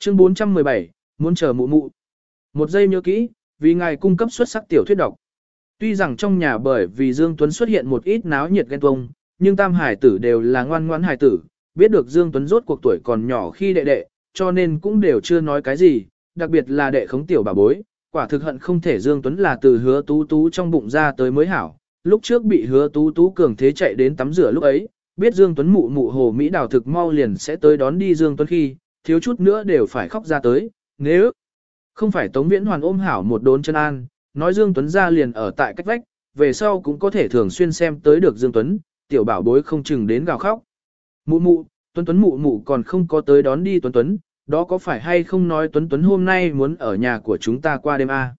Chương 417, muốn chờ mụ mụ. Một giây nhớ kỹ, vì ngài cung cấp xuất sắc tiểu thuyết độc. Tuy rằng trong nhà bởi vì Dương Tuấn xuất hiện một ít náo nhiệt ghen tuông, nhưng tam hải tử đều là ngoan ngoãn hải tử, biết được Dương Tuấn rốt cuộc tuổi còn nhỏ khi đệ đệ, cho nên cũng đều chưa nói cái gì, đặc biệt là đệ khống tiểu bà bối, quả thực hận không thể Dương Tuấn là từ hứa tú tú trong bụng ra tới mới hảo. Lúc trước bị hứa tú tú cường thế chạy đến tắm rửa lúc ấy, biết Dương Tuấn mụ mụ hồ Mỹ đào thực mau liền sẽ tới đón đi Dương Tuấn khi, thiếu chút nữa đều phải khóc ra tới, nếu không phải Tống Viễn Hoàn ôm hảo một đốn chân an, nói Dương Tuấn ra liền ở tại cách vách, về sau cũng có thể thường xuyên xem tới được Dương Tuấn, tiểu bảo bối không chừng đến gào khóc. Mụ mụ, Tuấn Tuấn mụ mụ còn không có tới đón đi Tuấn Tuấn, đó có phải hay không nói Tuấn Tuấn hôm nay muốn ở nhà của chúng ta qua đêm à?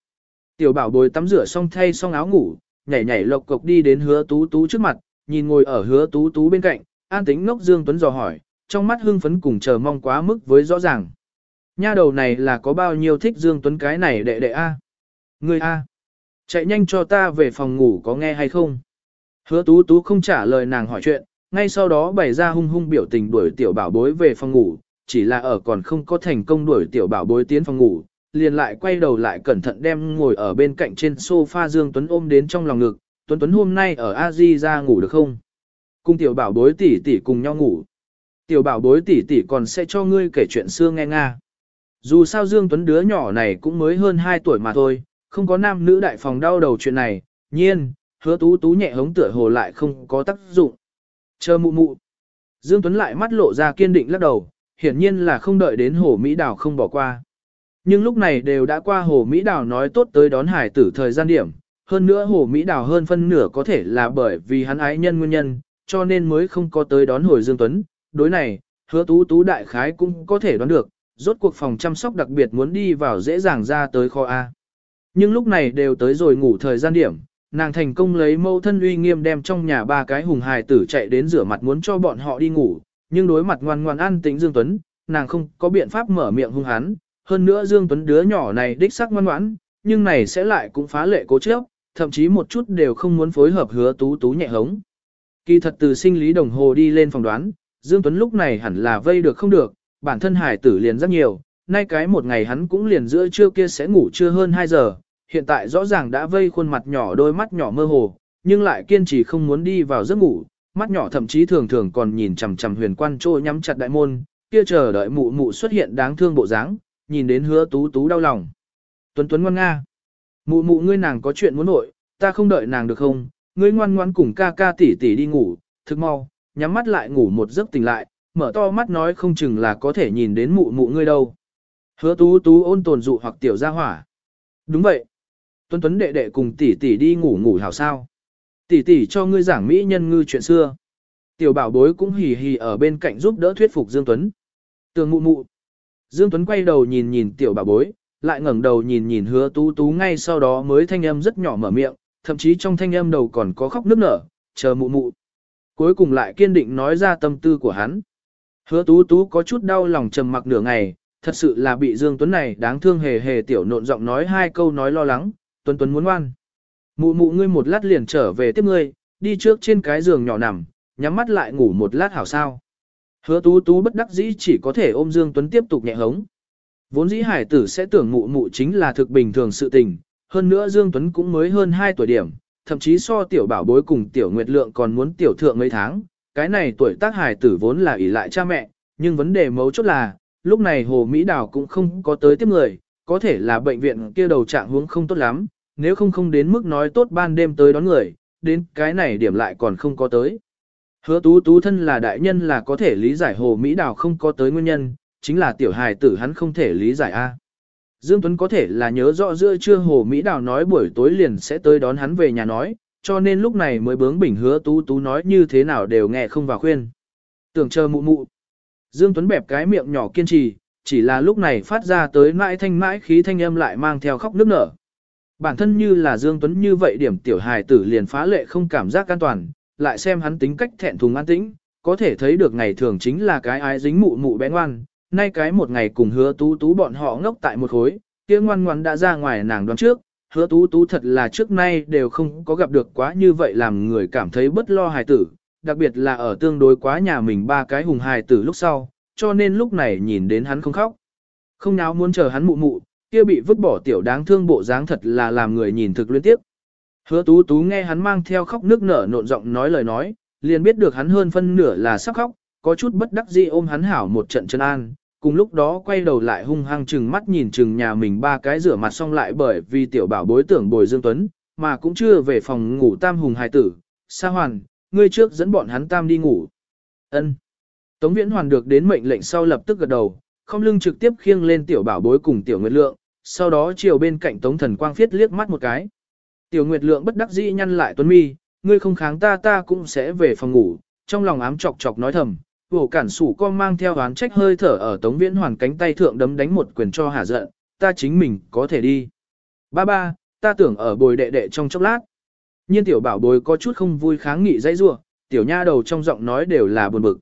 Tiểu bảo bối tắm rửa xong thay xong áo ngủ, nhảy nhảy lộc cộc đi đến hứa tú tú trước mặt, nhìn ngồi ở hứa tú tú bên cạnh, an tính ngốc Dương Tuấn dò hỏi, trong mắt hưng phấn cùng chờ mong quá mức với rõ ràng. Nha đầu này là có bao nhiêu thích Dương Tuấn cái này đệ đệ a? người a, chạy nhanh cho ta về phòng ngủ có nghe hay không? Hứa tú tú không trả lời nàng hỏi chuyện, ngay sau đó bày ra hung hung biểu tình đuổi tiểu bảo bối về phòng ngủ, chỉ là ở còn không có thành công đuổi tiểu bảo bối tiến phòng ngủ, liền lại quay đầu lại cẩn thận đem ngồi ở bên cạnh trên sofa Dương Tuấn ôm đến trong lòng ngực, Tuấn Tuấn hôm nay ở A Di ra ngủ được không? Cùng tiểu bảo bối tỷ tỷ cùng nhau ngủ. Tiểu bảo bối tỷ tỷ còn sẽ cho ngươi kể chuyện xưa nghe nga. Dù sao Dương Tuấn đứa nhỏ này cũng mới hơn 2 tuổi mà thôi, không có nam nữ đại phòng đau đầu chuyện này, nhiên, hứa tú tú nhẹ hống tựa hồ lại không có tác dụng. Chờ mụ mụ. Dương Tuấn lại mắt lộ ra kiên định lắc đầu, hiển nhiên là không đợi đến hồ Mỹ Đào không bỏ qua. Nhưng lúc này đều đã qua hồ Mỹ Đào nói tốt tới đón hải tử thời gian điểm, hơn nữa hồ Mỹ Đào hơn phân nửa có thể là bởi vì hắn ái nhân nguyên nhân, cho nên mới không có tới đón hồi Dương Tuấn. Đối này, hứa tú tú đại khái cũng có thể đoán được, rốt cuộc phòng chăm sóc đặc biệt muốn đi vào dễ dàng ra tới kho A. Nhưng lúc này đều tới rồi ngủ thời gian điểm, nàng thành công lấy mâu thân uy nghiêm đem trong nhà ba cái hùng hài tử chạy đến rửa mặt muốn cho bọn họ đi ngủ, nhưng đối mặt ngoan ngoan an tĩnh Dương Tuấn, nàng không có biện pháp mở miệng hung hắn, hơn nữa Dương Tuấn đứa nhỏ này đích xác ngoan ngoãn, nhưng này sẽ lại cũng phá lệ cố chấp, thậm chí một chút đều không muốn phối hợp hứa tú tú nhẹ hống. Kỳ thật từ sinh lý đồng hồ đi lên phòng đoán, Dương Tuấn lúc này hẳn là vây được không được, bản thân hải tử liền rất nhiều, nay cái một ngày hắn cũng liền giữa trưa kia sẽ ngủ chưa hơn 2 giờ, hiện tại rõ ràng đã vây khuôn mặt nhỏ đôi mắt nhỏ mơ hồ, nhưng lại kiên trì không muốn đi vào giấc ngủ, mắt nhỏ thậm chí thường thường còn nhìn chằm chằm huyền quan trôi nhắm chặt đại môn, kia chờ đợi mụ mụ xuất hiện đáng thương bộ dáng, nhìn đến hứa tú tú đau lòng. Tuấn Tuấn ngoan nga. Mụ mụ ngươi nàng có chuyện muốn nội, ta không đợi nàng được không, ngươi ngoan ngoan cùng ca ca tỷ tỷ đi ngủ, thức mau, nhắm mắt lại ngủ một giấc tỉnh lại, mở to mắt nói không chừng là có thể nhìn đến mụ mụ ngươi đâu. Hứa tú tú ôn tồn dụ hoặc tiểu gia hỏa. Đúng vậy. Tuấn Tuấn đệ đệ cùng tỷ tỷ đi ngủ ngủ hảo sao. Tỷ tỷ cho ngươi giảng mỹ nhân ngư chuyện xưa. Tiểu bảo bối cũng hì hì ở bên cạnh giúp đỡ thuyết phục Dương Tuấn. Tường mụ mụ. Dương Tuấn quay đầu nhìn nhìn tiểu bảo bối, lại ngẩng đầu nhìn nhìn hứa tú tú ngay sau đó mới thanh âm rất nhỏ mở miệng, thậm chí trong thanh âm đầu còn có khóc nức nở, chờ mụ mụ. Cuối cùng lại kiên định nói ra tâm tư của hắn. Hứa tú tú có chút đau lòng trầm mặc nửa ngày, thật sự là bị Dương Tuấn này đáng thương hề hề tiểu nộn giọng nói hai câu nói lo lắng, Tuấn Tuấn muốn ngoan. Mụ mụ ngươi một lát liền trở về tiếp ngươi, đi trước trên cái giường nhỏ nằm, nhắm mắt lại ngủ một lát hảo sao. Hứa tú tú bất đắc dĩ chỉ có thể ôm Dương Tuấn tiếp tục nhẹ hống. Vốn dĩ hải tử sẽ tưởng mụ mụ chính là thực bình thường sự tình, hơn nữa Dương Tuấn cũng mới hơn 2 tuổi điểm, thậm chí so tiểu bảo bối cùng tiểu nguyệt lượng còn muốn tiểu thượng mấy tháng. Cái này tuổi tác hải tử vốn là ỷ lại cha mẹ, nhưng vấn đề mấu chốt là, lúc này Hồ Mỹ Đào cũng không có tới tiếp người, có thể là bệnh viện kia đầu trạng huống không tốt lắm, nếu không không đến mức nói tốt ban đêm tới đón người, đến cái này điểm lại còn không có tới. Hứa tú tú thân là đại nhân là có thể lý giải Hồ Mỹ Đào không có tới nguyên nhân, chính là tiểu hài tử hắn không thể lý giải A. Dương Tuấn có thể là nhớ rõ giữa trưa Hồ Mỹ Đào nói buổi tối liền sẽ tới đón hắn về nhà nói, cho nên lúc này mới bướng bỉnh hứa tú tú nói như thế nào đều nghe không vào khuyên. Tưởng chờ mụ mụ. Dương Tuấn bẹp cái miệng nhỏ kiên trì, chỉ là lúc này phát ra tới mãi thanh mãi khí thanh âm lại mang theo khóc nước nở. Bản thân như là Dương Tuấn như vậy điểm tiểu hài tử liền phá lệ không cảm giác an toàn, lại xem hắn tính cách thẹn thùng an tĩnh, có thể thấy được ngày thường chính là cái ái dính mụ mụ bé ngoan, nay cái một ngày cùng hứa tú tú bọn họ ngốc tại một khối, kia ngoan ngoan đã ra ngoài nàng đoán trước, hứa tú tú thật là trước nay đều không có gặp được quá như vậy làm người cảm thấy bất lo hài tử, đặc biệt là ở tương đối quá nhà mình ba cái hùng hài tử lúc sau, cho nên lúc này nhìn đến hắn không khóc. Không nào muốn chờ hắn mụ mụ, kia bị vứt bỏ tiểu đáng thương bộ dáng thật là làm người nhìn thực liên tiếp. Hứa tú tú nghe hắn mang theo khóc nước nở nộn giọng nói lời nói, liền biết được hắn hơn phân nửa là sắp khóc, có chút bất đắc dĩ ôm hắn hảo một trận chân an, cùng lúc đó quay đầu lại hung hăng chừng mắt nhìn chừng nhà mình ba cái rửa mặt xong lại bởi vì tiểu bảo bối tưởng bồi Dương Tuấn, mà cũng chưa về phòng ngủ tam hùng hài tử, sa hoàn, ngươi trước dẫn bọn hắn tam đi ngủ. ân Tống Viễn Hoàn được đến mệnh lệnh sau lập tức gật đầu, không lưng trực tiếp khiêng lên tiểu bảo bối cùng tiểu nguyệt lượng, sau đó chiều bên cạnh Tống Thần Quang phiết liếc mắt một cái. Tiểu nguyệt lượng bất đắc dĩ nhăn lại tuấn mi, ngươi không kháng ta ta cũng sẽ về phòng ngủ, trong lòng ám chọc chọc nói thầm, vổ cản sủ con mang theo oán trách hơi thở ở Tống Viễn Hoàn cánh tay thượng đấm đánh một quyền cho hả giận, ta chính mình có thể đi. Ba ba, ta tưởng ở bồi đệ đệ trong chốc lát. Nhiên tiểu bảo bối có chút không vui kháng nghị dãy rua, tiểu nha đầu trong giọng nói đều là buồn bực.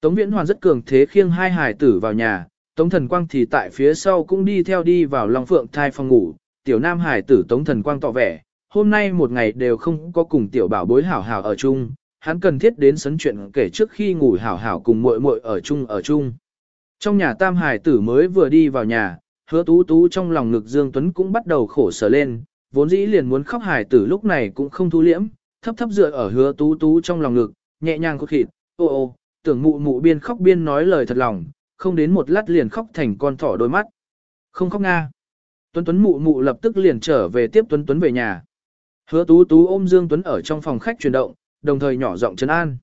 Tống Viễn Hoàn rất cường thế khiêng hai hài tử vào nhà, Tống Thần Quang thì tại phía sau cũng đi theo đi vào Long Phượng thai phòng ngủ, tiểu nam hài tử Tống Thần Quang tỏ vẻ, hôm nay một ngày đều không có cùng tiểu bảo bối hảo hảo ở chung, hắn cần thiết đến sấn chuyện kể trước khi ngủ hảo hảo cùng muội muội ở chung ở chung. Trong nhà tam Hải tử mới vừa đi vào nhà, hứa tú tú trong lòng ngực Dương Tuấn cũng bắt đầu khổ sở lên, vốn dĩ liền muốn khóc Hải tử lúc này cũng không thu liễm, thấp thấp dựa ở hứa tú tú trong lòng ngực, nhẹ nhàng cốt khịt, ô ô, tưởng mụ mụ biên khóc biên nói lời thật lòng, không đến một lát liền khóc thành con thỏ đôi mắt. Không khóc nga. Tuấn Tuấn mụ mụ lập tức liền trở về tiếp Tuấn Tuấn về nhà. Hứa tú tú ôm Dương Tuấn ở trong phòng khách chuyển động, đồng thời nhỏ giọng trấn an.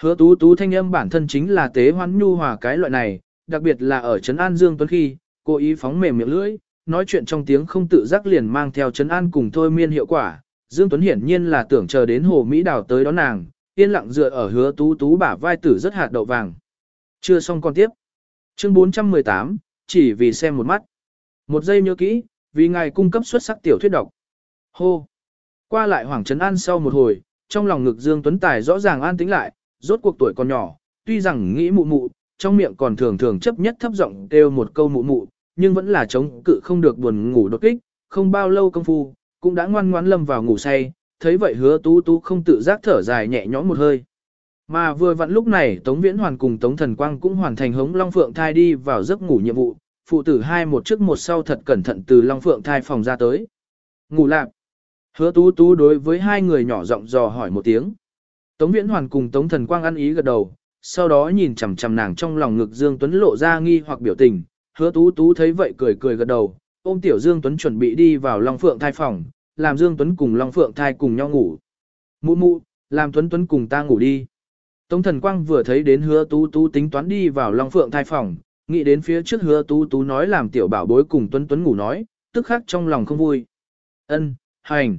Hứa tú tú thanh âm bản thân chính là tế hoán nhu hòa cái loại này, đặc biệt là ở trấn an Dương Tuấn khi, cô ý phóng mềm miệng lưỡi, nói chuyện trong tiếng không tự giác liền mang theo trấn an cùng thôi miên hiệu quả. Dương Tuấn hiển nhiên là tưởng chờ đến hồ Mỹ đào tới đón nàng, yên lặng dựa ở hứa tú tú bả vai tử rất hạt đậu vàng. Chưa xong con tiếp. Chương 418, chỉ vì xem một mắt. Một giây nhớ kỹ, vì ngài cung cấp xuất sắc tiểu thuyết độc. Hô. Qua lại Hoàng Trấn An sau một hồi, trong lòng ngực Dương Tuấn Tài rõ ràng an tĩnh lại, rốt cuộc tuổi còn nhỏ, tuy rằng nghĩ mụ mụ, trong miệng còn thường thường chấp nhất thấp giọng kêu một câu mụ mụ, nhưng vẫn là chống cự không được buồn ngủ đột kích, không bao lâu công phu, cũng đã ngoan ngoãn lâm vào ngủ say, thấy vậy hứa tú tú không tự giác thở dài nhẹ nhõm một hơi. Mà vừa vặn lúc này Tống Viễn Hoàn cùng Tống Thần Quang cũng hoàn thành hống Long Phượng thai đi vào giấc ngủ nhiệm vụ, phụ tử hai một trước một sau thật cẩn thận từ Long Phượng thai phòng ra tới. Ngủ lạc. Hứa tú tú đối với hai người nhỏ giọng dò hỏi một tiếng. Tống Viễn Hoàn cùng Tống Thần Quang ăn ý gật đầu, sau đó nhìn chằm chằm nàng trong lòng ngực Dương Tuấn lộ ra nghi hoặc biểu tình, hứa tú tú thấy vậy cười cười gật đầu, ôm tiểu Dương Tuấn chuẩn bị đi vào Long Phượng thai phòng, làm Dương Tuấn cùng Long Phượng thai cùng nhau ngủ. Mụ mụ, làm Tuấn Tuấn cùng ta ngủ đi. Tống Thần Quang vừa thấy đến hứa tú tú tính toán đi vào Long Phượng thai phòng, nghĩ đến phía trước hứa tú tú nói làm tiểu bảo bối cùng Tuấn Tuấn ngủ nói, tức khắc trong lòng không vui. Ân, hành.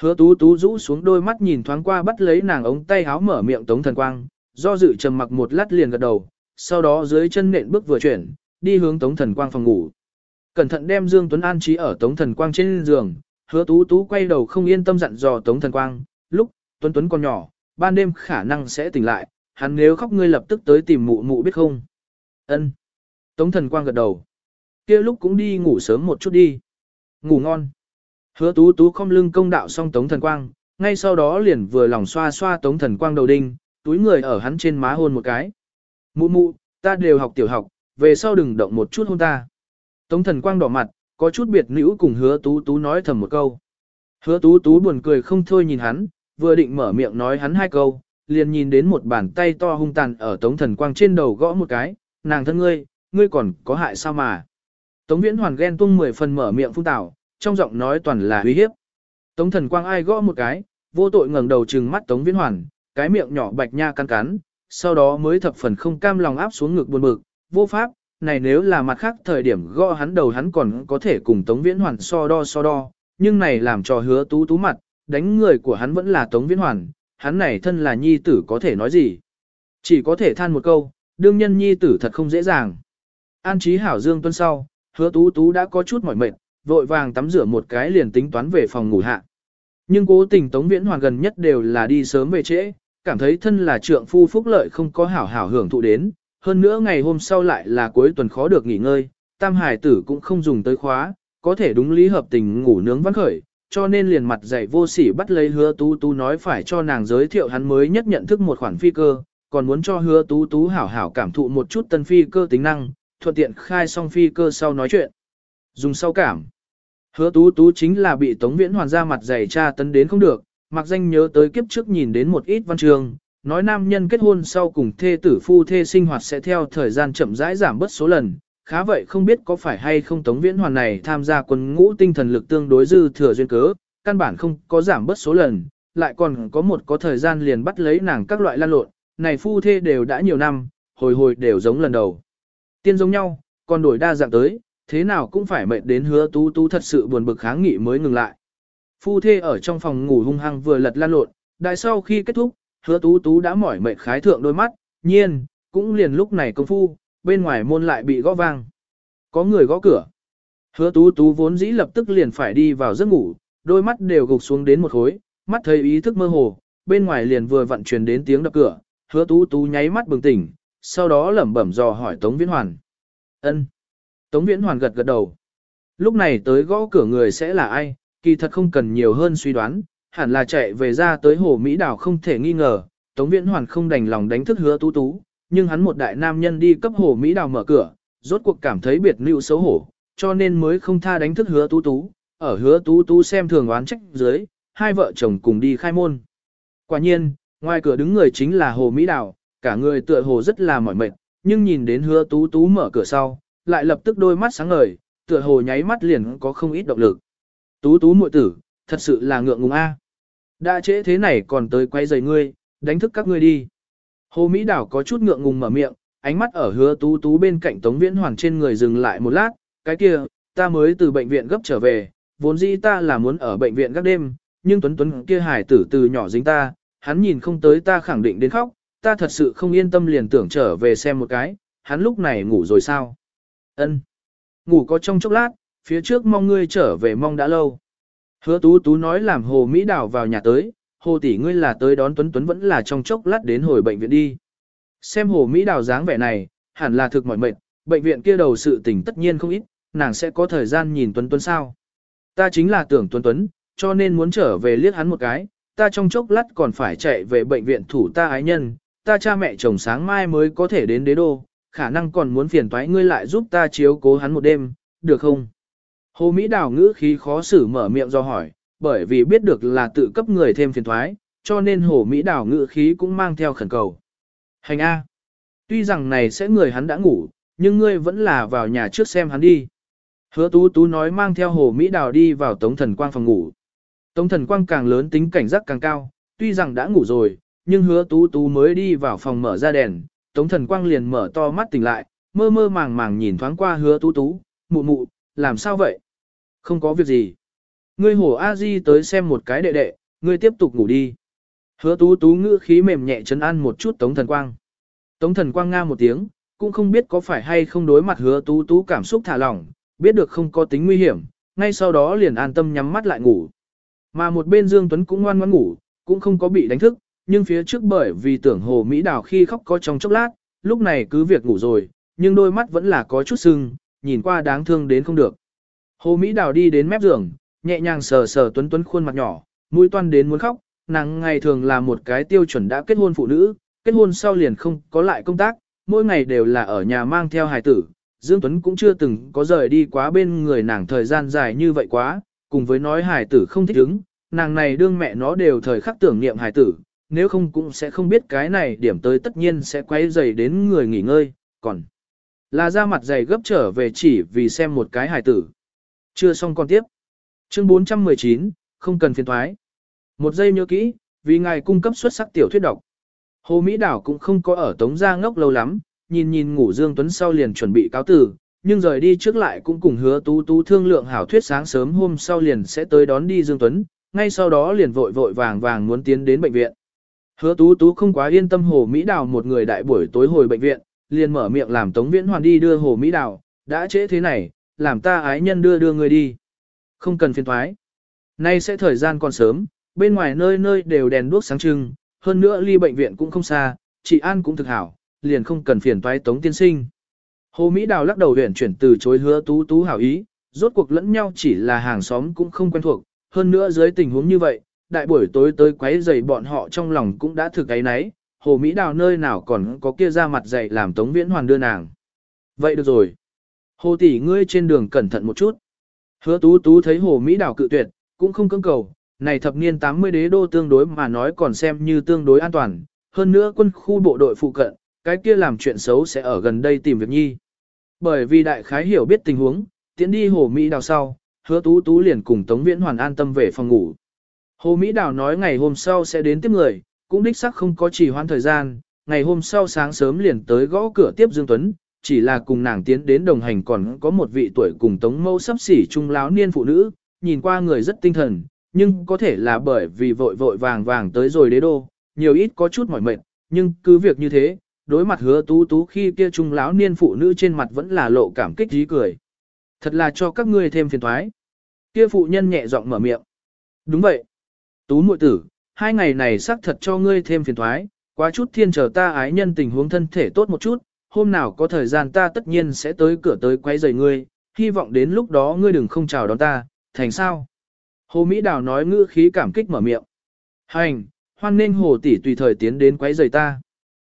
Hứa tú tú rũ xuống đôi mắt nhìn thoáng qua bắt lấy nàng ống tay háo mở miệng Tống Thần Quang, do dự trầm mặc một lát liền gật đầu, sau đó dưới chân nện bước vừa chuyển, đi hướng Tống Thần Quang phòng ngủ. Cẩn thận đem Dương Tuấn an trí ở Tống Thần Quang trên giường, hứa tú tú quay đầu không yên tâm dặn dò Tống Thần Quang, lúc Tuấn Tuấn còn nhỏ, ban đêm khả năng sẽ tỉnh lại, hắn nếu khóc ngươi lập tức tới tìm mụ mụ biết không. Ân. Tống Thần Quang gật đầu. kia lúc cũng đi ngủ sớm một chút đi. Ngủ ngon. Hứa tú tú không lưng công đạo xong Tống Thần Quang, ngay sau đó liền vừa lòng xoa xoa Tống Thần Quang đầu đinh, túi người ở hắn trên má hôn một cái. Mụ mụ, ta đều học tiểu học, về sau đừng động một chút hôn ta. Tống Thần Quang đỏ mặt, có chút biệt nữ cùng hứa tú tú nói thầm một câu. Hứa tú tú buồn cười không thôi nhìn hắn, vừa định mở miệng nói hắn hai câu, liền nhìn đến một bàn tay to hung tàn ở Tống Thần Quang trên đầu gõ một cái, nàng thân ngươi, ngươi còn có hại sao mà. Tống Viễn Hoàn ghen tung mười phần mở miệng phun tảo, trong giọng nói toàn là uy hiếp. Tống thần quang ai gõ một cái, vô tội ngẩng đầu trừng mắt Tống Viễn Hoàn, cái miệng nhỏ bạch nha căn cắn, sau đó mới thập phần không cam lòng áp xuống ngực buồn bực, vô pháp, này nếu là mặt khác thời điểm gõ hắn đầu hắn còn có thể cùng Tống Viễn Hoàn so đo so đo, nhưng này làm cho hứa tú tú mặt, đánh người của hắn vẫn là Tống Viễn Hoàn, hắn này thân là nhi tử có thể nói gì. Chỉ có thể than một câu, đương nhân nhi tử thật không dễ dàng. An trí hảo dương tuân sau, hứa tú tú đã có chút mỏi mệt, vội vàng tắm rửa một cái liền tính toán về phòng ngủ hạ. Nhưng cố tình Tống Viễn Hoàn gần nhất đều là đi sớm về trễ, cảm thấy thân là trượng phu phúc lợi không có hảo hảo hưởng thụ đến, hơn nữa ngày hôm sau lại là cuối tuần khó được nghỉ ngơi, tam hải tử cũng không dùng tới khóa, có thể đúng lý hợp tình ngủ nướng văn khởi, cho nên liền mặt dạy vô sỉ bắt lấy hứa tú tú nói phải cho nàng giới thiệu hắn mới nhất nhận thức một khoản phi cơ, còn muốn cho hứa tú tú hảo hảo cảm thụ một chút tân phi cơ tính năng, thuận tiện khai xong phi cơ sau nói chuyện. Dùng sau cảm. Hứa tú tú chính là bị Tống Viễn Hoàn ra mặt dày tra tấn đến không được, mặc danh nhớ tới kiếp trước nhìn đến một ít văn trường, nói nam nhân kết hôn sau cùng thê tử phu thê sinh hoạt sẽ theo thời gian chậm rãi giảm bớt số lần. Khá vậy không biết có phải hay không Tống Viễn Hoàn này tham gia quân ngũ tinh thần lực tương đối dư thừa duyên cớ, căn bản không có giảm bớt số lần, lại còn có một có thời gian liền bắt lấy nàng các loại lan lộn, này phu thê đều đã nhiều năm, hồi hồi đều giống lần đầu. Tiên giống nhau, còn đổi đa dạng tới, thế nào cũng phải mệt đến hứa tú tú thật sự buồn bực kháng nghị mới ngừng lại. Phu thê ở trong phòng ngủ hung hăng vừa lật lan lộn, đại sau khi kết thúc, hứa tú tú đã mỏi mệt khái thượng đôi mắt, nhiên, cũng liền lúc này công phu, bên ngoài môn lại bị gõ vang. Có người gõ cửa. Hứa tú tú vốn dĩ lập tức liền phải đi vào giấc ngủ, đôi mắt đều gục xuống đến một khối, mắt thấy ý thức mơ hồ, bên ngoài liền vừa vặn truyền đến tiếng đập cửa, hứa tú tú nháy mắt bừng tỉnh, sau đó lẩm bẩm dò hỏi Tống Viễn Hoàn. ân Tống Viễn Hoàn gật gật đầu. Lúc này tới gõ cửa người sẽ là ai, kỳ thật không cần nhiều hơn suy đoán, hẳn là chạy về ra tới hồ Mỹ đảo không thể nghi ngờ, Tống Viễn Hoàn không đành lòng đánh thức hứa tú tú, nhưng hắn một đại nam nhân đi cấp hồ Mỹ đảo mở cửa, rốt cuộc cảm thấy biệt lưu xấu hổ, cho nên mới không tha đánh thức hứa tú tú, ở hứa tú tú xem thường oán trách dưới, hai vợ chồng cùng đi khai môn. Quả nhiên, ngoài cửa đứng người chính là hồ Mỹ đảo, cả người tựa hồ rất là mỏi mệt, nhưng nhìn đến hứa tú tú mở cửa sau, lại lập tức đôi mắt sáng ngời, tựa hồ nháy mắt liền có không ít động lực. Tú tú muội tử, thật sự là ngượng ngùng a. À. Đã trễ thế này còn tới quay giày ngươi, đánh thức các ngươi đi. Hồ Mỹ Đảo có chút ngượng ngùng mở miệng, ánh mắt ở hứa tú tú bên cạnh Tống Viễn Hoàng trên người dừng lại một lát, cái kia, ta mới từ bệnh viện gấp trở về, vốn dĩ ta là muốn ở bệnh viện các đêm, nhưng Tuấn Tuấn kia hải tử từ nhỏ dính ta, hắn nhìn không tới ta khẳng định đến khóc, ta thật sự không yên tâm liền tưởng trở về xem một cái, hắn lúc này ngủ rồi sao? Ân, Ngủ có trong chốc lát, phía trước mong ngươi trở về mong đã lâu. Hứa tú tú nói làm hồ Mỹ đảo vào nhà tới, hồ tỷ ngươi là tới đón Tuấn Tuấn vẫn là trong chốc lát đến hồi bệnh viện đi. Xem hồ Mỹ đảo dáng vẻ này, hẳn là thực mỏi mệt, bệnh viện kia đầu sự tình tất nhiên không ít, nàng sẽ có thời gian nhìn Tuấn Tuấn sao. Ta chính là tưởng Tuấn Tuấn, cho nên muốn trở về liếc hắn một cái, ta trong chốc lát còn phải chạy về bệnh viện thủ ta ái nhân, ta cha mẹ chồng sáng mai mới có thể đến đế đô, khả năng còn muốn phiền toái ngươi lại giúp ta chiếu cố hắn một đêm, được không? Hồ Mỹ Đào ngữ khí khó xử mở miệng do hỏi, bởi vì biết được là tự cấp người thêm phiền toái, cho nên Hồ Mỹ Đào ngữ khí cũng mang theo khẩn cầu. Hành A. Tuy rằng này sẽ người hắn đã ngủ, nhưng ngươi vẫn là vào nhà trước xem hắn đi. Hứa Tú Tú nói mang theo Hồ Mỹ Đào đi vào Tống Thần Quang phòng ngủ. Tống Thần Quang càng lớn tính cảnh giác càng cao, tuy rằng đã ngủ rồi, nhưng hứa tú tú mới đi vào phòng mở ra đèn, tống thần quang liền mở to mắt tỉnh lại, mơ mơ màng màng nhìn thoáng qua hứa tú tú, mụ mụ, làm sao vậy? Không có việc gì. Ngươi hổ a di tới xem một cái đệ đệ, ngươi tiếp tục ngủ đi. Hứa tú tú ngữ khí mềm nhẹ chấn an một chút tống thần quang. Tống thần quang nga một tiếng, cũng không biết có phải hay không đối mặt hứa tú tú cảm xúc thả lỏng, biết được không có tính nguy hiểm, ngay sau đó liền an tâm nhắm mắt lại ngủ. Mà một bên Dương Tuấn cũng ngoan ngoãn ngủ, cũng không có bị đánh thức, nhưng phía trước bởi vì tưởng hồ Mỹ Đào khi khóc có trong chốc lát, lúc này cứ việc ngủ rồi, nhưng đôi mắt vẫn là có chút sưng, nhìn qua đáng thương đến không được. Hồ Mỹ Đào đi đến mép giường, nhẹ nhàng sờ sờ tuấn tuấn khuôn mặt nhỏ, mũi toan đến muốn khóc, nàng ngày thường là một cái tiêu chuẩn đã kết hôn phụ nữ, kết hôn sau liền không có lại công tác, mỗi ngày đều là ở nhà mang theo hài tử. Dương Tuấn cũng chưa từng có rời đi quá bên người nàng thời gian dài như vậy quá, cùng với nói hài tử không thích ứng, nàng này đương mẹ nó đều thời khắc tưởng niệm hài tử, nếu không cũng sẽ không biết cái này điểm tới tất nhiên sẽ quay dày đến người nghỉ ngơi, còn là ra mặt dày gấp trở về chỉ vì xem một cái hài tử. Chưa xong còn tiếp. Chương 419, không cần phiền thoái. Một giây nhớ kỹ, vì ngài cung cấp xuất sắc tiểu thuyết độc. Hồ Mỹ Đảo cũng không có ở Tống Gia ngốc lâu lắm, nhìn nhìn ngủ Dương Tuấn sau liền chuẩn bị cáo tử, nhưng rời đi trước lại cũng cùng hứa tú tú thương lượng hảo thuyết sáng sớm hôm sau liền sẽ tới đón đi Dương Tuấn, ngay sau đó liền vội vội vàng vàng muốn tiến đến bệnh viện. Hứa tú tú không quá yên tâm Hồ Mỹ Đào một người đại buổi tối hồi bệnh viện, liền mở miệng làm Tống Viễn Hoàn đi đưa Hồ Mỹ Đào, đã trễ thế này, làm ta ái nhân đưa đưa người đi. Không cần phiền thoái. Nay sẽ thời gian còn sớm, bên ngoài nơi nơi đều đèn đuốc sáng trưng, hơn nữa ly bệnh viện cũng không xa, chị An cũng thực hảo, liền không cần phiền toái Tống tiên sinh. Hồ Mỹ Đào lắc đầu huyền chuyển từ chối hứa tú tú hảo ý, rốt cuộc lẫn nhau chỉ là hàng xóm cũng không quen thuộc, hơn nữa dưới tình huống như vậy, đại buổi tối tới quấy rầy bọn họ trong lòng cũng đã thực ấy nấy, hồ Mỹ đào nơi nào còn có kia ra mặt dạy làm Tống Viễn Hoàn đưa nàng. Vậy được rồi. Hồ tỷ ngươi trên đường cẩn thận một chút. Hứa tú tú thấy hồ Mỹ đào cự tuyệt, cũng không cưỡng cầu, này thập niên 80 đế đô tương đối mà nói còn xem như tương đối an toàn, hơn nữa quân khu bộ đội phụ cận, cái kia làm chuyện xấu sẽ ở gần đây tìm việc nhi. Bởi vì đại khái hiểu biết tình huống, tiến đi hồ Mỹ đào sau, hứa tú tú liền cùng Tống Viễn Hoàn an tâm về phòng ngủ. Hồ Mỹ Đào nói ngày hôm sau sẽ đến tiếp người, cũng đích xác không có trì hoãn thời gian, ngày hôm sau sáng sớm liền tới gõ cửa tiếp Dương Tuấn, chỉ là cùng nàng tiến đến đồng hành còn có một vị tuổi cùng Tống Mâu sắp xỉ trung láo niên phụ nữ, nhìn qua người rất tinh thần, nhưng có thể là bởi vì vội vội vàng vàng tới rồi đế đô, nhiều ít có chút mỏi mệt, nhưng cứ việc như thế, đối mặt hứa tú tú khi kia trung láo niên phụ nữ trên mặt vẫn là lộ cảm kích dí cười. Thật là cho các ngươi thêm phiền thoái. Kia phụ nhân nhẹ giọng mở miệng. Đúng vậy. Tú muội tử, hai ngày này xác thật cho ngươi thêm phiền thoái, quá chút thiên chờ ta ái nhân tình huống thân thể tốt một chút, hôm nào có thời gian ta tất nhiên sẽ tới cửa tới quấy rầy ngươi, hy vọng đến lúc đó ngươi đừng không chào đón ta, thành sao? Hồ Mỹ Đào nói ngữ khí cảm kích mở miệng. Hành, hoan nên hồ tỷ tùy thời tiến đến quấy rầy ta.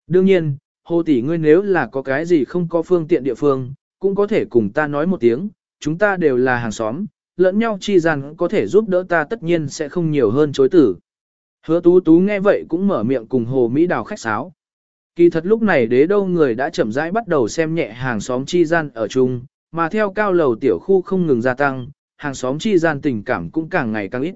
Đương nhiên, hồ tỷ ngươi nếu là có cái gì không có phương tiện địa phương, cũng có thể cùng ta nói một tiếng, chúng ta đều là hàng xóm, lẫn nhau chi rằng có thể giúp đỡ ta tất nhiên sẽ không nhiều hơn chối tử. Hứa tú tú nghe vậy cũng mở miệng cùng hồ Mỹ Đào khách sáo. Kỳ thật lúc này đế đâu người đã chậm rãi bắt đầu xem nhẹ hàng xóm chi gian ở chung, mà theo cao lầu tiểu khu không ngừng gia tăng, hàng xóm chi gian tình cảm cũng càng ngày càng ít.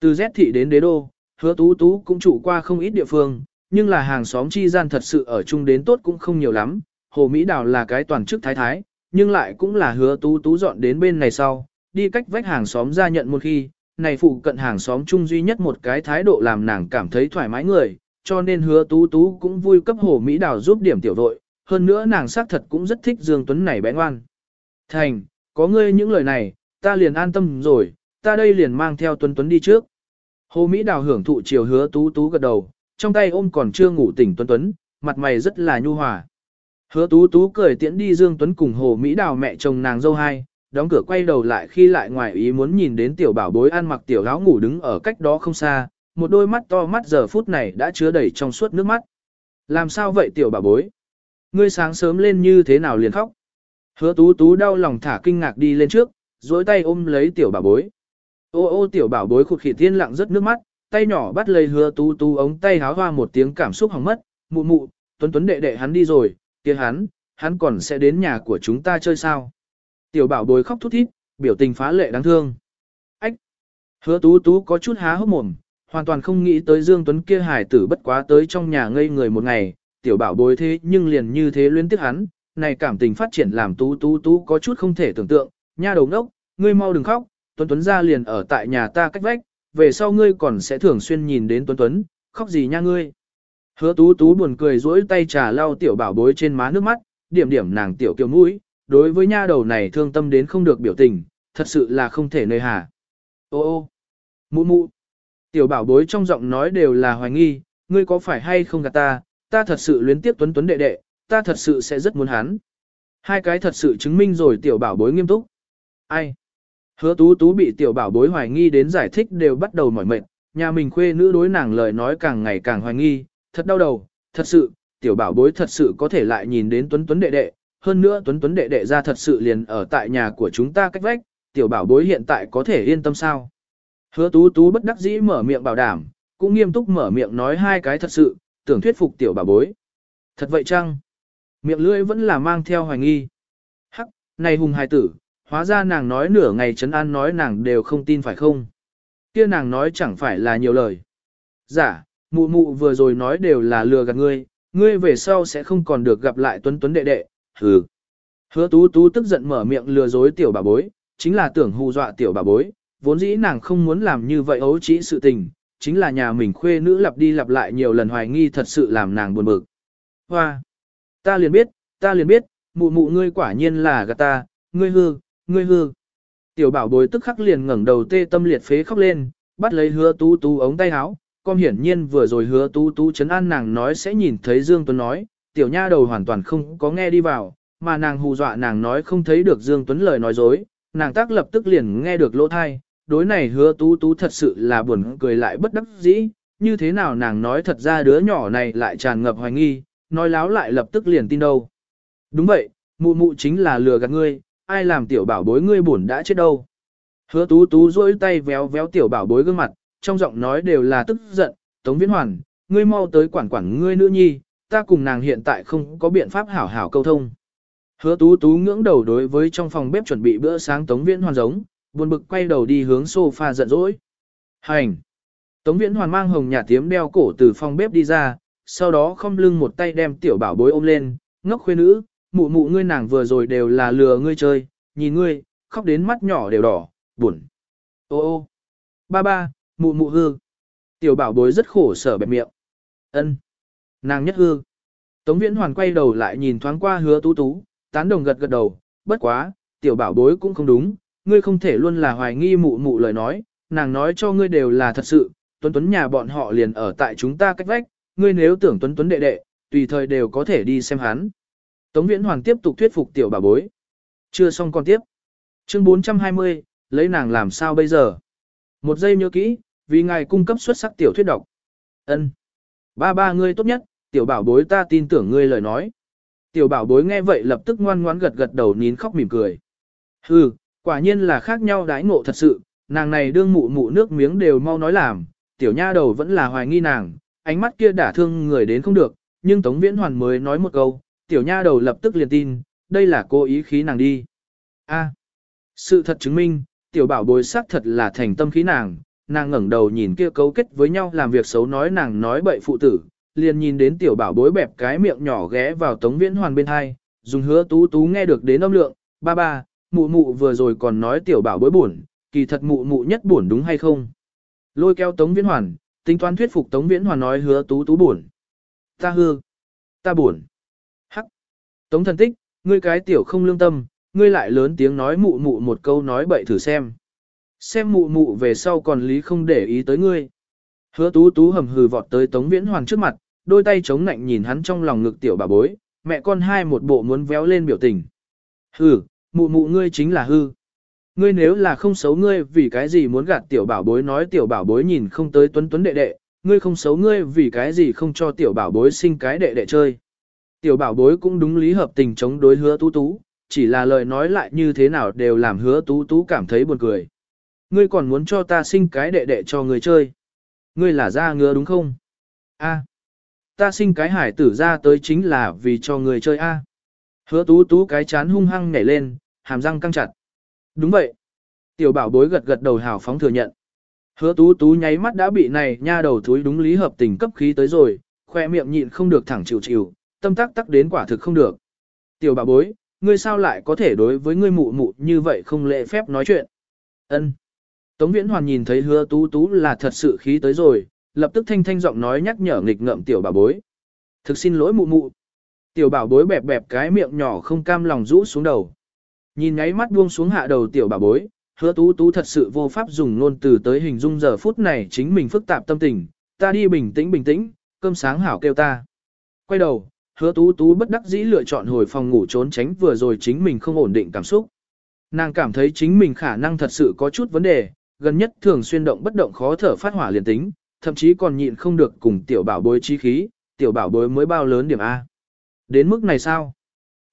Từ Z thị đến đế đô, hứa tú tú cũng trụ qua không ít địa phương, nhưng là hàng xóm chi gian thật sự ở chung đến tốt cũng không nhiều lắm. Hồ Mỹ Đào là cái toàn chức thái thái, nhưng lại cũng là hứa tú tú dọn đến bên này sau, đi cách vách hàng xóm ra nhận một khi, này phụ cận hàng xóm chung duy nhất một cái thái độ làm nàng cảm thấy thoải mái người, cho nên hứa tú tú cũng vui cấp hồ Mỹ Đào giúp điểm tiểu đội, hơn nữa nàng xác thật cũng rất thích Dương Tuấn này bé ngoan. Thành, có ngươi những lời này, ta liền an tâm rồi, ta đây liền mang theo Tuấn Tuấn đi trước. Hồ Mỹ Đào hưởng thụ chiều hứa tú tú gật đầu, trong tay ôm còn chưa ngủ tỉnh Tuấn Tuấn, mặt mày rất là nhu hòa. Hứa tú tú cười tiễn đi Dương Tuấn cùng Hồ Mỹ Đào mẹ chồng nàng dâu hai, đóng cửa quay đầu lại khi lại ngoài ý muốn nhìn đến tiểu bảo bối ăn mặc tiểu áo ngủ đứng ở cách đó không xa, một đôi mắt to mắt giờ phút này đã chứa đầy trong suốt nước mắt. Làm sao vậy tiểu bảo bối? Ngươi sáng sớm lên như thế nào liền khóc? Hứa tú tú đau lòng thả kinh ngạc đi lên trước, dối tay ôm lấy tiểu bảo bối. Ô ô tiểu bảo bối khụt khỉ tiên lặng rất nước mắt, tay nhỏ bắt lấy hứa tú tú ống tay háo hoa một tiếng cảm xúc hỏng mất, mụ mụ, tuấn tuấn đệ đệ hắn đi rồi, kia hắn, hắn còn sẽ đến nhà của chúng ta chơi sao? Tiểu bảo bối khóc thút thít, biểu tình phá lệ đáng thương. Ách! Hứa tú tú có chút há hốc mồm, hoàn toàn không nghĩ tới Dương Tuấn kia hải tử bất quá tới trong nhà ngây người một ngày, tiểu bảo bối thế nhưng liền như thế luyến tiếc hắn, này cảm tình phát triển làm tú tú tú có chút không thể tưởng tượng, nha đầu ngốc, ngươi mau đừng khóc, Tuấn Tuấn ra liền ở tại nhà ta cách vách, về sau ngươi còn sẽ thường xuyên nhìn đến Tuấn Tuấn, khóc gì nha ngươi. Hứa tú tú buồn cười duỗi tay trà lau tiểu bảo bối trên má nước mắt, điểm điểm nàng tiểu kiều mũi, đối với nha đầu này thương tâm đến không được biểu tình, thật sự là không thể nơi hà. Ô ô, mụ mụ, tiểu bảo bối trong giọng nói đều là hoài nghi, ngươi có phải hay không gạt ta, ta thật sự luyến tiếp tuấn tuấn đệ đệ, ta thật sự sẽ rất muốn hắn. Hai cái thật sự chứng minh rồi tiểu bảo bối nghiêm túc. Ai? Hứa tú tú bị tiểu bảo bối hoài nghi đến giải thích đều bắt đầu mỏi mệt, nhà mình khuê nữ đối nàng lời nói càng ngày càng hoài nghi, thật đau đầu, thật sự, tiểu bảo bối thật sự có thể lại nhìn đến tuấn tuấn đệ đệ, hơn nữa Tuấn Tuấn đệ đệ ra thật sự liền ở tại nhà của chúng ta cách vách, tiểu bảo bối hiện tại có thể yên tâm sao. Hứa tú tú bất đắc dĩ mở miệng bảo đảm, cũng nghiêm túc mở miệng nói hai cái thật sự, tưởng thuyết phục tiểu bảo bối. Thật vậy chăng? Miệng lưỡi vẫn là mang theo hoài nghi. Hắc, này hùng hài tử, hóa ra nàng nói nửa ngày trấn an nói nàng đều không tin phải không? Kia nàng nói chẳng phải là nhiều lời. Giả, dạ, mụ mụ vừa rồi nói đều là lừa gạt ngươi, ngươi về sau sẽ không còn được gặp lại Tuấn Tuấn đệ đệ, hừ. Hứa tú tú tức giận mở miệng lừa dối tiểu bà bối, chính là tưởng hù dọa tiểu bà bối, vốn dĩ nàng không muốn làm như vậy ấu trĩ sự tình, chính là nhà mình khuê nữ lặp đi lặp lại nhiều lần hoài nghi thật sự làm nàng buồn bực. Hoa! Ta liền biết, ta liền biết, mụ mụ ngươi quả nhiên là gạt ta, ngươi hư, ngươi hư. Tiểu bảo bối tức khắc liền ngẩng đầu tê tâm liệt phế khóc lên, bắt lấy hứa tú tú ống tay áo, con hiển nhiên vừa rồi hứa tú tú chấn an nàng nói sẽ nhìn thấy Dương Tuấn nói, tiểu nha đầu hoàn toàn không có nghe đi vào, mà nàng hù dọa nàng nói không thấy được Dương Tuấn lời nói dối, nàng tác lập tức liền nghe được lỗ thai, đối này hứa tú tú thật sự là buồn cười lại bất đắc dĩ, như thế nào nàng nói thật ra đứa nhỏ này lại tràn ngập hoài nghi, nói láo lại lập tức liền tin đâu. Đúng vậy, mụ mụ chính là lừa gạt ngươi, ai làm tiểu bảo bối ngươi buồn đã chết đâu. Hứa tú tú duỗi tay véo véo tiểu bảo bối gương mặt, trong giọng nói đều là tức giận, Tống Viễn Hoàn, ngươi mau tới quản quản ngươi nữ nhi, ta cùng nàng hiện tại không có biện pháp hảo hảo câu thông. Hứa tú tú ngưỡng đầu đối với trong phòng bếp chuẩn bị bữa sáng Tống Viễn Hoàn giống, buồn bực quay đầu đi hướng sofa giận dỗi. Hành! Tống Viễn Hoàn mang hồng nhà tiếm đeo cổ từ phòng bếp đi ra, sau đó không lưng một tay đem tiểu bảo bối ôm lên, ngốc khuê nữ, mụ mụ ngươi nàng vừa rồi đều là lừa ngươi chơi, nhìn ngươi, khóc đến mắt nhỏ đều đỏ, buồn. Ô ô! Ba ba, mụ mụ hư. Tiểu bảo bối rất khổ sở bẹp miệng. ân Nàng nhất hư. Tống Viễn Hoàn quay đầu lại nhìn thoáng qua hứa tú tú, tán đồng gật gật đầu, bất quá, tiểu bảo bối cũng không đúng, ngươi không thể luôn là hoài nghi mụ mụ lời nói, nàng nói cho ngươi đều là thật sự, tuấn tuấn nhà bọn họ liền ở tại chúng ta cách vách, ngươi nếu tưởng tuấn tuấn đệ đệ, tùy thời đều có thể đi xem hắn. Tống Viễn Hoàn tiếp tục thuyết phục tiểu bảo bối. Chưa xong con tiếp. Chương 420, lấy nàng làm sao bây giờ? Một giây nhớ kỹ, vì ngài cung cấp xuất sắc tiểu thuyết độc. Ân, Ba ba ngươi tốt nhất, tiểu bảo bối ta tin tưởng ngươi lời nói. Tiểu bảo bối nghe vậy lập tức ngoan ngoãn gật gật đầu nín khóc mỉm cười. Hừ, quả nhiên là khác nhau đãi ngộ thật sự, nàng này đương mụ mụ nước miếng đều mau nói làm, tiểu nha đầu vẫn là hoài nghi nàng, ánh mắt kia đả thương người đến không được, nhưng Tống Viễn Hoàn mới nói một câu, tiểu nha đầu lập tức liền tin, đây là cô ý khí nàng đi. A, sự thật chứng minh, tiểu bảo bối xác thật là thành tâm khí nàng, nàng ngẩng đầu nhìn kia cấu kết với nhau làm việc xấu nói nàng nói bậy phụ tử, liền nhìn đến tiểu bảo bối bẹp cái miệng nhỏ ghé vào tống viễn hoàn bên hai, dùng hứa tú tú nghe được đến âm lượng, ba ba, mụ mụ vừa rồi còn nói tiểu bảo bối buồn, kỳ thật mụ mụ nhất buồn đúng hay không? Lôi kéo tống viễn hoàn, tính toán thuyết phục tống viễn hoàn nói hứa tú tú buồn. Ta hư, ta buồn. Hắc, tống thần tích, ngươi cái tiểu không lương tâm, ngươi lại lớn tiếng nói mụ mụ một câu nói bậy thử xem. Xem mụ mụ về sau còn lý không để ý tới ngươi. Hứa tú tú hầm hừ vọt tới Tống Viễn hoàn trước mặt, đôi tay chống nạnh nhìn hắn trong lòng ngực tiểu bà bối, mẹ con hai một bộ muốn véo lên biểu tình. Hừ, mụ mụ ngươi chính là hư. Ngươi nếu là không xấu ngươi vì cái gì muốn gạt tiểu bảo bối nói tiểu bảo bối nhìn không tới tuấn tuấn đệ đệ, ngươi không xấu ngươi vì cái gì không cho tiểu bảo bối sinh cái đệ đệ chơi. Tiểu bảo bối cũng đúng lý hợp tình chống đối hứa tú tú, chỉ là lời nói lại như thế nào đều làm hứa tú tú cảm thấy buồn cười. Ngươi còn muốn cho ta sinh cái đệ đệ cho người chơi. Ngươi là ra ngứa đúng không? A, ta sinh cái hải tử ra tới chính là vì cho người chơi A. Hứa tú tú cái chán hung hăng nhảy lên, hàm răng căng chặt. Đúng vậy. Tiểu bảo bối gật gật đầu hào phóng thừa nhận. Hứa tú tú nháy mắt đã bị này nha đầu thúi đúng lý hợp tình cấp khí tới rồi, khoe miệng nhịn không được thẳng chịu chịu, tâm tắc tắc đến quả thực không được. Tiểu bảo bối, ngươi sao lại có thể đối với ngươi mụ mụ như vậy không lễ phép nói chuyện? Ân. Tống Viễn Hoàn nhìn thấy hứa tú tú là thật sự khí tới rồi, lập tức thanh thanh giọng nói nhắc nhở nghịch ngợm tiểu bảo bối. Thực xin lỗi mụ mụ. Tiểu bảo bối bẹp bẹp cái miệng nhỏ không cam lòng rũ xuống đầu. Nhìn ngáy mắt buông xuống hạ đầu tiểu bảo bối, hứa tú tú thật sự vô pháp dùng ngôn từ tới hình dung giờ phút này chính mình phức tạp tâm tình, ta đi bình tĩnh bình tĩnh, cơm sáng hảo kêu ta. Quay đầu, hứa tú tú bất đắc dĩ lựa chọn hồi phòng ngủ trốn tránh vừa rồi chính mình không ổn định cảm xúc. Nàng cảm thấy chính mình khả năng thật sự có chút vấn đề, gần nhất thường xuyên động bất động khó thở phát hỏa liền tính, thậm chí còn nhịn không được cùng tiểu bảo bối chi khí, tiểu bảo bối mới bao lớn điểm A. Đến mức này sao?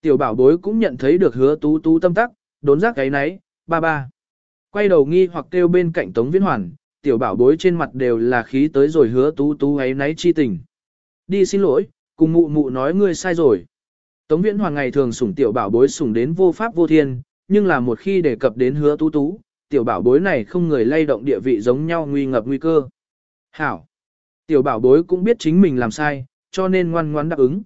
Tiểu bảo bối cũng nhận thấy được hứa tú tú tâm tắc, đốn giác cái nấy, ba ba. Quay đầu nghi hoặc kêu bên cạnh Tống Viễn Hoàn, tiểu bảo bối trên mặt đều là khí tới rồi hứa tú tú ấy nấy chi tình. Đi xin lỗi, cùng mụ mụ nói ngươi sai rồi. Tống Viễn Hoàn ngày thường sủng tiểu bảo bối sủng đến vô pháp vô thiên, nhưng là một khi đề cập đến hứa tú tú, tiểu bảo bối này không người lay động địa vị giống nhau nguy ngập nguy cơ. Hảo. Tiểu bảo bối cũng biết chính mình làm sai, cho nên ngoan ngoãn đáp ứng.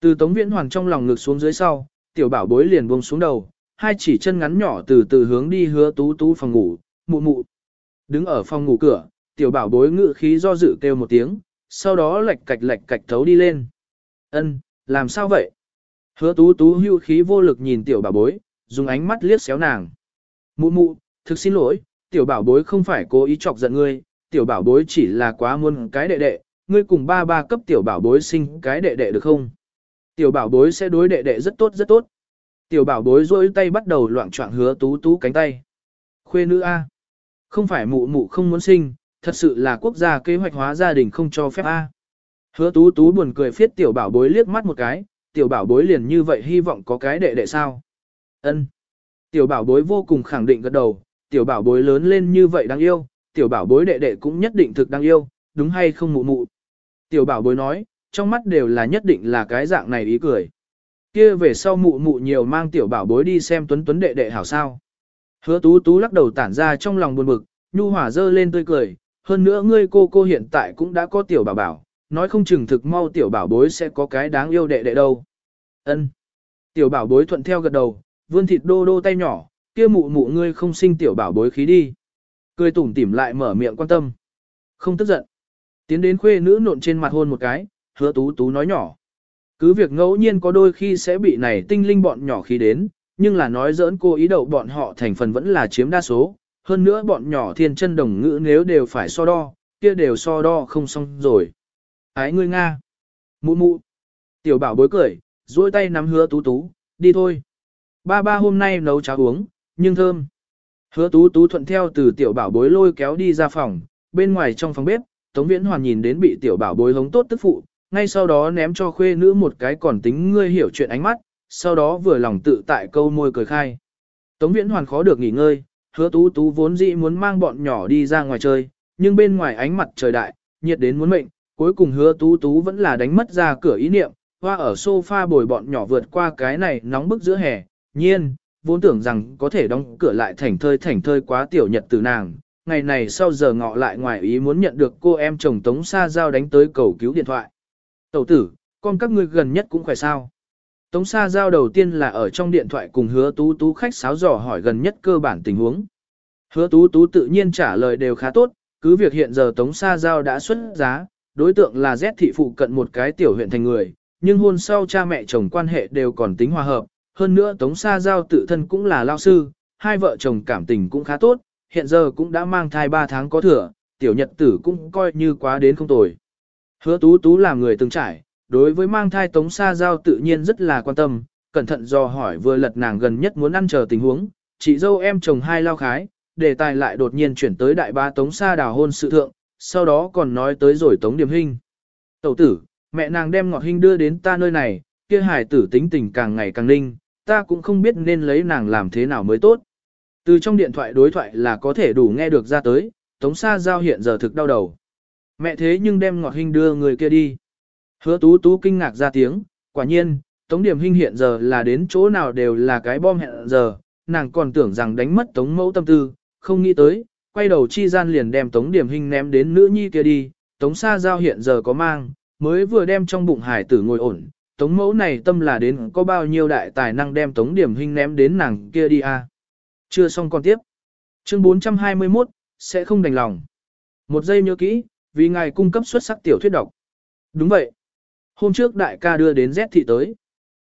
Từ tống viễn hoàng trong lòng ngực xuống dưới sau, tiểu bảo bối liền buông xuống đầu, hai chỉ chân ngắn nhỏ từ từ hướng đi hứa tú tú phòng ngủ, mụ mụ. Đứng ở phòng ngủ cửa, tiểu bảo bối ngự khí do dự kêu một tiếng, sau đó lệch cạch lệch cạch thấu đi lên. Ân, làm sao vậy? Hứa tú tú hưu khí vô lực nhìn tiểu bảo bối, dùng ánh mắt liếc xéo nàng. Mụ mụ, thực xin lỗi, tiểu bảo bối không phải cố ý chọc giận ngươi, tiểu bảo bối chỉ là quá muôn cái đệ đệ, ngươi cùng ba ba cấp tiểu bảo bối sinh cái đệ đệ được không? Tiểu bảo bối sẽ đối đệ đệ rất tốt rất tốt. Tiểu bảo bối rôi tay bắt đầu loạn trọng hứa tú tú cánh tay. Khuê nữ A. Không phải mụ mụ không muốn sinh, thật sự là quốc gia kế hoạch hóa gia đình không cho phép A. Hứa tú tú buồn cười phiết tiểu bảo bối liếc mắt một cái, tiểu bảo bối liền như vậy hy vọng có cái đệ đệ sao. Ân. Tiểu bảo bối vô cùng khẳng định gật đầu, tiểu bảo bối lớn lên như vậy đáng yêu, tiểu bảo bối đệ đệ cũng nhất định thực đáng yêu, đúng hay không mụ mụ. Tiểu bảo bối nói, trong mắt đều là nhất định là cái dạng này ý cười. Kia về sau mụ mụ nhiều mang tiểu bảo bối đi xem tuấn tuấn đệ đệ hảo sao. Hứa tú tú lắc đầu tản ra trong lòng buồn bực, nhu hỏa dơ lên tươi cười, hơn nữa ngươi cô cô hiện tại cũng đã có tiểu bảo bảo, nói không chừng thực mau tiểu bảo bối sẽ có cái đáng yêu đệ đệ đâu. Ân. Tiểu bảo bối thuận theo gật đầu, vươn thịt đô đô tay nhỏ, kia mụ mụ ngươi không sinh tiểu bảo bối khí đi. Cười tủm tỉm lại mở miệng quan tâm. Không tức giận. Tiến đến khuê nữ nộn trên mặt hôn một cái, hứa tú tú nói nhỏ. Cứ việc ngẫu nhiên có đôi khi sẽ bị này tinh linh bọn nhỏ khí đến, nhưng là nói giỡn cô ý đậu bọn họ thành phần vẫn là chiếm đa số. Hơn nữa bọn nhỏ thiên chân đồng ngữ nếu đều phải so đo, kia đều so đo không xong rồi. Ái ngươi Nga. Mụ mụ. Tiểu bảo bối cười, duỗi tay nắm hứa tú tú, đi thôi. Ba ba hôm nay nấu cháo uống, nhưng thơm. Hứa tú tú thuận theo từ tiểu bảo bối lôi kéo đi ra phòng, bên ngoài trong phòng bếp, Tống Viễn Hoàn nhìn đến bị tiểu bảo bối hống tốt tức phụ, ngay sau đó ném cho khuê nữ một cái còn tính ngươi hiểu chuyện ánh mắt, sau đó vừa lòng tự tại câu môi cười khai. Tống Viễn Hoàn khó được nghỉ ngơi, hứa tú tú vốn dĩ muốn mang bọn nhỏ đi ra ngoài chơi, nhưng bên ngoài ánh mặt trời đại, nhiệt đến muốn mệnh, cuối cùng hứa tú tú vẫn là đánh mất ra cửa ý niệm, hoa ở sofa bồi bọn nhỏ vượt qua cái này nóng bức giữa hè, nhiên, vốn tưởng rằng có thể đóng cửa lại thành thơi thành thơi quá tiểu nhật từ nàng. Ngày này sau giờ ngọ lại ngoài ý muốn nhận được cô em chồng Tống Sa Giao đánh tới cầu cứu điện thoại. Tẩu tử, con các ngươi gần nhất cũng khỏe sao. Tống Sa Giao đầu tiên là ở trong điện thoại cùng hứa tú tú khách sáo dò hỏi gần nhất cơ bản tình huống. Hứa tú tú tự nhiên trả lời đều khá tốt, cứ việc hiện giờ Tống Sa Giao đã xuất giá, đối tượng là Z thị phụ cận một cái tiểu huyện thành người, nhưng hôn sau cha mẹ chồng quan hệ đều còn tính hòa hợp, hơn nữa Tống Sa Giao tự thân cũng là lao sư, hai vợ chồng cảm tình cũng khá tốt, hiện giờ cũng đã mang thai 3 tháng có thừa, tiểu nhật tử cũng coi như quá đến không tồi. Hứa tú tú làm người từng trải, đối với mang thai Tống Sa Giao tự nhiên rất là quan tâm, cẩn thận do hỏi vừa lật nàng gần nhất muốn ăn chờ tình huống, chị dâu em chồng hai lao khái, đề tài lại đột nhiên chuyển tới đại ba Tống Sa đào hôn sự thượng, sau đó còn nói tới rồi Tống Điểm Hinh. Tẩu tử, mẹ nàng đem ngọt hình đưa đến ta nơi này, kia hải tử tính tình càng ngày càng ninh, ta cũng không biết nên lấy nàng làm thế nào mới tốt. Từ trong điện thoại đối thoại là có thể đủ nghe được ra tới, Tống Sa Giao hiện giờ thực đau đầu. Mẹ thế nhưng đem ngọt hình đưa người kia đi. Hứa tú tú kinh ngạc ra tiếng, quả nhiên, Tống Điểm Hinh hiện giờ là đến chỗ nào đều là cái bom hẹn giờ, nàng còn tưởng rằng đánh mất Tống Mẫu tâm tư, không nghĩ tới, quay đầu chi gian liền đem Tống Điểm Hinh ném đến nữ nhi kia đi, Tống Sa Giao hiện giờ có mang, mới vừa đem trong bụng hải tử ngồi ổn, tống mẫu này tâm là đến có bao nhiêu đại tài năng đem tống điểm hình ném đến nàng kia đi a à. Chưa xong còn tiếp. Chương 421, sẽ không đành lòng. Một giây nhớ kỹ, vì ngài cung cấp xuất sắc tiểu thuyết độc. Đúng vậy. Hôm trước đại ca đưa đến Z thị tới.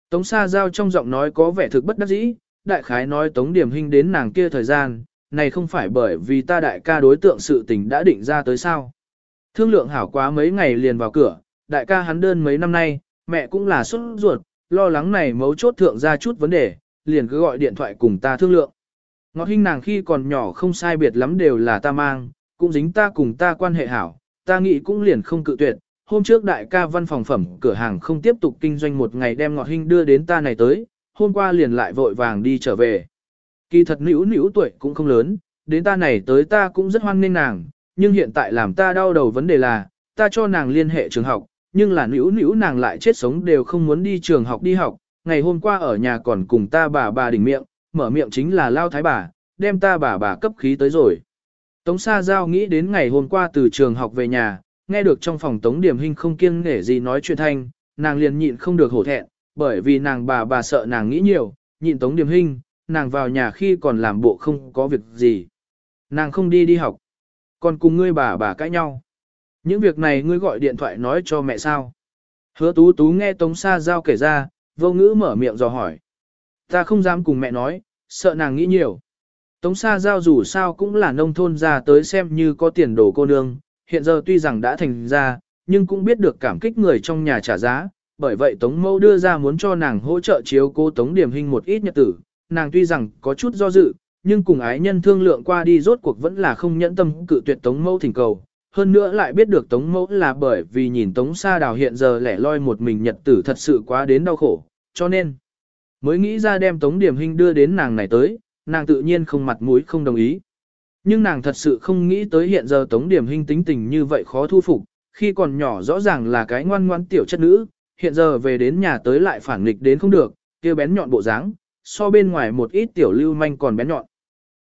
Tống Sa Giao trong giọng nói có vẻ thực bất đắc dĩ, đại khái nói Tống Điểm Hinh đến nàng kia thời gian, này không phải bởi vì ta đại ca đối tượng sự tình đã định ra tới sao. Thương lượng hảo quá mấy ngày liền vào cửa, đại ca hắn đơn mấy năm nay, mẹ cũng là xuất ruột, lo lắng này mấu chốt thượng ra chút vấn đề, liền cứ gọi điện thoại cùng ta thương lượng. Ngọt hình nàng khi còn nhỏ không sai biệt lắm đều là ta mang, cũng dính ta cùng ta quan hệ hảo, ta nghĩ cũng liền không cự tuyệt. Hôm trước đại ca văn phòng phẩm cửa hàng không tiếp tục kinh doanh một ngày đem ngọt hình đưa đến ta này tới, hôm qua liền lại vội vàng đi trở về. Kỳ thật nữ nữ tuổi cũng không lớn, đến ta này tới ta cũng rất hoan nghênh nàng, nhưng hiện tại làm ta đau đầu vấn đề là, ta cho nàng liên hệ trường học, nhưng là nữ nữ nàng lại chết sống đều không muốn đi trường học đi học, ngày hôm qua ở nhà còn cùng ta bà bà đỉnh miệng, mở miệng chính là lao thái bà, đem ta bà bà cấp khí tới rồi. Tống Sa Giao nghĩ đến ngày hôm qua từ trường học về nhà, nghe được trong phòng Tống Điểm Hinh không kiêng nể gì nói chuyện thanh, nàng liền nhịn không được hổ thẹn, bởi vì nàng bà bà sợ nàng nghĩ nhiều, nhịn Tống Điểm Hinh, nàng vào nhà khi còn làm bộ không có việc gì. Nàng không đi đi học, còn cùng ngươi bà bà cãi nhau. Những việc này ngươi gọi điện thoại nói cho mẹ sao? Hứa tú tú nghe Tống Sa Giao kể ra, vô ngữ mở miệng dò hỏi. Ta không dám cùng mẹ nói, sợ nàng nghĩ nhiều. Tống Sa Giao dù sao cũng là nông thôn ra tới xem như có tiền đồ cô nương, hiện giờ tuy rằng đã thành ra, nhưng cũng biết được cảm kích người trong nhà trả giá, bởi vậy Tống Mâu đưa ra muốn cho nàng hỗ trợ chiếu cô Tống Điểm Hình một ít nhật tử, nàng tuy rằng có chút do dự, nhưng cùng ái nhân thương lượng qua đi rốt cuộc vẫn là không nhẫn tâm cự tuyệt Tống Mâu thỉnh cầu, hơn nữa lại biết được Tống Mẫu là bởi vì nhìn Tống Sa Đào hiện giờ lẻ loi một mình nhật tử thật sự quá đến đau khổ, cho nên mới nghĩ ra đem Tống Điểm Hinh đưa đến nàng này tới, nàng tự nhiên không mặt mũi không đồng ý. Nhưng nàng thật sự không nghĩ tới hiện giờ Tống Điểm Hinh tính tình như vậy khó thu phục, khi còn nhỏ rõ ràng là cái ngoan ngoan tiểu chất nữ, hiện giờ về đến nhà tới lại phản nghịch đến không được, kia bén nhọn bộ dáng, so bên ngoài một ít tiểu lưu manh còn bén nhọn.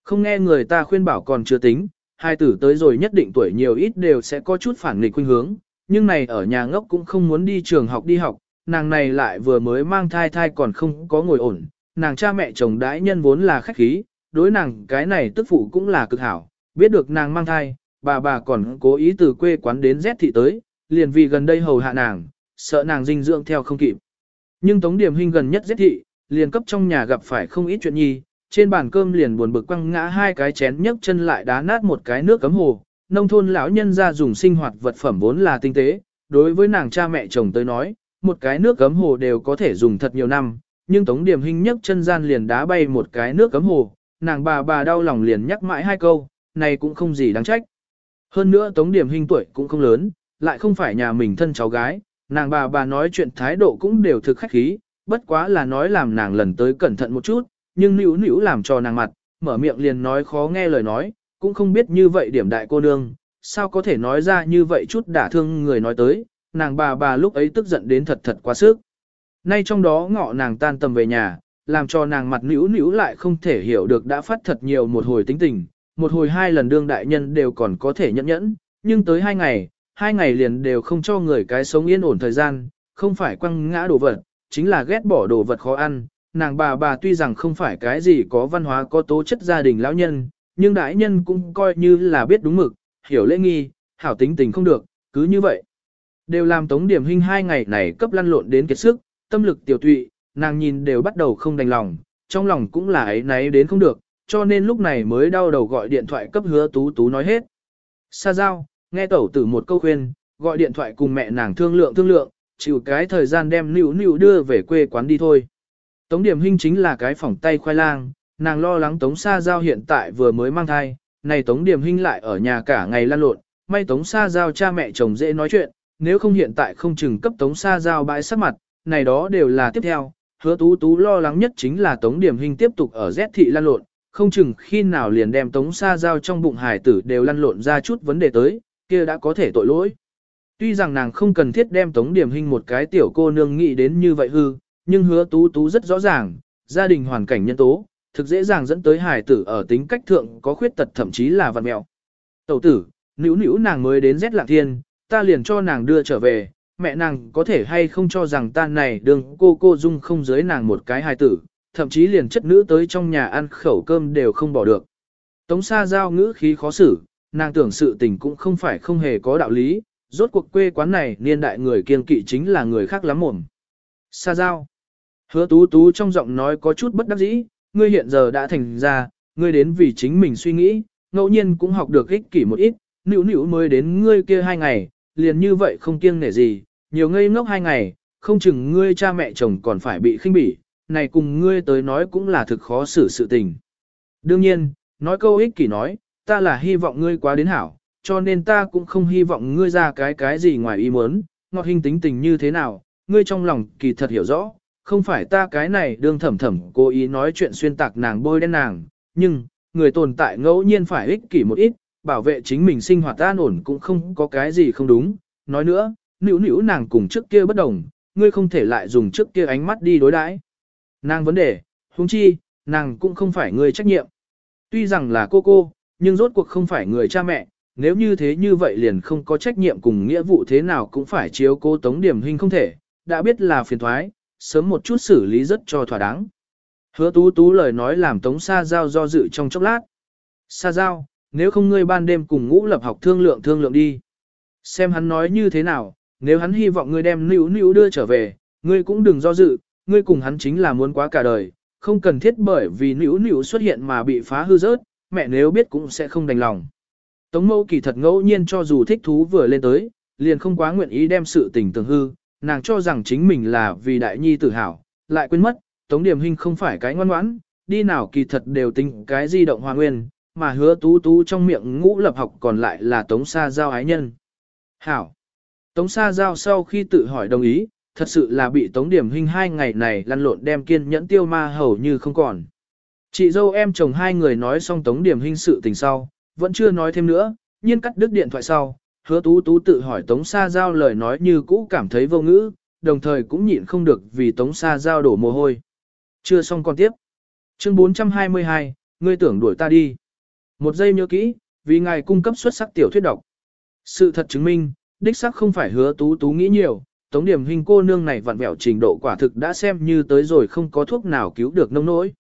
Không nghe người ta khuyên bảo còn chưa tính, hai tử tới rồi nhất định tuổi nhiều ít đều sẽ có chút phản nghịch khuynh hướng, nhưng này ở nhà ngốc cũng không muốn đi trường học đi học, nàng này lại vừa mới mang thai thai còn không có ngồi ổn, nàng cha mẹ chồng đãi nhân vốn là khách khí, đối nàng cái này tức phụ cũng là cực hảo, biết được nàng mang thai, bà bà còn cố ý từ quê quán đến Z thị tới, liền vì gần đây hầu hạ nàng, sợ nàng dinh dưỡng theo không kịp. Nhưng Tống Điểm Hinh gần nhất Z thị, liền cấp trong nhà gặp phải không ít chuyện nhi, trên bàn cơm liền buồn bực quăng ngã hai cái chén nhấc chân lại đá nát một cái nước cấm hồ, nông thôn lão nhân ra dùng sinh hoạt vật phẩm vốn là tinh tế, đối với nàng cha mẹ chồng tới nói, một cái nước cấm hồ đều có thể dùng thật nhiều năm, nhưng Tống Điểm Hinh nhấc chân gian liền đá bay một cái nước cấm hồ, nàng bà bà đau lòng liền nhắc mãi hai câu, này cũng không gì đáng trách. Hơn nữa Tống Điểm Hinh tuổi cũng không lớn, lại không phải nhà mình thân cháu gái, nàng bà bà nói chuyện thái độ cũng đều thực khách khí, bất quá là nói làm nàng lần tới cẩn thận một chút, nhưng nữu nữu làm cho nàng mặt, mở miệng liền nói khó nghe lời nói, cũng không biết như vậy điểm đại cô nương, sao có thể nói ra như vậy chút đả thương người nói tới, nàng bà bà lúc ấy tức giận đến thật thật quá sức. Nay trong đó ngọ nàng tan tầm về nhà, làm cho nàng mặt nữu nữu lại không thể hiểu được đã phát thật nhiều một hồi tính tình, một hồi hai lần đương đại nhân đều còn có thể nhẫn nhẫn, nhưng tới hai ngày, hai ngày liền đều không cho người cái sống yên ổn thời gian, không phải quăng ngã đồ vật, chính là ghét bỏ đồ vật khó ăn. Nàng bà bà tuy rằng không phải cái gì có văn hóa có tố chất gia đình lão nhân, nhưng đại nhân cũng coi như là biết đúng mực, hiểu lễ nghi, hảo tính tình không được, cứ như vậy. Đều làm tống điểm hình hai ngày này cấp lăn lộn đến kiệt sức, tâm lực tiểu tụy, nàng nhìn đều bắt đầu không đành lòng, trong lòng cũng là ấy náy đến không được, cho nên lúc này mới đau đầu gọi điện thoại cấp hứa tú tú nói hết. Sa giao, nghe tẩu tử một câu khuyên, gọi điện thoại cùng mẹ nàng thương lượng thương lượng, chịu cái thời gian đem nữu nữu đưa về quê quán đi thôi. Tống điểm hình chính là cái phỏng tay khoai lang, nàng lo lắng tống sa giao hiện tại vừa mới mang thai, này tống điểm hình lại ở nhà cả ngày lan lộn, may tống sa giao cha mẹ chồng dễ nói chuyện, nếu không hiện tại không chừng cấp tống sa giao bãi sắc mặt, này đó đều là tiếp theo. Hứa tú tú lo lắng nhất chính là tống điểm hình tiếp tục ở Z thị lan lộn, không chừng khi nào liền đem tống sa giao trong bụng hải tử đều lăn lộn ra chút vấn đề tới, kia đã có thể tội lỗi. Tuy rằng nàng không cần thiết đem tống điểm hình một cái tiểu cô nương nghĩ đến như vậy hư, nhưng hứa tú tú rất rõ ràng, gia đình hoàn cảnh nhân tố, thực dễ dàng dẫn tới hài tử ở tính cách thượng có khuyết tật thậm chí là vật mẹo. Tẩu tử, nữ nữ nàng mới đến rét lạng thiên, ta liền cho nàng đưa trở về, mẹ nàng có thể hay không cho rằng ta này đừng cô cô dung không giới nàng một cái hài tử, thậm chí liền chất nữ tới trong nhà ăn khẩu cơm đều không bỏ được. Tống xa giao ngữ khí khó xử, nàng tưởng sự tình cũng không phải không hề có đạo lý, rốt cuộc quê quán này niên đại người kiên kỵ chính là người khác lắm mồm. Sa giao. Hứa tú tú trong giọng nói có chút bất đắc dĩ, ngươi hiện giờ đã thành ra, ngươi đến vì chính mình suy nghĩ, ngẫu nhiên cũng học được ích kỷ một ít, nữu nữu mới đến ngươi kia hai ngày, liền như vậy không kiêng nể gì, nhiều ngây ngốc hai ngày, không chừng ngươi cha mẹ chồng còn phải bị khinh bỉ, này cùng ngươi tới nói cũng là thực khó xử sự tình. Đương nhiên, nói câu ích kỷ nói, ta là hy vọng ngươi quá đến hảo, cho nên ta cũng không hy vọng ngươi ra cái cái gì ngoài ý muốn, ngọt hình tính tình như thế nào, ngươi trong lòng kỳ thật hiểu rõ, không phải ta cái này đương thẩm thẩm cố ý nói chuyện xuyên tạc nàng bôi đen nàng, nhưng, người tồn tại ngẫu nhiên phải ích kỷ một ít, bảo vệ chính mình sinh hoạt an ổn cũng không có cái gì không đúng. Nói nữa, nữ nữ nàng cùng trước kia bất đồng, ngươi không thể lại dùng trước kia ánh mắt đi đối đãi. Nàng vấn đề, huống chi, nàng cũng không phải người trách nhiệm. Tuy rằng là cô cô, nhưng rốt cuộc không phải người cha mẹ, nếu như thế như vậy liền không có trách nhiệm cùng nghĩa vụ thế nào cũng phải chiếu cô tống điểm hình không thể, đã biết là phiền thoái, sớm một chút xử lý rất cho thỏa đáng. Hứa tú tú lời nói làm tống sa giao do dự trong chốc lát. Sa giao, nếu không ngươi ban đêm cùng ngũ lập học thương lượng thương lượng đi. Xem hắn nói như thế nào, nếu hắn hy vọng ngươi đem nữ nữ đưa trở về, ngươi cũng đừng do dự, ngươi cùng hắn chính là muốn quá cả đời, không cần thiết bởi vì nữ nữ xuất hiện mà bị phá hư rớt, mẹ nếu biết cũng sẽ không đành lòng. Tống mẫu kỳ thật ngẫu nhiên cho dù thích thú vừa lên tới, liền không quá nguyện ý đem sự tình tường hư, nàng cho rằng chính mình là vì đại nhi tự hào, lại quên mất, Tống Điểm Hinh không phải cái ngoan ngoãn, đi nào kỳ thật đều tính cái di động hòa nguyên, mà hứa tú tú trong miệng ngũ lập học còn lại là tống sa giao ái nhân. Hảo! Tống sa giao sau khi tự hỏi đồng ý, thật sự là bị tống điểm Hinh hai ngày này lăn lộn đem kiên nhẫn tiêu ma hầu như không còn. Chị dâu em chồng hai người nói xong tống điểm Hinh sự tình sau, vẫn chưa nói thêm nữa, nhiên cắt đứt điện thoại sau, hứa tú tú tự hỏi tống sa giao lời nói như cũ cảm thấy vô ngữ, đồng thời cũng nhịn không được vì tống sa giao đổ mồ hôi. Chưa xong còn tiếp. Chương 422, ngươi tưởng đuổi ta đi. Một giây nhớ kỹ, vì ngài cung cấp xuất sắc tiểu thuyết độc. Sự thật chứng minh, đích xác không phải hứa tú tú nghĩ nhiều, tống điểm hình cô nương này vặn vẹo trình độ quả thực đã xem như tới rồi không có thuốc nào cứu được nông nỗi.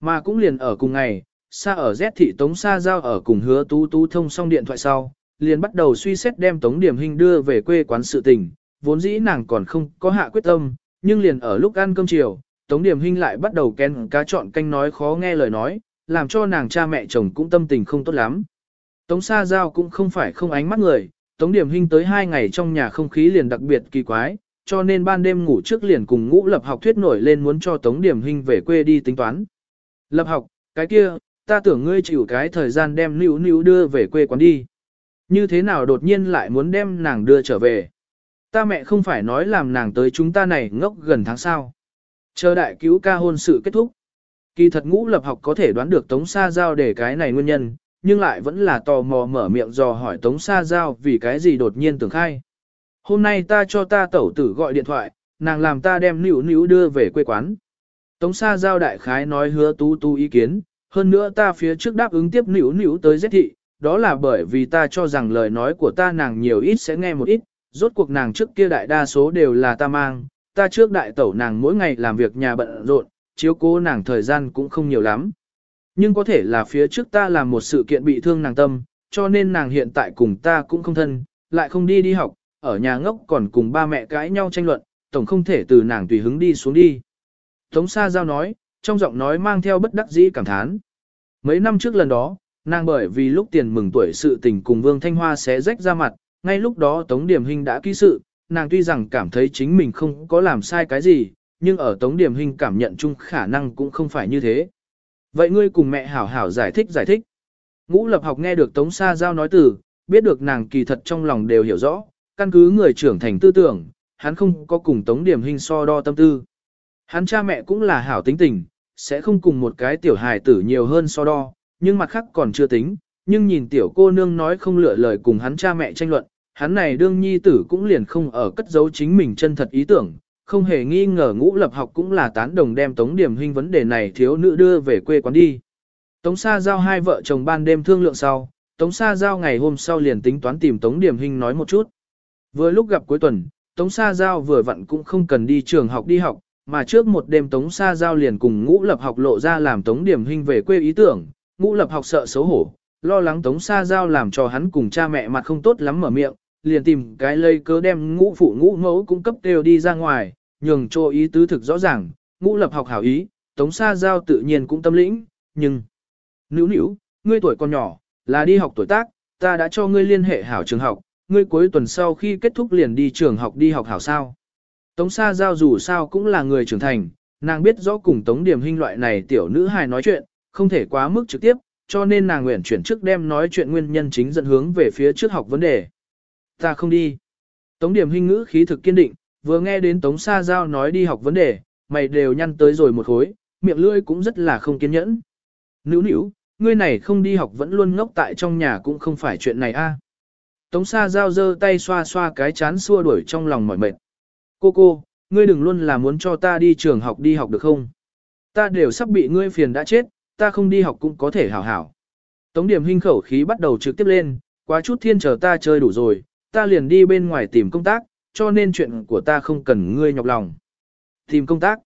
Mà cũng liền ở cùng ngày, xa ở Z thị tống xa giao ở cùng hứa tú tú thông xong điện thoại sau, liền bắt đầu suy xét đem tống điểm Hinh đưa về quê quán sự tình, vốn dĩ nàng còn không có hạ quyết tâm, nhưng liền ở lúc ăn cơm chiều, tống điểm Hinh lại bắt đầu ken cá chọn canh nói khó nghe lời nói, làm cho nàng cha mẹ chồng cũng tâm tình không tốt lắm. Tống Sa Giao cũng không phải không ánh mắt người, Tống Điểm Hinh tới hai ngày trong nhà không khí liền đặc biệt kỳ quái, cho nên ban đêm ngủ trước liền cùng ngũ lập học thuyết nổi lên muốn cho Tống Điểm Hinh về quê đi tính toán. Lập học, cái kia, ta tưởng ngươi chịu cái thời gian đem níu níu đưa về quê quán đi. Như thế nào đột nhiên lại muốn đem nàng đưa trở về. Ta mẹ không phải nói làm nàng tới chúng ta này ngốc gần tháng sau. Chờ đại cứu ca hôn sự kết thúc. Kỳ thật ngũ lập học có thể đoán được Tống Sa Giao để cái này nguyên nhân, nhưng lại vẫn là tò mò mở miệng dò hỏi Tống Sa Giao vì cái gì đột nhiên tưởng khai. Hôm nay ta cho ta tẩu tử gọi điện thoại, nàng làm ta đem nữ nữ đưa về quê quán. Tống Sa Giao đại khái nói hứa tú tú ý kiến, hơn nữa ta phía trước đáp ứng tiếp nữ nữ tới giết thị, đó là bởi vì ta cho rằng lời nói của ta nàng nhiều ít sẽ nghe một ít, rốt cuộc nàng trước kia đại đa số đều là ta mang, ta trước đại tẩu nàng mỗi ngày làm việc nhà bận rộn, chiếu cố nàng thời gian cũng không nhiều lắm. Nhưng có thể là phía trước ta làm một sự kiện bị thương nàng tâm, cho nên nàng hiện tại cùng ta cũng không thân, lại không đi đi học, ở nhà ngốc còn cùng ba mẹ cãi nhau tranh luận, tổng không thể từ nàng tùy hứng đi xuống đi. Tống Sa Giao nói, trong giọng nói mang theo bất đắc dĩ cảm thán. Mấy năm trước lần đó, nàng bởi vì lúc tiền mừng tuổi sự tình cùng Vương Thanh Hoa sẽ rách ra mặt, ngay lúc đó Tống Điểm Hinh đã ký sự, nàng tuy rằng cảm thấy chính mình không có làm sai cái gì, nhưng ở Tống Điểm Hinh cảm nhận chung khả năng cũng không phải như thế. Vậy ngươi cùng mẹ hảo hảo giải thích giải thích. Ngũ lập học nghe được Tống Sa Giao nói từ, biết được nàng kỳ thật trong lòng đều hiểu rõ, căn cứ người trưởng thành tư tưởng, hắn không có cùng Tống Điểm Hinh so đo tâm tư. Hắn cha mẹ cũng là hảo tính tình, sẽ không cùng một cái tiểu hài tử nhiều hơn so đo, nhưng mặt khác còn chưa tính, nhưng nhìn tiểu cô nương nói không lựa lời cùng hắn cha mẹ tranh luận, hắn này đương nhi tử cũng liền không ở cất giấu chính mình chân thật ý tưởng, không hề nghi ngờ ngũ lập học cũng là tán đồng đem Tống Điểm hình vấn đề này thiếu nữ đưa về quê quán đi. Tống Sa Giao hai vợ chồng ban đêm thương lượng sau, Tống Sa Giao ngày hôm sau liền tính toán tìm Tống Điểm Hinh nói một chút. Vừa lúc gặp cuối tuần, Tống Sa Giao vừa vặn cũng không cần đi trường học đi học, mà trước một đêm Tống Sa Giao liền cùng ngũ lập học lộ ra làm Tống Điểm Hinh về quê ý tưởng, ngũ lập học sợ xấu hổ, lo lắng Tống Sa Giao làm cho hắn cùng cha mẹ mặt không tốt lắm mở miệng, liền tìm cái lây cớ đem ngũ phụ ngũ mẫu cung cấp đều đi ra ngoài, nhường cho ý tứ thực rõ ràng, ngũ lập học hảo ý, tống sa giao tự nhiên cũng tâm lĩnh, nhưng... Nữ nữ, ngươi tuổi còn nhỏ, là đi học tuổi tác, ta đã cho ngươi liên hệ hảo trường học, ngươi cuối tuần sau khi kết thúc liền đi trường học đi học hảo sao. Tống sa giao dù sao cũng là người trưởng thành, nàng biết rõ cùng tống điểm hình loại này tiểu nữ hài nói chuyện, không thể quá mức trực tiếp, cho nên nàng nguyện chuyển trước đem nói chuyện nguyên nhân chính dẫn hướng về phía trước học vấn đề. Ta không đi. Tống điểm hình ngữ khí thực kiên định, vừa nghe đến Tống Sa Giao nói đi học vấn đề, mày đều nhăn tới rồi một khối, miệng lưỡi cũng rất là không kiên nhẫn. Nữu nữu, ngươi này không đi học vẫn luôn ngốc tại trong nhà cũng không phải chuyện này a. Tống Sa Giao giơ tay xoa xoa cái chán xua đuổi trong lòng mỏi mệt. Cô cô, ngươi đừng luôn là muốn cho ta đi trường học đi học được không? Ta đều sắp bị ngươi phiền đã chết, ta không đi học cũng có thể hảo hảo. Tống điểm Hinh khẩu khí bắt đầu trực tiếp lên, quá chút thiên chờ ta chơi đủ rồi, ta liền đi bên ngoài tìm công tác, cho nên chuyện của ta không cần ngươi nhọc lòng. Tìm công tác.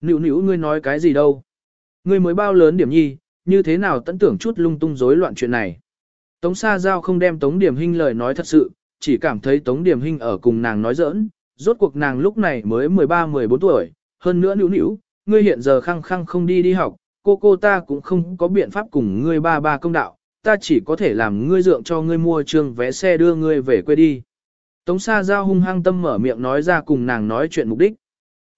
Nữu nữu ngươi nói cái gì đâu. Ngươi mới bao lớn điểm nhi, như thế nào tận tưởng chút lung tung rối loạn chuyện này. Tống Sa Giao không đem Tống Điểm Hinh lời nói thật sự, chỉ cảm thấy Tống Điểm Hinh ở cùng nàng nói giỡn, rốt cuộc nàng lúc này mới 13-14 tuổi, hơn nữa nữu nữu, ngươi hiện giờ khăng khăng không đi đi học, cô cô ta cũng không có biện pháp cùng ngươi ba ba công đạo, ta chỉ có thể làm ngươi dượng cho ngươi mua trường vé xe đưa ngươi về quê đi. Tống Sa Giao hung hăng tâm mở miệng nói ra cùng nàng nói chuyện mục đích.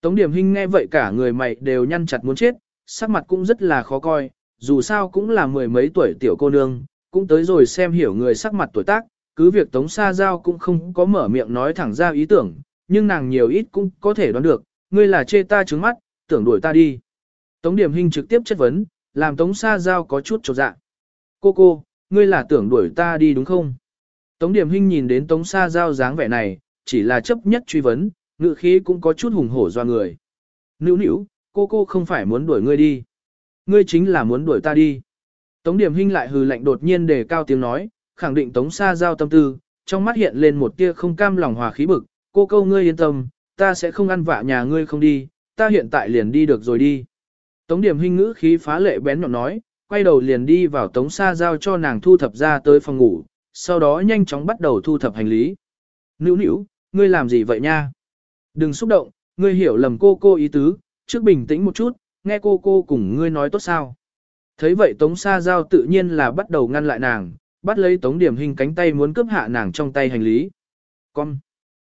Tống Điểm Hinh nghe vậy cả người mày đều nhăn chặt muốn chết, sắc mặt cũng rất là khó coi, dù sao cũng là mười mấy tuổi tiểu cô nương, cũng tới rồi xem hiểu người sắc mặt tuổi tác, cứ việc Tống Sa Giao cũng không có mở miệng nói thẳng ra ý tưởng, nhưng nàng nhiều ít cũng có thể đoán được, ngươi là chê ta trứng mắt, tưởng đuổi ta đi. Tống Điểm Hinh trực tiếp chất vấn, làm Tống Sa Giao có chút chột dạ. Cô cô, ngươi là tưởng đuổi ta đi đúng không? Tống Điểm Hinh nhìn đến Tống Sa Giao dáng vẻ này, chỉ là chấp nhất truy vấn, ngự khí cũng có chút hùng hổ do người. Nữu nữu, cô cô không phải muốn đuổi ngươi đi. Ngươi chính là muốn đuổi ta đi. Tống Điểm Hinh lại hừ lạnh đột nhiên đề cao tiếng nói, khẳng định Tống Sa Giao tâm tư, trong mắt hiện lên một tia không cam lòng hòa khí bực, cô câu ngươi yên tâm, ta sẽ không ăn vạ nhà ngươi không đi, ta hiện tại liền đi được rồi đi. Tống Điểm Hinh ngữ khí phá lệ bén nhọn nói, quay đầu liền đi vào Tống Sa Giao cho nàng thu thập ra tới phòng ngủ, sau đó nhanh chóng bắt đầu thu thập hành lý. Nữu nữu, ngươi làm gì vậy nha? Đừng xúc động, ngươi hiểu lầm cô cô ý tứ, trước bình tĩnh một chút, nghe cô cô cùng ngươi nói tốt sao. Thấy vậy Tống Sa Giao tự nhiên là bắt đầu ngăn lại nàng, bắt lấy Tống Điểm Hình cánh tay muốn cướp hạ nàng trong tay hành lý. Con!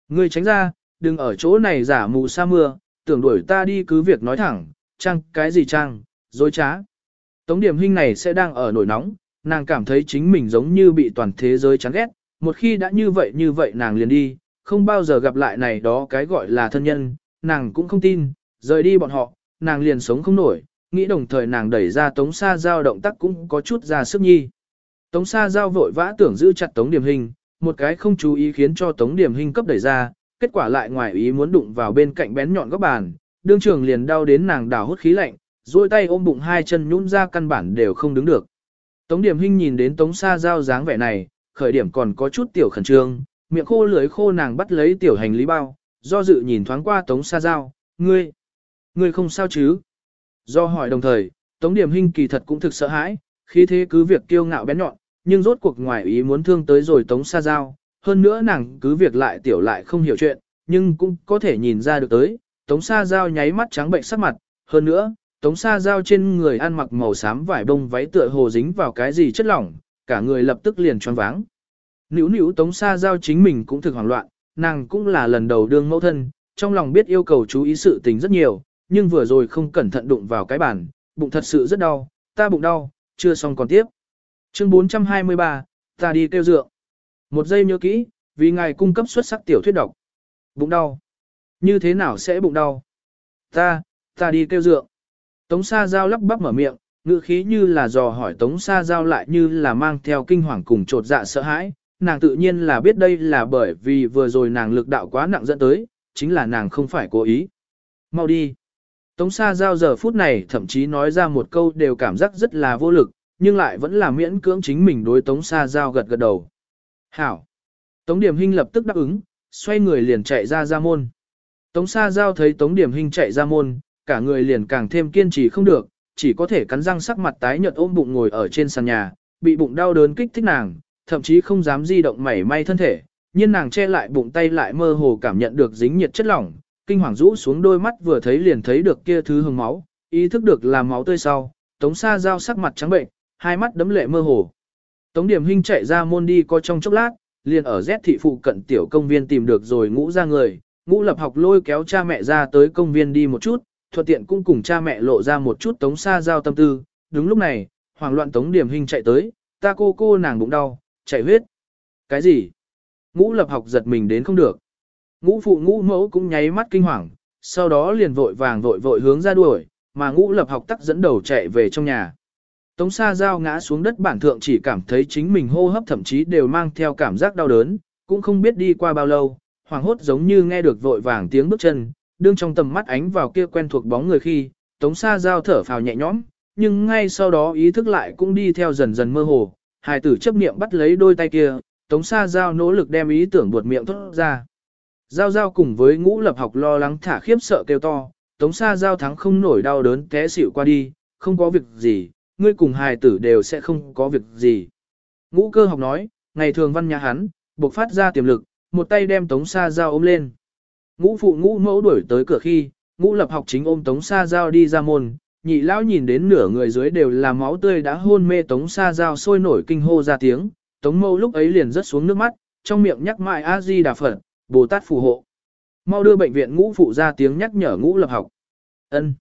Ngươi tránh ra, đừng ở chỗ này giả mù sa mưa, tưởng đuổi ta đi cứ việc nói thẳng, trang cái gì trang dối trá. Tống Điểm Hình này sẽ đang ở nổi nóng, nàng cảm thấy chính mình giống như bị toàn thế giới chán ghét, một khi đã như vậy như vậy nàng liền đi, không bao giờ gặp lại này đó cái gọi là thân nhân, nàng cũng không tin, rời đi bọn họ, nàng liền sống không nổi, nghĩ đồng thời nàng đẩy ra Tống Sa Giao động tác cũng có chút ra sức nhi. Tống Sa Giao vội vã tưởng giữ chặt Tống Điểm Hình, một cái không chú ý khiến cho Tống Điểm Hình cấp đẩy ra, kết quả lại ngoài ý muốn đụng vào bên cạnh bén nhọn góc bàn, đương trường liền đau đến nàng đảo hút khí lạnh, duỗi tay ôm bụng hai chân nhũn ra căn bản đều không đứng được. Tống Điểm Hinh nhìn đến Tống Sa Giao dáng vẻ này, khởi điểm còn có chút tiểu khẩn trương, miệng khô lưỡi khô nàng bắt lấy tiểu hành lý bao, do dự nhìn thoáng qua Tống Sa Giao, ngươi, ngươi không sao chứ? Do hỏi đồng thời, Tống Điểm Hinh kỳ thật cũng thực sợ hãi, khí thế cứ việc kiêu ngạo bén nhọn, nhưng rốt cuộc ngoài ý muốn thương tới rồi Tống Sa Giao, hơn nữa nàng cứ việc lại tiểu lại không hiểu chuyện, nhưng cũng có thể nhìn ra được tới, Tống Sa Giao nháy mắt trắng bệnh sắc mặt, hơn nữa, Tống Sa Giao trên người ăn mặc màu xám vải bông váy tựa hồ dính vào cái gì chất lỏng, cả người lập tức liền choáng váng. Nữu nữu Tống Sa Giao chính mình cũng thực hoảng loạn, nàng cũng là lần đầu đương mẫu thân, trong lòng biết yêu cầu chú ý sự tình rất nhiều, nhưng vừa rồi không cẩn thận đụng vào cái bàn, bụng thật sự rất đau, ta bụng đau, chưa xong còn tiếp. Chương 423, ta đi kêu dựa. Một giây nhớ kỹ, vì ngài cung cấp xuất sắc tiểu thuyết độc. Bụng đau. Như thế nào sẽ bụng đau? Ta, ta đi kêu dượng. Tống Sa Giao lắp bắp mở miệng, ngữ khí như là dò hỏi Tống Sa Giao lại như là mang theo kinh hoàng cùng trột dạ sợ hãi. Nàng tự nhiên là biết đây là bởi vì vừa rồi nàng lực đạo quá nặng dẫn tới, chính là nàng không phải cố ý. Mau đi. Tống Sa Giao giờ phút này thậm chí nói ra một câu đều cảm giác rất là vô lực, nhưng lại vẫn là miễn cưỡng chính mình đối Tống Sa Giao gật gật đầu. Hảo. Tống Điểm Hinh lập tức đáp ứng, xoay người liền chạy ra ra môn. Tống Sa Giao thấy Tống Điểm Hinh chạy ra môn, cả người liền càng thêm kiên trì không được, chỉ có thể cắn răng sắc mặt tái nhợt ôm bụng ngồi ở trên sàn nhà, bị bụng đau đớn kích thích nàng, thậm chí không dám di động mảy may thân thể, nhưng nàng che lại bụng tay lại mơ hồ cảm nhận được dính nhiệt chất lỏng, kinh hoàng rũ xuống đôi mắt vừa thấy liền thấy được kia thứ hừng máu, ý thức được là máu tươi sau, Tống Sa Giao sắc mặt trắng bệnh, hai mắt đấm lệ mơ hồ. Tống Điểm Hinh chạy ra môn đi có trong chốc lát, liền ở Z thị phụ cận tiểu công viên tìm được rồi ngũ ra người, ngũ lập học lôi kéo cha mẹ ra tới công viên đi một chút, thuận tiện cũng cùng cha mẹ lộ ra một chút tống xa giao tâm tư. Đúng lúc này, hoảng loạn tống điểm hình chạy tới, ta cô cô nàng bụng đau, chạy huyết. Cái gì? Ngũ lập học giật mình đến không được. Ngũ phụ ngũ mẫu cũng nháy mắt kinh hoàng, sau đó liền vội vàng vội vội hướng ra đuổi, mà ngũ lập học tắc dẫn đầu chạy về trong nhà. Tống Sa Giao ngã xuống đất bản thượng chỉ cảm thấy chính mình hô hấp thậm chí đều mang theo cảm giác đau đớn, cũng không biết đi qua bao lâu, hoảng hốt giống như nghe được vội vàng tiếng bước chân, đương trong tầm mắt ánh vào kia quen thuộc bóng người khi, Tống Sa Giao thở phào nhẹ nhõm, nhưng ngay sau đó ý thức lại cũng đi theo dần dần mơ hồ, hài tử chấp niệm bắt lấy đôi tay kia, Tống Sa Giao nỗ lực đem ý tưởng buột miệng thốt ra. Giao Giao cùng với ngũ lập học lo lắng thả khiếp sợ kêu to, Tống Sa Giao thắng không nổi đau đớn té xỉu qua đi, không có việc gì, ngươi cùng hài tử đều sẽ không có việc gì. Ngũ cơ học nói, ngày thường văn nhà hắn, buộc phát ra tiềm lực, một tay đem Tống Sa Giao ôm lên. Ngũ phụ ngũ mẫu đuổi tới cửa khi, ngũ lập học chính ôm Tống Sa Giao đi ra môn, nhị lão nhìn đến nửa người dưới đều là máu tươi đã hôn mê Tống Sa Giao sôi nổi kinh hô ra tiếng, Tống mẫu lúc ấy liền rớt xuống nước mắt, trong miệng nhắc mãi A-di Đà Phật, Bồ Tát phù hộ. Mau đưa bệnh viện ngũ phụ ra tiếng nhắc nhở ngũ lập học. Ân.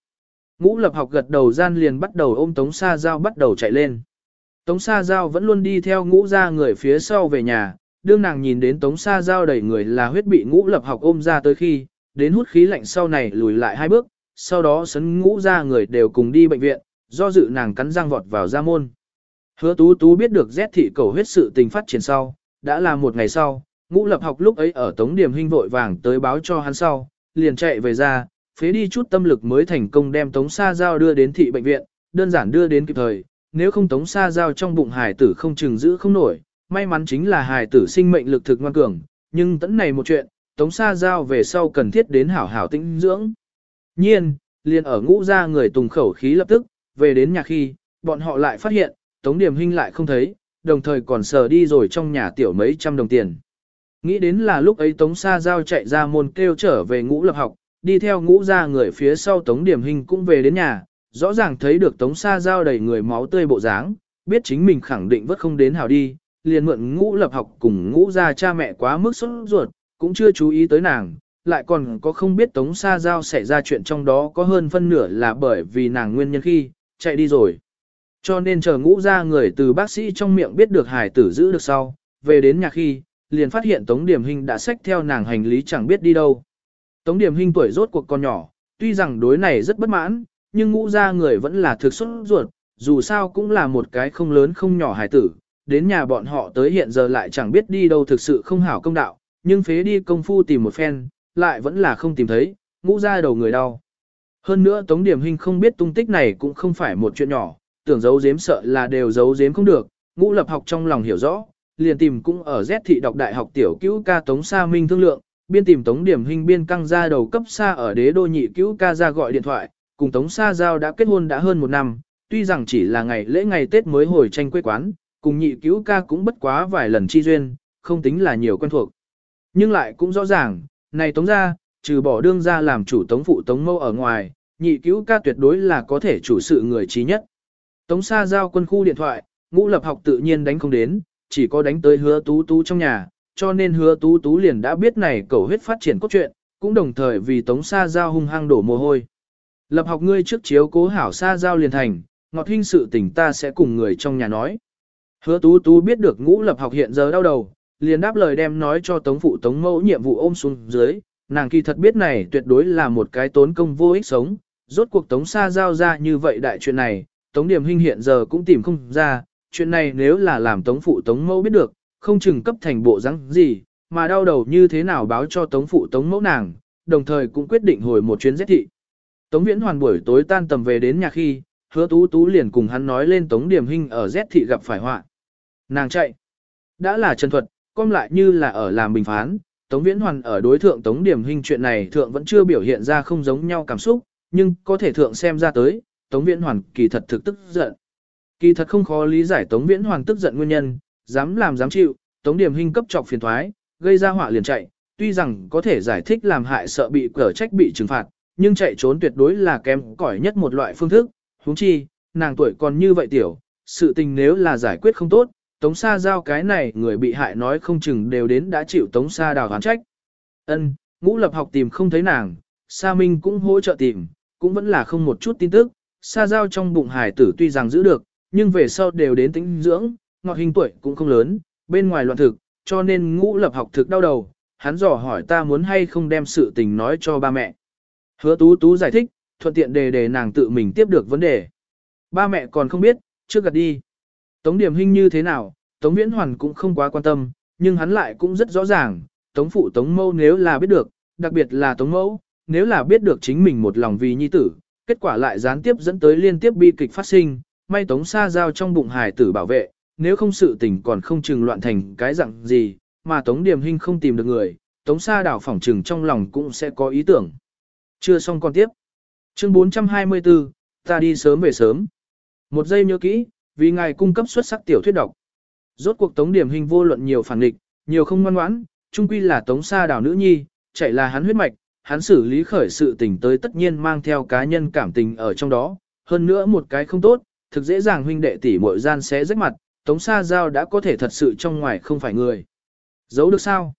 Ngũ lập học gật đầu gian liền bắt đầu ôm Tống Sa Giao bắt đầu chạy lên. Tống Sa Giao vẫn luôn đi theo ngũ ra người phía sau về nhà, đương nàng nhìn đến Tống Sa Giao đẩy người là huyết bị ngũ lập học ôm ra tới khi, đến hút khí lạnh sau này lùi lại hai bước, sau đó sấn ngũ ra người đều cùng đi bệnh viện, do dự nàng cắn răng vọt vào ra môn. Hứa tú tú biết được rét thị cầu huyết sự tình phát triển sau, đã là một ngày sau, ngũ lập học lúc ấy ở Tống Điểm Hinh vội vàng tới báo cho hắn sau, liền chạy về ra, phế đi chút tâm lực mới thành công đem Tống Sa Giao đưa đến thị bệnh viện, đơn giản đưa đến kịp thời, nếu không Tống Sa Giao trong bụng hài tử không chừng giữ không nổi, may mắn chính là hài tử sinh mệnh lực thực ngoan cường, nhưng tẫn này một chuyện, Tống Sa Giao về sau cần thiết đến hảo hảo tĩnh dưỡng. Nhiên, liền ở ngũ ra người tùng khẩu khí lập tức, về đến nhà khi, bọn họ lại phát hiện, Tống Điểm Hinh lại không thấy, đồng thời còn sờ đi rồi trong nhà tiểu mấy trăm đồng tiền. Nghĩ đến là lúc ấy Tống Sa Giao chạy ra môn kêu trở về ngũ lập học, đi theo ngũ ra người phía sau Tống Điểm Hình cũng về đến nhà, rõ ràng thấy được Tống Sa Giao đầy người máu tươi bộ dáng, biết chính mình khẳng định vất không đến hảo đi, liền mượn ngũ lập học cùng ngũ ra cha mẹ quá mức sốt ruột, cũng chưa chú ý tới nàng, lại còn có không biết Tống Sa Giao xảy ra chuyện trong đó có hơn phân nửa là bởi vì nàng nguyên nhân khi, chạy đi rồi. Cho nên chờ ngũ ra người từ bác sĩ trong miệng biết được hải tử giữ được sau, về đến nhà khi, liền phát hiện Tống Điểm hình đã xách theo nàng hành lý chẳng biết đi đâu. Tống Điểm hình tuổi rốt cuộc con nhỏ, tuy rằng đối này rất bất mãn, nhưng ngũ ra người vẫn là thực xuất ruột, dù sao cũng là một cái không lớn không nhỏ hải tử, đến nhà bọn họ tới hiện giờ lại chẳng biết đi đâu thực sự không hảo công đạo, nhưng phế đi công phu tìm một phen, lại vẫn là không tìm thấy, ngũ ra đầu người đau. Hơn nữa Tống Điểm Hinh không biết tung tích này cũng không phải một chuyện nhỏ, tưởng giấu giếm sợ là đều giấu giếm không được, ngũ lập học trong lòng hiểu rõ, liền tìm cũng ở Z thị đọc đại học tiểu cứu ca Tống Sa Minh thương lượng, biên tìm Tống Điểm Hình biên căng ra đầu cấp xa ở đế đô nhị cứu ca ra gọi điện thoại, cùng Tống Sa Giao đã kết hôn đã hơn một năm, tuy rằng chỉ là ngày lễ ngày Tết mới hồi tranh quê quán, cùng nhị cứu ca cũng bất quá vài lần chi duyên, không tính là nhiều quen thuộc. Nhưng lại cũng rõ ràng, này Tống ra, trừ bỏ đương ra làm chủ Tống phụ Tống mâu ở ngoài, nhị cứu ca tuyệt đối là có thể chủ sự người trí nhất. Tống xa Giao quân khu điện thoại, ngũ lập học tự nhiên đánh không đến, chỉ có đánh tới hứa tú tú trong nhà, cho nên hứa tú tú liền đã biết này cầu huyết phát triển cốt truyện, cũng đồng thời vì tống xa giao hung hăng đổ mồ hôi. Lập học ngươi trước chiếu cố hảo xa giao liền thành, ngọt hinh sự tình ta sẽ cùng người trong nhà nói. Hứa tú tú biết được ngũ lập học hiện giờ đau đầu, liền đáp lời đem nói cho tống phụ tống mẫu nhiệm vụ ôm xuống dưới, nàng kỳ thật biết này tuyệt đối là một cái tốn công vô ích sống, rốt cuộc tống sa giao ra như vậy đại chuyện này, tống điểm hình hiện giờ cũng tìm không ra, chuyện này nếu là làm tống phụ tống mẫu biết được, không chừng cấp thành bộ răng gì, mà đau đầu như thế nào báo cho tống phụ tống mẫu nàng, đồng thời cũng quyết định hồi một chuyến giết thị. Tống viễn hoàn buổi tối tan tầm về đến nhà khi, hứa tú tú liền cùng hắn nói lên tống điểm hình ở Z thị gặp phải họa. Nàng chạy. Đã là chân thuật, com lại như là ở làm bình phán, Tống Viễn Hoàn ở đối thượng Tống Điểm Hình chuyện này thượng vẫn chưa biểu hiện ra không giống nhau cảm xúc, nhưng có thể thượng xem ra tới, Tống Viễn Hoàn kỳ thật thực tức giận. Kỳ thật không khó lý giải Tống Viễn hoàn tức giận nguyên nhân, dám làm dám chịu, Tống Điểm Hinh cấp trọc phiền thoái, gây ra họa liền chạy, tuy rằng có thể giải thích làm hại sợ bị cở trách bị trừng phạt, nhưng chạy trốn tuyệt đối là kém cỏi nhất một loại phương thức, huống chi, nàng tuổi còn như vậy tiểu, sự tình nếu là giải quyết không tốt, Tống Sa giao cái này người bị hại nói không chừng đều đến đã chịu Tống Sa đào hán trách. Ân, ngũ lập học tìm không thấy nàng, Sa Minh cũng hỗ trợ tìm, cũng vẫn là không một chút tin tức, Sa giao trong bụng hải tử tuy rằng giữ được, nhưng về sau đều đến tính dưỡng, ngọt hình tuổi cũng không lớn, bên ngoài loạn thực, cho nên ngũ lập học thực đau đầu, hắn dò hỏi ta muốn hay không đem sự tình nói cho ba mẹ. Hứa tú tú giải thích, thuận tiện đề đề nàng tự mình tiếp được vấn đề. Ba mẹ còn không biết, trước gật đi. Tống điểm hình như thế nào, Tống viễn hoàn cũng không quá quan tâm, nhưng hắn lại cũng rất rõ ràng, Tống phụ Tống mâu nếu là biết được, đặc biệt là Tống mẫu, nếu là biết được chính mình một lòng vì nhi tử, kết quả lại gián tiếp dẫn tới liên tiếp bi kịch phát sinh, may tống sa giao trong bụng hài tử bảo vệ, nếu không sự tình còn không chừng loạn thành cái dạng gì, mà tống điểm Hinh không tìm được người, tống sa đảo phỏng trừng trong lòng cũng sẽ có ý tưởng. Chưa xong còn tiếp. Chương 424, ta đi sớm về sớm. Một giây nhớ kỹ, vì ngài cung cấp xuất sắc tiểu thuyết độc. Rốt cuộc tống điểm hình vô luận nhiều phản nghịch, nhiều không ngoan ngoãn, chung quy là tống sa đảo nữ nhi, chạy là hắn huyết mạch, hắn xử lý khởi sự tình tới tất nhiên mang theo cá nhân cảm tình ở trong đó, hơn nữa một cái không tốt, thực dễ dàng huynh đệ tỷ muội gian xé rách mặt, Tống Sa Giao đã có thể thật sự trong ngoài không phải người. Giấu được sao?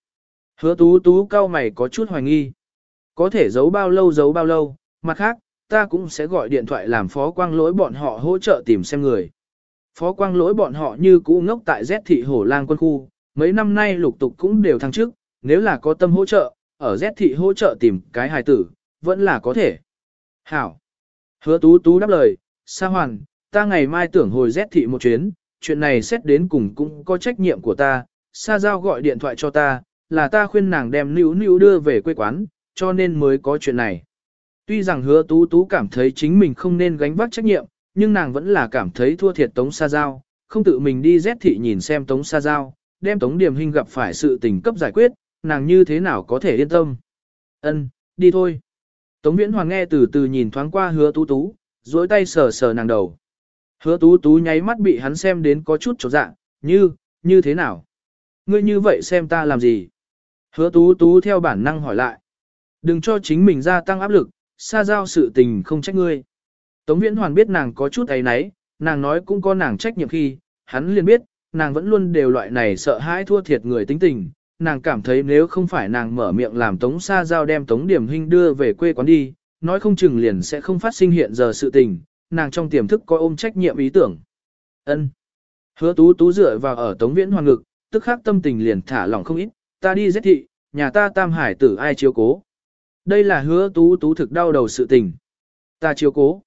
Hứa tú tú cao mày có chút hoài nghi. Có thể giấu bao lâu giấu bao lâu, mặt khác, ta cũng sẽ gọi điện thoại làm phó quang lỗi bọn họ hỗ trợ tìm xem người. Phó quang lỗi bọn họ như cũ ngốc tại Z thị hổ lang quân khu, mấy năm nay lục tục cũng đều thăng chức, nếu là có tâm hỗ trợ, ở Z thị hỗ trợ tìm cái hài tử, vẫn là có thể. Hảo. Hứa tú tú đáp lời, Sa Hoàn, ta ngày mai tưởng hồi Z thị một chuyến, chuyện này xét đến cùng cũng có trách nhiệm của ta, Sa Giao gọi điện thoại cho ta, là ta khuyên nàng đem níu níu đưa về quê quán, cho nên mới có chuyện này. Tuy rằng hứa tú tú cảm thấy chính mình không nên gánh vác trách nhiệm, nhưng nàng vẫn là cảm thấy thua thiệt Tống Sa Giao, không tự mình đi rét thị nhìn xem Tống Sa Giao, đem Tống Điềm Hinh gặp phải sự tình cấp giải quyết, nàng như thế nào có thể yên tâm. Ân, đi thôi. Tống Viễn Hoàng nghe từ từ nhìn thoáng qua hứa tú tú, duỗi tay sờ sờ nàng đầu. Hứa tú tú nháy mắt bị hắn xem đến có chút trột dạ, như, như thế nào? Ngươi như vậy xem ta làm gì? Hứa tú tú theo bản năng hỏi lại. Đừng cho chính mình gia tăng áp lực, xa giao sự tình không trách ngươi. Tống Viễn Hoàn biết nàng có chút ấy nấy, nàng nói cũng có nàng trách nhiệm khi, hắn liền biết, nàng vẫn luôn đều loại này sợ hãi thua thiệt người tính tình. Nàng cảm thấy nếu không phải nàng mở miệng làm Tống Sa Giao đem Tống Điểm Hinh đưa về quê quán đi, nói không chừng liền sẽ không phát sinh hiện giờ sự tình, nàng trong tiềm thức có ôm trách nhiệm ý tưởng. Ân. Hứa tú tú dựa vào ở Tống Viễn Hoàn ngực, tức khắc tâm tình liền thả lỏng không ít, ta đi giết thị, nhà ta tam hải tử ai chiếu cố. Đây là hứa tú tú thực đau đầu sự tình. Ta chiếu cố.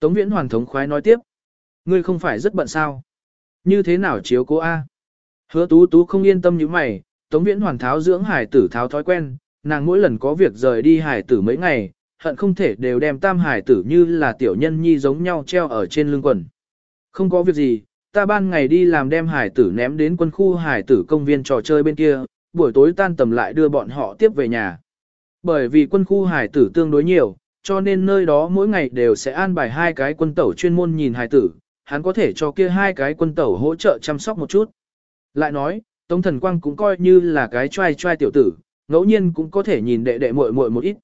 Tống Viễn Hoàng thống khoái nói tiếp. Ngươi không phải rất bận sao? Như thế nào chiếu cố A? Hứa tú tú không yên tâm như mày, Tống Viễn Hoàng tháo dưỡng hải tử tháo thói quen, nàng mỗi lần có việc rời đi hải tử mấy ngày, hận không thể đều đem tam hải tử như là tiểu nhân nhi giống nhau treo ở trên lưng quần. Không có việc gì, ta ban ngày đi làm đem hải tử ném đến quân khu hải tử công viên trò chơi bên kia, buổi tối tan tầm lại đưa bọn họ tiếp về nhà. Bởi vì quân khu hải tử tương đối nhiều, cho nên nơi đó mỗi ngày đều sẽ an bài hai cái quân tẩu chuyên môn nhìn hải tử, hắn có thể cho kia hai cái quân tẩu hỗ trợ chăm sóc một chút. Lại nói, Tống Thần Quang cũng coi như là cái trai trai tiểu tử, ngẫu nhiên cũng có thể nhìn đệ đệ muội muội một ít.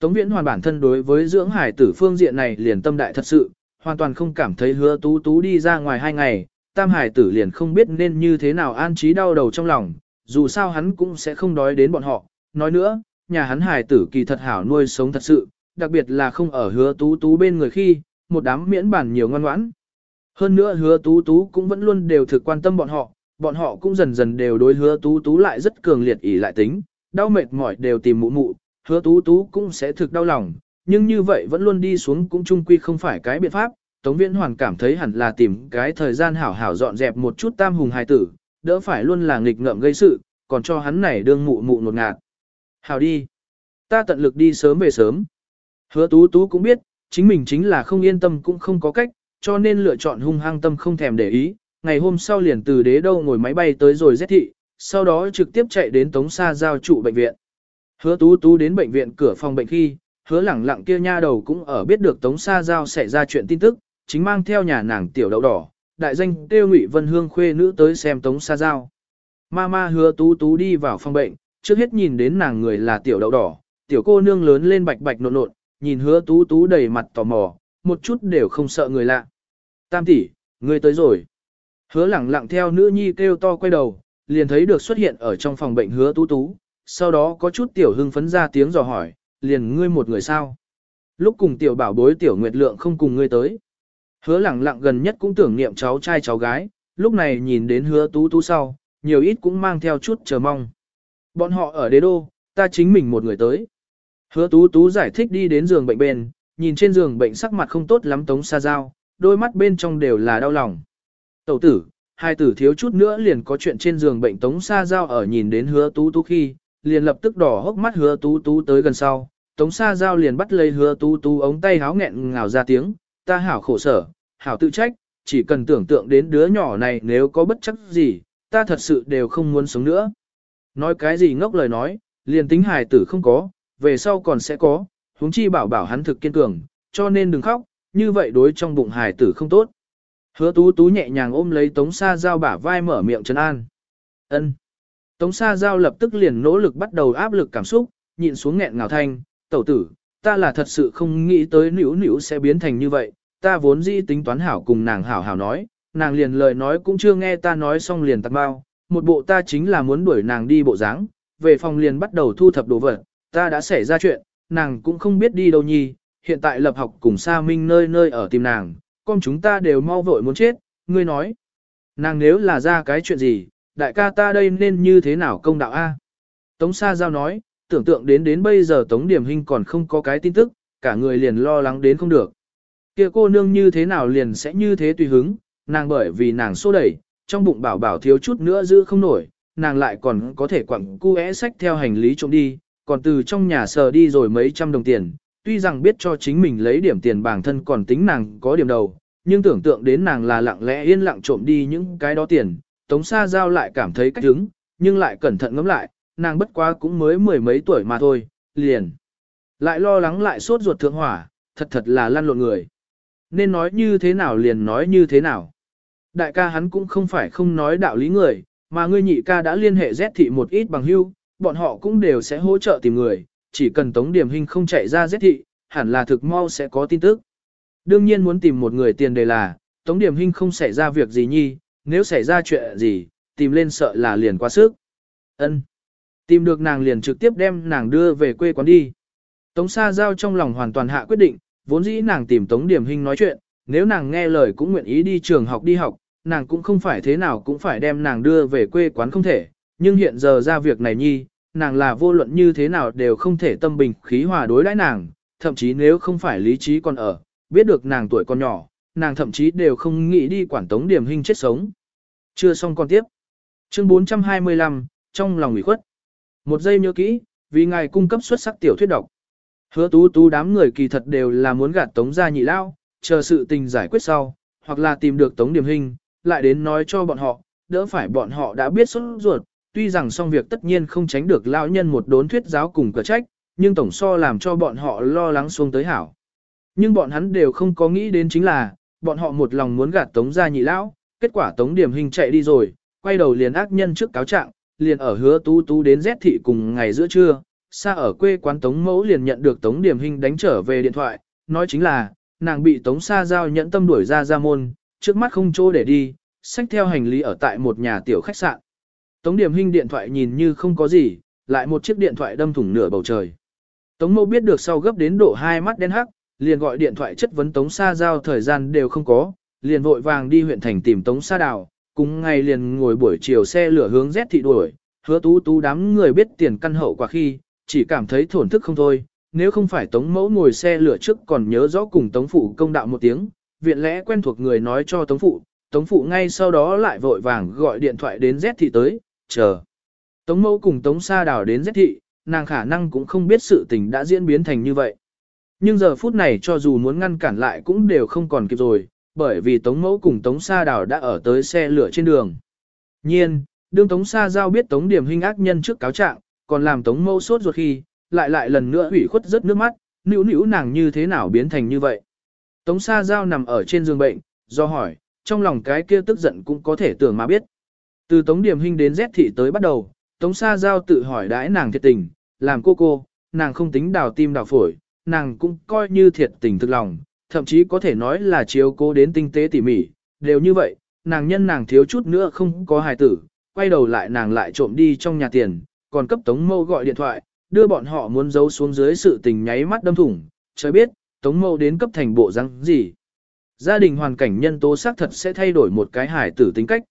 Tống Viễn Hoàn bản thân đối với dưỡng hải tử phương diện này liền tâm đại thật sự, hoàn toàn không cảm thấy hứa tú tú đi ra ngoài hai ngày, tam hải tử liền không biết nên như thế nào an trí đau đầu trong lòng, dù sao hắn cũng sẽ không đói đến bọn họ. Nói nữa, nhà hắn hải tử kỳ thật hảo nuôi sống thật sự, đặc biệt là không ở hứa tú tú bên người khi, một đám miễn bản nhiều ngoan ngoãn. Hơn nữa hứa tú tú cũng vẫn luôn đều thực quan tâm bọn họ, bọn họ cũng dần dần đều đối hứa tú tú lại rất cường liệt ỉ lại tính, đau mệt mỏi đều tìm mụ mụ, hứa tú tú cũng sẽ thực đau lòng, nhưng như vậy vẫn luôn đi xuống cũng chung quy không phải cái biện pháp. Tống Viễn Hoàn cảm thấy hẳn là tìm cái thời gian hảo hảo dọn dẹp một chút tam hùng hài tử, đỡ phải luôn là nghịch ngợm gây sự, còn cho hắn này đương mụ mụ nột ngạt. Hảo đi. Ta tận lực đi sớm về sớm. Hứa tú tú cũng biết, chính mình chính là không yên tâm cũng không có cách, cho nên lựa chọn hung hăng tâm không thèm để ý. Ngày hôm sau liền từ đế đâu ngồi máy bay tới rồi rét thị, sau đó trực tiếp chạy đến Tống Sa giao trụ bệnh viện. Hứa tú tú đến bệnh viện cửa phòng bệnh khi, hứa lẳng lặng kia nha đầu cũng ở biết được Tống Sa Giao xảy ra chuyện tin tức, chính mang theo nhà nàng tiểu đậu đỏ, đại danh tiêu ngụy vân hương khuê nữ tới xem Tống Sa Giao. Mama hứa tú tú đi vào phòng bệnh, trước hết nhìn đến nàng người là tiểu đậu đỏ, tiểu cô nương lớn lên bạch bạch nộn nộn, nhìn hứa tú tú đầy mặt tò mò, một chút đều không sợ người lạ. Tam tỷ, ngươi tới rồi. Hứa lẳng lặng theo nữ nhi kêu to quay đầu, liền thấy được xuất hiện ở trong phòng bệnh hứa tú tú, sau đó có chút tiểu hưng phấn ra tiếng dò hỏi, liền ngươi một người sao. Lúc cùng tiểu bảo bối tiểu nguyệt lượng không cùng ngươi tới. Hứa lẳng lặng gần nhất cũng tưởng niệm cháu trai cháu gái, lúc này nhìn đến hứa tú tú sau, nhiều ít cũng mang theo chút chờ mong. Bọn họ ở đế đô, ta chính mình một người tới. Hứa tú tú giải thích đi đến giường bệnh bên, nhìn trên giường bệnh sắc mặt không tốt lắm tống xa giao, đôi mắt bên trong đều là đau lòng. Tẩu tử, hai tử thiếu chút nữa liền có chuyện trên giường bệnh tống xa giao ở nhìn đến hứa tú tú khi, liền lập tức đỏ hốc mắt hứa tú tú tới gần sau. Tống Sa Giao liền bắt lấy hứa tú tú ống tay háo nghẹn ngào ra tiếng, ta hảo khổ sở, hảo tự trách, chỉ cần tưởng tượng đến đứa nhỏ này nếu có bất chấp gì, ta thật sự đều không muốn sống nữa. Nói cái gì ngốc lời nói, liền tính hài tử không có, về sau còn sẽ có, huống chi bảo bảo hắn thực kiên cường, cho nên đừng khóc, như vậy đối trong bụng hài tử không tốt. Hứa tú tú nhẹ nhàng ôm lấy tống sa giao bả vai mở miệng trấn an. ân Tống Sa Giao lập tức liền nỗ lực bắt đầu áp lực cảm xúc, nhịn xuống nghẹn ngào thanh, tẩu tử, ta là thật sự không nghĩ tới nữ nữ sẽ biến thành như vậy, ta vốn dĩ tính toán hảo cùng nàng hảo hảo nói, nàng liền lời nói cũng chưa nghe ta nói xong liền tạc bao, một bộ ta chính là muốn đuổi nàng đi bộ dáng, về phòng liền bắt đầu thu thập đồ vật, ta đã xảy ra chuyện, nàng cũng không biết đi đâu nhi, hiện tại lập học cùng Sa Minh nơi nơi ở tìm nàng, con chúng ta đều mau vội muốn chết, ngươi nói. Nàng nếu là ra cái chuyện gì, đại ca ta đây nên như thế nào công đạo A? Tống Sa Giao nói, tưởng tượng đến đến bây giờ Tống Điểm Hinh còn không có cái tin tức, cả người liền lo lắng đến không được. Kia cô nương như thế nào liền sẽ như thế tùy hứng, nàng bởi vì nàng xô đẩy, trong bụng bảo bảo thiếu chút nữa giữ không nổi, nàng lại còn có thể quặng cu é sách theo hành lý trộm đi, còn từ trong nhà sờ đi rồi mấy trăm đồng tiền, tuy rằng biết cho chính mình lấy điểm tiền bản thân còn tính nàng có điểm đầu, nhưng tưởng tượng đến nàng là lặng lẽ yên lặng trộm đi những cái đó tiền, Tống Sa Giao lại cảm thấy cách hứng, nhưng lại cẩn thận ngẫm lại, nàng bất quá cũng mới mười mấy tuổi mà thôi, liền. Lại lo lắng lại sốt ruột thượng hỏa, thật thật là lăn lộn người. Nên nói như thế nào liền nói như thế nào. Đại ca hắn cũng không phải không nói đạo lý người, mà ngươi nhị ca đã liên hệ Z thị một ít bằng hưu, bọn họ cũng đều sẽ hỗ trợ tìm người, chỉ cần Tống Điểm Hinh không chạy ra giết thị, hẳn là thực mau sẽ có tin tức. Đương nhiên muốn tìm một người tiền đề là, Tống Điểm Hinh không xảy ra việc gì nhi, nếu xảy ra chuyện gì, tìm lên sợ là liền quá sức. Ân. Tìm được nàng liền trực tiếp đem nàng đưa về quê quán đi. Tống Sa Giao trong lòng hoàn toàn hạ quyết định, vốn dĩ nàng tìm Tống Điểm Hinh nói chuyện, nếu nàng nghe lời cũng nguyện ý đi trường học đi học, nàng cũng không phải thế nào cũng phải đem nàng đưa về quê quán không thể, nhưng hiện giờ ra việc này nhi, nàng là vô luận như thế nào đều không thể tâm bình khí hòa đối đãi nàng, thậm chí nếu không phải lý trí còn ở, biết được nàng tuổi còn nhỏ, nàng thậm chí đều không nghĩ đi quản tống điểm hình chết sống. Chưa xong con tiếp. Chương 425, trong lòng ủy khuất. Một giây nhớ kỹ, vì ngài cung cấp xuất sắc tiểu thuyết độc. Hứa tú tú đám người kỳ thật đều là muốn gạt tống ra nhị lao, chờ sự tình giải quyết sau, hoặc là tìm được tống điểm hình, lại đến nói cho bọn họ, đỡ phải bọn họ đã biết xuất ruột, tuy rằng xong việc tất nhiên không tránh được lão nhân một đốn thuyết giáo cùng cờ trách, nhưng tổng so làm cho bọn họ lo lắng xuống tới hảo. Nhưng bọn hắn đều không có nghĩ đến chính là, bọn họ một lòng muốn gạt tống ra nhị lão, kết quả tống điểm hình chạy đi rồi, quay đầu liền ác nhân trước cáo trạng, liền ở hứa tú tú đến rét thị cùng ngày giữa trưa, xa ở quê quán tống mẫu liền nhận được tống điểm hình đánh trở về điện thoại, nói chính là, nàng bị tống xa giao nhẫn tâm đuổi ra ra môn, trước mắt không chỗ để đi, xách theo hành lý ở tại một nhà tiểu khách sạn. Tống điểm hình điện thoại nhìn như không có gì, lại một chiếc điện thoại đâm thủng nửa bầu trời. Tống mâu biết được sau gấp đến độ hai mắt đen hắc, liền gọi điện thoại chất vấn Tống Sa Giao thời gian đều không có, liền vội vàng đi huyện thành tìm Tống Sa Đào, cùng ngày liền ngồi buổi chiều xe lửa hướng Z thị đuổi, hứa tú tú đám người biết tiền căn hậu quả khi, chỉ cảm thấy thổn thức không thôi, nếu không phải Tống mẫu ngồi xe lửa trước còn nhớ rõ cùng Tống phụ công đạo một tiếng, viện lẽ quen thuộc người nói cho Tống phụ, Tống phụ ngay sau đó lại vội vàng gọi điện thoại đến Z thị tới, chờ. Tống mẫu cùng Tống Sa Đào đến giết thị, nàng khả năng cũng không biết sự tình đã diễn biến thành như vậy. Nhưng giờ phút này cho dù muốn ngăn cản lại cũng đều không còn kịp rồi, bởi vì Tống Mẫu cùng Tống Sa Đào đã ở tới xe lửa trên đường. Nhiên, đương Tống Sa Giao biết Tống Điểm hình ác nhân trước cáo trạng, còn làm Tống Mẫu sốt ruột khi, lại lại lần nữa hủy khuất rất nước mắt, nữu nữu nàng như thế nào biến thành như vậy. Tống Sa Giao nằm ở trên giường bệnh, do hỏi, trong lòng cái kia tức giận cũng có thể tưởng mà biết. Từ Tống Điểm Hinh đến Z thị tới bắt đầu, Tống Sa Giao tự hỏi đãi nàng thiệt tình, làm cô cô, nàng không tính đào tim đào phổi, nàng cũng coi như thiệt tình thực lòng, thậm chí có thể nói là chiếu cố đến tinh tế tỉ mỉ, đều như vậy, nàng nhân nàng thiếu chút nữa không có hài tử, quay đầu lại nàng lại trộm đi trong nhà tiền, còn cấp Tống Mâu gọi điện thoại, đưa bọn họ muốn giấu xuống dưới sự tình nháy mắt đâm thủng, trời biết, Tống Mâu đến cấp thành bộ răng gì. Gia đình hoàn cảnh nhân tố xác thật sẽ thay đổi một cái hài tử tính cách.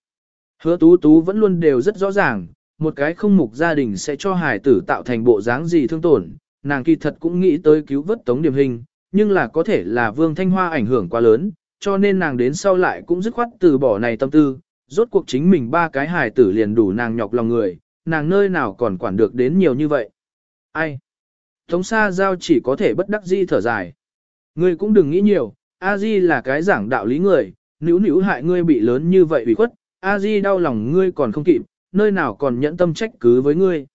Hứa tú tú vẫn luôn đều rất rõ ràng, một cái không mục gia đình sẽ cho hải tử tạo thành bộ dáng gì thương tổn, nàng kỳ thật cũng nghĩ tới cứu vớt Tống Điểm Hình, nhưng là có thể là Vương Thanh Hoa ảnh hưởng quá lớn, cho nên nàng đến sau lại cũng dứt khoát từ bỏ này tâm tư, rốt cuộc chính mình ba cái hải tử liền đủ nàng nhọc lòng người, nàng nơi nào còn quản được đến nhiều như vậy. Ai? Tống Sa Giao chỉ có thể bất đắc di thở dài. Ngươi cũng đừng nghĩ nhiều, A Di là cái giảng đạo lý người, nữ nữ hại ngươi bị lớn như vậy bị khuất, A Di đau lòng ngươi còn không kịp, nơi nào còn nhẫn tâm trách cứ với ngươi.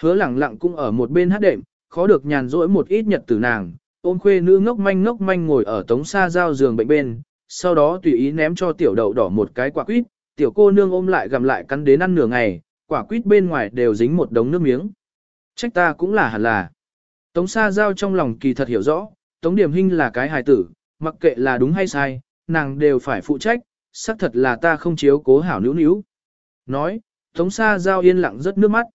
Hứa lẳng lặng cũng ở một bên hát đệm, khó được nhàn rỗi một ít nhật tử nàng, ôm khuê nữ ngốc manh ngốc manh ngồi ở tống xa giao giường bệnh bên, sau đó tùy ý ném cho tiểu đậu đỏ một cái quả quýt, tiểu cô nương ôm lại gặm lại cắn đến ăn nửa ngày, quả quýt bên ngoài đều dính một đống nước miếng. Trách ta cũng là hẳn là. Tống xa giao trong lòng kỳ thật hiểu rõ, tống điểm hình là cái hài tử, mặc kệ là đúng hay sai, nàng đều phải phụ trách, xác thật là ta không chiếu cố hảo níu níu. Nói, tống sa giao yên lặng rất nước mắt.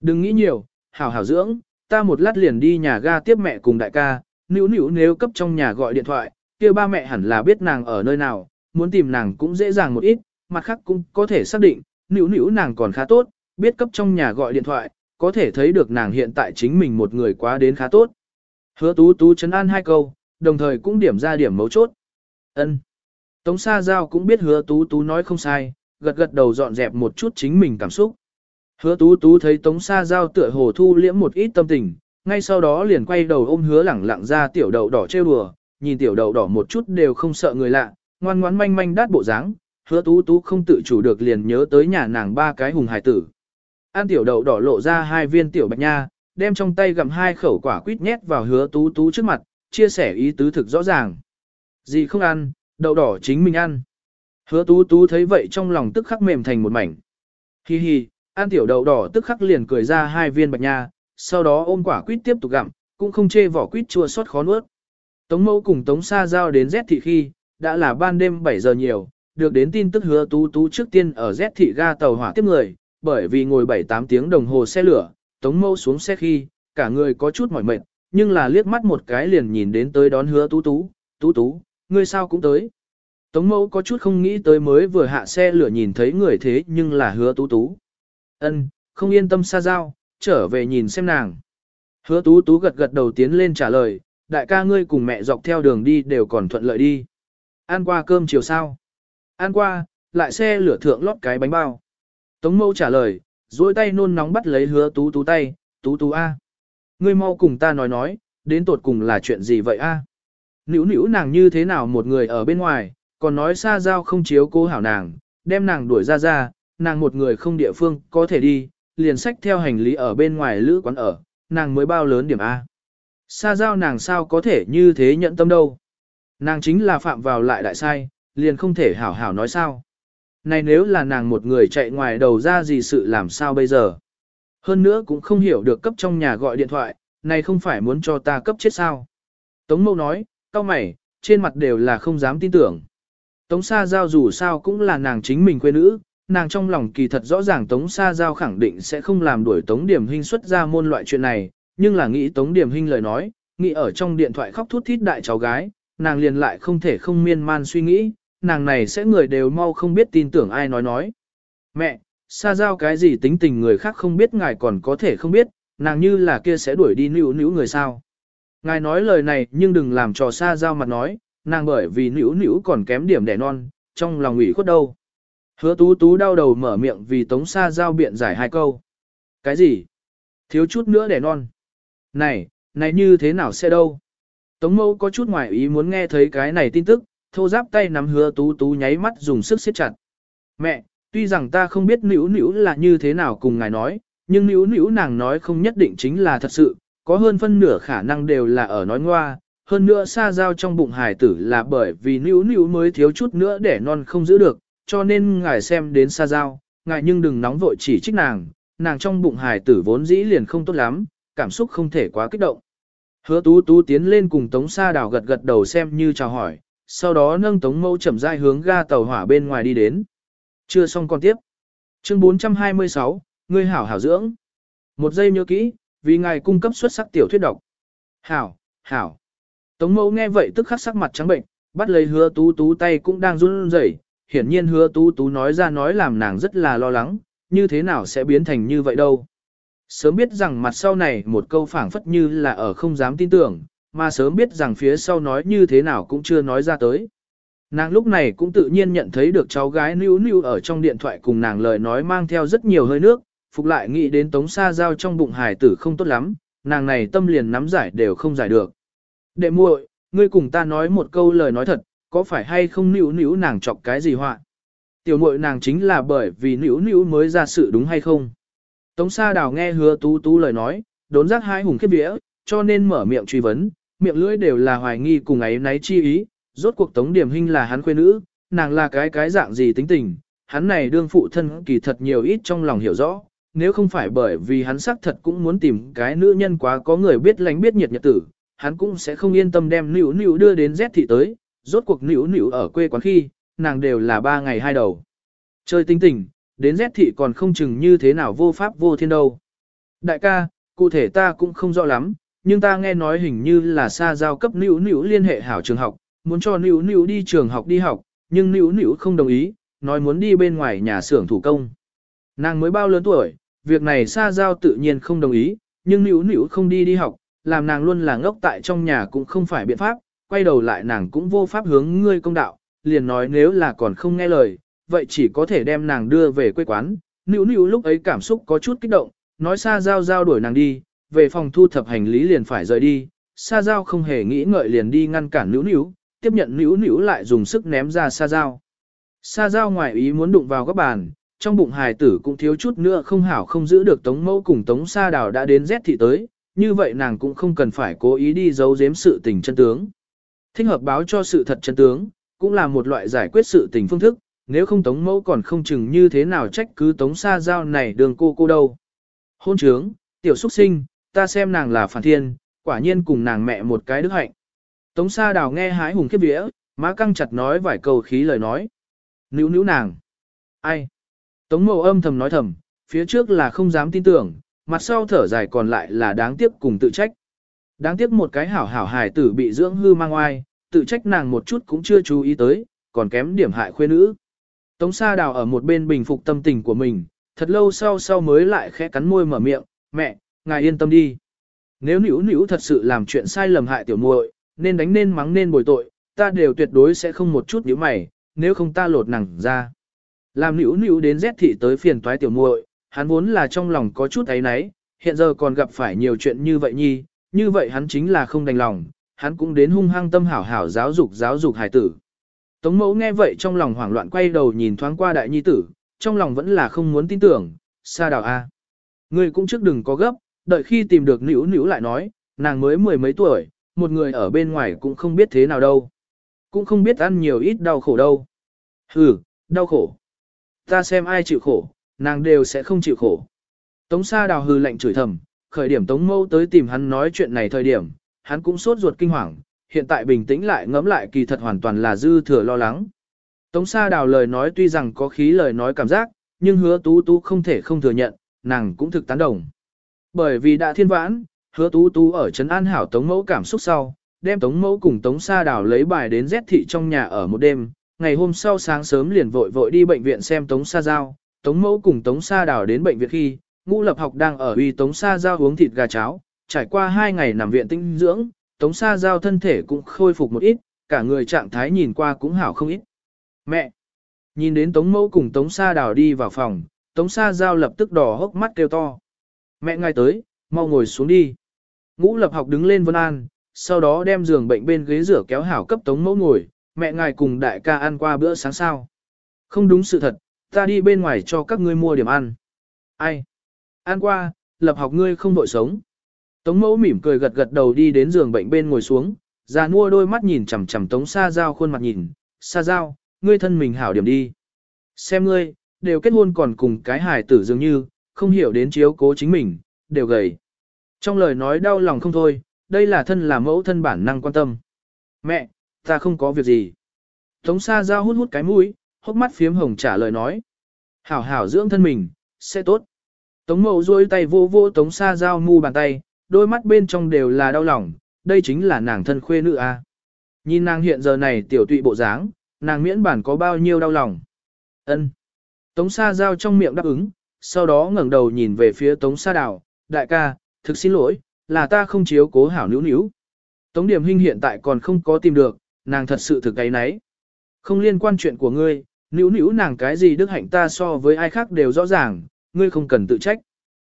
Đừng nghĩ nhiều, hảo hảo dưỡng, ta một lát liền đi nhà ga tiếp mẹ cùng đại ca, nữu nữu nếu cấp trong nhà gọi điện thoại, kia ba mẹ hẳn là biết nàng ở nơi nào, muốn tìm nàng cũng dễ dàng một ít, mặt khác cũng có thể xác định, nữu nữu nàng còn khá tốt, biết cấp trong nhà gọi điện thoại, có thể thấy được nàng hiện tại chính mình một người quá đến khá tốt. Hứa tú tú chấn an hai câu, đồng thời cũng điểm ra điểm mấu chốt. ân Tống Sa Giao cũng biết hứa tú tú nói không sai, gật gật đầu dọn dẹp một chút chính mình cảm xúc. Hứa tú tú thấy Tống Sa Giao tựa hồ thu liễm một ít tâm tình, ngay sau đó liền quay đầu ôm hứa lẳng lặng ra tiểu đậu đỏ trêu đùa, nhìn tiểu đậu đỏ một chút đều không sợ người lạ, ngoan ngoãn manh manh đát bộ dáng, hứa tú tú không tự chủ được liền nhớ tới nhà nàng ba cái hùng hải tử. An tiểu đậu đỏ lộ ra hai viên tiểu bạch nha, đem trong tay gặm hai khẩu quả quýt nhét vào hứa tú tú trước mặt, chia sẻ ý tứ thực rõ ràng. Gì không ăn, đậu đỏ chính mình ăn. Hứa tú tú thấy vậy trong lòng tức khắc mềm thành một mảnh. Hi hi, an tiểu đậu đỏ tức khắc liền cười ra hai viên bạch nha, sau đó ôm quả quýt tiếp tục gặm, cũng không chê vỏ quýt chua xót khó nuốt. Tống mẫu cùng Tống Sa Giao đến Z thị khi, đã là ban đêm 7 giờ nhiều, được đến tin tức hứa tú tú trước tiên ở Z thị ga tàu hỏa tiếp người, bởi vì ngồi 7-8 tiếng đồng hồ xe lửa, Tống mẫu xuống xe khi, cả người có chút mỏi mệt, nhưng là liếc mắt một cái liền nhìn đến tới đón hứa tú tú, tú tú, ngươi sao cũng tới. Tống mẫu có chút không nghĩ tới mới vừa hạ xe lửa nhìn thấy người thế nhưng là hứa tú tú. Ân, không yên tâm xa giao, trở về nhìn xem nàng. Hứa tú tú gật gật đầu tiến lên trả lời, đại ca ngươi cùng mẹ dọc theo đường đi đều còn thuận lợi đi. Ăn qua cơm chiều sao? Ăn qua, lại xe lửa thượng lót cái bánh bao. Tống mẫu trả lời, duỗi tay nôn nóng bắt lấy hứa tú tú tay, tú tú A. Ngươi mau cùng ta nói nói, đến tột cùng là chuyện gì vậy A? Nữu nữu nàng như thế nào một người ở bên ngoài, còn nói xa giao không chiếu cố hảo nàng, đem nàng đuổi ra ra, nàng một người không địa phương có thể đi, liền sách theo hành lý ở bên ngoài lữ quán ở, nàng mới bao lớn điểm A. Xa giao nàng sao có thể như thế nhận tâm đâu. Nàng chính là phạm vào lại đại sai, liền không thể hảo hảo nói sao. Này nếu là nàng một người chạy ngoài đầu ra gì sự làm sao bây giờ. Hơn nữa cũng không hiểu được cấp trong nhà gọi điện thoại, này không phải muốn cho ta cấp chết sao. Tống mâu nói, cao mày, trên mặt đều là không dám tin tưởng. Tống Sa Giao dù sao cũng là nàng chính mình quê nữ, nàng trong lòng kỳ thật rõ ràng Tống Sa Giao khẳng định sẽ không làm đuổi Tống Điểm Hinh xuất ra môn loại chuyện này, nhưng là nghĩ Tống Điểm Hinh lời nói, nghĩ ở trong điện thoại khóc thút thít đại cháu gái, nàng liền lại không thể không miên man suy nghĩ, nàng này sẽ người đều mau không biết tin tưởng ai nói nói. Mẹ, Sa Giao cái gì tính tình người khác không biết ngài còn có thể không biết, nàng như là kia sẽ đuổi đi níu níu người sao. Ngài nói lời này nhưng đừng làm trò Sa Giao mặt nói, nàng bởi vì nữ nữ còn kém điểm đẻ non, trong lòng ủy khuất đâu. Hứa tú tú đau đầu mở miệng vì tống xa giao biện giải hai câu. Cái gì? Thiếu chút nữa đẻ non. Này, này như thế nào sẽ đâu? Tống mâu có chút ngoài ý muốn nghe thấy cái này tin tức, thô giáp tay nắm hứa tú tú nháy mắt dùng sức siết chặt. Mẹ, tuy rằng ta không biết nữ nữ là như thế nào cùng ngài nói, nhưng nữ nữ nàng nói không nhất định chính là thật sự, có hơn phân nửa khả năng đều là ở nói ngoa, hơn nữa xa giao trong bụng hải tử là bởi vì nữ nữ mới thiếu chút nữa để non không giữ được, cho nên ngài xem đến xa giao, ngài nhưng đừng nóng vội chỉ trích nàng, nàng trong bụng hải tử vốn dĩ liền không tốt lắm, cảm xúc không thể quá kích động. Hứa tú tú tiến lên cùng tống sa đào gật gật đầu xem như chào hỏi, sau đó nâng tống mâu chậm rãi hướng ga tàu hỏa bên ngoài đi đến. Chưa xong còn tiếp. Chương 426, ngươi hảo hảo dưỡng. Một giây nhớ kỹ, vì ngài cung cấp xuất sắc tiểu thuyết độc. Hảo, hảo. Tống mẫu nghe vậy tức khắc sắc mặt trắng bệnh, bắt lấy hứa tú tú tay cũng đang run rẩy. hiển nhiên hứa tú tú nói ra nói làm nàng rất là lo lắng, như thế nào sẽ biến thành như vậy đâu. Sớm biết rằng mặt sau này một câu phảng phất như là ở không dám tin tưởng, mà sớm biết rằng phía sau nói như thế nào cũng chưa nói ra tới. Nàng lúc này cũng tự nhiên nhận thấy được cháu gái níu níu ở trong điện thoại cùng nàng lời nói mang theo rất nhiều hơi nước, phục lại nghĩ đến tống xa giao trong bụng hải tử không tốt lắm, nàng này tâm liền nắm giải đều không giải được. Đệ muội, ngươi cùng ta nói một câu lời nói thật, có phải hay không níu níu nàng chọc cái gì họa? Tiểu muội nàng chính là bởi vì níu níu mới ra sự đúng hay không? Tống Sa Đào nghe hứa tú tú lời nói, đốn giác hai hùng khiếp vía, cho nên mở miệng truy vấn, miệng lưỡi đều là hoài nghi cùng ấy náy chi ý, rốt cuộc Tống Điểm Hinh là hắn quê nữ, nàng là cái cái dạng gì tính tình, hắn này đương phụ thân kỳ thật nhiều ít trong lòng hiểu rõ, nếu không phải bởi vì hắn xác thật cũng muốn tìm cái nữ nhân quá có người biết lánh biết nhiệt nhật tử, hắn cũng sẽ không yên tâm đem nữu nữu đưa đến Z thị tới, rốt cuộc nữu nữu ở quê quán khi, nàng đều là ba ngày hai đầu. Chơi tinh tình, đến Z thị còn không chừng như thế nào vô pháp vô thiên đâu. Đại ca, cụ thể ta cũng không rõ lắm, nhưng ta nghe nói hình như là xa giao cấp nữ nữ liên hệ hảo trường học, muốn cho nữ nữ đi trường học đi học, nhưng nữ nữ không đồng ý, nói muốn đi bên ngoài nhà xưởng thủ công. Nàng mới bao lớn tuổi, việc này xa giao tự nhiên không đồng ý, nhưng nữ nữ không đi đi học, làm nàng luôn là ngốc tại trong nhà cũng không phải biện pháp, quay đầu lại nàng cũng vô pháp hướng ngươi công đạo, liền nói nếu là còn không nghe lời, vậy chỉ có thể đem nàng đưa về quê quán. Nữu nữu lúc ấy cảm xúc có chút kích động, nói xa giao giao đuổi nàng đi, về phòng thu thập hành lý liền phải rời đi, xa giao không hề nghĩ ngợi liền đi ngăn cản nữu nữu, tiếp nhận nữu nữu lại dùng sức ném ra xa giao. Xa giao ngoài ý muốn đụng vào góc bàn, trong bụng hài tử cũng thiếu chút nữa không hảo không giữ được tống mẫu cùng tống sa đào đã đến rét thị tới, như vậy nàng cũng không cần phải cố ý đi giấu giếm sự tình chân tướng. Thích hợp báo cho sự thật chân tướng, cũng là một loại giải quyết sự tình phương thức, nếu không tống mẫu còn không chừng như thế nào trách cứ tống sa giao này đường cô cô đâu. Hôn trướng, tiểu xuất sinh, ta xem nàng là phản thiên, quả nhiên cùng nàng mẹ một cái đức hạnh. Tống sa đào nghe hái hùng khiếp vía, má căng chặt nói vài câu khí lời nói. Níu níu nàng. Ai? Tống mộ âm thầm nói thầm, phía trước là không dám tin tưởng, mặt sau thở dài còn lại là đáng tiếc cùng tự trách. Đáng tiếc một cái hảo hảo hài tử bị dưỡng hư mang oai, tự trách nàng một chút cũng chưa chú ý tới, còn kém điểm hại khuê nữ. Tống Sa Đào ở một bên bình phục tâm tình của mình, thật lâu sau sau mới lại khẽ cắn môi mở miệng, mẹ, ngài yên tâm đi. Nếu nữ nữ thật sự làm chuyện sai lầm hại tiểu muội, nên đánh nên mắng nên bồi tội, ta đều tuyệt đối sẽ không một chút nhíu mày, nếu không ta lột nàng ra. Làm nữu nữu đến rét thị tới phiền toái tiểu muội, hắn vốn là trong lòng có chút ấy náy, hiện giờ còn gặp phải nhiều chuyện như vậy nhi, như vậy hắn chính là không đành lòng, hắn cũng đến hung hăng tâm hảo hảo giáo dục giáo dục hài tử. Tống mẫu nghe vậy trong lòng hoảng loạn quay đầu nhìn thoáng qua đại nhi tử, trong lòng vẫn là không muốn tin tưởng, xa đào a. Ngươi cũng trước đừng có gấp, đợi khi tìm được nữu nữu lại nói, nàng mới mười mấy tuổi, một người ở bên ngoài cũng không biết thế nào đâu. Cũng không biết ăn nhiều ít đau khổ đâu. Hừ, đau khổ. Ta xem ai chịu khổ, nàng đều sẽ không chịu khổ. Tống Sa Đào hừ lạnh chửi thầm, khởi điểm Tống Mâu tới tìm hắn nói chuyện này thời điểm, hắn cũng sốt ruột kinh hoàng, hiện tại bình tĩnh lại ngẫm lại kỳ thật hoàn toàn là dư thừa lo lắng. Tống Sa Đào lời nói tuy rằng có khí lời nói cảm giác, nhưng hứa tú tú không thể không thừa nhận, nàng cũng thực tán đồng. Bởi vì đã thiên vãn, hứa tú tú ở Trấn An Hảo Tống Mẫu cảm xúc sau, đem Tống Mẫu cùng Tống Sa Đào lấy bài đến rét thị trong nhà ở một đêm, ngày hôm sau sáng sớm liền vội vội đi bệnh viện xem Tống Sa Giao, Tống Mẫu cùng Tống Sa Đào đến bệnh viện khi, ngũ lập học đang ở uy Tống Sa Giao uống thịt gà cháo, trải qua hai ngày nằm viện tinh dưỡng, Tống Sa Giao thân thể cũng khôi phục một ít, cả người trạng thái nhìn qua cũng hảo không ít. Mẹ! Nhìn đến Tống Mẫu cùng Tống Sa Đào đi vào phòng, Tống Sa Giao lập tức đỏ hốc mắt kêu to. Mẹ ngay tới, mau ngồi xuống đi. Ngũ lập học đứng lên vân an, sau đó đem giường bệnh bên ghế rửa kéo hảo cấp Tống Mẫu ngồi, mẹ ngài cùng đại ca ăn qua bữa sáng sao. Không đúng sự thật, ta đi bên ngoài cho các ngươi mua điểm ăn. Ai? Ăn qua, lập học ngươi không đội sống. Tống mẫu mỉm cười gật gật đầu đi đến giường bệnh bên ngồi xuống, già mua đôi mắt nhìn chằm chằm tống sa giao khuôn mặt nhìn, sa giao, ngươi thân mình hảo điểm đi. Xem ngươi, đều kết hôn còn cùng cái hài tử dường như, không hiểu đến chiếu cố chính mình, đều gầy. Trong lời nói đau lòng không thôi, đây là thân là mẫu thân bản năng quan tâm. Mẹ, ta không có việc gì. Tống sa giao hút hút cái mũi, hốc mắt phiếm hồng trả lời nói. Hảo hảo dưỡng thân mình, sẽ tốt. Tống Mậu duỗi tay vô vô tống sa giao mu bàn tay, đôi mắt bên trong đều là đau lòng, đây chính là nàng thân khuê nữ a. À. Nhìn nàng hiện giờ này tiểu tụy bộ dáng, nàng miễn bản có bao nhiêu đau lòng. Ân. Tống Sa Giao trong miệng đáp ứng, sau đó ngẩng đầu nhìn về phía Tống Sa Đào, đại ca, thực xin lỗi, là ta không chiếu cố hảo níu níu. Tống Điểm Hinh hiện tại còn không có tìm được, nàng thật sự thực cái nấy. Không liên quan chuyện của ngươi, nữ nữ nàng cái gì đức hạnh ta so với ai khác đều rõ ràng, ngươi không cần tự trách.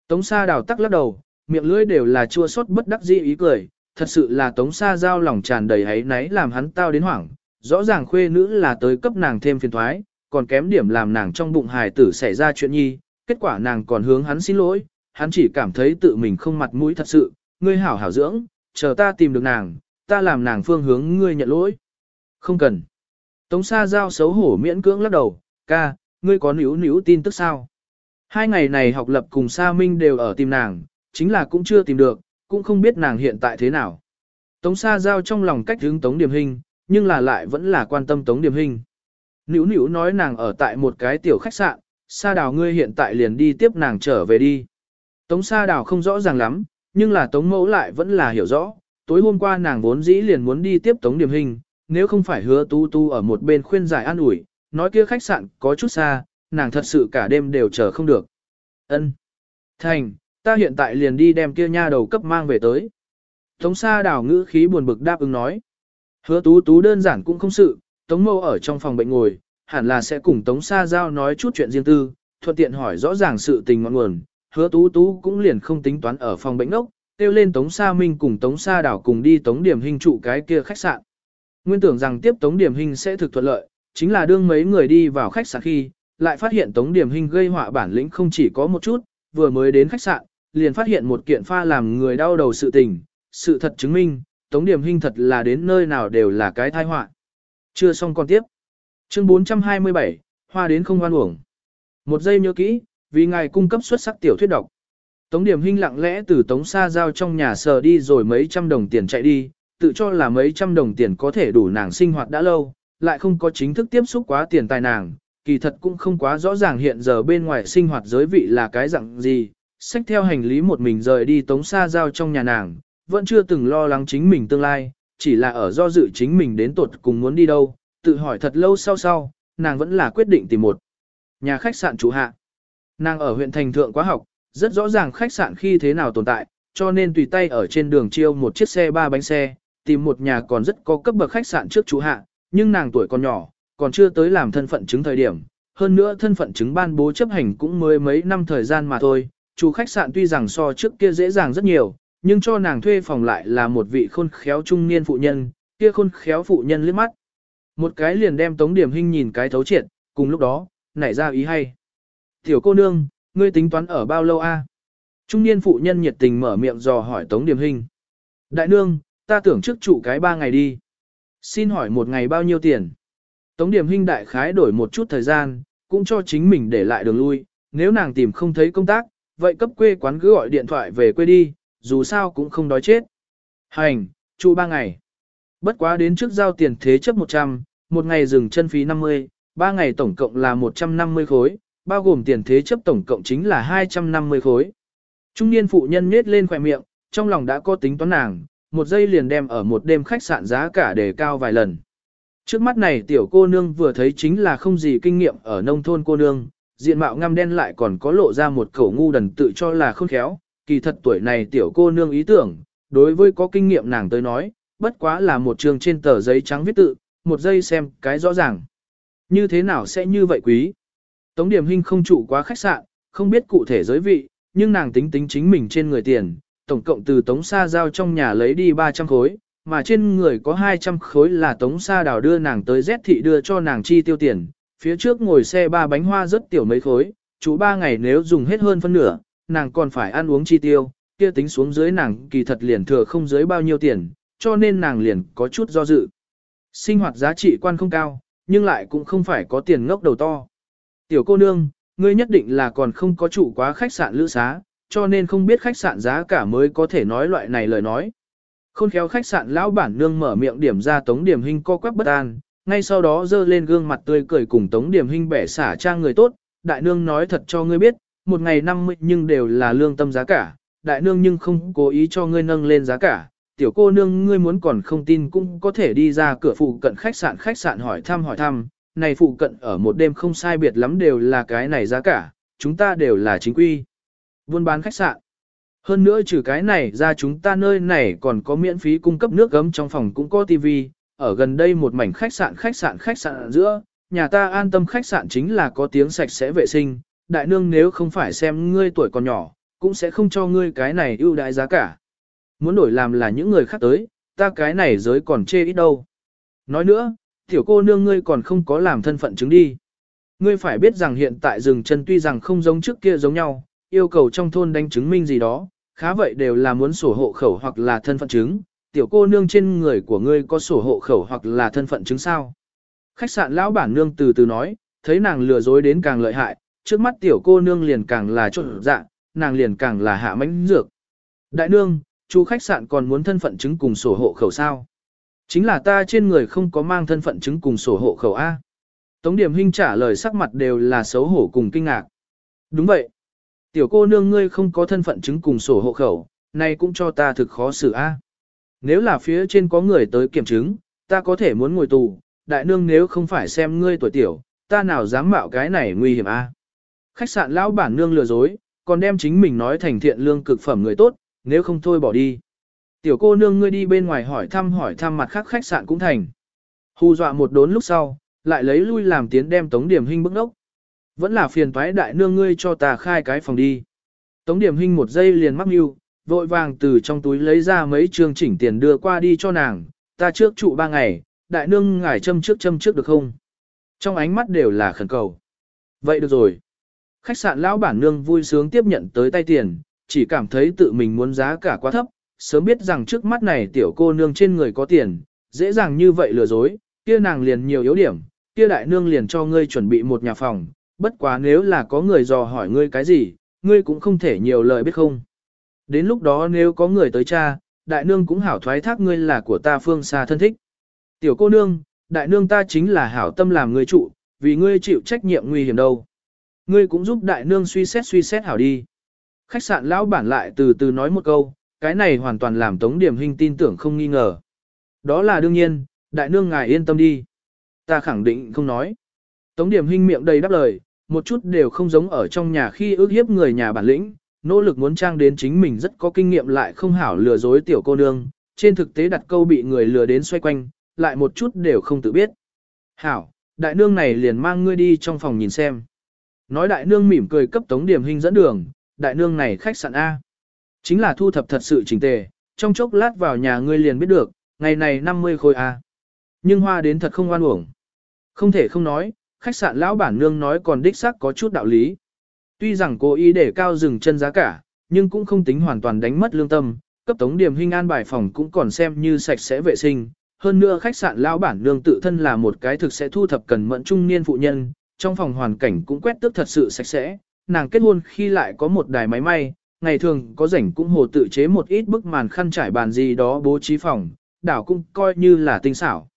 Tống Sa Đào tắc lắc đầu, miệng lưỡi đều là chua xót bất đắc dĩ ý cười, thật sự là Tống Sa Giao lòng tràn đầy hấy náy làm hắn tao đến hoảng, rõ ràng khuê nữ là tới cấp nàng thêm phiền thoái, còn kém điểm làm nàng trong bụng hài tử xảy ra chuyện nhi, kết quả nàng còn hướng hắn xin lỗi, hắn chỉ cảm thấy tự mình không mặt mũi thật sự, ngươi hảo hảo dưỡng, chờ ta tìm được nàng, ta làm nàng phương hướng ngươi nhận lỗi. Không cần. Tống Sa Giao xấu hổ miễn cưỡng lắc đầu, ca, ngươi có níu níu tin tức sao? Hai ngày này học lập cùng Sa Minh đều ở tìm nàng, chính là cũng chưa tìm được, cũng không biết nàng hiện tại thế nào. Tống Sa Giao trong lòng cách hướng Tống Điềm Hình, nhưng là lại vẫn là quan tâm Tống Điềm Hình. Níu níu nói nàng ở tại một cái tiểu khách sạn, Sa Đào ngươi hiện tại liền đi tiếp nàng trở về đi. Tống Sa Đào không rõ ràng lắm, nhưng là Tống Mẫu lại vẫn là hiểu rõ, tối hôm qua nàng vốn dĩ liền muốn đi tiếp Tống Điểm Hình, nếu không phải hứa tu tu ở một bên khuyên giải an ủi, nói kia khách sạn có chút xa, nàng thật sự cả đêm đều chờ không được. Ân, Thành, ta hiện tại liền đi đem kia nha đầu cấp mang về tới. Tống Sa đảo ngữ khí buồn bực đáp ứng nói. Hứa tú tú đơn giản cũng không sự, Tống Mâu ở trong phòng bệnh ngồi, hẳn là sẽ cùng Tống Sa Giao nói chút chuyện riêng tư, thuận tiện hỏi rõ ràng sự tình ngọn nguồn. Hứa tú tú cũng liền không tính toán ở phòng bệnh ốc, kêu lên Tống Sa Minh cùng Tống Sa đảo cùng đi Tống Điểm Hình trụ cái kia khách sạn. Nguyên tưởng rằng tiếp Tống Điểm Hình sẽ thực thuận lợi, chính là đương mấy người đi vào khách sạn khi, lại phát hiện Tống Điểm Hình gây họa bản lĩnh không chỉ có một chút, vừa mới đến khách sạn, liền phát hiện một kiện pha làm người đau đầu sự tình, sự thật chứng minh, Tống Điểm Hinh thật là đến nơi nào đều là cái tai họa. Chưa xong còn tiếp. Chương 427, hoa đến không hoan uổng. Một giây nhớ kỹ, vì ngài cung cấp xuất sắc tiểu thuyết độc. Tống Điểm Hinh lặng lẽ từ Tống Sa Giao trong nhà sờ đi rồi mấy trăm đồng tiền chạy đi, tự cho là mấy trăm đồng tiền có thể đủ nàng sinh hoạt đã lâu, lại không có chính thức tiếp xúc quá tiền tài nàng, kỳ thật cũng không quá rõ ràng hiện giờ bên ngoài sinh hoạt giới vị là cái dạng gì, xách theo hành lý một mình rời đi Tống xa Giao trong nhà nàng, vẫn chưa từng lo lắng chính mình tương lai, chỉ là ở do dự chính mình đến tuột cùng muốn đi đâu, tự hỏi thật lâu sau sau, nàng vẫn là quyết định tìm một nhà khách sạn chủ hạ. Nàng ở huyện thành thượng quá học, rất rõ ràng khách sạn khi thế nào tồn tại, cho nên tùy tay ở trên đường chiêu một chiếc xe ba bánh xe, tìm một nhà còn rất có cấp bậc khách sạn trước chủ hạ, nhưng nàng tuổi còn nhỏ, còn chưa tới làm thân phận chứng thời điểm. Hơn nữa thân phận chứng ban bố chấp hành cũng mới mấy năm thời gian mà thôi, chủ khách sạn tuy rằng so trước kia dễ dàng rất nhiều, nhưng cho nàng thuê phòng lại là một vị khôn khéo trung niên phụ nhân, kia khôn khéo phụ nhân liếc mắt. Một cái liền đem Tống Điểm Hinh nhìn cái thấu triệt, cùng lúc đó, nảy ra ý hay. Tiểu cô nương, ngươi tính toán ở bao lâu a? Trung niên phụ nhân nhiệt tình mở miệng dò hỏi Tống Điểm Hinh. Đại nương, ta tưởng trước trụ cái ba ngày đi. Xin hỏi một ngày bao nhiêu tiền? Tống Điểm Hinh đại khái đổi một chút thời gian, cũng cho chính mình để lại đường lui, nếu nàng tìm không thấy công tác, vậy cấp quê quán cứ gọi điện thoại về quê đi, dù sao cũng không đói chết. Hành, trụ ba ngày. Bất quá đến trước giao tiền thế chấp 100, một ngày dừng chân phí 50, ba ngày tổng cộng là 150 khối, bao gồm tiền thế chấp tổng cộng chính là 250 khối. Trung niên phụ nhân nhết lên khỏe miệng, trong lòng đã có tính toán nàng, một giây liền đem ở một đêm khách sạn giá cả để cao vài lần. Trước mắt này tiểu cô nương vừa thấy chính là không gì kinh nghiệm ở nông thôn cô nương, diện mạo ngăm đen lại còn có lộ ra một khẩu ngu đần tự cho là khôn khéo, kỳ thật tuổi này tiểu cô nương ý tưởng, đối với có kinh nghiệm nàng tới nói, bất quá là một trường trên tờ giấy trắng viết tự, một giây xem cái rõ ràng. Như thế nào sẽ như vậy quý? Tống Điểm hình không trụ quá khách sạn, không biết cụ thể giới vị, nhưng nàng tính tính chính mình trên người tiền, tổng cộng từ Tống Sa giao trong nhà lấy đi 300 khối, mà trên người có 200 khối là Tống Sa đào đưa nàng tới Z thị đưa cho nàng chi tiêu tiền, phía trước ngồi xe ba bánh hoa rất tiểu mấy khối, chú ba ngày nếu dùng hết hơn phân nửa, nàng còn phải ăn uống chi tiêu, kia tính xuống dưới nàng kỳ thật liền thừa không dưới bao nhiêu tiền, cho nên nàng liền có chút do dự. Sinh hoạt giá trị quan không cao, nhưng lại cũng không phải có tiền ngốc đầu to. Tiểu cô nương, ngươi nhất định là còn không có chủ quá khách sạn lữ xá, cho nên không biết khách sạn giá cả mới có thể nói loại này lời nói. Khôn khéo khách sạn lão bản nương mở miệng điểm ra tống điểm hình co quắp bất an, ngay sau đó dơ lên gương mặt tươi cười cùng tống điểm hình bẻ xả trang người tốt, đại nương nói thật cho ngươi biết, một ngày 50 nhưng đều là lương tâm giá cả, đại nương nhưng không cố ý cho ngươi nâng lên giá cả, tiểu cô nương ngươi muốn còn không tin cũng có thể đi ra cửa phụ cận khách sạn khách sạn hỏi thăm hỏi thăm, này phụ cận ở một đêm không sai biệt lắm đều là cái này giá cả, chúng ta đều là chính quy. Buôn bán khách sạn. Hơn nữa trừ cái này ra chúng ta nơi này còn có miễn phí cung cấp nước gấm trong phòng cũng có tivi, ở gần đây một mảnh khách sạn khách sạn khách sạn giữa, nhà ta an tâm khách sạn chính là có tiếng sạch sẽ vệ sinh, đại nương nếu không phải xem ngươi tuổi còn nhỏ, cũng sẽ không cho ngươi cái này ưu đại giá cả. Muốn đổi làm là những người khác tới, ta cái này giới còn chê ít đâu. Nói nữa, tiểu cô nương ngươi còn không có làm thân phận chứng đi. Ngươi phải biết rằng hiện tại rừng chân tuy rằng không giống trước kia giống nhau, yêu cầu trong thôn đánh chứng minh gì đó, khá vậy đều là muốn sổ hộ khẩu hoặc là thân phận chứng. Tiểu cô nương trên người của ngươi có sổ hộ khẩu hoặc là thân phận chứng sao? Khách sạn lão bản nương từ từ nói, thấy nàng lừa dối đến càng lợi hại, trước mắt tiểu cô nương liền càng là trộn dạ, nàng liền càng là hạ mánh dược. Đại nương, chú khách sạn còn muốn thân phận chứng cùng sổ hộ khẩu sao? Chính là ta trên người không có mang thân phận chứng cùng sổ hộ khẩu A. Tống điểm Hinh trả lời sắc mặt đều là xấu hổ cùng kinh ngạc. Đúng vậy. Tiểu cô nương ngươi không có thân phận chứng cùng sổ hộ khẩu, này cũng cho ta thực khó xử a. Nếu là phía trên có người tới kiểm chứng, ta có thể muốn ngồi tù, đại nương nếu không phải xem ngươi tuổi tiểu, ta nào dám mạo cái này nguy hiểm a. Khách sạn lão bản nương lừa dối, còn đem chính mình nói thành thiện lương cực phẩm người tốt, nếu không thôi bỏ đi. Tiểu cô nương ngươi đi bên ngoài hỏi thăm hỏi thăm mặt khác khách sạn cũng thành. Hù dọa một đốn lúc sau, lại lấy lui làm tiến đem tống điểm hình bức đốc. Vẫn là phiền toái đại nương ngươi cho ta khai cái phòng đi. Tống điểm hình một giây liền mắc mưu, vội vàng từ trong túi lấy ra mấy trường chỉnh tiền đưa qua đi cho nàng, ta trước trụ ba ngày, đại nương ngài châm trước châm trước được không? Trong ánh mắt đều là khẩn cầu. Vậy được rồi. Khách sạn lão bản nương vui sướng tiếp nhận tới tay tiền, chỉ cảm thấy tự mình muốn giá cả quá thấp, sớm biết rằng trước mắt này tiểu cô nương trên người có tiền, dễ dàng như vậy lừa dối, kia nàng liền nhiều yếu điểm, kia đại nương liền cho ngươi chuẩn bị một nhà phòng, bất quá nếu là có người dò hỏi ngươi cái gì, ngươi cũng không thể nhiều lời biết không. Đến lúc đó nếu có người tới cha, đại nương cũng hảo thoái thác ngươi là của ta phương xa thân thích. Tiểu cô nương, đại nương ta chính là hảo tâm làm ngươi trụ, vì ngươi chịu trách nhiệm nguy hiểm đâu. Ngươi cũng giúp đại nương suy xét suy xét hảo đi. Khách sạn lão bản lại từ từ nói một câu, cái này hoàn toàn làm Tống Điểm hình tin tưởng không nghi ngờ. Đó là đương nhiên, đại nương ngài yên tâm đi. Ta khẳng định không nói. Tống Điểm Hinh miệng đầy đáp lời, một chút đều không giống ở trong nhà khi ước hiếp người nhà bản lĩnh, nỗ lực muốn trang đến chính mình rất có kinh nghiệm lại không hảo lừa dối tiểu cô nương, trên thực tế đặt câu bị người lừa đến xoay quanh, lại một chút đều không tự biết. Hảo, đại nương này liền mang ngươi đi trong phòng nhìn xem. Nói đại nương mỉm cười cấp Tống Điểm Hinh dẫn đường, đại nương này khách sạn A. Chính là thu thập thật sự chỉnh tề, trong chốc lát vào nhà ngươi liền biết được, ngày này 50 khối A. Nhưng hoa đến thật không oan uổng. Không thể không nói, khách sạn lão bản nương nói còn đích xác có chút đạo lý. Tuy rằng cố ý để cao dừng chân giá cả, nhưng cũng không tính hoàn toàn đánh mất lương tâm, cấp tống điểm hình an bài phòng cũng còn xem như sạch sẽ vệ sinh. Hơn nữa khách sạn lão bản nương tự thân là một cái thực sẽ thu thập cần mẫn trung niên phụ nhân, trong phòng hoàn cảnh cũng quét tước thật sự sạch sẽ, nàng kết hôn khi lại có một đài máy may, ngày thường có rảnh cũng hồ tự chế một ít bức màn khăn trải bàn gì đó bố trí phòng, đảo cũng coi như là tinh xảo.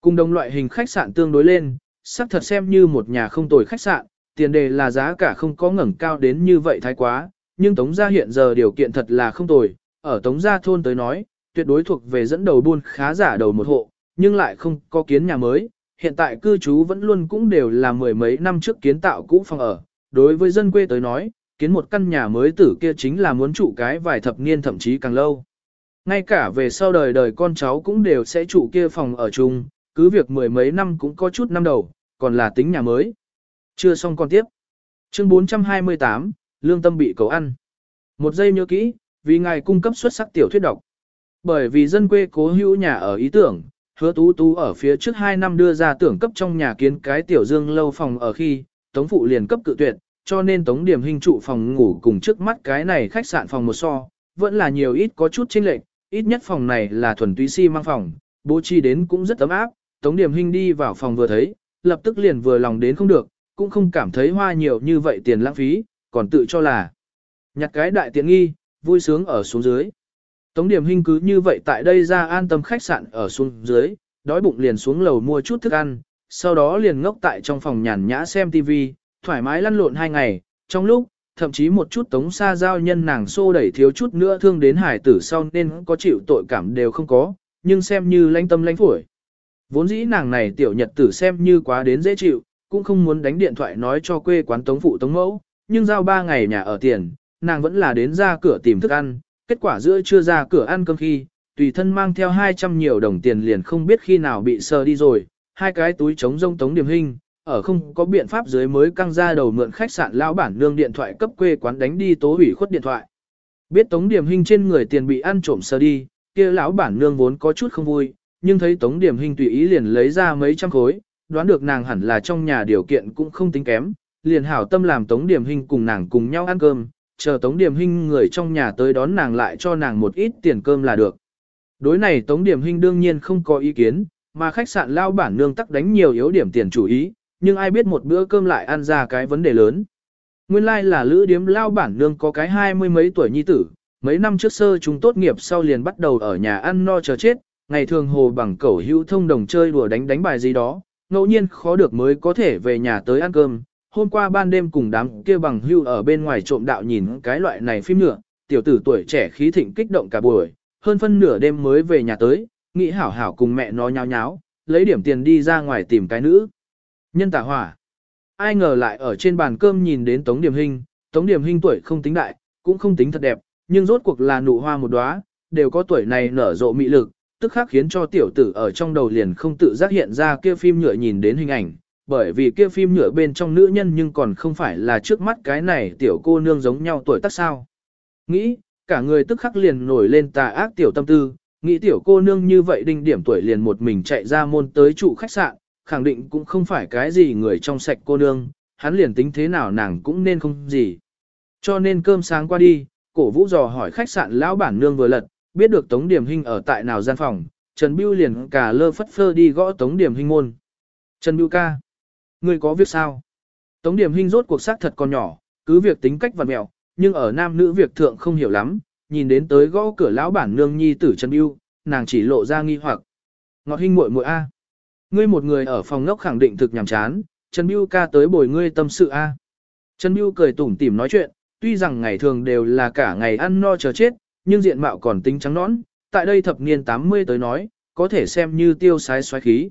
Cùng đồng loại hình khách sạn tương đối lên, sắc thật xem như một nhà không tồi khách sạn, tiền đề là giá cả không có ngẩng cao đến như vậy thái quá, nhưng Tống Gia hiện giờ điều kiện thật là không tồi, ở Tống Gia thôn tới nói, tuyệt đối thuộc về dẫn đầu buôn khá giả đầu một hộ, nhưng lại không có kiến nhà mới, hiện tại cư trú vẫn luôn cũng đều là mười mấy năm trước kiến tạo cũ phòng ở, đối với dân quê tới nói, kiến một căn nhà mới tử kia chính là muốn trụ cái vài thập niên thậm chí càng lâu. Ngay cả về sau đời đời con cháu cũng đều sẽ trụ kia phòng ở chung, cứ việc mười mấy năm cũng có chút năm đầu, còn là tính nhà mới. Chưa xong còn tiếp. Chương 428, Lương Tâm bị cầu ăn. Một giây nhớ kỹ, vì ngài cung cấp xuất sắc tiểu thuyết độc. Bởi vì dân quê cố hữu nhà ở ý tưởng, hứa tú tú ở phía trước 2 năm đưa ra tưởng cấp trong nhà kiến cái tiểu dương lâu phòng ở khi, Tống Phụ liền cấp cự tuyệt, cho nên Tống Điểm hình trụ phòng ngủ cùng trước mắt cái này khách sạn phòng một so, vẫn là nhiều ít có chút chênh lệch, ít nhất phòng này là thuần túy si mang phòng, bố trí đến cũng rất ấm áp, Tống Điểm Hinh đi vào phòng vừa thấy, lập tức liền vừa lòng đến không được, cũng không cảm thấy hoa nhiều như vậy tiền lãng phí, còn tự cho là nhặt cái đại tiện nghi, vui sướng ở xuống dưới. Tống điểm Hinh cứ như vậy tại đây ra an tâm khách sạn ở xuống dưới, đói bụng liền xuống lầu mua chút thức ăn, sau đó liền ngốc tại trong phòng nhàn nhã xem TV, thoải mái lăn lộn hai ngày, trong lúc, thậm chí một chút tống xa giao nhân nàng xô đẩy thiếu chút nữa thương đến hải tử sau nên có chịu tội cảm đều không có, nhưng xem như lãnh tâm lãnh phổi. Vốn dĩ nàng này tiểu nhật tử xem như quá đến dễ chịu, cũng không muốn đánh điện thoại nói cho quê quán tống phụ tống mẫu, nhưng giao ba ngày nhà ở tiền, nàng vẫn là đến ra cửa tìm thức ăn, kết quả giữa chưa ra cửa ăn cơm khi, tùy thân mang theo 200 nhiều đồng tiền liền không biết khi nào bị sờ đi rồi, hai cái túi chống rông tống điểm hình, ở không có biện pháp dưới mới căng ra đầu mượn khách sạn lão bản nương điện thoại cấp quê quán đánh đi tố hủy khuất điện thoại. Biết tống điểm hình trên người tiền bị ăn trộm sờ đi, kia lão bản nương vốn có chút không vui, nhưng thấy tống điểm Hinh tùy ý liền lấy ra mấy trăm khối, đoán được nàng hẳn là trong nhà điều kiện cũng không tính kém, liền hảo tâm làm Tống Điểm Hinh cùng nàng cùng nhau ăn cơm, chờ Tống Điểm Hinh người trong nhà tới đón nàng lại cho nàng một ít tiền cơm là được. Đối này Tống Điểm Hinh đương nhiên không có ý kiến, mà khách sạn lao bản nương tắc đánh nhiều yếu điểm tiền chủ ý, nhưng ai biết một bữa cơm lại ăn ra cái vấn đề lớn. Nguyên lai like là lữ điếm lao bản nương có cái hai mươi mấy tuổi nhi tử, mấy năm trước sơ chúng tốt nghiệp sau liền bắt đầu ở nhà ăn no chờ chết, ngày thường hồ bằng cẩu hữu thông đồng chơi đùa đánh đánh bài gì đó, ngẫu nhiên khó được mới có thể về nhà tới ăn cơm. Hôm qua ban đêm cùng đám kia bằng hưu ở bên ngoài trộm đạo nhìn cái loại này phim nữa, tiểu tử tuổi trẻ khí thịnh kích động cả buổi, hơn phân nửa đêm mới về nhà tới, nghĩ hảo hảo cùng mẹ nó nháo nháo, lấy điểm tiền đi ra ngoài tìm cái nữ. Nhân tả hỏa. Ai ngờ lại ở trên bàn cơm nhìn đến Tống Điểm Hinh, Tống Điểm Hinh tuổi không tính đại, cũng không tính thật đẹp, nhưng rốt cuộc là nụ hoa một đóa, đều có tuổi này nở rộ mị lực, tức khắc khiến cho tiểu tử ở trong đầu liền không tự giác hiện ra kia phim nhựa nhìn đến hình ảnh, bởi vì kia phim nhựa bên trong nữ nhân nhưng còn không phải là trước mắt cái này tiểu cô nương giống nhau tuổi tác sao. Nghĩ, cả người tức khắc liền nổi lên tà ác tiểu tâm tư, nghĩ tiểu cô nương như vậy đinh điểm tuổi liền một mình chạy ra môn tới trụ khách sạn, khẳng định cũng không phải cái gì người trong sạch cô nương, hắn liền tính thế nào nàng cũng nên không gì. Cho nên cơm sáng qua đi, cổ vũ dò hỏi khách sạn lão bản nương vừa lật, biết được Tống Điểm Hinh ở tại nào gian phòng, Trần Bưu liền cả lơ phất phơ đi gõ Tống Điểm Hinh môn. Trần Bưu ca, ngươi có việc sao? Tống Điểm Hinh rốt cuộc xác thật còn nhỏ, cứ việc tính cách vật mẹo, nhưng ở nam nữ việc thượng không hiểu lắm, nhìn đến tới gõ cửa lão bản nương nhi tử Trần Bưu, nàng chỉ lộ ra nghi hoặc. Ngọt Hinh muội muội a, ngươi một người ở phòng ngốc khẳng định thực nhàm chán, Trần Bưu ca tới bồi ngươi tâm sự a. Trần Bưu cười tủm tỉm nói chuyện, tuy rằng ngày thường đều là cả ngày ăn no chờ chết, nhưng diện mạo còn tính trắng nõn, tại đây thập niên 80 tới nói, có thể xem như tiêu sái xoáy khí.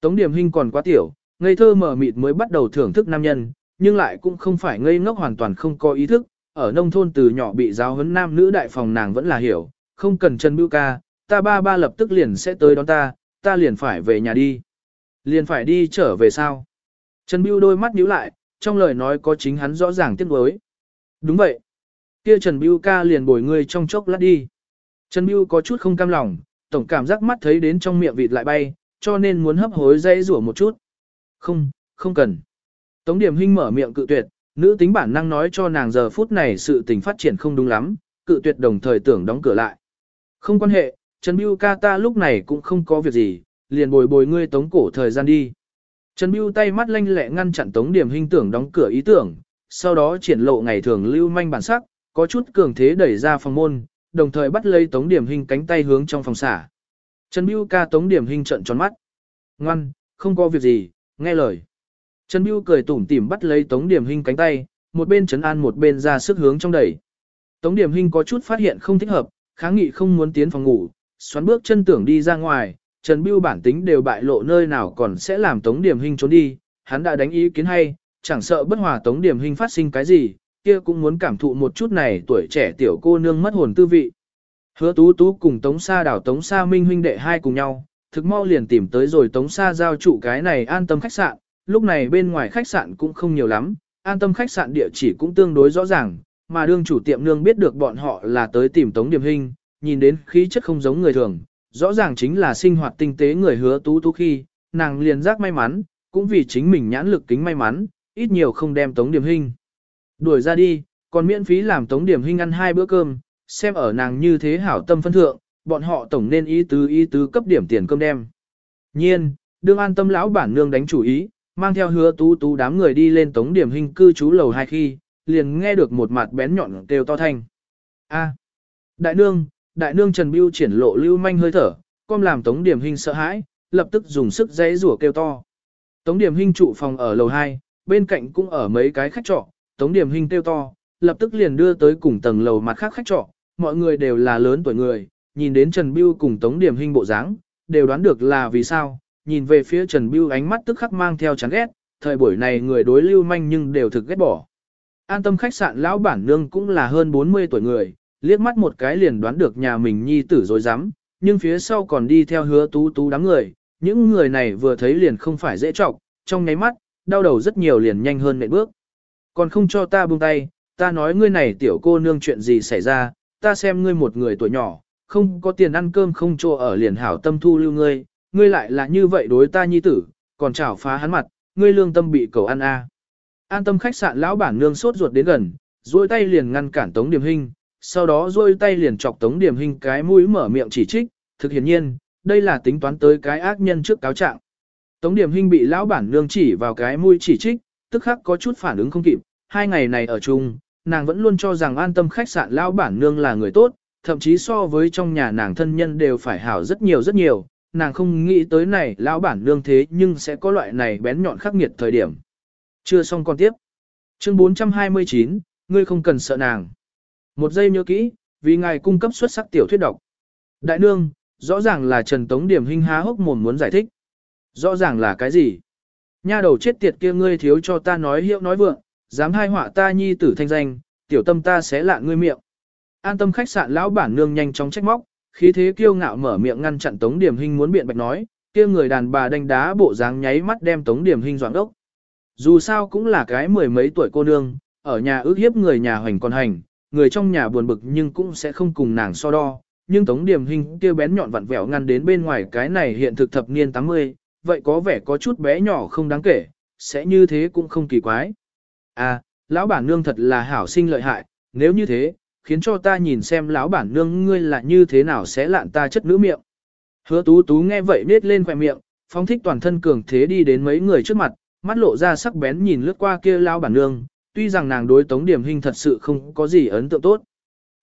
Tống Điểm Hinh còn quá tiểu, ngây thơ mở mịt mới bắt đầu thưởng thức nam nhân, nhưng lại cũng không phải ngây ngốc hoàn toàn không có ý thức, ở nông thôn từ nhỏ bị giáo huấn nam nữ đại phòng nàng vẫn là hiểu, không cần chân bưu ca, ta ba ba lập tức liền sẽ tới đón ta, ta liền phải về nhà đi. Liền phải đi trở về sao? Trần Bưu đôi mắt nhíu lại, trong lời nói có chính hắn rõ ràng tiếc nuối. Đúng vậy. Kia Trần Bưu ca liền bồi ngươi trong chốc lát đi. Trần Bưu có chút không cam lòng, tổng cảm giác mắt thấy đến trong miệng vịt lại bay, cho nên muốn hấp hối dây rủa một chút. Không, không cần. Tống Điểm Hinh mở miệng cự tuyệt, nữ tính bản năng nói cho nàng giờ phút này sự tình phát triển không đúng lắm, cự tuyệt đồng thời tưởng đóng cửa lại. Không quan hệ, Trần Biêu ca ta lúc này cũng không có việc gì, liền bồi bồi ngươi tống cổ thời gian đi. Trần Biêu tay mắt lanh lẹ ngăn chặn Tống Điểm Hinh tưởng đóng cửa ý tưởng, sau đó triển lộ ngày thường lưu manh bản sắc, có chút cường thế đẩy ra phòng môn, đồng thời bắt lấy Tống Điểm hình cánh tay hướng trong phòng xả. Trần Bưu ca Tống Điểm hình trợn tròn mắt. Ngoan, không có việc gì, nghe lời. Trần Bưu cười tủm tỉm bắt lấy Tống Điểm hình cánh tay, một bên trấn an một bên ra sức hướng trong đẩy. Tống Điểm hình có chút phát hiện không thích hợp, kháng nghị không muốn tiến phòng ngủ, xoắn bước chân tưởng đi ra ngoài, Trần Bưu bản tính đều bại lộ nơi nào còn sẽ làm Tống Điểm hình trốn đi, hắn đã đánh ý kiến hay, chẳng sợ bất hòa Tống Điểm hình phát sinh cái gì, kia cũng muốn cảm thụ một chút này tuổi trẻ tiểu cô nương mất hồn tư vị. Hứa tú tú cùng Tống Sa đảo Tống Sa Minh huynh đệ hai cùng nhau, thực mau liền tìm tới rồi Tống Sa giao trụ cái này an tâm khách sạn, lúc này bên ngoài khách sạn cũng không nhiều lắm, an tâm khách sạn địa chỉ cũng tương đối rõ ràng, mà đương chủ tiệm nương biết được bọn họ là tới tìm Tống Điểm Hinh, nhìn đến khí chất không giống người thường, rõ ràng chính là sinh hoạt tinh tế người hứa tú tú khi, nàng liền giác may mắn, cũng vì chính mình nhãn lực kính may mắn, ít nhiều không đem Tống Điểm Hinh. Đuổi ra đi, còn miễn phí làm Tống Điểm hình ăn hai bữa cơm, xem ở nàng như thế hảo tâm phân thượng, bọn họ tổng nên ý tứ ý tứ cấp điểm tiền cơm đem. Nhiên, đương an tâm lão bản nương đánh chủ ý, mang theo hứa tú tú đám người đi lên Tống Điểm hình cư trú lầu hai khi, liền nghe được một mặt bén nhọn kêu to thanh. A. đại nương, đại nương Trần Biêu triển lộ lưu manh hơi thở, con làm Tống Điểm hình sợ hãi, lập tức dùng sức dãy rủa kêu to. Tống Điểm hình trụ phòng ở lầu 2, bên cạnh cũng ở mấy cái khách trọ, Tống Điểm Hinh kêu to, lập tức liền đưa tới cùng tầng lầu mặt khác khách trọ, mọi người đều là lớn tuổi người, nhìn đến Trần Biêu cùng Tống Điểm Hinh bộ dáng, đều đoán được là vì sao, nhìn về phía Trần Biêu ánh mắt tức khắc mang theo chán ghét, thời buổi này người đối lưu manh nhưng đều thực ghét bỏ. An tâm khách sạn lão bản nương cũng là hơn 40 tuổi người, liếc mắt một cái liền đoán được nhà mình nhi tử rồi dám, nhưng phía sau còn đi theo hứa tú tú đám người, những người này vừa thấy liền không phải dễ trọng, trong nháy mắt, đau đầu rất nhiều liền nhanh hơn nệm bước. Còn không cho ta buông tay, ta nói ngươi này tiểu cô nương chuyện gì xảy ra, ta xem ngươi một người tuổi nhỏ, không có tiền ăn cơm không cho ở liền hảo tâm thu lưu ngươi, ngươi lại là như vậy đối ta nhi tử, còn chảo phá hắn mặt, ngươi lương tâm bị cầu ăn a. An tâm khách sạn lão bản nương sốt ruột đến gần, duỗi tay liền ngăn cản Tống Điểm Hinh, sau đó duỗi tay liền chọc Tống Điểm Hinh cái mũi mở miệng chỉ trích, thực hiển nhiên, đây là tính toán tới cái ác nhân trước cáo trạng. Tống Điểm Hinh bị lão bản nương chỉ vào cái mũi chỉ trích, tức khắc có chút phản ứng không kịp, hai ngày này ở chung, nàng vẫn luôn cho rằng an tâm khách sạn lão bản nương là người tốt, thậm chí so với trong nhà nàng thân nhân đều phải hảo rất nhiều rất nhiều, nàng không nghĩ tới này lão bản nương thế nhưng sẽ có loại này bén nhọn khắc nghiệt thời điểm. Chưa xong còn tiếp. Chương 429, ngươi không cần sợ nàng. Một giây nhớ kỹ, vì ngài cung cấp xuất sắc tiểu thuyết độc. Đại nương, rõ ràng là Trần Tống Điểm Hinh há hốc mồm muốn giải thích. Rõ ràng là cái gì? Nha đầu chết tiệt kia ngươi thiếu cho ta nói hiệu nói vượng, dám hai họa ta nhi tử thanh danh, tiểu tâm ta sẽ lạ ngươi miệng. An tâm khách sạn lão bản nương nhanh chóng trách móc, khí thế kiêu ngạo mở miệng ngăn chặn Tống Điểm Hinh muốn biện bạch nói, kia người đàn bà đánh đá bộ dáng nháy mắt đem Tống Điểm Hinh doãn đốc. Dù sao cũng là cái mười mấy tuổi cô nương, ở nhà ước hiếp người nhà hoành còn hành, người trong nhà buồn bực nhưng cũng sẽ không cùng nàng so đo. Nhưng Tống Điểm Hinh kia bén nhọn vặn vẹo ngăn đến bên ngoài cái này hiện thực thập niên 80, vậy có vẻ có chút bé nhỏ không đáng kể, sẽ như thế cũng không kỳ quái. À, lão bản nương thật là hảo sinh lợi hại, nếu như thế, khiến cho ta nhìn xem lão bản nương ngươi là như thế nào sẽ lạn ta chất nữ miệng. Hứa tú tú nghe vậy nết lên khỏe miệng, phóng thích toàn thân cường thế đi đến mấy người trước mặt, mắt lộ ra sắc bén nhìn lướt qua kia lão bản nương, tuy rằng nàng đối tống điểm hình thật sự không có gì ấn tượng tốt.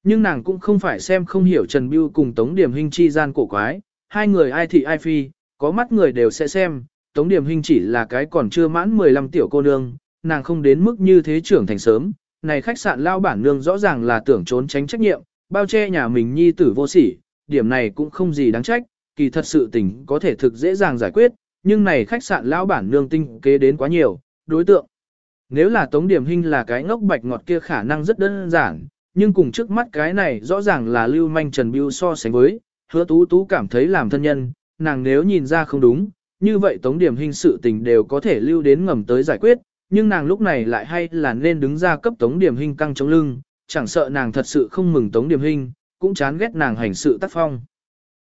Nhưng nàng cũng không phải xem không hiểu Trần Biêu cùng tống điểm hình chi gian cổ quái, hai người ai thị ai phi, có mắt người đều sẽ xem, tống điểm hình chỉ là cái còn chưa mãn 15 tiểu cô nương, nàng không đến mức như thế trưởng thành sớm, này khách sạn lao bản nương rõ ràng là tưởng trốn tránh trách nhiệm, bao che nhà mình nhi tử vô sỉ, điểm này cũng không gì đáng trách, kỳ thật sự tình có thể thực dễ dàng giải quyết, nhưng này khách sạn lao bản nương tinh kế đến quá nhiều, đối tượng. Nếu là Tống Điểm Hinh là cái ngốc bạch ngọt kia khả năng rất đơn giản, nhưng cùng trước mắt cái này rõ ràng là lưu manh Trần Biêu so sánh với, hứa tú tú cảm thấy làm thân nhân, nàng nếu nhìn ra không đúng, như vậy Tống Điểm hình sự tình đều có thể lưu đến ngầm tới giải quyết, nhưng nàng lúc này lại hay là nên đứng ra cấp Tống Điểm hình căng chống lưng, chẳng sợ nàng thật sự không mừng Tống Điểm hình, cũng chán ghét nàng hành sự tác phong.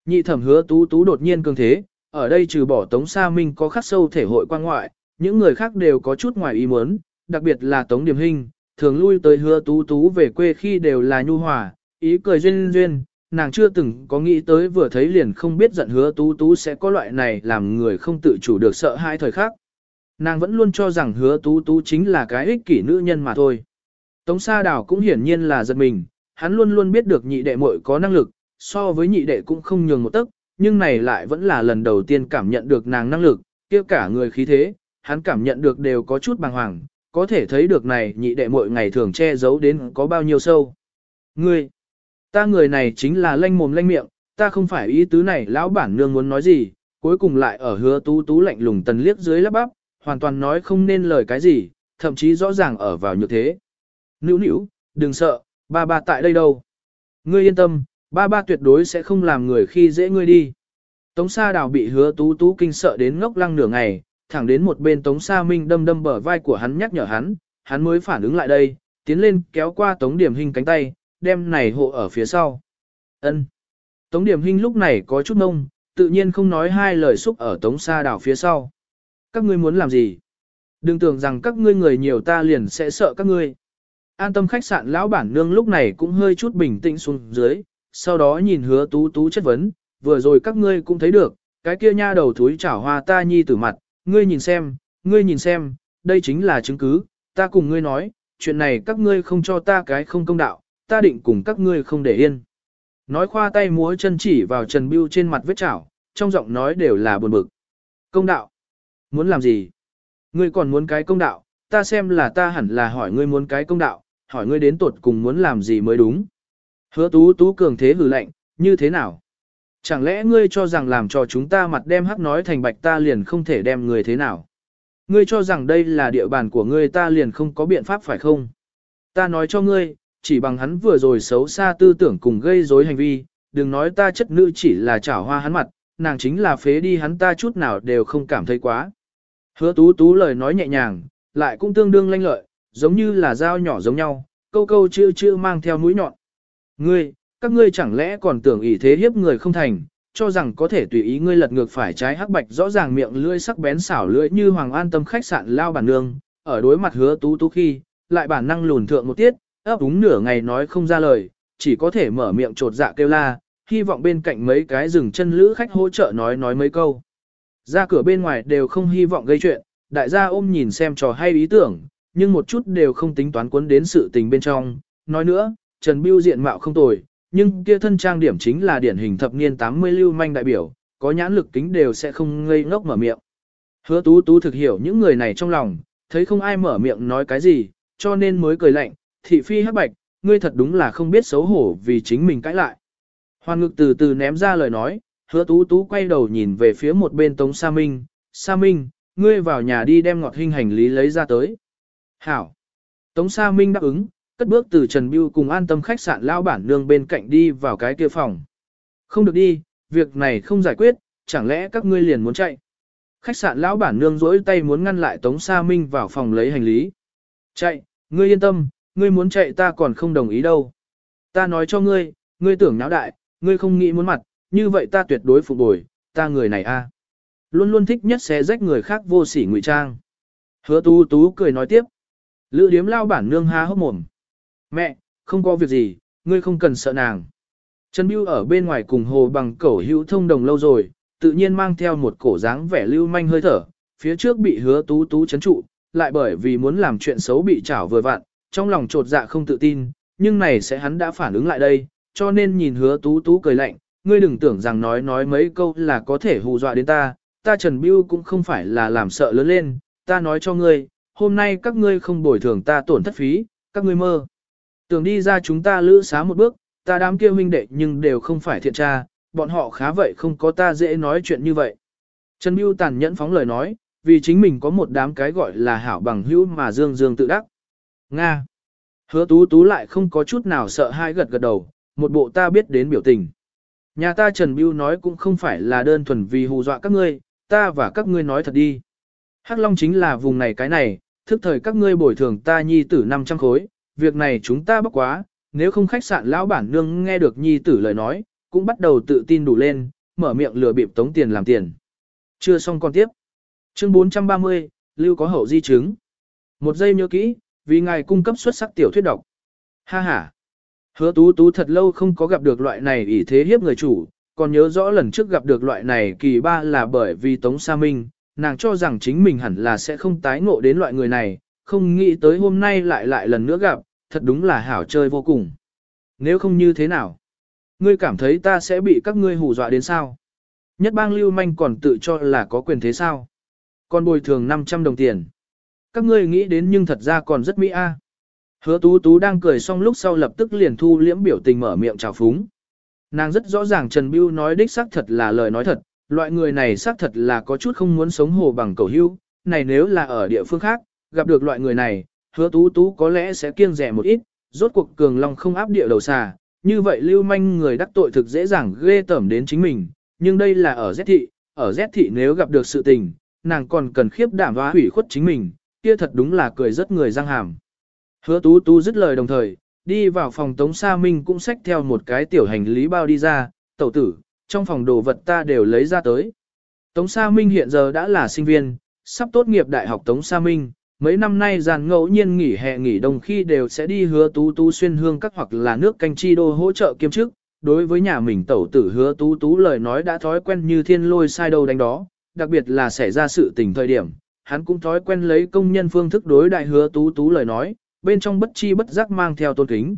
Nhị thẩm hứa tú tú đột nhiên cường thế, ở đây trừ bỏ Tống Sa Minh có khắc sâu thể hội quan ngoại, những người khác đều có chút ngoài ý muốn, đặc biệt là Tống Điểm hình, thường lui tới hứa tú tú về quê khi đều là nhu hòa, ý cười duyên duyên, nàng chưa từng có nghĩ tới vừa thấy liền không biết giận hứa tú tú sẽ có loại này làm người không tự chủ được sợ hai thời khắc. Nàng vẫn luôn cho rằng hứa tú tú chính là cái ích kỷ nữ nhân mà thôi. Tống Sa Đào cũng hiển nhiên là giật mình, hắn luôn luôn biết được nhị đệ muội có năng lực, so với nhị đệ cũng không nhường một tấc, nhưng này lại vẫn là lần đầu tiên cảm nhận được nàng năng lực, kia cả người khí thế, hắn cảm nhận được đều có chút bàng hoàng, có thể thấy được này nhị đệ muội ngày thường che giấu đến có bao nhiêu sâu. Ngươi, ta người này chính là lanh mồm lanh miệng, ta không phải ý tứ này lão bản nương muốn nói gì, cuối cùng lại ở hứa tú tú lạnh lùng tần liếc dưới lắp bắp, hoàn toàn nói không nên lời cái gì, thậm chí rõ ràng ở vào như thế. Nữu nữu, đừng sợ, ba ba tại đây đâu. Ngươi yên tâm, ba ba tuyệt đối sẽ không làm người khi dễ ngươi đi. Tống Sa Đào bị hứa tú tú kinh sợ đến ngốc lăng nửa ngày, thẳng đến một bên Tống Sa Minh đâm đâm bờ vai của hắn nhắc nhở hắn, hắn mới phản ứng lại đây, tiến lên kéo qua Tống Điểm Hinh cánh tay, đem này hộ ở phía sau. Ân. Tống Điểm Hinh lúc này có chút nông, tự nhiên không nói hai lời xúc ở Tống Sa đảo phía sau. Các ngươi muốn làm gì? Đừng tưởng rằng các ngươi người nhiều ta liền sẽ sợ các ngươi. An tâm khách sạn lão bản nương lúc này cũng hơi chút bình tĩnh xuống dưới, sau đó nhìn hứa tú tú chất vấn, vừa rồi các ngươi cũng thấy được, cái kia nha đầu thúi chảo hoa ta nhi tử mặt, ngươi nhìn xem, ngươi nhìn xem, đây chính là chứng cứ, ta cùng ngươi nói, chuyện này các ngươi không cho ta cái không công đạo, ta định cùng các ngươi không để yên. Nói khoa tay múa chân chỉ vào Trần Biêu trên mặt vết chảo, trong giọng nói đều là buồn bực. Công đạo. Muốn làm gì? Ngươi còn muốn cái công đạo, ta xem là ta hẳn là hỏi ngươi muốn cái công đạo, hỏi ngươi đến tuột cùng muốn làm gì mới đúng. Hứa tú tú cường thế hử lạnh, như thế nào? Chẳng lẽ ngươi cho rằng làm cho chúng ta mặt đem hắc nói thành bạch ta liền không thể đem người thế nào? Ngươi cho rằng đây là địa bàn của ngươi ta liền không có biện pháp phải không? Ta nói cho ngươi, chỉ bằng hắn vừa rồi xấu xa tư tưởng cùng gây rối hành vi, đừng nói ta chất nữ chỉ là chảo hoa hắn mặt, nàng chính là phế đi hắn ta chút nào đều không cảm thấy quá. Hứa tú tú lời nói nhẹ nhàng, lại cũng tương đương lanh lợi, giống như là dao nhỏ giống nhau, câu câu chưa chưa mang theo mũi nhọn. Ngươi, các ngươi chẳng lẽ còn tưởng ý thế hiếp người không thành, cho rằng có thể tùy ý ngươi lật ngược phải trái hắc bạch rõ ràng miệng lưỡi sắc bén xảo lưỡi như hoàng an tâm khách sạn lao bản nương, ở đối mặt hứa tú tú khi, lại bản năng lùn thượng một tiết, ấp úng nửa ngày nói không ra lời, chỉ có thể mở miệng trột dạ kêu la, hy vọng bên cạnh mấy cái rừng chân lữ khách hỗ trợ nói nói mấy câu. Ra cửa bên ngoài đều không hy vọng gây chuyện, đại gia ôm nhìn xem trò hay ý tưởng, nhưng một chút đều không tính toán cuốn đến sự tình bên trong. Nói nữa, Trần Biêu diện mạo không tồi, nhưng kia thân trang điểm chính là điển hình thập niên 80 lưu manh đại biểu, có nhãn lực kính đều sẽ không ngây ngốc mở miệng. Hứa tú tú thực hiểu những người này trong lòng, thấy không ai mở miệng nói cái gì, cho nên mới cười lạnh, thị phi hắc bạch, ngươi thật đúng là không biết xấu hổ vì chính mình cãi lại. Hoàn ngực từ từ ném ra lời nói, hứa tú tú quay đầu nhìn về phía một bên Tống Sa Minh, Sa Minh, ngươi vào nhà đi đem ngọt hình hành lý lấy ra tới. Hảo. Tống Sa Minh đáp ứng, cất bước từ Trần Biêu cùng an tâm khách sạn lao bản nương bên cạnh đi vào cái kia phòng. Không được đi, việc này không giải quyết, chẳng lẽ các ngươi liền muốn chạy. Khách sạn lão bản nương rỗi tay muốn ngăn lại Tống Sa Minh vào phòng lấy hành lý. Chạy, ngươi yên tâm, ngươi muốn chạy ta còn không đồng ý đâu. Ta nói cho ngươi, ngươi tưởng náo đại, ngươi không nghĩ muốn mặt, như vậy ta tuyệt đối phục bồi, ta người này a, Luôn luôn thích nhất xé rách người khác vô sỉ ngụy trang. Hứa tú tú cười nói tiếp. Lữ điếm lao bản nương ha hốc mồm. Mẹ, không có việc gì, ngươi không cần sợ nàng. Trần Biêu ở bên ngoài cùng hồ bằng cẩu hữu thông đồng lâu rồi, tự nhiên mang theo một cổ dáng vẻ lưu manh hơi thở, phía trước bị hứa tú tú chấn trụ, lại bởi vì muốn làm chuyện xấu bị trảo vừa vặn, trong lòng trột dạ không tự tin, nhưng này sẽ hắn đã phản ứng lại đây, cho nên nhìn hứa tú tú cười lạnh, ngươi đừng tưởng rằng nói nói mấy câu là có thể hù dọa đến ta, ta Trần Bưu cũng không phải là làm sợ lớn lên, ta nói cho ngươi, hôm nay các ngươi không bồi thường ta tổn thất phí, các ngươi mơ. Tưởng đi ra chúng ta lữ xá một bước, ta đám kia huynh đệ nhưng đều không phải thiện tra, bọn họ khá vậy không có ta dễ nói chuyện như vậy. Trần Bưu tàn nhẫn phóng lời nói, vì chính mình có một đám cái gọi là hảo bằng hữu mà dương dương tự đắc. Nga. Hứa tú tú lại không có chút nào sợ hai gật gật đầu, một bộ ta biết đến biểu tình. Nhà ta Trần Biêu nói cũng không phải là đơn thuần vì hù dọa các ngươi, ta và các ngươi nói thật đi. Hắc Long chính là vùng này cái này, thức thời các ngươi bồi thường ta nhi tử 500 khối, việc này chúng ta bất quá, nếu không khách sạn lão bản nương nghe được nhi tử lời nói, cũng bắt đầu tự tin đủ lên, mở miệng lừa bịp tống tiền làm tiền. Chưa xong còn tiếp. Chương 430, Lưu có hậu di chứng. Một giây nhớ kỹ, vì ngài cung cấp xuất sắc tiểu thuyết độc. Ha ha. Hứa tú tú thật lâu không có gặp được loại này ỷ thế hiếp người chủ, còn nhớ rõ lần trước gặp được loại này kỳ ba là bởi vì Tống Sa Minh, nàng cho rằng chính mình hẳn là sẽ không tái ngộ đến loại người này, không nghĩ tới hôm nay lại lại lần nữa gặp, thật đúng là hảo chơi vô cùng. Nếu không như thế nào? Ngươi cảm thấy ta sẽ bị các ngươi hù dọa đến sao? Nhất bang lưu manh còn tự cho là có quyền thế sao? Còn bồi thường 500 đồng tiền. Các ngươi nghĩ đến nhưng thật ra còn rất mỹ a. Hứa tú tú đang cười xong lúc sau lập tức liền thu liễm biểu tình mở miệng chào phúng. Nàng rất rõ ràng Trần Bưu nói đích xác thật là lời nói thật, loại người này xác thật là có chút không muốn sống hồ bằng cầu hưu, này nếu là ở địa phương khác, gặp được loại người này, hứa tú tú có lẽ sẽ kiêng rẻ một ít, rốt cuộc cường long không áp địa đầu xà, như vậy lưu manh người đắc tội thực dễ dàng ghê tởm đến chính mình, nhưng đây là ở Z thị, ở Z thị nếu gặp được sự tình, nàng còn cần khiếp đảm và hủy khuất chính mình, kia thật đúng là cười rất người răng hàm. Hứa tú tú dứt lời đồng thời, đi vào phòng Tống Sa Minh cũng xách theo một cái tiểu hành lý bao đi ra, tẩu tử, trong phòng đồ vật ta đều lấy ra tới. Tống Sa Minh hiện giờ đã là sinh viên, sắp tốt nghiệp đại học Tống Sa Minh, mấy năm nay giàn ngẫu nhiên nghỉ hè nghỉ đông khi đều sẽ đi hứa tú tú xuyên hương các hoặc là nước canh chi đô hỗ trợ kiêm chức. Đối với nhà mình tẩu tử hứa tú tú lời nói đã thói quen như thiên lôi sai đâu đánh đó, đặc biệt là xảy ra sự tình thời điểm, hắn cũng thói quen lấy công nhân phương thức đối đại hứa tú tú lời nói, bên trong bất chi bất giác mang theo tôn kính.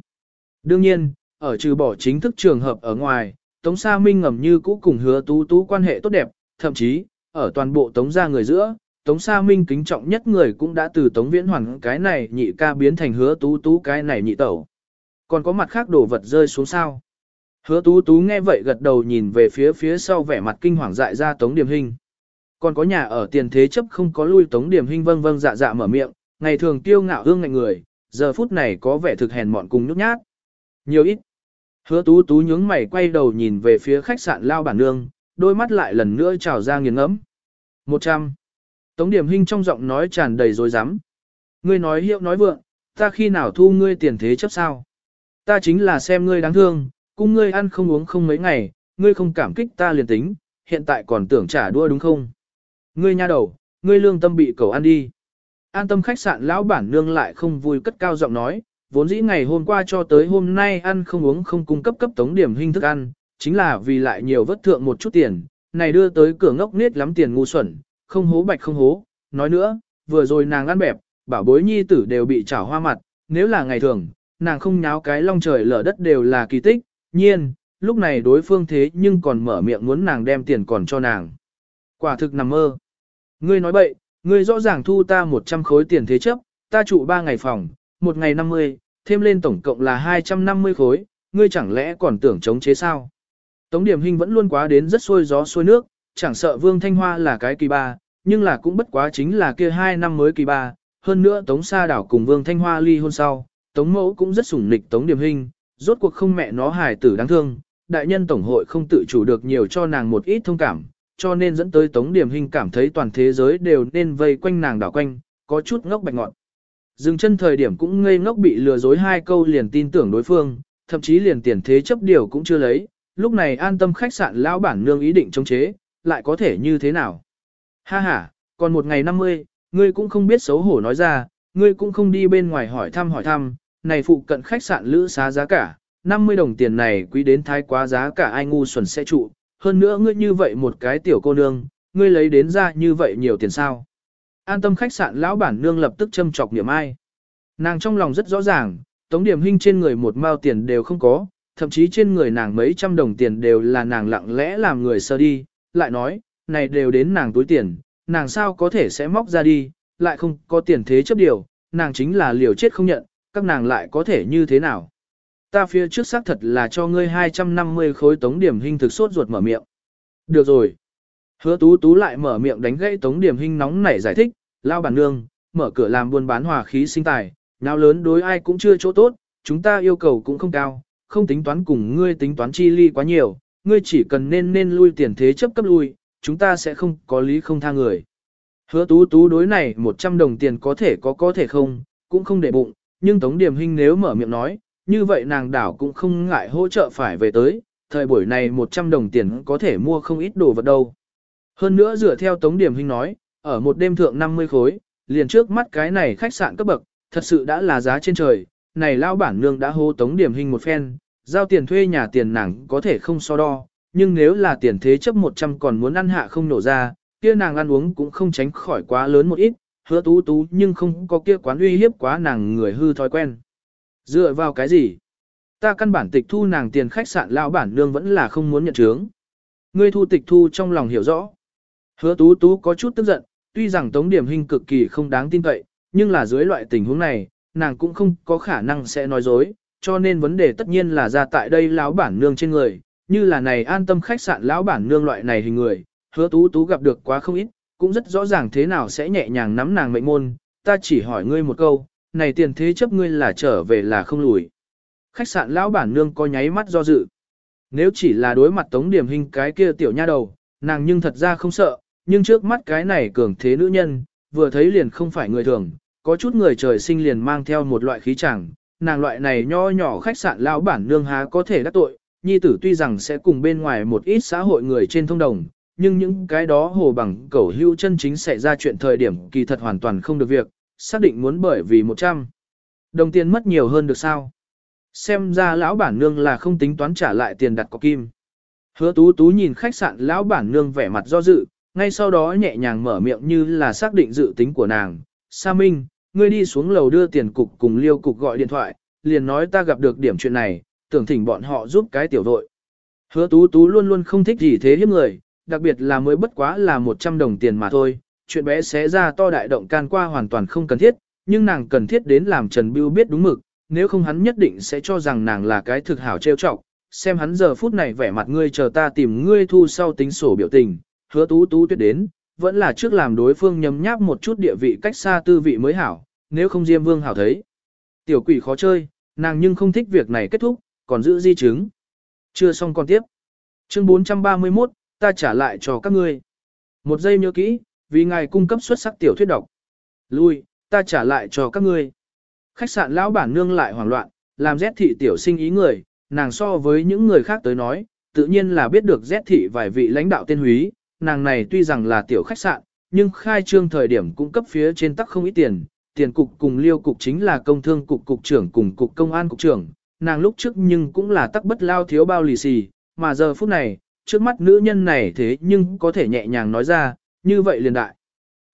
Đương nhiên, ở trừ bỏ chính thức trường hợp ở ngoài, Tống Sa Minh ngầm như cũ cùng hứa tú tú quan hệ tốt đẹp, thậm chí, ở toàn bộ Tống gia người giữa, Tống Sa Minh kính trọng nhất người cũng đã từ Tống Viễn Hoàn cái này nhị ca biến thành hứa tú tú cái này nhị tẩu. Còn có mặt khác đồ vật rơi xuống sao. Hứa tú tú nghe vậy gật đầu nhìn về phía phía sau vẻ mặt kinh hoàng dại ra Tống Điềm Hinh. Còn có nhà ở tiền thế chấp không có lui Tống điểm hình vâng vâng dạ dạ mở miệng, ngày thường tiêu ngạo hương ngạnh người, giờ phút này có vẻ thực hèn mọn cùng nhút nhát. Nhiều ít. Hứa tú tú nhướng mày quay đầu nhìn về phía khách sạn lao bản nương, đôi mắt lại lần nữa trào ra nghiền ngẫm. Một trăm. Tống điểm hình trong giọng nói tràn đầy dối rắm Ngươi nói hiệu nói vượng, ta khi nào thu ngươi tiền thế chấp sao? Ta chính là xem ngươi đáng thương, cung ngươi ăn không uống không mấy ngày, ngươi không cảm kích ta liền tính, hiện tại còn tưởng trả đua đúng không? Ngươi nha đầu, ngươi lương tâm bị cầu ăn đi. An tâm khách sạn lão bản nương lại không vui cất cao giọng nói, vốn dĩ ngày hôm qua cho tới hôm nay ăn không uống không cung cấp cấp tống điểm hình thức ăn, chính là vì lại nhiều vất thượng một chút tiền, này đưa tới cửa ngốc nết lắm tiền ngu xuẩn, không hố bạch không hố, nói nữa, vừa rồi nàng ăn bẹp, bảo bối nhi tử đều bị trảo hoa mặt, nếu là ngày thường, nàng không nháo cái long trời lở đất đều là kỳ tích, nhiên, lúc này đối phương thế nhưng còn mở miệng muốn nàng đem tiền còn cho nàng. Quả thực nằm mơ. Ngươi nói bậy, ngươi rõ ràng thu ta 100 khối tiền thế chấp, ta trụ 3 ngày phòng, một ngày 50, thêm lên tổng cộng là 250 khối, ngươi chẳng lẽ còn tưởng chống chế sao? Tống Điểm Hinh vẫn luôn quá đến rất xuôi gió xuôi nước, chẳng sợ Vương Thanh Hoa là cái kỳ ba, nhưng là cũng bất quá chính là kia hai năm mới kỳ ba. Hơn nữa Tống Sa Đảo cùng Vương Thanh Hoa ly hôn sau, Tống Mẫu cũng rất sủng nịch Tống Điểm Hinh, rốt cuộc không mẹ nó hài tử đáng thương, đại nhân tổng hội không tự chủ được nhiều cho nàng một ít thông cảm, cho nên dẫn tới Tống Điểm Hinh cảm thấy toàn thế giới đều nên vây quanh nàng đảo quanh, có chút ngốc bạch ngọn. Dừng chân thời điểm cũng ngây ngốc bị lừa dối hai câu liền tin tưởng đối phương, thậm chí liền tiền thế chấp điều cũng chưa lấy, lúc này an tâm khách sạn lão bản nương ý định chống chế, lại có thể như thế nào? Ha ha, còn một ngày 50, ngươi cũng không biết xấu hổ nói ra, ngươi cũng không đi bên ngoài hỏi thăm hỏi thăm, này phụ cận khách sạn lữ xá giá cả, 50 đồng tiền này quý đến thái quá giá cả ai ngu xuẩn sẽ trụ, hơn nữa ngươi như vậy một cái tiểu cô nương, ngươi lấy đến ra như vậy nhiều tiền sao. An tâm khách sạn lão bản nương lập tức châm chọc niệm ai. Nàng trong lòng rất rõ ràng, tống điểm hình trên người một mao tiền đều không có, thậm chí trên người nàng mấy trăm đồng tiền đều là nàng lặng lẽ làm người sơ đi, lại nói, này đều đến nàng túi tiền, nàng sao có thể sẽ móc ra đi, lại không có tiền thế chấp điều, nàng chính là liều chết không nhận, các nàng lại có thể như thế nào. Ta phía trước xác thật là cho ngươi 250 khối tống điểm hình thực sốt ruột mở miệng. Được rồi. Hứa tú tú lại mở miệng đánh gãy tống điểm hình nóng nảy giải thích, lao bản nương, mở cửa làm buôn bán hòa khí sinh tài, nào lớn đối ai cũng chưa chỗ tốt, chúng ta yêu cầu cũng không cao, không tính toán cùng ngươi tính toán chi ly quá nhiều, ngươi chỉ cần nên nên lui tiền thế chấp cấp lui, chúng ta sẽ không có lý không tha người. Hứa tú tú đối này 100 đồng tiền có thể có có thể không, cũng không để bụng, nhưng Tống Điểm Hinh nếu mở miệng nói, như vậy nàng đảo cũng không ngại hỗ trợ phải về tới, thời buổi này 100 đồng tiền có thể mua không ít đồ vật đâu. Hơn nữa dựa theo Tống Điểm Hinh nói, ở một đêm thượng 50 khối, liền trước mắt cái này khách sạn cấp bậc, thật sự đã là giá trên trời, này lao bản nương đã hô Tống Điểm Hinh một phen, giao tiền thuê nhà tiền nàng có thể không so đo, nhưng nếu là tiền thế chấp 100 còn muốn ăn hạ không nổ ra, kia nàng ăn uống cũng không tránh khỏi quá lớn một ít, hứa tú tú nhưng không có kia quán uy hiếp quá nàng người hư thói quen. Dựa vào cái gì? Ta căn bản tịch thu nàng tiền khách sạn lão bản nương vẫn là không muốn nhận chướng. Ngươi thu tịch thu trong lòng hiểu rõ. Hứa tú tú có chút tức giận, tuy rằng tống điểm hình cực kỳ không đáng tin cậy, nhưng là dưới loại tình huống này, nàng cũng không có khả năng sẽ nói dối, cho nên vấn đề tất nhiên là ra tại đây lão bản nương trên người, như là này an tâm khách sạn lão bản nương loại này hình người, hứa tú tú gặp được quá không ít, cũng rất rõ ràng thế nào sẽ nhẹ nhàng nắm nàng mệnh môn, ta chỉ hỏi ngươi một câu, này tiền thế chấp ngươi là trở về là không lùi. Khách sạn lão bản nương có nháy mắt do dự. Nếu chỉ là đối mặt tống điểm hình cái kia tiểu nha đầu, nàng nhưng thật ra không sợ, nhưng trước mắt cái này cường thế nữ nhân, vừa thấy liền không phải người thường, có chút người trời sinh liền mang theo một loại khí chẳng, nàng loại này nho nhỏ khách sạn lão bản nương há có thể đắc tội, nhi tử tuy rằng sẽ cùng bên ngoài một ít xã hội người trên thông đồng, nhưng những cái đó hồ bằng cẩu hưu chân chính xảy ra chuyện thời điểm kỳ thật hoàn toàn không được việc, xác định muốn bởi vì 100. Đồng tiền mất nhiều hơn được sao? Xem ra lão bản nương là không tính toán trả lại tiền đặt có kim. Hứa tú tú nhìn khách sạn lão bản nương vẻ mặt do dự, ngay sau đó nhẹ nhàng mở miệng như là xác định dự tính của nàng. Sa Minh, ngươi đi xuống lầu đưa tiền cục cùng liêu cục gọi điện thoại, liền nói ta gặp được điểm chuyện này, tưởng thỉnh bọn họ giúp cái tiểu đội. Hứa tú tú luôn luôn không thích gì thế hiếp người, đặc biệt là mới bất quá là 100 đồng tiền mà thôi, chuyện bé xé ra to đại động can qua hoàn toàn không cần thiết, nhưng nàng cần thiết đến làm Trần Bưu biết đúng mực, nếu không hắn nhất định sẽ cho rằng nàng là cái thực hảo trêu chọc. Xem hắn giờ phút này vẻ mặt ngươi chờ ta tìm ngươi thu sau tính sổ biểu tình, hứa tú tú tuyết đến, vẫn là trước làm đối phương nhấm nháp một chút địa vị cách xa tư vị mới hảo, nếu không Diêm Vương hảo thấy. Tiểu quỷ khó chơi, nàng nhưng không thích việc này kết thúc, còn giữ di chứng. Chưa xong còn tiếp. Chương 431, ta trả lại cho các ngươi. Một giây nhớ kỹ, vì ngài cung cấp xuất sắc tiểu thuyết độc. Lui, ta trả lại cho các ngươi. Khách sạn lão bản nương lại hoảng loạn, làm rét thị tiểu sinh ý người, nàng so với những người khác tới nói, tự nhiên là biết được rét thị vài vị lãnh đạo tên húy, nàng này tuy rằng là tiểu khách sạn, nhưng khai trương thời điểm cung cấp phía trên tắc không ít tiền, tiền cục cùng liêu cục chính là công thương cục cục trưởng cùng cục công an cục trưởng, nàng lúc trước nhưng cũng là tắc bất lao thiếu bao lì xì, mà giờ phút này, trước mắt nữ nhân này thế nhưng có thể nhẹ nhàng nói ra, như vậy liền đại.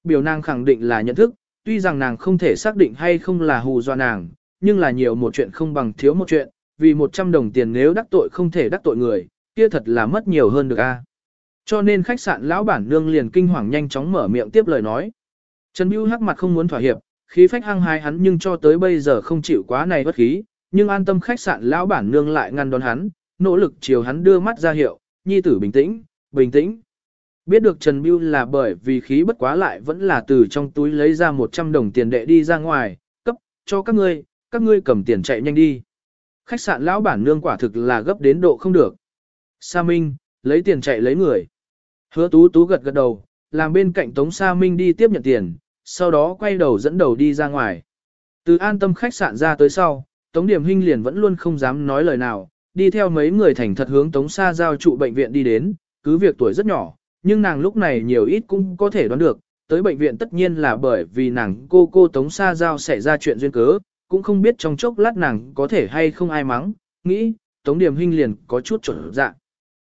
Biểu nàng khẳng định là nhận thức, tuy rằng nàng không thể xác định hay không là hù dọa nàng, nhưng là nhiều một chuyện không bằng thiếu một chuyện, vì 100 đồng tiền nếu đắc tội không thể đắc tội người, kia thật là mất nhiều hơn được a. Cho nên khách sạn lão bản nương liền kinh hoàng nhanh chóng mở miệng tiếp lời nói. Trần Bưu hắc mặt không muốn thỏa hiệp, khí phách hăng hái hắn nhưng cho tới bây giờ không chịu quá này bất khí, nhưng an tâm khách sạn lão bản nương lại ngăn đón hắn, nỗ lực chiều hắn đưa mắt ra hiệu, nhi tử bình tĩnh, bình tĩnh. Biết được Trần Biêu là bởi vì khí bất quá lại vẫn là từ trong túi lấy ra 100 đồng tiền đệ đi ra ngoài, cấp, cho các ngươi, các ngươi cầm tiền chạy nhanh đi. Khách sạn lão bản nương quả thực là gấp đến độ không được. Sa Minh, lấy tiền chạy lấy người. Hứa tú tú gật gật đầu, làm bên cạnh Tống Sa Minh đi tiếp nhận tiền, sau đó quay đầu dẫn đầu đi ra ngoài. Từ an tâm khách sạn ra tới sau, Tống Điểm Hinh liền vẫn luôn không dám nói lời nào, đi theo mấy người thành thật hướng Tống Sa giao trụ bệnh viện đi đến, cứ việc tuổi rất nhỏ, nhưng nàng lúc này nhiều ít cũng có thể đoán được, tới bệnh viện tất nhiên là bởi vì nàng cô cô Tống Sa giao xảy ra chuyện duyên cớ, cũng không biết trong chốc lát nàng có thể hay không ai mắng, nghĩ, Tống Điểm Hinh liền có chút trở dạ.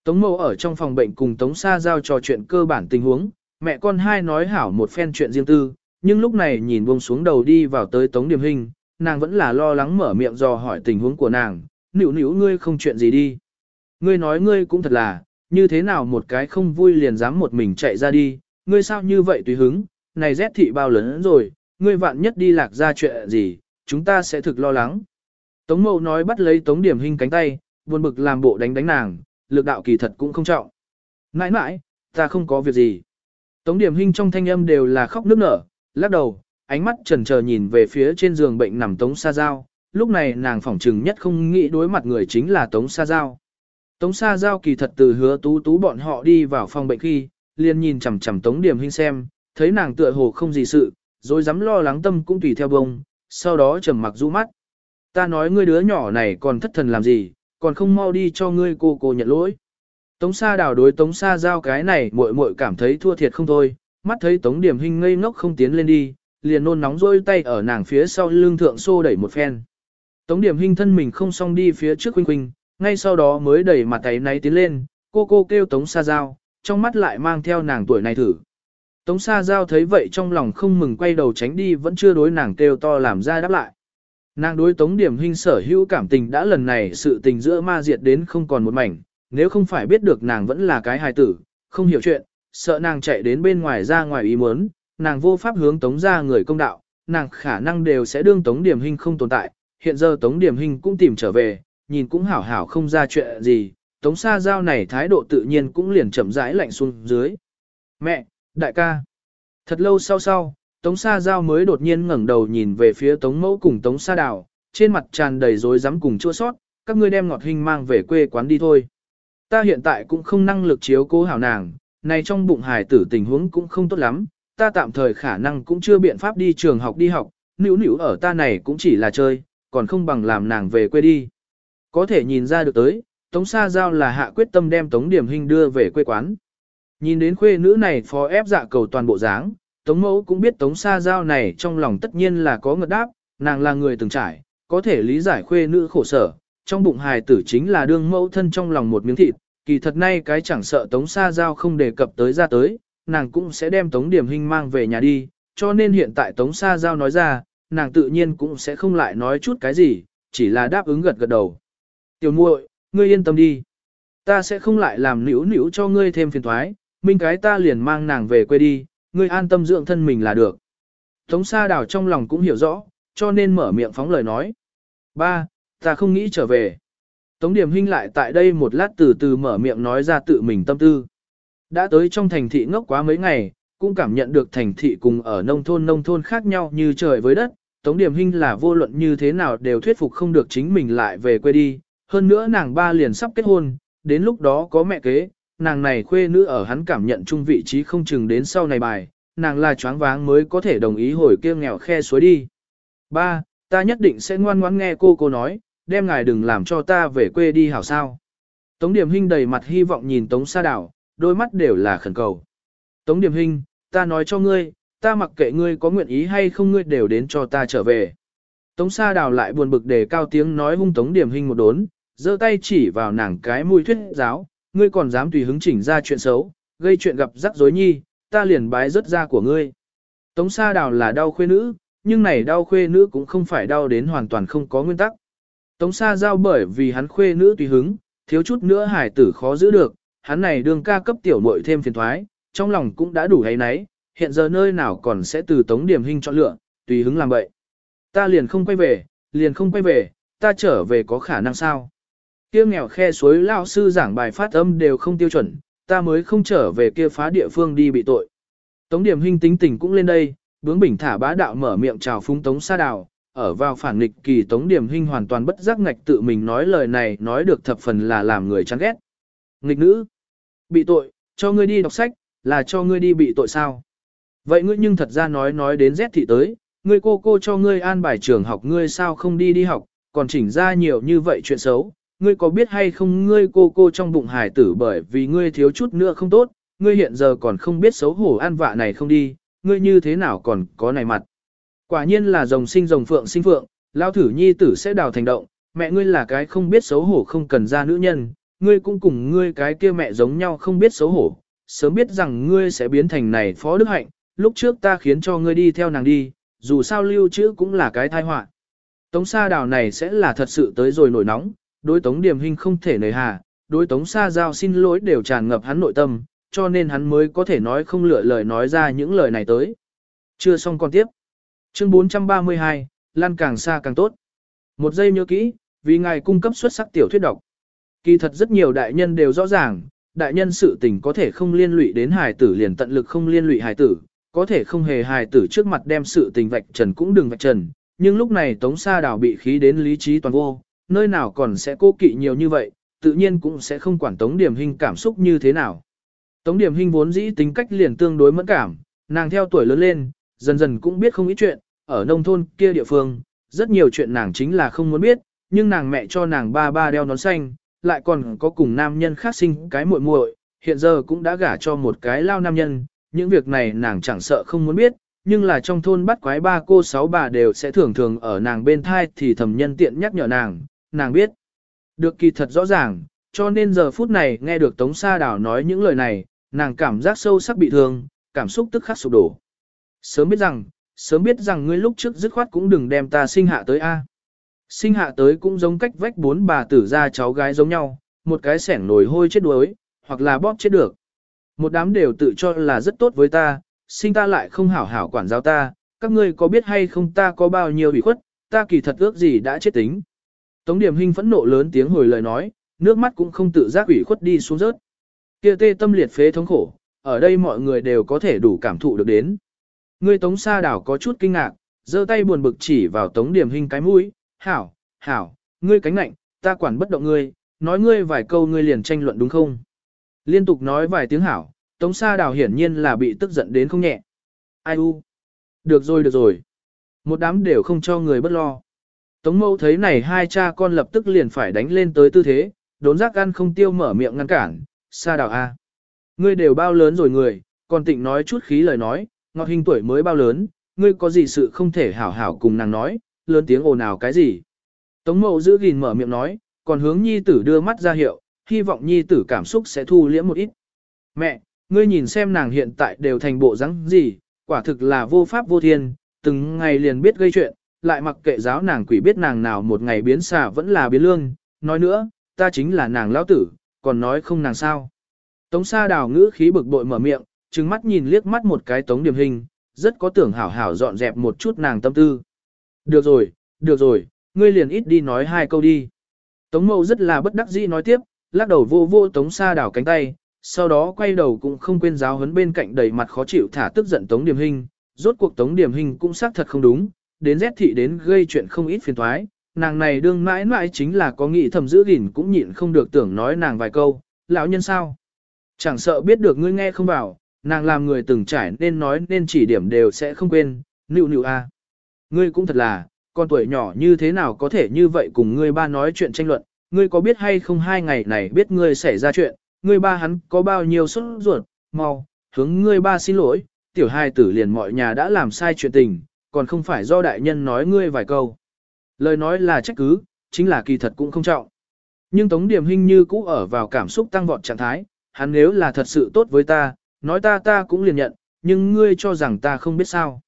Tống Mâu ở trong phòng bệnh cùng Tống Sa giao trò chuyện cơ bản tình huống, mẹ con hai nói hảo một phen chuyện riêng tư, nhưng lúc này nhìn buông xuống đầu đi vào tới Tống Điểm Hinh, nàng vẫn là lo lắng mở miệng dò hỏi tình huống của nàng, nữu nữu ngươi không chuyện gì đi. Ngươi nói ngươi cũng thật là, như thế nào một cái không vui liền dám một mình chạy ra đi, ngươi sao như vậy tùy hứng, này rét thị bao lớn rồi, ngươi vạn nhất đi lạc ra chuyện gì, chúng ta sẽ thực lo lắng. Tống mậu nói bắt lấy tống điểm hình cánh tay, buồn bực làm bộ đánh đánh nàng, lực đạo kỳ thật cũng không trọng. Nãi nãi, ta không có việc gì. Tống điểm hình trong thanh âm đều là khóc nức nở, lắc đầu, ánh mắt trần chờ nhìn về phía trên giường bệnh nằm tống sa giao, lúc này nàng phỏng trừng nhất không nghĩ đối mặt người chính là tống sa giao. Tống Sa Giao kỳ thật từ hứa tú tú bọn họ đi vào phòng bệnh khi, liền nhìn chằm chằm Tống Điểm Hinh xem, thấy nàng tựa hồ không gì sự, rồi dám lo lắng tâm cũng tùy theo bông, sau đó trầm mặc rũ mắt. Ta nói ngươi đứa nhỏ này còn thất thần làm gì, còn không mau đi cho ngươi cô cô nhận lỗi. Tống Sa đảo đối Tống Sa Giao cái này muội muội cảm thấy thua thiệt không thôi, mắt thấy Tống Điểm Hinh ngây ngốc không tiến lên đi, liền nôn nóng rôi tay ở nàng phía sau lưng thượng xô đẩy một phen. Tống Điểm Hinh thân mình không xong đi phía trước huynh huynh, ngay sau đó mới đẩy mặt tay náy tiến lên, cô cô kêu Tống Sa Giao, trong mắt lại mang theo nàng tuổi này thử. Tống Sa Giao thấy vậy trong lòng không mừng quay đầu tránh đi vẫn chưa đối nàng kêu to làm ra đáp lại. Nàng đối Tống Điểm Hinh sở hữu cảm tình đã lần này sự tình giữa ma diệt đến không còn một mảnh, nếu không phải biết được nàng vẫn là cái hài tử, không hiểu chuyện, sợ nàng chạy đến bên ngoài ra ngoài ý muốn, nàng vô pháp hướng Tống ra người công đạo, nàng khả năng đều sẽ đương Tống Điểm Hinh không tồn tại, hiện giờ Tống Điểm Hinh cũng tìm trở về, nhìn cũng hảo hảo không ra chuyện gì, tống sa giao này thái độ tự nhiên cũng liền chậm rãi lạnh xuống dưới. Mẹ, đại ca. Thật lâu sau sau, tống sa giao mới đột nhiên ngẩng đầu nhìn về phía tống mẫu cùng tống sa đào, trên mặt tràn đầy rối rắm cùng chua sót, các ngươi đem ngọt hình mang về quê quán đi thôi. Ta hiện tại cũng không năng lực chiếu cố hảo nàng, này trong bụng hài tử tình huống cũng không tốt lắm, ta tạm thời khả năng cũng chưa biện pháp đi trường học đi học, nữ nữ ở ta này cũng chỉ là chơi, còn không bằng làm nàng về quê đi. Có thể nhìn ra được tới, Tống Sa Giao là hạ quyết tâm đem Tống Điểm Hình đưa về quê quán. Nhìn đến khuê nữ này phó ép dạ cầu toàn bộ dáng, Tống Mẫu cũng biết Tống Sa Giao này trong lòng tất nhiên là có ngợt đáp, nàng là người từng trải, có thể lý giải khuê nữ khổ sở, trong bụng hài tử chính là đương mẫu thân trong lòng một miếng thịt, kỳ thật nay cái chẳng sợ Tống Sa Giao không đề cập tới ra tới, nàng cũng sẽ đem Tống Điểm Hình mang về nhà đi, cho nên hiện tại Tống Sa Giao nói ra, nàng tự nhiên cũng sẽ không lại nói chút cái gì, chỉ là đáp ứng gật gật đầu. Tiểu muội, ngươi yên tâm đi. Ta sẽ không lại làm nữu nữu cho ngươi thêm phiền thoái, minh cái ta liền mang nàng về quê đi, ngươi an tâm dưỡng thân mình là được. Tống sa đảo trong lòng cũng hiểu rõ, cho nên mở miệng phóng lời nói. Ba, ta không nghĩ trở về. Tống điểm Hinh lại tại đây một lát từ từ mở miệng nói ra tự mình tâm tư. Đã tới trong thành thị ngốc quá mấy ngày, cũng cảm nhận được thành thị cùng ở nông thôn nông thôn khác nhau như trời với đất. Tống điểm Hinh là vô luận như thế nào đều thuyết phục không được chính mình lại về quê đi, hơn nữa nàng ba liền sắp kết hôn, đến lúc đó có mẹ kế, nàng này khuê nữ ở hắn cảm nhận chung vị trí không chừng đến sau này bài, nàng là choáng váng mới có thể đồng ý hồi kia nghèo khe suối đi. Ba, ta nhất định sẽ ngoan ngoãn nghe cô cô nói, đem ngài đừng làm cho ta về quê đi hảo sao. Tống Điểm Hinh đầy mặt hy vọng nhìn Tống Sa Đảo, đôi mắt đều là khẩn cầu. Tống Điểm Hinh, ta nói cho ngươi, ta mặc kệ ngươi có nguyện ý hay không ngươi đều đến cho ta trở về. Tống Sa Đào lại buồn bực để cao tiếng nói hung Tống Điểm Hinh một đốn, giơ tay chỉ vào nàng cái mũi thuyết giáo, ngươi còn dám tùy hứng chỉnh ra chuyện xấu, gây chuyện gặp rắc rối nhi, ta liền bái rớt ra của ngươi. Tống Sa Đào là đau khuê nữ, nhưng này đau khuê nữ cũng không phải đau đến hoàn toàn không có nguyên tắc. Tống Sa giao bởi vì hắn khuê nữ tùy hứng, thiếu chút nữa hải tử khó giữ được, hắn này đương ca cấp tiểu muội thêm phiền thoái, trong lòng cũng đã đủ hay nấy, hiện giờ nơi nào còn sẽ từ Tống Điểm Hinh chọn lựa, tùy hứng làm vậy. Ta liền không quay về, liền không quay về, ta trở về có khả năng sao? Kia nghèo khe suối lao sư giảng bài phát âm đều không tiêu chuẩn, ta mới không trở về kia phá địa phương đi bị tội. Tống điểm hình tính tình cũng lên đây, bướng bình thả bá đạo mở miệng chào phúng tống sa đào, ở vào phản nghịch kỳ tống điểm hình hoàn toàn bất giác ngạch tự mình nói lời này nói được thập phần là làm người chán ghét. Nghịch nữ, bị tội, cho ngươi đi đọc sách, là cho ngươi đi bị tội sao? Vậy ngươi nhưng thật ra nói nói đến rét thị tới, ngươi cô cô cho ngươi an bài trường học ngươi sao không đi đi học, còn chỉnh ra nhiều như vậy chuyện xấu, ngươi có biết hay không ngươi cô cô trong bụng hải tử bởi vì ngươi thiếu chút nữa không tốt, ngươi hiện giờ còn không biết xấu hổ an vạ này không đi, ngươi như thế nào còn có này mặt. Quả nhiên là rồng sinh rồng phượng sinh phượng, lao thử nhi tử sẽ đào thành động, mẹ ngươi là cái không biết xấu hổ không cần ra nữ nhân, ngươi cũng cùng ngươi cái kia mẹ giống nhau không biết xấu hổ, sớm biết rằng ngươi sẽ biến thành này phó đức hạnh, lúc trước ta khiến cho ngươi đi theo nàng đi, dù sao lưu trữ cũng là cái tai họa. Tống sa đào này sẽ là thật sự tới rồi nổi nóng, đối tống điểm hình không thể nề hà, đối tống sa giao xin lỗi đều tràn ngập hắn nội tâm, cho nên hắn mới có thể nói không lựa lời nói ra những lời này tới. Chưa xong còn tiếp. Chương 432, lan càng xa càng tốt. Một giây nhớ kỹ, vì ngài cung cấp xuất sắc tiểu thuyết độc. Kỳ thật rất nhiều đại nhân đều rõ ràng, đại nhân sự tình có thể không liên lụy đến hài tử liền tận lực không liên lụy hài tử, có thể không hề hài tử trước mặt đem sự tình vạch trần cũng đừng vạch trần, nhưng lúc này Tống Sa Đào bị khí đến lý trí toàn vô, nơi nào còn sẽ cố kỵ nhiều như vậy, tự nhiên cũng sẽ không quản Tống Điểm Hinh cảm xúc như thế nào. Tống Điểm Hinh vốn dĩ tính cách liền tương đối mẫn cảm, nàng theo tuổi lớn lên, dần dần cũng biết không ít chuyện, ở nông thôn kia địa phương, rất nhiều chuyện nàng chính là không muốn biết, nhưng nàng mẹ cho nàng ba ba đeo nón xanh, lại còn có cùng nam nhân khác sinh cái muội muội, hiện giờ cũng đã gả cho một cái lao nam nhân, những việc này nàng chẳng sợ không muốn biết, nhưng là trong thôn bắt quái ba cô sáu bà đều sẽ thường thường ở nàng bên thai thì thầm nhân tiện nhắc nhở nàng, nàng biết. Được kỳ thật rõ ràng, cho nên giờ phút này nghe được Tống Sa Đảo nói những lời này, nàng cảm giác sâu sắc bị thương, cảm xúc tức khắc sụp đổ. Sớm biết rằng, sớm biết rằng ngươi lúc trước dứt khoát cũng đừng đem ta sinh hạ tới A. Sinh hạ tới cũng giống cách vách bốn bà tử ra cháu gái giống nhau, một cái sẻng nồi hôi chết đuối, hoặc là bóp chết được. Một đám đều tự cho là rất tốt với ta, sinh ta lại không hảo hảo quản giáo ta, các ngươi có biết hay không ta có bao nhiêu bị khuất, ta kỳ thật ước gì đã chết tính. Tống điểm hình phẫn nộ lớn tiếng hồi lời nói, nước mắt cũng không tự giác ủy khuất đi xuống rớt. Kia tê tâm liệt phế thống khổ, ở đây mọi người đều có thể đủ cảm thụ được đến. Ngươi tống sa đảo có chút kinh ngạc, giơ tay buồn bực chỉ vào tống điểm hình cái mũi, hảo, hảo, ngươi cánh lạnh, ta quản bất động ngươi, nói ngươi vài câu ngươi liền tranh luận đúng không? Liên tục nói vài tiếng hảo, Tống Sa Đảo hiển nhiên là bị tức giận đến không nhẹ. Ai u? Được rồi được rồi. Một đám đều không cho người bất lo. Tống mâu thấy này hai cha con lập tức liền phải đánh lên tới tư thế, đốn giác ăn không tiêu mở miệng ngăn cản. Sa Đào a, Ngươi đều bao lớn rồi người, còn tịnh nói chút khí lời nói, ngọt hình tuổi mới bao lớn, ngươi có gì sự không thể hảo hảo cùng nàng nói, lớn tiếng ồn ào cái gì. Tống mâu giữ gìn mở miệng nói, còn hướng nhi tử đưa mắt ra hiệu, hy vọng nhi tử cảm xúc sẽ thu liễm một ít. Mẹ, ngươi nhìn xem nàng hiện tại đều thành bộ rắn gì, quả thực là vô pháp vô thiên, từng ngày liền biết gây chuyện, lại mặc kệ giáo nàng quỷ biết nàng nào một ngày biến xà vẫn là biến lương, nói nữa, ta chính là nàng lão tử, còn nói không nàng sao. Tống sa đào ngữ khí bực bội mở miệng, trừng mắt nhìn liếc mắt một cái tống điểm hình, rất có tưởng hảo hảo dọn dẹp một chút nàng tâm tư. Được rồi, được rồi, ngươi liền ít đi nói hai câu đi. Tống mậu rất là bất đắc dĩ nói tiếp, lắc đầu vô vô tống sa đảo cánh tay, sau đó quay đầu cũng không quên giáo huấn bên cạnh đầy mặt khó chịu thả tức giận tống điểm hình, rốt cuộc tống điểm hình cũng xác thật không đúng, đến rét thị đến gây chuyện không ít phiền thoái, nàng này đương mãi mãi chính là có nghĩ thầm giữ gìn cũng nhịn không được tưởng nói nàng vài câu, lão nhân sao? Chẳng sợ biết được ngươi nghe không bảo, nàng làm người từng trải nên nói nên chỉ điểm đều sẽ không quên, nịu nịu a. Ngươi cũng thật là, con tuổi nhỏ như thế nào có thể như vậy cùng ngươi ba nói chuyện tranh luận, ngươi có biết hay không hai ngày này biết ngươi xảy ra chuyện, ngươi ba hắn có bao nhiêu sốt ruột, mau, hướng ngươi ba xin lỗi, tiểu hai tử liền mọi nhà đã làm sai chuyện tình, còn không phải do đại nhân nói ngươi vài câu. Lời nói là trách cứ, chính là kỳ thật cũng không trọng. Nhưng Tống Điểm Hinh như cũ ở vào cảm xúc tăng vọt trạng thái, hắn nếu là thật sự tốt với ta, nói ta ta cũng liền nhận, nhưng ngươi cho rằng ta không biết sao.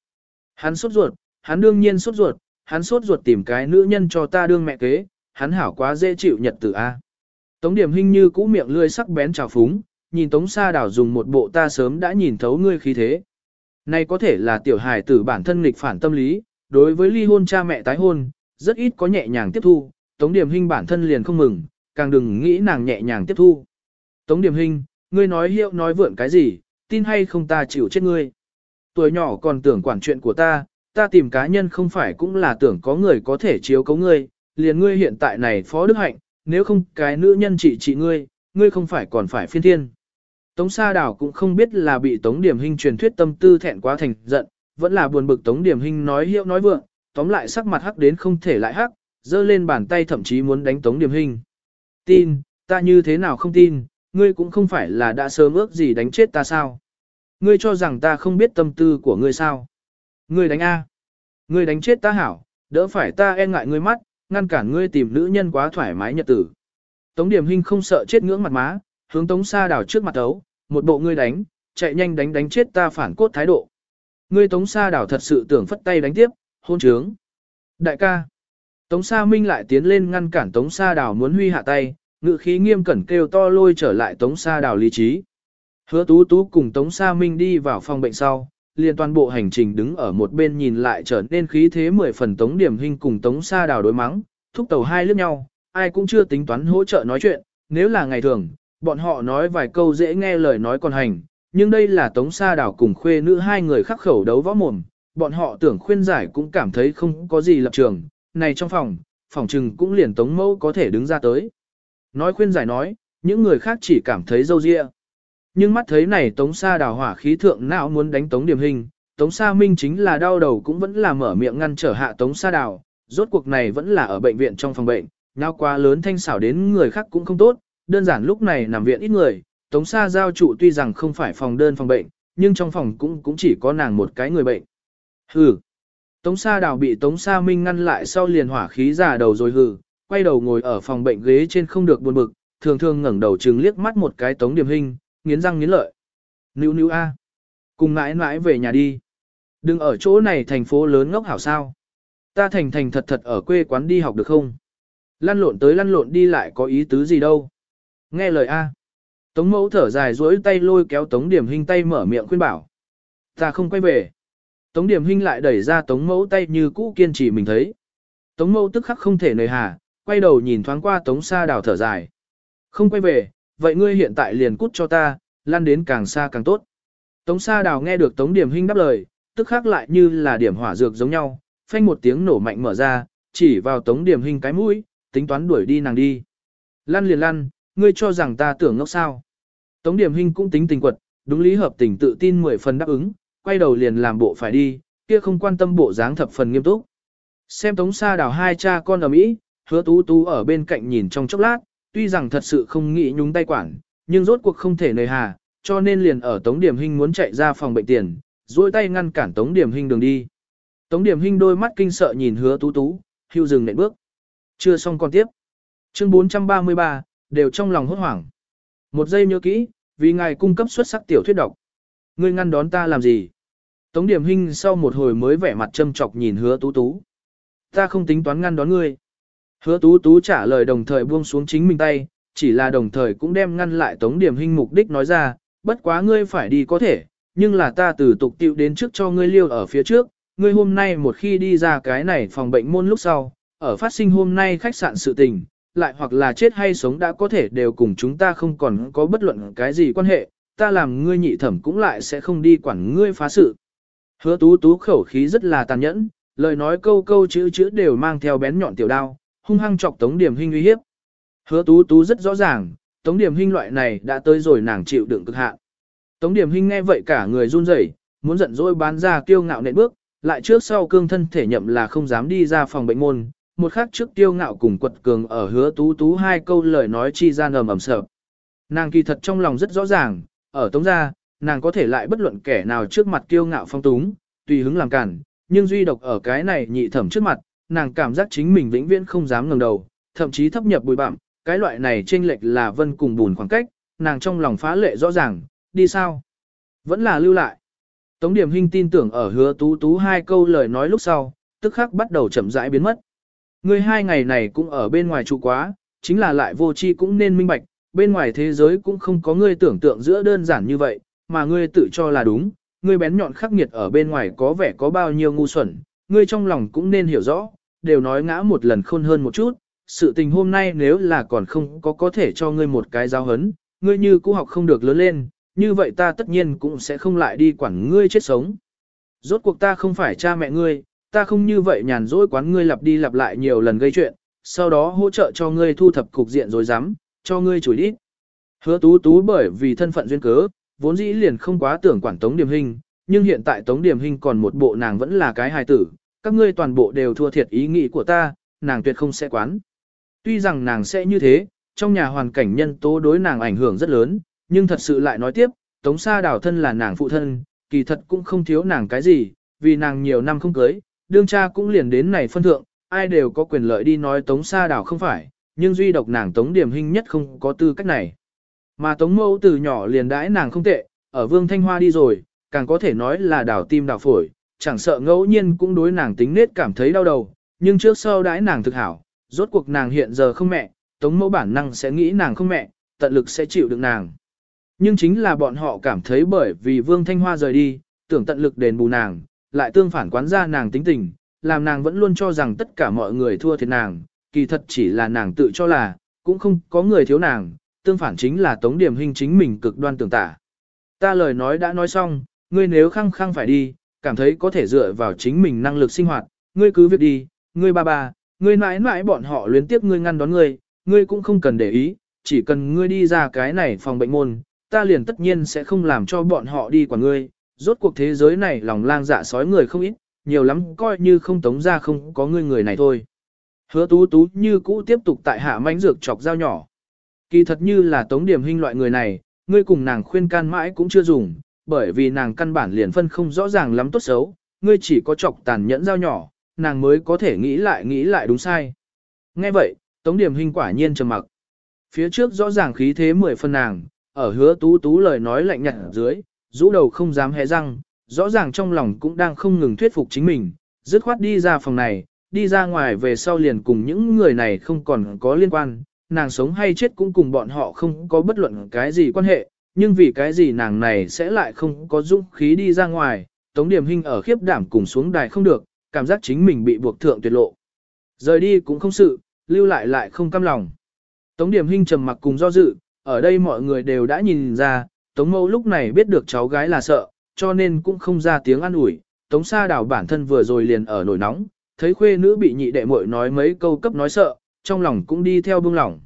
Hắn sốt ruột, hắn đương nhiên sốt ruột, hắn sốt ruột tìm cái nữ nhân cho ta đương mẹ kế, hắn hảo quá dễ chịu nhật tử A. Tống điểm hình như cũ miệng lươi sắc bén trào phúng, nhìn Tống Sa Đảo dùng một bộ ta sớm đã nhìn thấu ngươi khí thế. Này có thể là tiểu hài tử bản thân nghịch phản tâm lý, đối với ly hôn cha mẹ tái hôn, rất ít có nhẹ nhàng tiếp thu, Tống Điểm Hinh bản thân liền không mừng, càng đừng nghĩ nàng nhẹ nhàng tiếp thu. Tống Điểm Hinh, ngươi nói hiệu nói vượn cái gì, tin hay không ta chịu chết ngươi. Tuổi nhỏ còn tưởng quản chuyện của ta, ta tìm cá nhân không phải cũng là tưởng có người có thể chiếu cấu ngươi, liền ngươi hiện tại này phó đức hạnh, nếu không cái nữ nhân trị trị ngươi, ngươi không phải còn phải phiên thiên. Tống Sa Đảo cũng không biết là bị Tống Điểm Hinh truyền thuyết tâm tư thẹn quá thành giận, vẫn là buồn bực Tống Điểm Hinh nói hiệu nói vượng, tóm lại sắc mặt hắc đến không thể lại hắc, giơ lên bàn tay thậm chí muốn đánh Tống Điểm Hinh. Tin, ta như thế nào không tin, ngươi cũng không phải là đã sớm ước gì đánh chết ta sao? Ngươi cho rằng ta không biết tâm tư của ngươi sao? Ngươi đánh A. Ngươi đánh chết ta hảo, đỡ phải ta e ngại ngươi mắt, ngăn cản ngươi tìm nữ nhân quá thoải mái nhật tử. Tống Điểm Hinh không sợ chết ngưỡng mặt má, hướng Tống Sa Đảo trước mặt ấu, một bộ ngươi đánh, chạy nhanh đánh đánh chết ta phản cốt thái độ. Ngươi Tống Sa Đảo thật sự tưởng phất tay đánh tiếp, hôn trướng. Đại ca. Tống Sa Minh lại tiến lên ngăn cản Tống Sa Đảo muốn huy hạ tay, ngự khí nghiêm cẩn kêu to lôi trở lại Tống Sa Đảo lý trí. Hứa Tú Tú cùng Tống Sa Minh đi vào phòng bệnh sau, liền toàn bộ hành trình đứng ở một bên nhìn lại trở nên khí thế mười phần Tống Điểm Hinh cùng Tống Sa Đảo đối mắng, thúc tàu hai lướt nhau, ai cũng chưa tính toán hỗ trợ nói chuyện, nếu là ngày thường, bọn họ nói vài câu dễ nghe lời nói còn hành, nhưng đây là Tống Sa Đảo cùng khuê nữ hai người khắc khẩu đấu võ mồm, bọn họ tưởng khuyên giải cũng cảm thấy không có gì lập trường, này trong phòng, phòng trừng cũng liền Tống Mẫu có thể đứng ra tới. Nói khuyên giải nói, những người khác chỉ cảm thấy dâu dịa. Nhưng mắt thấy này Tống Sa Đảo hỏa khí thượng não muốn đánh Tống Điểm Hình, Tống Sa Minh chính là đau đầu cũng vẫn là mở miệng ngăn trở hạ Tống Sa Đảo, rốt cuộc này vẫn là ở bệnh viện trong phòng bệnh, nhau quá lớn thanh xảo đến người khác cũng không tốt, đơn giản lúc này nằm viện ít người, Tống Sa giao trụ tuy rằng không phải phòng đơn phòng bệnh, nhưng trong phòng cũng cũng chỉ có nàng một cái người bệnh. Hừ. Tống Sa Đào bị Tống Sa Minh ngăn lại sau liền hỏa khí giả đầu rồi hừ, quay đầu ngồi ở phòng bệnh ghế trên không được buồn bực, thường thường ngẩng đầu trừng liếc mắt một cái Tống Điểm Hinh, nghiến răng nghiến lợi. Nữu nữu a, cùng mãi mãi về nhà đi. Đừng ở chỗ này thành phố lớn ngốc hảo sao. Ta thành thành thật thật ở quê quán đi học được không? Lăn lộn tới lăn lộn đi lại có ý tứ gì đâu. Nghe lời A. Tống mẫu thở dài duỗi tay lôi kéo Tống Điểm hình tay mở miệng khuyên bảo. Ta không quay về. Tống Điểm hình lại đẩy ra Tống mẫu tay như cũ kiên trì mình thấy. Tống mẫu tức khắc không thể nời hà, quay đầu nhìn thoáng qua Tống Sa Đào thở dài. Không quay về, vậy ngươi hiện tại liền cút cho ta, lan đến càng xa càng tốt. Tống Sa Đào nghe được Tống Điểm hình đáp lời, tức khắc lại như là điểm hỏa dược giống nhau, phanh một tiếng nổ mạnh mở ra, chỉ vào Tống Điểm hình cái mũi, tính toán đuổi đi nàng đi. Lăn liền lăn, ngươi cho rằng ta tưởng ngốc sao. Tống Điểm Hinh cũng tính tình quật, đúng lý hợp tình tự tin mười phần đáp ứng, quay đầu liền làm bộ phải đi, kia không quan tâm bộ dáng thập phần nghiêm túc. Xem Tống Sa đào hai cha con ở Mỹ, hứa tú tú ở bên cạnh nhìn trong chốc lát, tuy rằng thật sự không nghĩ nhúng tay quản, nhưng rốt cuộc không thể nề hà, cho nên liền ở Tống Điểm Hinh muốn chạy ra phòng bệnh tiền, duỗi tay ngăn cản Tống Điểm Hinh đường đi. Tống Điểm Hinh đôi mắt kinh sợ nhìn hứa tú tú, hưu dừng nệm bước. Chưa xong còn tiếp. Chương 433, đều trong lòng hốt hoảng. Một giây nhớ kỹ, vì ngài cung cấp xuất sắc tiểu thuyết độc. Ngươi ngăn đón ta làm gì? Tống Điểm Hinh sau một hồi mới vẻ mặt châm chọc nhìn hứa tú tú. Ta không tính toán ngăn đón ngươi. Hứa tú tú trả lời đồng thời buông xuống chính mình tay, chỉ là đồng thời cũng đem ngăn lại Tống Điểm Hinh mục đích nói ra, bất quá ngươi phải đi có thể, nhưng là ta từ tục tiệu đến trước cho ngươi liêu ở phía trước, ngươi hôm nay một khi đi ra cái này phòng bệnh môn lúc sau, ở phát sinh hôm nay khách sạn sự tình, lại hoặc là chết hay sống đã có thể đều cùng chúng ta không còn có bất luận cái gì quan hệ, ta làm ngươi nhị thẩm cũng lại sẽ không đi quản ngươi phá sự. Hứa tú tú khẩu khí rất là tàn nhẫn, lời nói câu câu chữ chữ đều mang theo bén nhọn tiểu đao, hung hăng chọc Tống Điểm Hinh uy hiếp. Hứa tú tú rất rõ ràng, Tống Điểm Hinh loại này đã tới rồi nàng chịu đựng cực hạn. Tống Điểm Hinh nghe vậy cả người run rẩy, muốn giận dỗi bán ra kiêu ngạo nện bước, lại trước sau cương thân thể nhậm là không dám đi ra phòng bệnh môn, một khắc trước tiêu ngạo cùng quật cường ở hứa tú tú hai câu lời nói chi gian ầm ầm sợ. Nàng kỳ thật trong lòng rất rõ ràng, ở tống gia, nàng có thể lại bất luận kẻ nào trước mặt tiêu ngạo phong túng, tùy hứng làm cản, nhưng duy độc ở cái này nhị thẩm trước mặt, nàng cảm giác chính mình vĩnh viễn không dám ngẩng đầu, thậm chí thấp nhập bụi bặm, cái loại này chênh lệch là vân cùng bùn khoảng cách, nàng trong lòng phá lệ rõ ràng, đi sao? Vẫn là lưu lại. Tống điểm hình tin tưởng ở hứa tú tú hai câu lời nói lúc sau, tức khắc bắt đầu chậm rãi biến mất. Ngươi hai ngày này cũng ở bên ngoài trụ quá, chính là lại vô chi cũng nên minh bạch, bên ngoài thế giới cũng không có ngươi tưởng tượng giữa đơn giản như vậy, mà ngươi tự cho là đúng, ngươi bén nhọn khắc nghiệt ở bên ngoài có vẻ có bao nhiêu ngu xuẩn, ngươi trong lòng cũng nên hiểu rõ, đều nói ngã một lần khôn hơn một chút, sự tình hôm nay nếu là còn không có có thể cho ngươi một cái giáo hấn, ngươi như cũ học không được lớn lên, như vậy ta tất nhiên cũng sẽ không lại đi quản ngươi chết sống. Rốt cuộc ta không phải cha mẹ ngươi, ta không như vậy nhàn rỗi quán ngươi lặp đi lặp lại nhiều lần gây chuyện, sau đó hỗ trợ cho ngươi thu thập cục diện rồi dám, cho ngươi chửi đi. Hứa tú tú bởi vì thân phận duyên cớ, vốn dĩ liền không quá tưởng quản Tống Điểm Hình, nhưng hiện tại Tống Điểm Hình còn một bộ nàng vẫn là cái hài tử, các ngươi toàn bộ đều thua thiệt ý nghĩ của ta, nàng tuyệt không sẽ quán. Tuy rằng nàng sẽ như thế, trong nhà hoàn cảnh nhân tố đối nàng ảnh hưởng rất lớn, nhưng thật sự lại nói tiếp, Tống Sa đảo thân là nàng phụ thân, kỳ thật cũng không thiếu nàng cái gì, vì nàng nhiều năm không cưới, đương cha cũng liền đến này phân thượng, ai đều có quyền lợi đi nói Tống Sa đảo không phải, nhưng duy độc nàng Tống Điểm Hinh nhất không có tư cách này. Mà Tống Mẫu từ nhỏ liền đãi nàng không tệ, ở Vương Thanh Hoa đi rồi, càng có thể nói là đảo tim đảo phổi, chẳng sợ ngẫu nhiên cũng đối nàng tính nết cảm thấy đau đầu, nhưng trước sau đãi nàng thực hảo, rốt cuộc nàng hiện giờ không mẹ, Tống Mẫu bản năng sẽ nghĩ nàng không mẹ, tận lực sẽ chịu được nàng. Nhưng chính là bọn họ cảm thấy bởi vì Vương Thanh Hoa rời đi, tưởng tận lực đền bù nàng, lại tương phản quán ra nàng tính tình, làm nàng vẫn luôn cho rằng tất cả mọi người thua thiệt nàng, kỳ thật chỉ là nàng tự cho là, cũng không có người thiếu nàng, tương phản chính là Tống Điểm hình chính mình cực đoan tưởng tả. Ta lời nói đã nói xong, ngươi nếu khăng khăng phải đi, cảm thấy có thể dựa vào chính mình năng lực sinh hoạt, ngươi cứ việc đi, ngươi ba ba, ngươi mãi mãi bọn họ luyến tiếp ngươi ngăn đón ngươi, ngươi cũng không cần để ý, chỉ cần ngươi đi ra cái này phòng bệnh môn, ta liền tất nhiên sẽ không làm cho bọn họ đi quản ngươi, rốt cuộc thế giới này lòng lang dạ sói người không ít, nhiều lắm coi như không tống ra không có người người này thôi. Hứa tú tú như cũ tiếp tục tại hạ mánh dược chọc dao nhỏ. Kỳ thật như là tống điểm hình loại người này, ngươi cùng nàng khuyên can mãi cũng chưa dùng, bởi vì nàng căn bản liền phân không rõ ràng lắm tốt xấu, ngươi chỉ có chọc tàn nhẫn dao nhỏ, nàng mới có thể nghĩ lại nghĩ lại đúng sai. Nghe vậy, tống điểm hình quả nhiên trầm mặc. Phía trước rõ ràng khí thế mười phân nàng, ở hứa tú tú lời nói lạnh nhạt dưới, rũ đầu không dám hé răng, rõ ràng trong lòng cũng đang không ngừng thuyết phục chính mình, dứt khoát đi ra phòng này, đi ra ngoài về sau liền cùng những người này không còn có liên quan, nàng sống hay chết cũng cùng bọn họ không có bất luận cái gì quan hệ, nhưng vì cái gì nàng này sẽ lại không có dũng khí đi ra ngoài, Tống Điểm Hinh ở khiếp đảm cùng xuống đài không được, cảm giác chính mình bị buộc thượng tuyệt lộ. Rời đi cũng không sự, lưu lại lại không cam lòng. Tống Điểm Hinh trầm mặc cùng do dự, ở đây mọi người đều đã nhìn ra, Tống Mẫu lúc này biết được cháu gái là sợ, cho nên cũng không ra tiếng an ủi. Tống Sa Đào bản thân vừa rồi liền ở nổi nóng, thấy khuê nữ bị nhị đệ muội nói mấy câu cấp nói sợ, trong lòng cũng đi theo bưng lòng.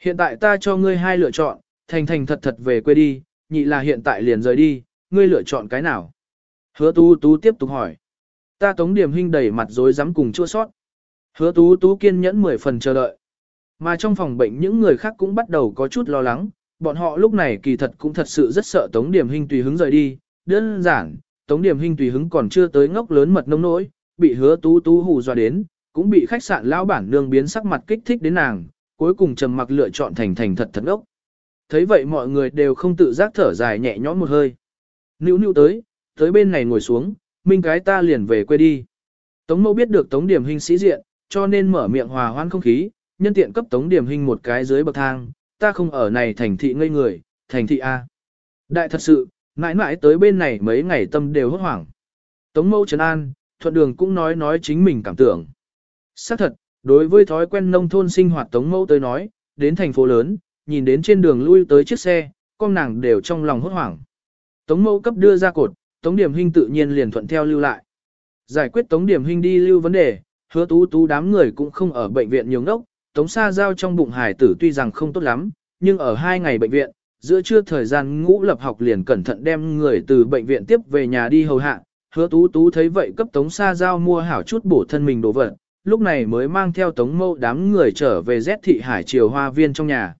Hiện tại ta cho ngươi hai lựa chọn, thành thành thật thật về quê đi, nhị là hiện tại liền rời đi, ngươi lựa chọn cái nào? Hứa tú tú tiếp tục hỏi. Ta tống điểm huynh đầy mặt rối dám cùng chua sót. Hứa tú tú kiên nhẫn mười phần chờ đợi. Mà trong phòng bệnh những người khác cũng bắt đầu có chút lo lắng, bọn họ lúc này kỳ thật cũng thật sự rất sợ Tống Điểm Hinh tùy hứng rời đi, đơn giản, Tống Điểm Hinh tùy hứng còn chưa tới ngốc lớn mật nông nỗi, bị hứa tú tú hù dọa đến, cũng bị khách sạn lão bản nương biến sắc mặt kích thích đến nàng, cuối cùng trầm mặc lựa chọn thành thành thật thật ngốc. Thấy vậy mọi người đều không tự giác thở dài nhẹ nhõm một hơi. Nữu nữu tới, tới bên này ngồi xuống, minh cái ta liền về quê đi. Tống mẫu biết được Tống Điểm Hinh sĩ diện, cho nên mở miệng hòa hoan không khí, nhân tiện cấp Tống Điểm Hinh một cái dưới bậc thang, ta không ở này thành thị ngây người, thành thị A. Đại thật sự, mãi mãi tới bên này mấy ngày tâm đều hốt hoảng. Tống mâu trấn an, thuận đường cũng nói nói chính mình cảm tưởng. Xác thật, đối với thói quen nông thôn sinh hoạt tống mâu tới nói, đến thành phố lớn, nhìn đến trên đường lui tới chiếc xe, con nàng đều trong lòng hốt hoảng. Tống mâu cấp đưa ra cột, tống điểm hình tự nhiên liền thuận theo lưu lại. Giải quyết tống điểm hình đi lưu vấn đề, hứa tú tú đám người cũng không ở bệnh viện nhiều ngốc, tống Sa giao trong bụng hải tử tuy rằng không tốt lắm, nhưng ở hai ngày bệnh viện, giữa trưa thời gian ngũ lập học liền cẩn thận đem người từ bệnh viện tiếp về nhà đi hầu hạ. Hứa tú tú thấy vậy cấp tống Sa giao mua hảo chút bổ thân mình đồ vật, lúc này mới mang theo tống mâu đám người trở về Z thị hải triều hoa viên trong nhà.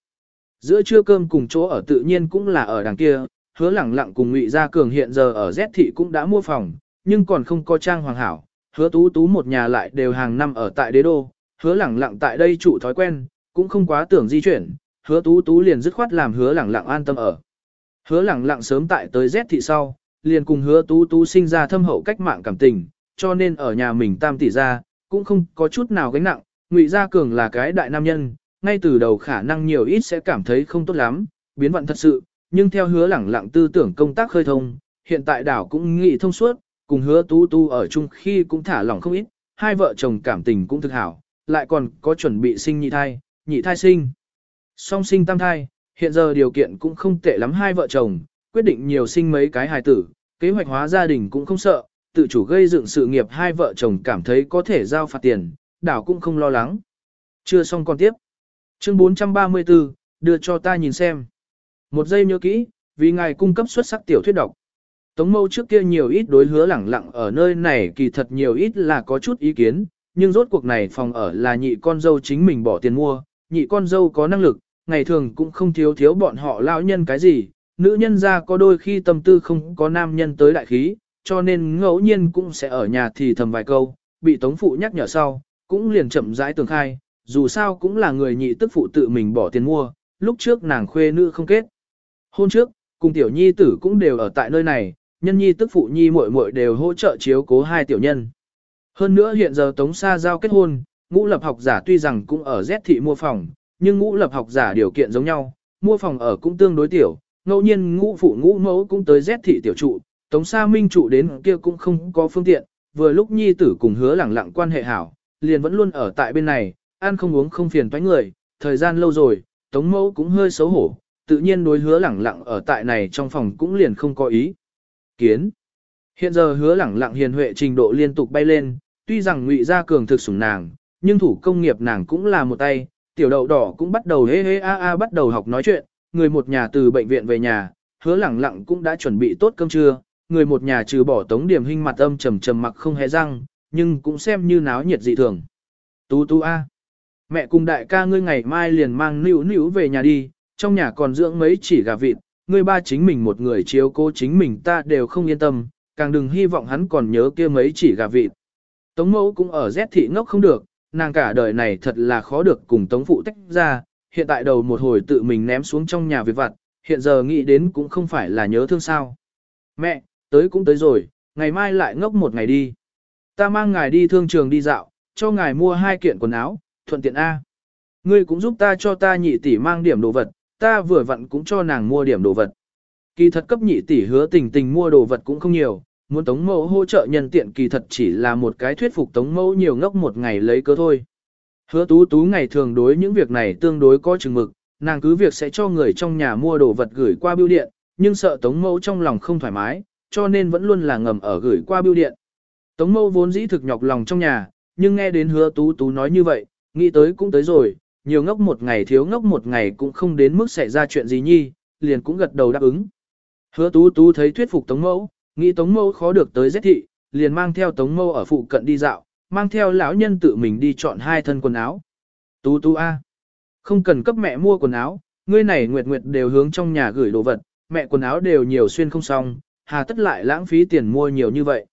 Giữa trưa cơm cùng chỗ ở tự nhiên cũng là ở đằng kia, hứa lẳng lặng cùng ngụy gia cường hiện giờ ở Z thị cũng đã mua phòng, nhưng còn không có trang hoàng hảo. Hứa tú tú một nhà lại đều hàng năm ở tại đế đô, hứa lẳng lặng tại đây trụ thói quen, cũng không quá tưởng di chuyển, hứa tú tú liền dứt khoát làm hứa lẳng lặng an tâm ở. Hứa lẳng lặng sớm tại tới Z thị sau, liền cùng hứa tú tú sinh ra thâm hậu cách mạng cảm tình, cho nên ở nhà mình tam tỷ ra, cũng không có chút nào gánh nặng, ngụy gia cường là cái đại nam nhân, ngay từ đầu khả năng nhiều ít sẽ cảm thấy không tốt lắm, biến vận thật sự, nhưng theo hứa lẳng lặng tư tưởng công tác khơi thông, hiện tại đảo cũng nghĩ thông suốt, Cùng hứa tú tú ở chung khi cũng thả lỏng không ít, hai vợ chồng cảm tình cũng thực hảo, lại còn có chuẩn bị sinh nhị thai, nhị thai sinh. Song sinh tam thai, hiện giờ điều kiện cũng không tệ lắm hai vợ chồng, quyết định nhiều sinh mấy cái hài tử, kế hoạch hóa gia đình cũng không sợ, tự chủ gây dựng sự nghiệp hai vợ chồng cảm thấy có thể giao phạt tiền, đảo cũng không lo lắng. Chưa xong còn tiếp. Chương 434, đưa cho ta nhìn xem. Một giây nhớ kỹ, vì ngài cung cấp xuất sắc tiểu thuyết độc. Tống mâu trước kia nhiều ít đối hứa lẳng lặng ở nơi này kỳ thật nhiều ít là có chút ý kiến, nhưng rốt cuộc này phòng ở là nhị con dâu chính mình bỏ tiền mua, nhị con dâu có năng lực, ngày thường cũng không thiếu thiếu bọn họ lão nhân cái gì, nữ nhân ra có đôi khi tâm tư không có nam nhân tới đại khí, cho nên ngẫu nhiên cũng sẽ ở nhà thì thầm vài câu, bị tống phụ nhắc nhở sau, cũng liền chậm rãi tường khai, dù sao cũng là người nhị tức phụ tự mình bỏ tiền mua, lúc trước nàng khuê nữ không kết. Hôn trước, cùng tiểu nhi tử cũng đều ở tại nơi này, nhân nhi tức phụ nhi muội muội đều hỗ trợ chiếu cố hai tiểu nhân. Hơn nữa hiện giờ Tống Sa Giao kết hôn, ngũ lập học giả tuy rằng cũng ở Z thị mua phòng, nhưng ngũ lập học giả điều kiện giống nhau, mua phòng ở cũng tương đối tiểu, ngẫu nhiên ngũ phụ ngũ mẫu cũng tới Z thị tiểu trụ, Tống Sa Minh trụ đến kia cũng không có phương tiện, vừa lúc nhi tử cùng hứa lẳng lặng quan hệ hảo, liền vẫn luôn ở tại bên này, ăn không uống không phiền toái người, thời gian lâu rồi, Tống Mẫu cũng hơi xấu hổ, tự nhiên đối hứa lẳng lặng ở tại này trong phòng cũng liền không có ý. Kiến. Hiện giờ hứa lẳng lặng hiền huệ trình độ liên tục bay lên, tuy rằng ngụy gia cường thực sủng nàng, nhưng thủ công nghiệp nàng cũng là một tay, tiểu đậu đỏ cũng bắt đầu hê hê a a bắt đầu học nói chuyện, người một nhà từ bệnh viện về nhà, hứa lẳng lặng cũng đã chuẩn bị tốt cơm trưa, người một nhà trừ bỏ tống điểm hình mặt âm trầm trầm mặc không hề răng, nhưng cũng xem như náo nhiệt dị thường. Tú tú a. Mẹ cùng đại ca ngươi ngày mai liền mang nữu nữu về nhà đi, trong nhà còn dưỡng mấy chỉ gà vịt, ngươi ba chính mình một người chiếu cố chính mình ta đều không yên tâm, càng đừng hy vọng hắn còn nhớ kia mấy chỉ gà vịt. Tống mẫu cũng ở rét thị ngốc không được, nàng cả đời này thật là khó được cùng tống phụ tách ra, hiện tại đầu một hồi tự mình ném xuống trong nhà việc vặt, hiện giờ nghĩ đến cũng không phải là nhớ thương sao. Mẹ, tới cũng tới rồi, ngày mai lại ngốc một ngày đi. Ta mang ngài đi thương trường đi dạo, cho ngài mua hai kiện quần áo, thuận tiện A. Ngươi cũng giúp ta cho ta nhị tỷ mang điểm đồ vật, ta vừa vặn cũng cho nàng mua điểm đồ vật. Kỳ thật cấp nhị tỷ hứa tình tình mua đồ vật cũng không nhiều, muốn tống mẫu hỗ trợ nhân tiện kỳ thật chỉ là một cái thuyết phục tống mẫu nhiều ngốc một ngày lấy cớ thôi. Hứa tú tú ngày thường đối những việc này tương đối có chừng mực, nàng cứ việc sẽ cho người trong nhà mua đồ vật gửi qua bưu điện, nhưng sợ tống mẫu trong lòng không thoải mái, cho nên vẫn luôn là ngầm ở gửi qua bưu điện. Tống mẫu vốn dĩ thực nhọc lòng trong nhà, nhưng nghe đến hứa tú tú nói như vậy, nghĩ tới cũng tới rồi, nhiều ngốc một ngày thiếu ngốc một ngày cũng không đến mức xảy ra chuyện gì nhi, liền cũng gật đầu đáp ứng. Hứa tú tú thấy thuyết phục Tống Mẫu, nghĩ Tống Mẫu khó được tới giết thị, liền mang theo Tống Mẫu ở phụ cận đi dạo, mang theo lão nhân tự mình đi chọn hai thân quần áo. Tú tú a, không cần cấp mẹ mua quần áo, ngươi này nguyệt nguyệt đều hướng trong nhà gửi đồ vật, mẹ quần áo đều nhiều xuyên không xong, hà tất lại lãng phí tiền mua nhiều như vậy.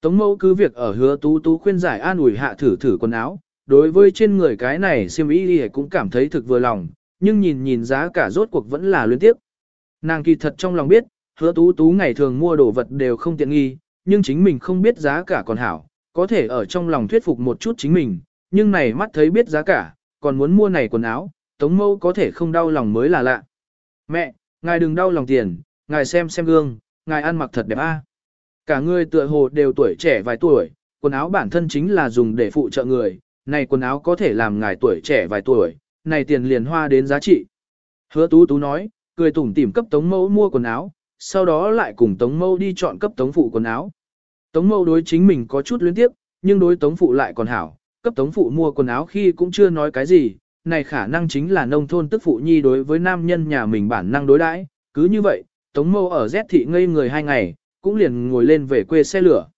Tống Mẫu cứ việc ở hứa tú tú khuyên giải an ủi hạ thử thử quần áo, đối với trên người cái này siêm ý cũng cảm thấy thực vừa lòng, nhưng nhìn nhìn giá cả rốt cuộc vẫn là luyến tiếp. Nàng kỳ thật trong lòng biết, hứa tú tú ngày thường mua đồ vật đều không tiện nghi, nhưng chính mình không biết giá cả còn hảo, có thể ở trong lòng thuyết phục một chút chính mình, nhưng này mắt thấy biết giá cả, còn muốn mua này quần áo, tống mâu có thể không đau lòng mới là lạ. Mẹ, ngài đừng đau lòng tiền, ngài xem xem gương, ngài ăn mặc thật đẹp a. Cả người tựa hồ đều tuổi trẻ vài tuổi, quần áo bản thân chính là dùng để phụ trợ người, này quần áo có thể làm ngài tuổi trẻ vài tuổi, này tiền liền hoa đến giá trị. Hứa tú tú nói, cười tủm tỉm cấp tống mẫu mua quần áo, sau đó lại cùng tống mâu đi chọn cấp tống phụ quần áo. Tống mâu đối chính mình có chút luyến tiếp, nhưng đối tống phụ lại còn hảo, cấp tống phụ mua quần áo khi cũng chưa nói cái gì, này khả năng chính là nông thôn tức phụ nhi đối với nam nhân nhà mình bản năng đối đãi. cứ như vậy, tống mâu ở Z thị ngây người hai ngày, cũng liền ngồi lên về quê xe lửa.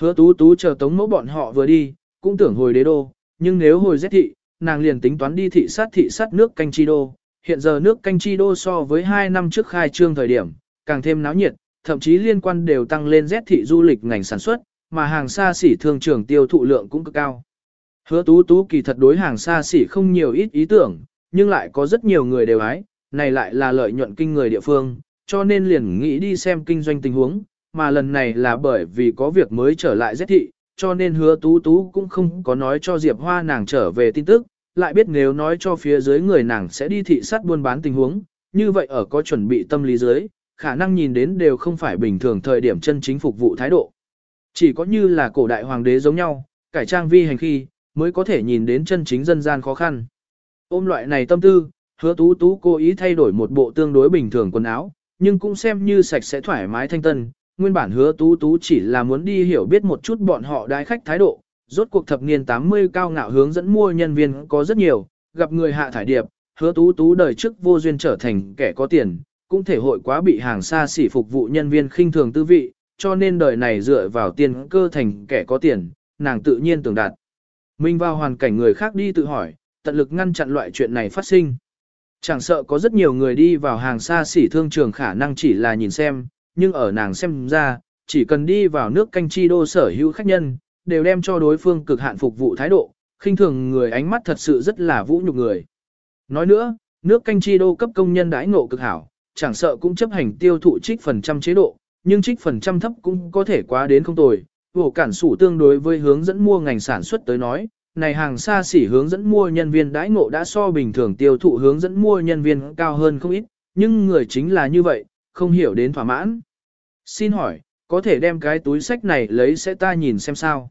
Hứa tú tú chờ tống mẫu bọn họ vừa đi, cũng tưởng hồi đế đô, nhưng nếu hồi Z thị, nàng liền tính toán đi thị sát thị sát nước canh chi đô, hiện giờ nước canh chi đô so với 2 năm trước khai trương thời điểm, càng thêm náo nhiệt, thậm chí liên quan đều tăng lên Z thị du lịch ngành sản xuất, mà hàng xa xỉ thương trường tiêu thụ lượng cũng cực cao. Hứa tú tú kỳ thật đối hàng xa xỉ không nhiều ít ý tưởng, nhưng lại có rất nhiều người đều ái, này lại là lợi nhuận kinh người địa phương, cho nên liền nghĩ đi xem kinh doanh tình huống, mà lần này là bởi vì có việc mới trở lại Z thị, cho nên hứa tú tú cũng không có nói cho Diệp Hoa nàng trở về tin tức, lại biết nếu nói cho phía dưới người nàng sẽ đi thị sát buôn bán tình huống, như vậy ở có chuẩn bị tâm lý dưới, khả năng nhìn đến đều không phải bình thường thời điểm chân chính phục vụ thái độ. Chỉ có như là cổ đại hoàng đế giống nhau, cải trang vi hành khi, mới có thể nhìn đến chân chính dân gian khó khăn. Ôm loại này tâm tư, hứa tú tú cố ý thay đổi một bộ tương đối bình thường quần áo, nhưng cũng xem như sạch sẽ thoải mái thanh tân. Nguyên bản hứa tú tú chỉ là muốn đi hiểu biết một chút bọn họ đái khách thái độ, rốt cuộc thập niên 80 cao ngạo hướng dẫn mua nhân viên có rất nhiều, gặp người hạ thải điệp, hứa tú tú đời trước vô duyên trở thành kẻ có tiền, cũng thể hội quá bị hàng xa xỉ phục vụ nhân viên khinh thường tư vị, cho nên đời này dựa vào tiền cơ thành kẻ có tiền, nàng tự nhiên tưởng đạt. Mình vào hoàn cảnh người khác đi tự hỏi, tận lực ngăn chặn loại chuyện này phát sinh. Chẳng sợ có rất nhiều người đi vào hàng xa xỉ thương trường khả năng chỉ là nhìn xem, nhưng ở nàng xem ra, chỉ cần đi vào nước canh chi đô sở hữu khách nhân, đều đem cho đối phương cực hạn phục vụ thái độ, khinh thường người ánh mắt thật sự rất là vũ nhục người. Nói nữa, nước canh chi đô cấp công nhân đãi ngộ cực hảo, chẳng sợ cũng chấp hành tiêu thụ trích phần trăm chế độ, nhưng trích phần trăm thấp cũng có thể quá đến không tồi. Vổ cản sủ tương đối với hướng dẫn mua ngành sản xuất tới nói, này hàng xa xỉ hướng dẫn mua nhân viên đãi ngộ đã so bình thường tiêu thụ hướng dẫn mua nhân viên cao hơn không ít, nhưng người chính là như vậy, không hiểu đến thỏa mãn. Xin hỏi, có thể đem cái túi sách này lấy sẽ ta nhìn xem sao.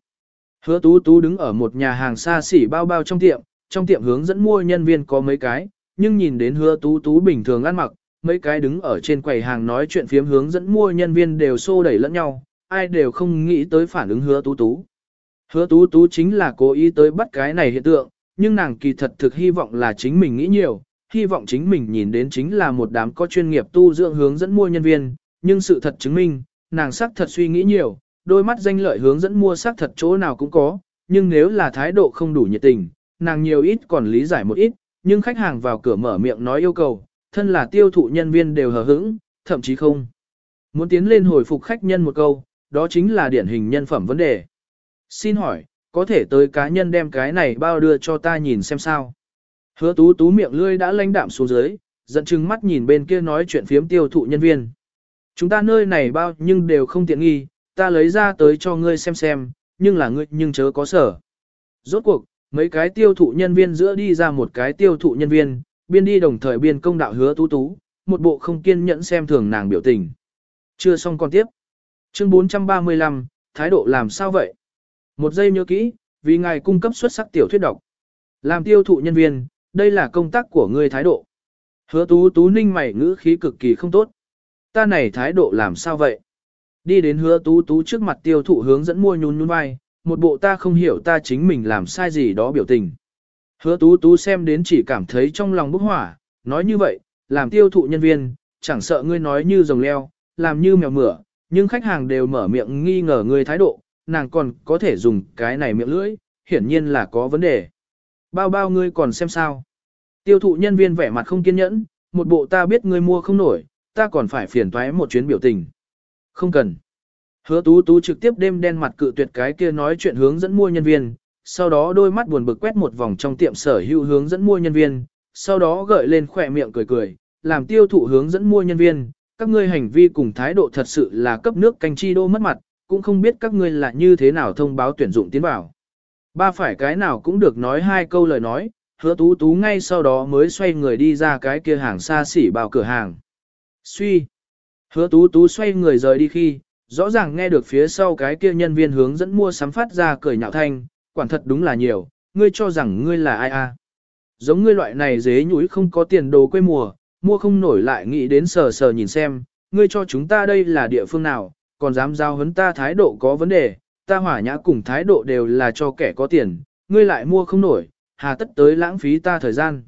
Hứa tú tú đứng ở một nhà hàng xa xỉ bao bao trong tiệm, trong tiệm hướng dẫn mua nhân viên có mấy cái, nhưng nhìn đến hứa tú tú bình thường ăn mặc, mấy cái đứng ở trên quầy hàng nói chuyện phiếm hướng dẫn mua nhân viên đều xô đẩy lẫn nhau, ai đều không nghĩ tới phản ứng hứa tú tú. Hứa tú tú chính là cố ý tới bắt cái này hiện tượng, nhưng nàng kỳ thật thực hy vọng là chính mình nghĩ nhiều, hy vọng chính mình nhìn đến chính là một đám có chuyên nghiệp tu dưỡng hướng dẫn mua nhân viên, nhưng sự thật chứng minh, nàng xác thật suy nghĩ nhiều, đôi mắt danh lợi hướng dẫn mua xác thật chỗ nào cũng có, nhưng nếu là thái độ không đủ nhiệt tình, nàng nhiều ít còn lý giải một ít, nhưng khách hàng vào cửa mở miệng nói yêu cầu, thân là tiêu thụ nhân viên đều hờ hững, thậm chí không. Muốn tiến lên hồi phục khách nhân một câu, đó chính là điển hình nhân phẩm vấn đề. Xin hỏi, có thể tới cá nhân đem cái này bao đưa cho ta nhìn xem sao. Hứa tú tú miệng lươi đã lãnh đạm xuống dưới, giận chừng mắt nhìn bên kia nói chuyện phiếm tiêu thụ nhân viên. Chúng ta nơi này bao nhưng đều không tiện nghi, ta lấy ra tới cho ngươi xem xem, nhưng là ngươi nhưng chớ có sở. Rốt cuộc, mấy cái tiêu thụ nhân viên giữa đi ra một cái tiêu thụ nhân viên, biên đi đồng thời biên công đạo hứa tú tú, một bộ không kiên nhẫn xem thường nàng biểu tình. Chưa xong còn tiếp. Chương 435, thái độ làm sao vậy? Một giây nhớ kỹ, vì ngài cung cấp xuất sắc tiểu thuyết độc. Làm tiêu thụ nhân viên, đây là công tác của ngươi thái độ. Hứa tú tú ninh mày ngữ khí cực kỳ không tốt. Ta này thái độ làm sao vậy? Đi đến hứa tú tú trước mặt tiêu thụ hướng dẫn mua nhún nhún vai, một bộ ta không hiểu ta chính mình làm sai gì đó biểu tình. Hứa tú tú xem đến chỉ cảm thấy trong lòng bốc hỏa, nói như vậy, làm tiêu thụ nhân viên, chẳng sợ ngươi nói như rồng leo, làm như mèo mửa, nhưng khách hàng đều mở miệng nghi ngờ ngươi thái độ, nàng còn có thể dùng cái này miệng lưỡi, hiển nhiên là có vấn đề. Bao bao ngươi còn xem sao? Tiêu thụ nhân viên vẻ mặt không kiên nhẫn, một bộ ta biết ngươi mua không nổi, ta còn phải phiền toái một chuyến biểu tình. Không cần. Hứa tú tú trực tiếp đêm đen mặt cự tuyệt cái kia nói chuyện hướng dẫn mua nhân viên, sau đó đôi mắt buồn bực quét một vòng trong tiệm sở hữu hướng dẫn mua nhân viên, sau đó gợi lên khỏe miệng cười cười, làm tiêu thụ hướng dẫn mua nhân viên, các ngươi hành vi cùng thái độ thật sự là cấp nước canh chi đô mất mặt, cũng không biết các ngươi là như thế nào thông báo tuyển dụng tiến vào. Ba phải cái nào cũng được nói hai câu lời nói, hứa tú tú ngay sau đó mới xoay người đi ra cái kia hàng xa xỉ vào cửa hàng. Suy. Hứa tú tú xoay người rời đi khi, rõ ràng nghe được phía sau cái kia nhân viên hướng dẫn mua sắm phát ra cười nhạo thanh, quản thật đúng là nhiều, ngươi cho rằng ngươi là ai a? Giống ngươi loại này dế nhũi không có tiền đồ quê mùa, mua không nổi lại nghĩ đến sờ sờ nhìn xem, ngươi cho chúng ta đây là địa phương nào, còn dám giao hấn ta thái độ có vấn đề, ta hỏa nhã cùng thái độ đều là cho kẻ có tiền, ngươi lại mua không nổi, hà tất tới lãng phí ta thời gian.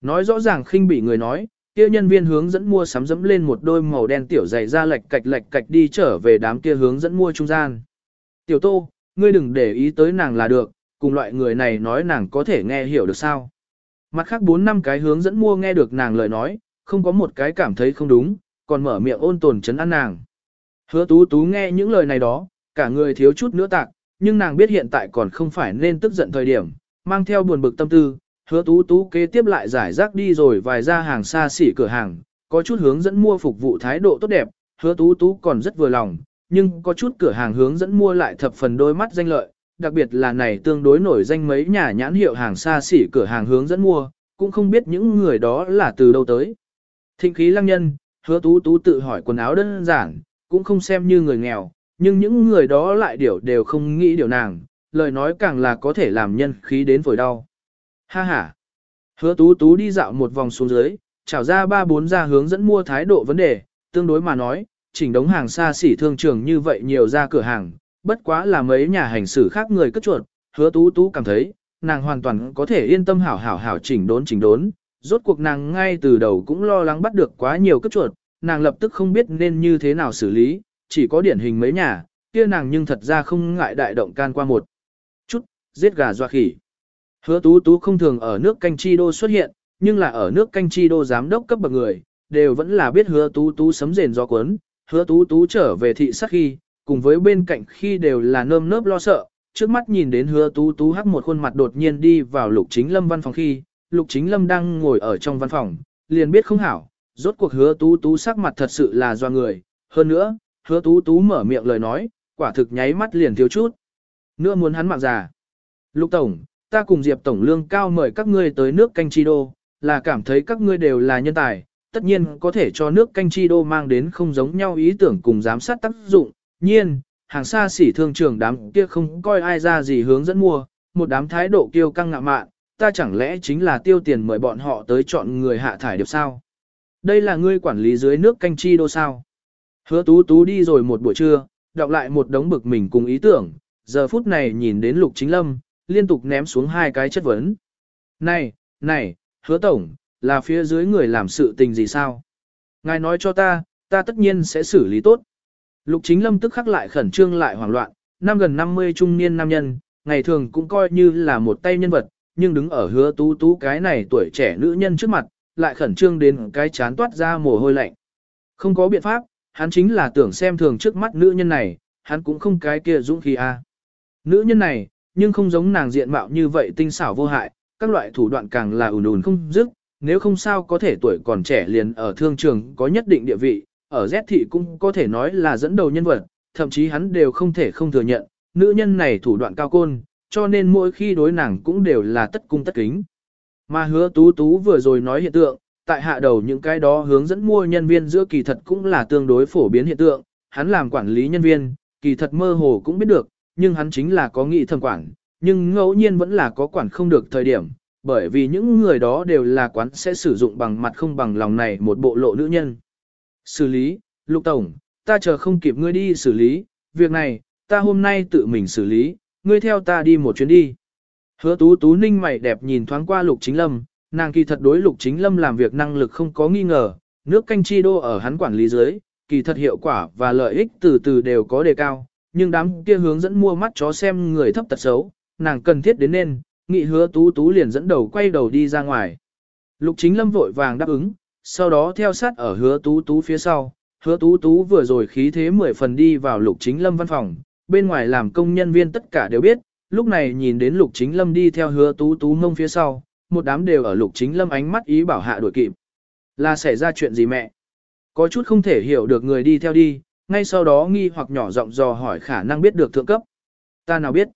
Nói rõ ràng khinh bị người nói, kia nhân viên hướng dẫn mua sắm dẫm lên một đôi màu đen tiểu dày ra lệch cạch lệch cạch đi trở về đám kia hướng dẫn mua trung gian. Tiểu tô, ngươi đừng để ý tới nàng là được, cùng loại người này nói nàng có thể nghe hiểu được sao. Mặt khác bốn năm cái hướng dẫn mua nghe được nàng lời nói, không có một cái cảm thấy không đúng, còn mở miệng ôn tồn chấn an nàng. Hứa tú tú nghe những lời này đó, cả người thiếu chút nữa tạc, nhưng nàng biết hiện tại còn không phải nên tức giận thời điểm, mang theo buồn bực tâm tư, hứa tú tú kế tiếp lại giải rác đi rồi vài ra hàng xa xỉ cửa hàng, có chút hướng dẫn mua phục vụ thái độ tốt đẹp, hứa tú tú còn rất vừa lòng, nhưng có chút cửa hàng hướng dẫn mua lại thập phần đôi mắt danh lợi, đặc biệt là này tương đối nổi danh mấy nhà nhãn hiệu hàng xa xỉ cửa hàng hướng dẫn mua, cũng không biết những người đó là từ đâu tới. Thịnh khí lăng nhân, hứa tú tú tự hỏi quần áo đơn giản, cũng không xem như người nghèo, nhưng những người đó lại điều đều không nghĩ điều nàng, lời nói càng là có thể làm nhân khí đến phổi đau. Ha ha. Hứa tú tú đi dạo một vòng xuống dưới, trảo ra ba bốn ra hướng dẫn mua thái độ vấn đề, tương đối mà nói, chỉnh đống hàng xa xỉ thương trường như vậy nhiều ra cửa hàng, bất quá là mấy nhà hành xử khác người cất chuột, hứa tú tú cảm thấy, nàng hoàn toàn có thể yên tâm hảo hảo hảo chỉnh đốn chỉnh đốn, rốt cuộc nàng ngay từ đầu cũng lo lắng bắt được quá nhiều cất chuột, nàng lập tức không biết nên như thế nào xử lý, chỉ có điển hình mấy nhà, kia nàng nhưng thật ra không ngại đại động can qua một chút, giết gà doa khỉ. Hứa tú tú không thường ở nước canh chi đô xuất hiện, nhưng là ở nước canh chi đô giám đốc cấp bậc người, đều vẫn là biết hứa tú tú sấm rền do cuốn, hứa tú tú trở về thị sát khi, cùng với bên cạnh khi đều là nơm nớp lo sợ, trước mắt nhìn đến hứa tú tú hắc một khuôn mặt đột nhiên đi vào lục chính lâm văn phòng khi, lục chính lâm đang ngồi ở trong văn phòng, liền biết không hảo, rốt cuộc hứa tú tú sắc mặt thật sự là do người, hơn nữa, hứa tú tú mở miệng lời nói, quả thực nháy mắt liền thiếu chút. Nữa muốn hắn mạng già. Lục Tổng, ta cùng Diệp Tổng lương cao mời các ngươi tới nước canh chi đô, là cảm thấy các ngươi đều là nhân tài, tất nhiên có thể cho nước canh chi đô mang đến không giống nhau ý tưởng cùng giám sát tác dụng, nhiên, hàng xa xỉ thương trường đám kia không coi ai ra gì hướng dẫn mua, một đám thái độ kiêu căng ngạo mạn, ta chẳng lẽ chính là tiêu tiền mời bọn họ tới chọn người hạ thải được sao? Đây là ngươi quản lý dưới nước canh chi đô sao? Hứa tú tú đi rồi một buổi trưa, đọc lại một đống bực mình cùng ý tưởng, giờ phút này nhìn đến lục chính lâm, liên tục ném xuống hai cái chất vấn. Này, này, hứa tổng, là phía dưới người làm sự tình gì sao? Ngài nói cho ta, ta tất nhiên sẽ xử lý tốt. Lục chính lâm tức khắc lại khẩn trương lại hoảng loạn, năm gần 50 trung niên nam nhân, ngày thường cũng coi như là một tay nhân vật, nhưng đứng ở hứa tú tú cái này tuổi trẻ nữ nhân trước mặt, lại khẩn trương đến cái chán toát ra mồ hôi lạnh. Không có biện pháp, hắn chính là tưởng xem thường trước mắt nữ nhân này, hắn cũng không cái kia dũng khí a. Nữ nhân này, nhưng không giống nàng diện mạo như vậy tinh xảo vô hại, các loại thủ đoạn càng là ủn ủn không dứt, nếu không sao có thể tuổi còn trẻ liền ở thương trường có nhất định địa vị, ở Z thị cũng có thể nói là dẫn đầu nhân vật, thậm chí hắn đều không thể không thừa nhận, nữ nhân này thủ đoạn cao côn, cho nên mỗi khi đối nàng cũng đều là tất cung tất kính. Mà hứa tú tú vừa rồi nói hiện tượng, tại hạ đầu những cái đó hướng dẫn mua nhân viên giữa kỳ thật cũng là tương đối phổ biến hiện tượng, hắn làm quản lý nhân viên, kỳ thật mơ hồ cũng biết được, nhưng hắn chính là có nghị thẩm quản, nhưng ngẫu nhiên vẫn là có quản không được thời điểm, bởi vì những người đó đều là quán sẽ sử dụng bằng mặt không bằng lòng này một bộ lộ nữ nhân. Xử lý, Lục Tổng, ta chờ không kịp ngươi đi xử lý, việc này, ta hôm nay tự mình xử lý, ngươi theo ta đi một chuyến đi. Hứa tú tú ninh mày đẹp nhìn thoáng qua Lục Chính Lâm, nàng kỳ thật đối Lục Chính Lâm làm việc năng lực không có nghi ngờ, nước canh chi đô ở hắn quản lý dưới, kỳ thật hiệu quả và lợi ích từ từ đều có đề cao, nhưng đám kia hướng dẫn mua mắt chó xem người thấp tật xấu, nàng cần thiết đến nên, nghị hứa tú tú liền dẫn đầu quay đầu đi ra ngoài. Lục chính lâm vội vàng đáp ứng, sau đó theo sát ở hứa tú tú phía sau, hứa tú tú vừa rồi khí thế mười phần đi vào lục chính lâm văn phòng, bên ngoài làm công nhân viên tất cả đều biết, lúc này nhìn đến lục chính lâm đi theo hứa tú tú mông phía sau, một đám đều ở lục chính lâm ánh mắt ý bảo hạ đuổi kịp. Là xảy ra chuyện gì mẹ? Có chút không thể hiểu được người đi theo đi, ngay sau đó nghi hoặc nhỏ giọng dò hỏi khả năng biết được thượng cấp. Ta nào biết?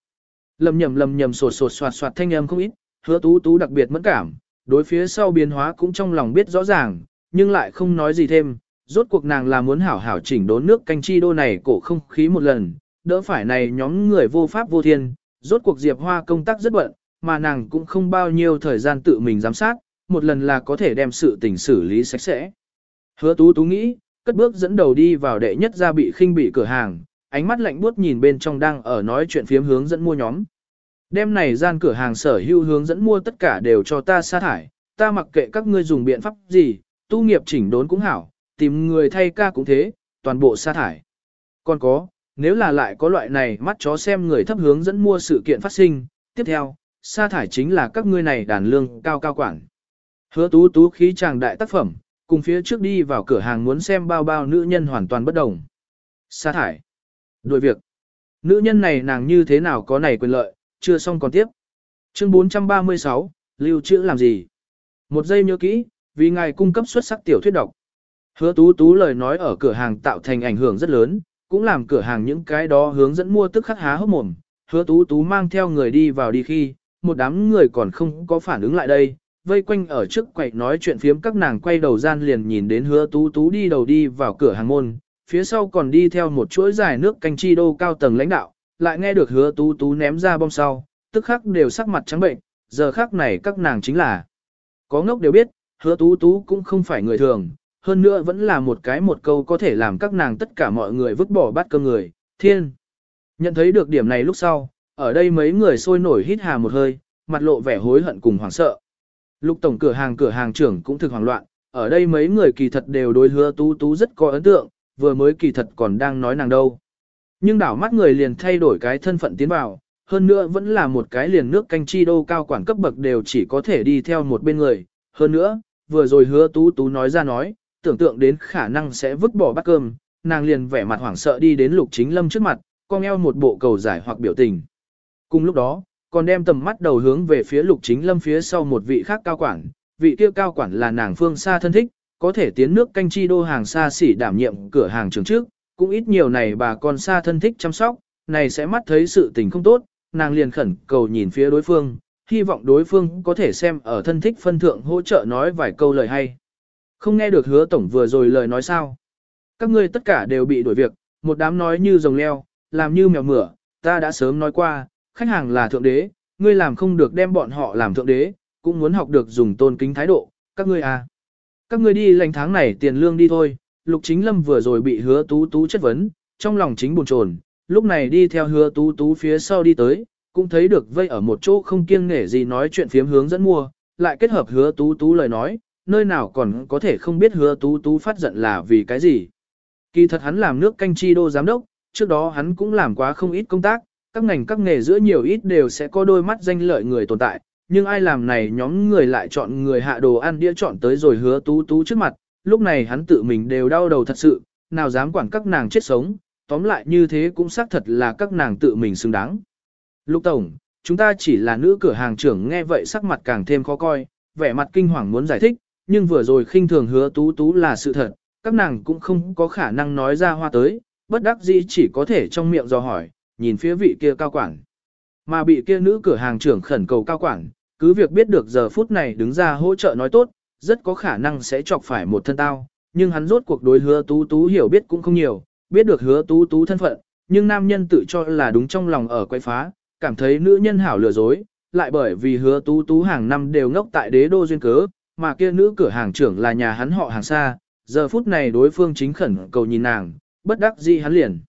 Lầm nhầm lầm nhầm sột sột soạt soạt thanh âm không ít, hứa tú tú đặc biệt mẫn cảm, đối phía sau biến hóa cũng trong lòng biết rõ ràng, nhưng lại không nói gì thêm, rốt cuộc nàng là muốn hảo hảo chỉnh đốn nước canh chi đô này cổ không khí một lần, đỡ phải này nhóm người vô pháp vô thiên, rốt cuộc Diệp Hoa công tác rất bận, mà nàng cũng không bao nhiêu thời gian tự mình giám sát, một lần là có thể đem sự tình xử lý sạch sẽ. Hứa tú tú nghĩ, cất bước dẫn đầu đi vào đệ nhất gia bị khinh bị cửa hàng, ánh mắt lạnh buốt nhìn bên trong đang ở nói chuyện phiếm hướng dẫn mua nhóm. Đêm này gian cửa hàng sở hữu hướng dẫn mua tất cả đều cho ta sa thải, ta mặc kệ các ngươi dùng biện pháp gì, tu nghiệp chỉnh đốn cũng hảo, tìm người thay ca cũng thế, toàn bộ sa thải. Còn có, nếu là lại có loại này mắt chó xem người thấp hướng dẫn mua sự kiện phát sinh, tiếp theo, sa thải chính là các ngươi này đàn lương cao cao quản. Hứa tú tú khí chàng đại tác phẩm, cùng phía trước đi vào cửa hàng muốn xem bao bao nữ nhân hoàn toàn bất đồng. Sa thải. Đuổi việc. Nữ nhân này nàng như thế nào có này quyền lợi, chưa xong còn tiếp. Chương 436, lưu trữ làm gì? Một giây nhớ kỹ, vì ngài cung cấp xuất sắc tiểu thuyết độc. Hứa tú tú lời nói ở cửa hàng tạo thành ảnh hưởng rất lớn, cũng làm cửa hàng những cái đó hướng dẫn mua tức khắc há hốc mồm. Hứa tú tú mang theo người đi vào đi khi, một đám người còn không có phản ứng lại đây, vây quanh ở trước quậy nói chuyện phiếm các nàng quay đầu gian liền nhìn đến hứa tú tú đi đầu đi vào cửa hàng môn, phía sau còn đi theo một chuỗi dài nước canh chi đô cao tầng lãnh đạo, lại nghe được hứa tú tú ném ra bom sau, tức khắc đều sắc mặt trắng bệnh, giờ khắc này các nàng chính là. Có ngốc đều biết, hứa tú tú cũng không phải người thường, hơn nữa vẫn là một cái một câu có thể làm các nàng tất cả mọi người vứt bỏ bát cơm người, thiên. Nhận thấy được điểm này lúc sau, ở đây mấy người sôi nổi hít hà một hơi, mặt lộ vẻ hối hận cùng hoảng sợ. Lục tổng cửa hàng cửa hàng trưởng cũng thực hoảng loạn, ở đây mấy người kỳ thật đều đối hứa tú tú rất có ấn tượng, vừa mới kỳ thật còn đang nói nàng đâu. Nhưng đảo mắt người liền thay đổi cái thân phận tiến vào, hơn nữa vẫn là một cái liền nước canh chi đô cao quản cấp bậc đều chỉ có thể đi theo một bên người. Hơn nữa, vừa rồi hứa tú tú nói ra nói, tưởng tượng đến khả năng sẽ vứt bỏ bát cơm, nàng liền vẻ mặt hoảng sợ đi đến lục chính lâm trước mặt, cong eo một bộ cầu giải hoặc biểu tình. Cùng lúc đó, còn đem tầm mắt đầu hướng về phía lục chính lâm phía sau một vị khác cao quản, vị kia cao quản là nàng phương xa thân thích, có thể tiến nước canh chi đô hàng xa xỉ đảm nhiệm cửa hàng trường trước, cũng ít nhiều này bà con xa thân thích chăm sóc, này sẽ mắt thấy sự tình không tốt, nàng liền khẩn cầu nhìn phía đối phương, hy vọng đối phương có thể xem ở thân thích phân thượng hỗ trợ nói vài câu lời hay. Không nghe được hứa tổng vừa rồi lời nói sao. Các ngươi tất cả đều bị đuổi việc, một đám nói như rồng leo, làm như mèo mửa, ta đã sớm nói qua, khách hàng là thượng đế, ngươi làm không được đem bọn họ làm thượng đế, cũng muốn học được dùng tôn kính thái độ, các ngươi à. Các ngươi đi lành tháng này tiền lương đi thôi, lục chính lâm vừa rồi bị hứa tú tú chất vấn, trong lòng chính buồn chồn, lúc này đi theo hứa tú tú phía sau đi tới, cũng thấy được vây ở một chỗ không kiêng nể gì nói chuyện phiếm hướng dẫn mua, lại kết hợp hứa tú tú lời nói, nơi nào còn có thể không biết hứa tú tú phát giận là vì cái gì. Kỳ thật hắn làm nước canh chi đô giám đốc, trước đó hắn cũng làm quá không ít công tác, các ngành các nghề giữa nhiều ít đều sẽ có đôi mắt danh lợi người tồn tại, nhưng ai làm này nhóm người lại chọn người hạ đồ ăn đĩa chọn tới rồi hứa tú tú trước mặt, lúc này hắn tự mình đều đau đầu thật sự, nào dám quản các nàng chết sống, tóm lại như thế cũng xác thật là các nàng tự mình xứng đáng. Lục Tổng, chúng ta chỉ là nữ cửa hàng trưởng nghe vậy sắc mặt càng thêm khó coi, vẻ mặt kinh hoàng muốn giải thích, nhưng vừa rồi khinh thường hứa tú tú là sự thật, các nàng cũng không có khả năng nói ra hoa tới, bất đắc dĩ chỉ có thể trong miệng do hỏi, nhìn phía vị kia cao quản. Mà bị kia nữ cửa hàng trưởng khẩn cầu cao quản, cứ việc biết được giờ phút này đứng ra hỗ trợ nói tốt, rất có khả năng sẽ chọc phải một thân tao, nhưng hắn rốt cuộc đối hứa tú tú hiểu biết cũng không nhiều, biết được hứa tú tú thân phận, nhưng nam nhân tự cho là đúng trong lòng ở quay phá, cảm thấy nữ nhân hảo lừa dối, lại bởi vì hứa tú tú hàng năm đều ngốc tại đế đô duyên cớ, mà kia nữ cửa hàng trưởng là nhà hắn họ hàng xa, giờ phút này đối phương chính khẩn cầu nhìn nàng, bất đắc dĩ hắn liền.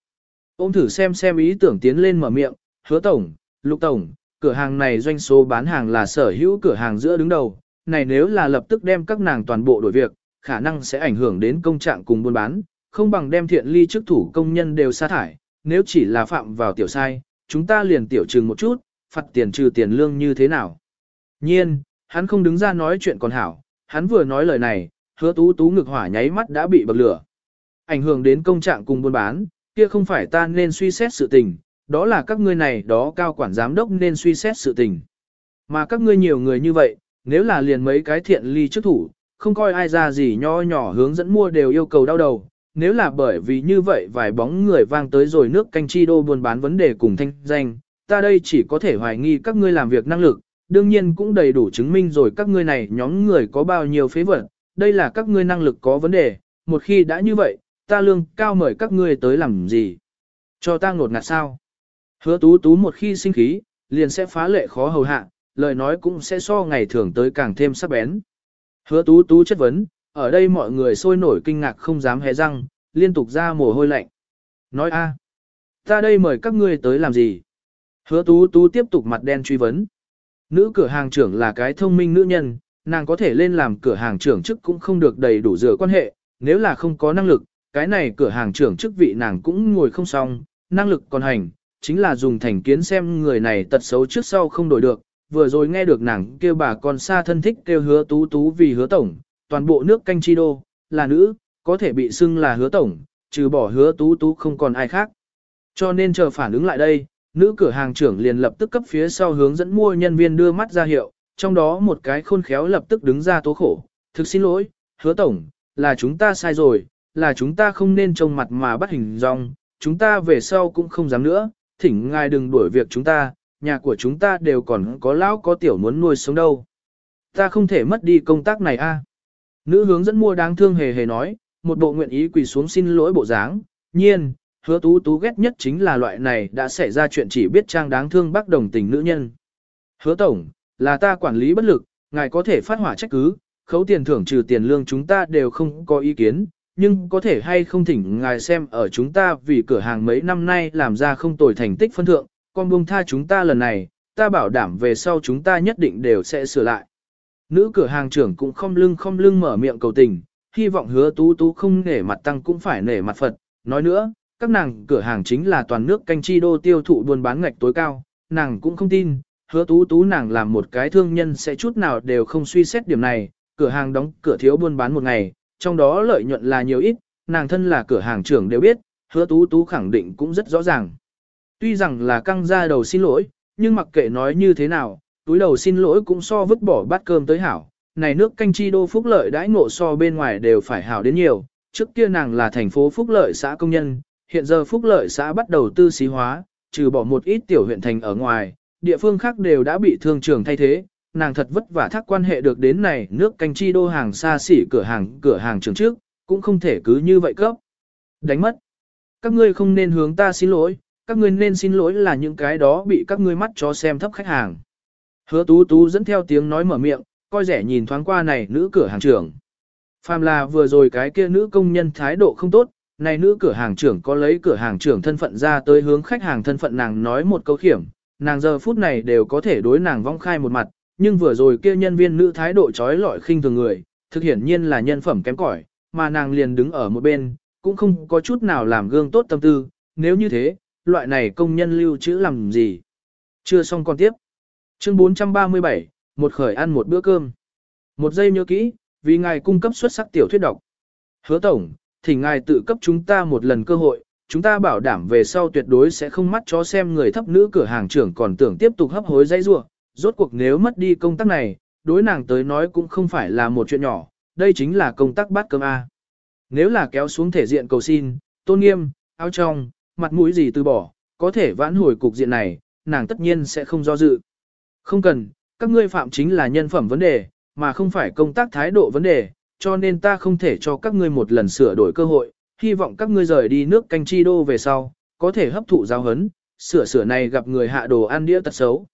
Ôm thử xem xem ý tưởng tiến lên mở miệng, hứa tổng, lục tổng, cửa hàng này doanh số bán hàng là sở hữu cửa hàng giữa đứng đầu, này nếu là lập tức đem các nàng toàn bộ đổi việc, khả năng sẽ ảnh hưởng đến công trạng cùng buôn bán, không bằng đem thiện ly chức thủ công nhân đều sa thải, nếu chỉ là phạm vào tiểu sai, chúng ta liền tiểu trừng một chút, phạt tiền trừ tiền lương như thế nào. Nhiên, hắn không đứng ra nói chuyện còn hảo, hắn vừa nói lời này, hứa tú tú ngực hỏa nháy mắt đã bị bậc lửa. Ảnh hưởng đến công trạng cùng buôn bán, kia không phải ta nên suy xét sự tình, đó là các ngươi này đó cao quản giám đốc nên suy xét sự tình. Mà các ngươi nhiều người như vậy, nếu là liền mấy cái thiện ly trước thủ, không coi ai ra gì nho nhỏ hướng dẫn mua đều yêu cầu đau đầu. Nếu là bởi vì như vậy vài bóng người vang tới rồi nước canh chi đô buôn bán vấn đề cùng thanh danh, ta đây chỉ có thể hoài nghi các ngươi làm việc năng lực, đương nhiên cũng đầy đủ chứng minh rồi các ngươi này nhóm người có bao nhiêu phế vật, đây là các ngươi năng lực có vấn đề, một khi đã như vậy, ta lương cao mời các ngươi tới làm gì? Cho ta ngột ngạt sao? Hứa tú tú một khi sinh khí, liền sẽ phá lệ khó hầu hạ, lời nói cũng sẽ so ngày thường tới càng thêm sắc bén. Hứa tú tú chất vấn, ở đây mọi người sôi nổi kinh ngạc không dám hé răng, liên tục ra mồ hôi lạnh. Nói a, ta đây mời các ngươi tới làm gì? Hứa tú tú tiếp tục mặt đen truy vấn. Nữ cửa hàng trưởng là cái thông minh nữ nhân, nàng có thể lên làm cửa hàng trưởng chức cũng không được đầy đủ dựa quan hệ, nếu là không có năng lực, cái này cửa hàng trưởng chức vị nàng cũng ngồi không xong, năng lực còn hành, chính là dùng thành kiến xem người này tật xấu trước sau không đổi được, vừa rồi nghe được nàng kêu bà con xa thân thích kêu hứa tú tú vì hứa tổng, toàn bộ nước canh chi đô, là nữ, có thể bị xưng là hứa tổng, trừ bỏ hứa tú tú không còn ai khác. Cho nên chờ phản ứng lại đây, nữ cửa hàng trưởng liền lập tức cấp phía sau hướng dẫn mua nhân viên đưa mắt ra hiệu, trong đó một cái khôn khéo lập tức đứng ra tố khổ, thực xin lỗi, hứa tổng, là chúng ta sai rồi, là chúng ta không nên trông mặt mà bắt hình dong, chúng ta về sau cũng không dám nữa, thỉnh ngài đừng đuổi việc chúng ta, nhà của chúng ta đều còn có lão có tiểu muốn nuôi sống đâu. Ta không thể mất đi công tác này a. Nữ hướng dẫn mua đáng thương hề hề nói, một bộ nguyện ý quỳ xuống xin lỗi bộ dáng, nhiên, hứa tú tú ghét nhất chính là loại này đã xảy ra chuyện chỉ biết trang đáng thương bác đồng tình nữ nhân. Hứa tổng, là ta quản lý bất lực, ngài có thể phát hỏa trách cứ, khấu tiền thưởng trừ tiền lương chúng ta đều không có ý kiến, nhưng có thể hay không thỉnh ngài xem ở chúng ta vì cửa hàng mấy năm nay làm ra không tồi thành tích phân thượng, con buông tha chúng ta lần này, ta bảo đảm về sau chúng ta nhất định đều sẽ sửa lại. Nữ cửa hàng trưởng cũng không lưng không lưng mở miệng cầu tình, hy vọng hứa tú tú không nể mặt tăng cũng phải nể mặt Phật. Nói nữa, các nàng cửa hàng chính là toàn nước canh chi đô tiêu thụ buôn bán ngạch tối cao, nàng cũng không tin, hứa tú tú nàng làm một cái thương nhân sẽ chút nào đều không suy xét điểm này, cửa hàng đóng cửa thiếu buôn bán một ngày, trong đó lợi nhuận là nhiều ít, nàng thân là cửa hàng trưởng đều biết, hứa tú tú khẳng định cũng rất rõ ràng. Tuy rằng là căng ra đầu xin lỗi, nhưng mặc kệ nói như thế nào, túi đầu xin lỗi cũng so vứt bỏ bát cơm tới hảo. Này nước canh chi đô phúc lợi đãi ngộ so bên ngoài đều phải hảo đến nhiều, trước kia nàng là thành phố phúc lợi xã công nhân, hiện giờ phúc lợi xã bắt đầu tư xí hóa, trừ bỏ một ít tiểu huyện thành ở ngoài, địa phương khác đều đã bị thương trường thay thế, nàng thật vất vả thác quan hệ được đến này nước canh chi đô hàng xa xỉ cửa hàng cửa hàng trường trước, cũng không thể cứ như vậy cấp. Đánh mất. Các ngươi không nên hướng ta xin lỗi, các ngươi nên xin lỗi là những cái đó bị các ngươi mắt cho xem thấp khách hàng. Hứa tú tú dẫn theo tiếng nói mở miệng, coi rẻ nhìn thoáng qua này nữ cửa hàng trưởng. Phàm là vừa rồi cái kia nữ công nhân thái độ không tốt, này nữ cửa hàng trưởng có lấy cửa hàng trưởng thân phận ra tới hướng khách hàng thân phận nàng nói một câu khiểm, nàng giờ phút này đều có thể đối nàng vong khai một mặt, nhưng vừa rồi kia nhân viên nữ thái độ trói lọi khinh thường người, thực hiển nhiên là nhân phẩm kém cỏi, mà nàng liền đứng ở một bên, cũng không có chút nào làm gương tốt tâm tư, nếu như thế, loại này công nhân lưu trữ làm gì. Chưa xong còn tiếp. Chương 437, một khởi ăn một bữa cơm. Một giây nhớ kỹ, vì ngài cung cấp xuất sắc tiểu thuyết độc. Hứa tổng, thì ngài tự cấp chúng ta một lần cơ hội, chúng ta bảo đảm về sau tuyệt đối sẽ không mắt chó xem người thấp nữ cửa hàng trưởng còn tưởng tiếp tục hấp hối dây rua. Rốt cuộc nếu mất đi công tác này, đối nàng tới nói cũng không phải là một chuyện nhỏ, đây chính là công tác bát cơm A. Nếu là kéo xuống thể diện cầu xin, tôn nghiêm, áo trong, mặt mũi gì từ bỏ, có thể vãn hồi cục diện này, nàng tất nhiên sẽ không do dự. Không cần, các ngươi phạm chính là nhân phẩm vấn đề, mà không phải công tác thái độ vấn đề, cho nên ta không thể cho các ngươi một lần sửa đổi cơ hội, hy vọng các ngươi rời đi nước canh chi đô về sau, có thể hấp thụ giáo hấn, sửa sửa này gặp người hạ đồ ăn đĩa tật xấu.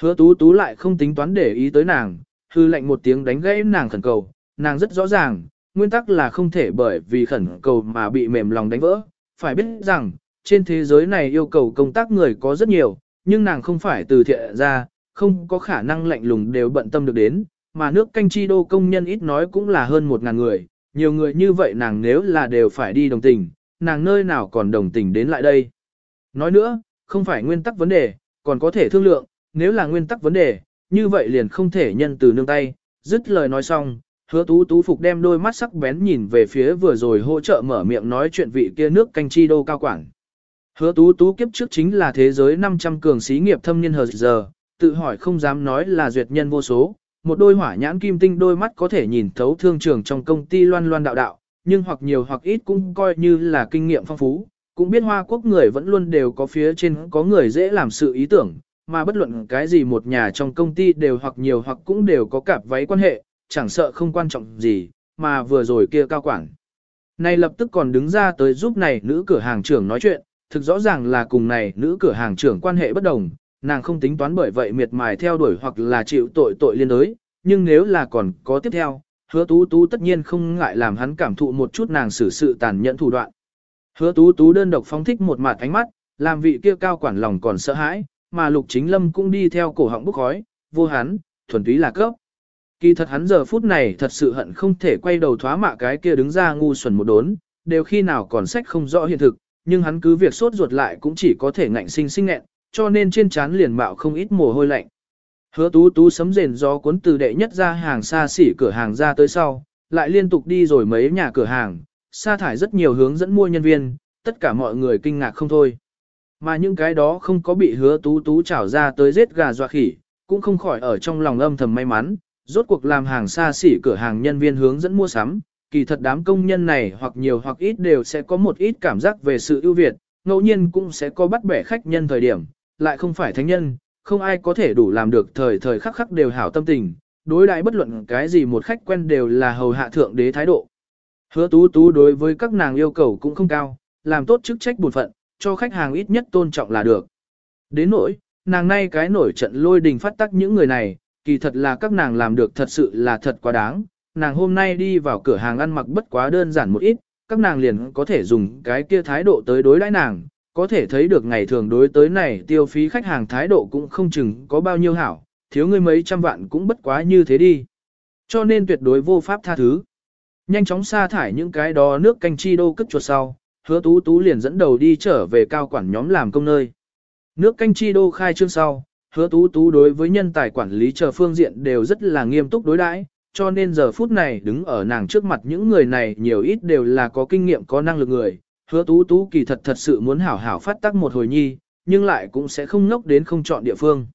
Hứa tú tú lại không tính toán để ý tới nàng, hư lệnh một tiếng đánh gãy nàng khẩn cầu, nàng rất rõ ràng, nguyên tắc là không thể bởi vì khẩn cầu mà bị mềm lòng đánh vỡ, phải biết rằng, trên thế giới này yêu cầu công tác người có rất nhiều, nhưng nàng không phải từ thiện ra, không có khả năng lạnh lùng đều bận tâm được đến, mà nước canh chi đô công nhân ít nói cũng là hơn một ngàn người, nhiều người như vậy nàng nếu là đều phải đi đồng tình, nàng nơi nào còn đồng tình đến lại đây. Nói nữa, không phải nguyên tắc vấn đề, còn có thể thương lượng, nếu là nguyên tắc vấn đề, như vậy liền không thể nhân từ nương tay, dứt lời nói xong, hứa tú tú phục đem đôi mắt sắc bén nhìn về phía vừa rồi hỗ trợ mở miệng nói chuyện vị kia nước canh chi đô cao quản. Hứa tú tú kiếp trước chính là thế giới 500 cường xí nghiệp thâm niên hờ giờ, tự hỏi không dám nói là duyệt nhân vô số, một đôi hỏa nhãn kim tinh đôi mắt có thể nhìn thấu thương trường trong công ty loan loan đạo đạo, nhưng hoặc nhiều hoặc ít cũng coi như là kinh nghiệm phong phú, cũng biết hoa quốc người vẫn luôn đều có phía trên có người dễ làm sự ý tưởng, mà bất luận cái gì một nhà trong công ty đều hoặc nhiều hoặc cũng đều có cặp váy quan hệ, chẳng sợ không quan trọng gì, mà vừa rồi kia cao quản. Này lập tức còn đứng ra tới giúp này nữ cửa hàng trưởng nói chuyện, thực rõ ràng là cùng này nữ cửa hàng trưởng quan hệ bất đồng, nàng không tính toán bởi vậy miệt mài theo đuổi hoặc là chịu tội tội liên đối, nhưng nếu là còn có tiếp theo, hứa tú tú tất nhiên không ngại làm hắn cảm thụ một chút nàng xử sự tàn nhẫn thủ đoạn. Hứa tú tú đơn độc phóng thích một mặt ánh mắt, làm vị kia cao quản lòng còn sợ hãi, mà lục chính lâm cũng đi theo cổ họng bức khói, vô hắn, thuần túy là cấp. Kỳ thật hắn giờ phút này thật sự hận không thể quay đầu thoá mạ cái kia đứng ra ngu xuẩn một đốn, đều khi nào còn sách không rõ hiện thực, nhưng hắn cứ việc sốt ruột lại cũng chỉ có thể ngạnh sinh sinh nghẹn, cho nên trên trán liền mạo không ít mồ hôi lạnh. Hứa tú tú sấm rền gió cuốn từ đệ nhất ra hàng xa xỉ cửa hàng ra tới sau, lại liên tục đi rồi mấy nhà cửa hàng, sa thải rất nhiều hướng dẫn mua nhân viên, tất cả mọi người kinh ngạc không thôi. Mà những cái đó không có bị hứa tú tú trảo ra tới giết gà dọa khỉ, cũng không khỏi ở trong lòng âm thầm may mắn, rốt cuộc làm hàng xa xỉ cửa hàng nhân viên hướng dẫn mua sắm, kỳ thật đám công nhân này hoặc nhiều hoặc ít đều sẽ có một ít cảm giác về sự ưu việt, ngẫu nhiên cũng sẽ có bắt bẻ khách nhân thời điểm, lại không phải thánh nhân, không ai có thể đủ làm được thời thời khắc khắc đều hảo tâm tình, đối đãi bất luận cái gì một khách quen đều là hầu hạ thượng đế thái độ. Hứa tú tú đối với các nàng yêu cầu cũng không cao, làm tốt chức trách bổn phận, cho khách hàng ít nhất tôn trọng là được. Đến nỗi, nàng nay cái nổi trận lôi đình phát tắc những người này, kỳ thật là các nàng làm được thật sự là thật quá đáng. Nàng hôm nay đi vào cửa hàng ăn mặc bất quá đơn giản một ít, các nàng liền có thể dùng cái kia thái độ tới đối đãi nàng, có thể thấy được ngày thường đối tới này tiêu phí khách hàng thái độ cũng không chừng có bao nhiêu hảo, thiếu ngươi mấy trăm vạn cũng bất quá như thế đi. Cho nên tuyệt đối vô pháp tha thứ. Nhanh chóng sa thải những cái đó nước canh chi đô cất chuột sau, hứa tú tú liền dẫn đầu đi trở về cao quản nhóm làm công nơi. Nước canh chi đô khai trương sau, hứa tú tú đối với nhân tài quản lý chờ phương diện đều rất là nghiêm túc đối đãi, cho nên giờ phút này đứng ở nàng trước mặt những người này nhiều ít đều là có kinh nghiệm có năng lực người. Hứa tú tú kỳ thật thật sự muốn hảo hảo phát tác một hồi nhi, nhưng lại cũng sẽ không ngốc đến không chọn địa phương.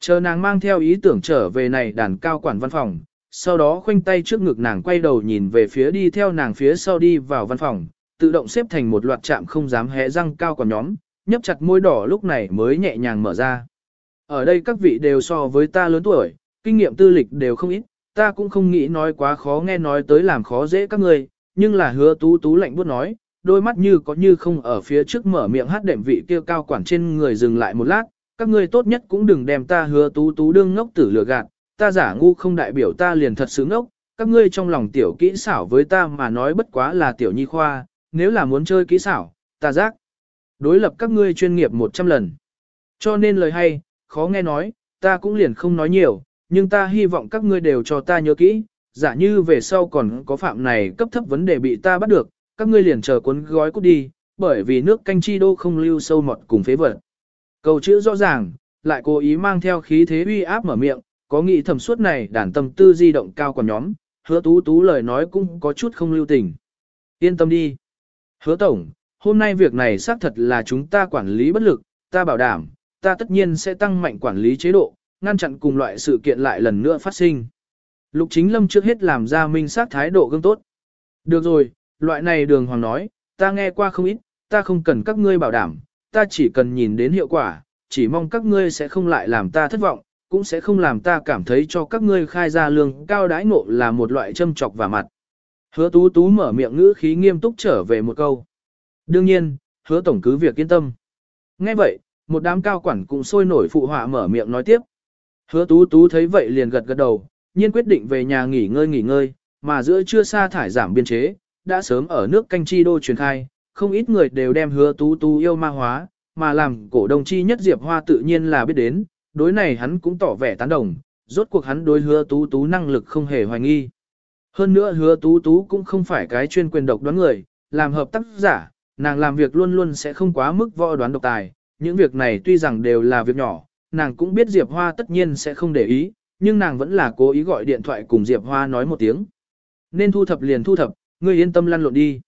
Chờ nàng mang theo ý tưởng trở về này đàn cao quản văn phòng, sau đó khoanh tay trước ngực nàng quay đầu nhìn về phía đi theo nàng phía sau đi vào văn phòng, tự động xếp thành một loạt chạm không dám hé răng cao quản nhóm, nhấp chặt môi đỏ lúc này mới nhẹ nhàng mở ra. Ở đây các vị đều so với ta lớn tuổi, kinh nghiệm tư lịch đều không ít, ta cũng không nghĩ nói quá khó nghe nói tới làm khó dễ các người, nhưng là hứa tú tú lạnh buốt nói, đôi mắt như có như không ở phía trước mở miệng hát đệm vị kia cao quản trên người dừng lại một lát, các ngươi tốt nhất cũng đừng đem ta hứa tú tú đương ngốc tử lừa gạt, ta giả ngu không đại biểu ta liền thật sướng ngốc, các ngươi trong lòng tiểu kỹ xảo với ta mà nói bất quá là tiểu nhi khoa, nếu là muốn chơi kỹ xảo, ta giác. Đối lập các ngươi chuyên nghiệp 100 lần. Cho nên lời hay, khó nghe nói, ta cũng liền không nói nhiều, nhưng ta hy vọng các ngươi đều cho ta nhớ kỹ, giả như về sau còn có phạm này cấp thấp vấn đề bị ta bắt được, các ngươi liền chờ cuốn gói cút đi, bởi vì nước canh chi đô không lưu sâu mọt cùng phế vật. Câu chữ rõ ràng, lại cố ý mang theo khí thế uy áp mở miệng, có nghĩ thầm suốt này đàn tâm tư di động cao còn nhóm, hứa tú tú lời nói cũng có chút không lưu tình. Yên tâm đi. Hứa tổng, hôm nay việc này xác thật là chúng ta quản lý bất lực, ta bảo đảm, ta tất nhiên sẽ tăng mạnh quản lý chế độ, ngăn chặn cùng loại sự kiện lại lần nữa phát sinh. Lục chính lâm trước hết làm ra minh sát thái độ gương tốt. Được rồi, loại này đường hoàng nói, ta nghe qua không ít, ta không cần các ngươi bảo đảm, ta chỉ cần nhìn đến hiệu quả, chỉ mong các ngươi sẽ không lại làm ta thất vọng, cũng sẽ không làm ta cảm thấy cho các ngươi khai ra lương cao đãi ngộ là một loại châm chọc và mặt. Hứa tú tú mở miệng ngữ khí nghiêm túc trở về một câu. Đương nhiên, hứa tổng cứ việc yên tâm. Nghe vậy, một đám cao quản cũng sôi nổi phụ họa mở miệng nói tiếp. Hứa tú tú thấy vậy liền gật gật đầu, nhiên quyết định về nhà nghỉ ngơi nghỉ ngơi, mà giữa chưa xa thải giảm biên chế, đã sớm ở nước canh chi đô truyền khai, không ít người đều đem hứa tú tú yêu ma hóa, mà làm cổ đồng chi nhất Diệp Hoa tự nhiên là biết đến, đối này hắn cũng tỏ vẻ tán đồng, rốt cuộc hắn đối hứa tú tú năng lực không hề hoài nghi. Hơn nữa hứa tú tú cũng không phải cái chuyên quyền độc đoán người, làm hợp tác giả, nàng làm việc luôn luôn sẽ không quá mức võ đoán độc tài, những việc này tuy rằng đều là việc nhỏ, nàng cũng biết Diệp Hoa tất nhiên sẽ không để ý, nhưng nàng vẫn là cố ý gọi điện thoại cùng Diệp Hoa nói một tiếng. Nên thu thập liền thu thập, ngươi yên tâm lăn lộn đi.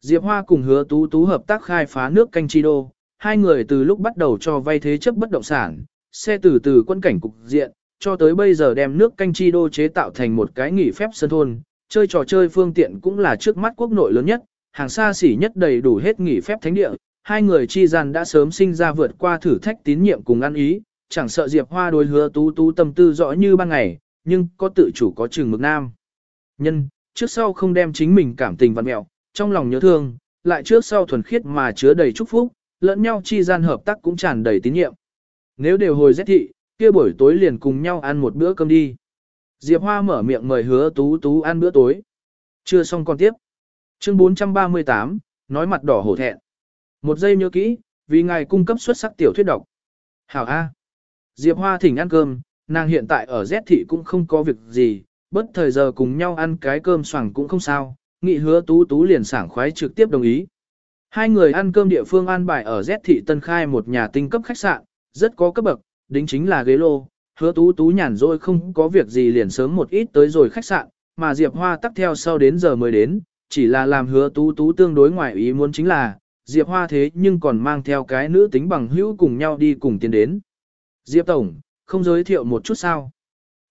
Diệp Hoa cùng hứa tú tú hợp tác khai phá nước canh chi đô, hai người từ lúc bắt đầu cho vay thế chấp bất động sản, xe từ từ quân cảnh cục diện, cho tới bây giờ đem nước canh chi đô chế tạo thành một cái nghỉ phép sân thôn, chơi trò chơi phương tiện cũng là trước mắt quốc nội lớn nhất, hàng xa xỉ nhất đầy đủ hết nghỉ phép thánh địa, hai người chi gian đã sớm sinh ra vượt qua thử thách tín nhiệm cùng ăn ý, chẳng sợ Diệp Hoa đối hứa tú tú tâm tư rõ như ban ngày, nhưng có tự chủ có chừng mực nam. Nhân, trước sau không đem chính mình cảm tình văn mẹo, trong lòng nhớ thương, lại trước sau thuần khiết mà chứa đầy chúc phúc, lẫn nhau chi gian hợp tác cũng tràn đầy tín nhiệm. Nếu đều hồi rét thị, kia buổi tối liền cùng nhau ăn một bữa cơm đi. Diệp Hoa mở miệng mời hứa tú tú ăn bữa tối. Chưa xong còn tiếp. Chương 438, nói mặt đỏ hổ thẹn. Một giây nhớ kỹ, vì ngài cung cấp xuất sắc tiểu thuyết độc. Hảo A. Diệp Hoa thỉnh ăn cơm, nàng hiện tại ở Z thị cũng không có việc gì, bất thời giờ cùng nhau ăn cái cơm xoàng cũng không sao, nghị hứa tú tú liền sảng khoái trực tiếp đồng ý. Hai người ăn cơm địa phương an bài ở Z thị Tân Khai một nhà tinh cấp khách sạn, rất có cấp bậc, đính chính là ghế lô, hứa tú tú nhàn rồi không có việc gì liền sớm một ít tới rồi khách sạn, mà Diệp Hoa tắt theo sau đến giờ mới đến, chỉ là làm hứa tú tú tương đối ngoài ý muốn chính là, Diệp Hoa thế nhưng còn mang theo cái nữ tính bằng hữu cùng nhau đi cùng tiến đến. Diệp Tổng, không giới thiệu một chút sao?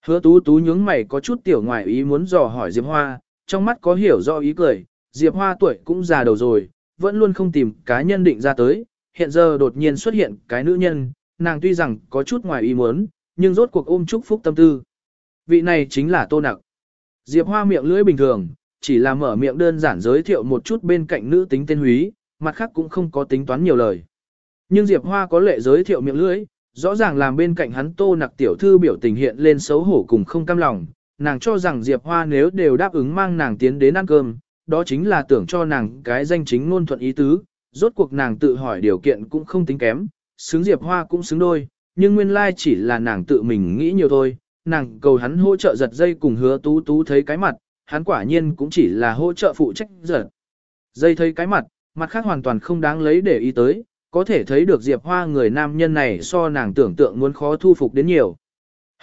Hứa tú tú nhướng mày có chút tiểu ngoài ý muốn dò hỏi Diệp Hoa, trong mắt có hiểu rõ ý cười, Diệp Hoa tuổi cũng già đầu rồi, vẫn luôn không tìm cá nhân định ra tới, hiện giờ đột nhiên xuất hiện cái nữ nhân, nàng tuy rằng có chút ngoài ý muốn, nhưng rốt cuộc ôm chúc phúc tâm tư. Vị này chính là Tô Nặc. Diệp Hoa miệng lưỡi bình thường, chỉ là mở miệng đơn giản giới thiệu một chút bên cạnh nữ tính tên húy, mặt khác cũng không có tính toán nhiều lời. Nhưng Diệp Hoa có lệ giới thiệu miệng lưỡi, rõ ràng làm bên cạnh hắn tô nặc tiểu thư biểu tình hiện lên xấu hổ cùng không cam lòng, nàng cho rằng Diệp Hoa nếu đều đáp ứng mang nàng tiến đến ăn cơm, đó chính là tưởng cho nàng cái danh chính ngôn thuận ý tứ, rốt cuộc nàng tự hỏi điều kiện cũng không tính kém, xứng Diệp Hoa cũng xứng đôi, nhưng nguyên lai chỉ là nàng tự mình nghĩ nhiều thôi, nàng cầu hắn hỗ trợ giật dây cùng hứa tú tú thấy cái mặt, hắn quả nhiên cũng chỉ là hỗ trợ phụ trách giật. Dây thấy cái mặt, mặt khác hoàn toàn không đáng lấy để ý tới, có thể thấy được Diệp Hoa người nam nhân này so nàng tưởng tượng muốn khó thu phục đến nhiều.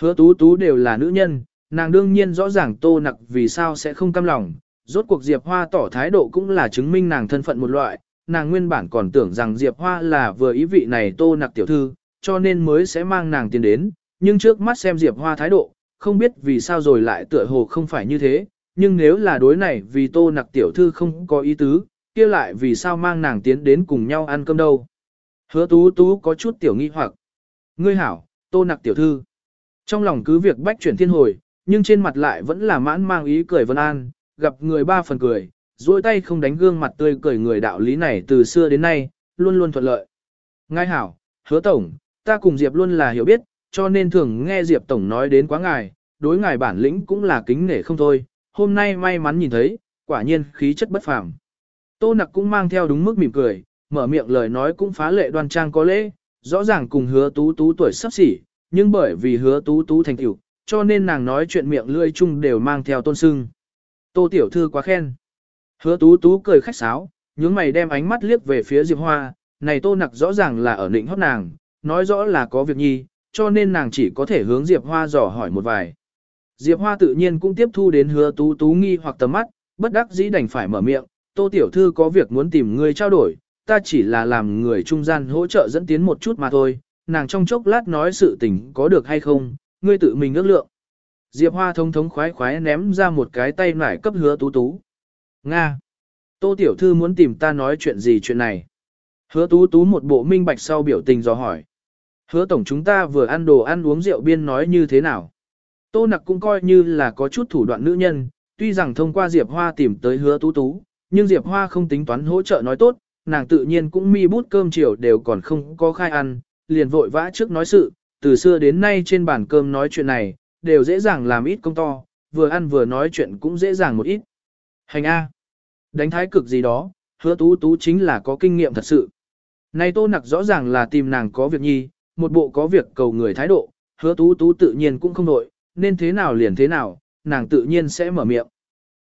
Hứa tú tú đều là nữ nhân, nàng đương nhiên rõ ràng tô nặc vì sao sẽ không cam lòng, rốt cuộc Diệp Hoa tỏ thái độ cũng là chứng minh nàng thân phận một loại, nàng nguyên bản còn tưởng rằng Diệp Hoa là vừa ý vị này tô nặc tiểu thư, cho nên mới sẽ mang nàng tiến đến, nhưng trước mắt xem Diệp Hoa thái độ, không biết vì sao rồi lại tựa hồ không phải như thế, nhưng nếu là đối này vì tô nặc tiểu thư không có ý tứ, kia lại vì sao mang nàng tiến đến cùng nhau ăn cơm đâu. Hứa tú tú có chút tiểu nghi hoặc. Ngươi hảo, tô nặc tiểu thư. Trong lòng cứ việc bách chuyển thiên hồi, nhưng trên mặt lại vẫn là mãn mang ý cười vân an, gặp người ba phần cười, duỗi tay không đánh gương mặt tươi cười người đạo lý này từ xưa đến nay, luôn luôn thuận lợi. Ngài hảo, hứa tổng, ta cùng Diệp luôn là hiểu biết, cho nên thường nghe Diệp tổng nói đến quá ngài, đối ngài bản lĩnh cũng là kính nể không thôi, hôm nay may mắn nhìn thấy, quả nhiên khí chất bất phàm. Tô nặc cũng mang theo đúng mức mỉm cười, mở miệng lời nói cũng phá lệ đoan trang có lễ, rõ ràng cùng hứa tú tú tuổi sắp xỉ, nhưng bởi vì hứa tú tú thành tiểu, cho nên nàng nói chuyện miệng lưỡi chung đều mang theo tôn sưng. Tô tiểu thư quá khen. Hứa tú tú cười khách sáo, nhướng mày đem ánh mắt liếc về phía Diệp Hoa, này tô nặc rõ ràng là ở định hót nàng, nói rõ là có việc nhi, cho nên nàng chỉ có thể hướng Diệp Hoa dò hỏi một vài. Diệp Hoa tự nhiên cũng tiếp thu đến hứa tú tú nghi hoặc tầm mắt, bất đắc dĩ đành phải mở miệng, tô tiểu thư có việc muốn tìm người trao đổi, ta chỉ là làm người trung gian hỗ trợ dẫn tiến một chút mà thôi, nàng trong chốc lát nói sự tình có được hay không, ngươi tự mình ước lượng. Diệp Hoa thống thống khoái khoái ném ra một cái tay nải cấp hứa tú tú. Nga! Tô Tiểu Thư muốn tìm ta nói chuyện gì chuyện này? Hứa tú tú một bộ minh bạch sau biểu tình dò hỏi. Hứa tổng chúng ta vừa ăn đồ ăn uống rượu biên nói như thế nào? Tô nặc cũng coi như là có chút thủ đoạn nữ nhân, tuy rằng thông qua Diệp Hoa tìm tới hứa tú tú, nhưng Diệp Hoa không tính toán hỗ trợ nói tốt, nàng tự nhiên cũng mi bút cơm chiều đều còn không có khai ăn, liền vội vã trước nói sự, từ xưa đến nay trên bàn cơm nói chuyện này, đều dễ dàng làm ít công to, vừa ăn vừa nói chuyện cũng dễ dàng một ít. Hành A. Đánh thái cực gì đó, hứa tú tú chính là có kinh nghiệm thật sự. Này tô nặc rõ ràng là tìm nàng có việc nhi, một bộ có việc cầu người thái độ, hứa tú tú tự nhiên cũng không nội, nên thế nào liền thế nào, nàng tự nhiên sẽ mở miệng.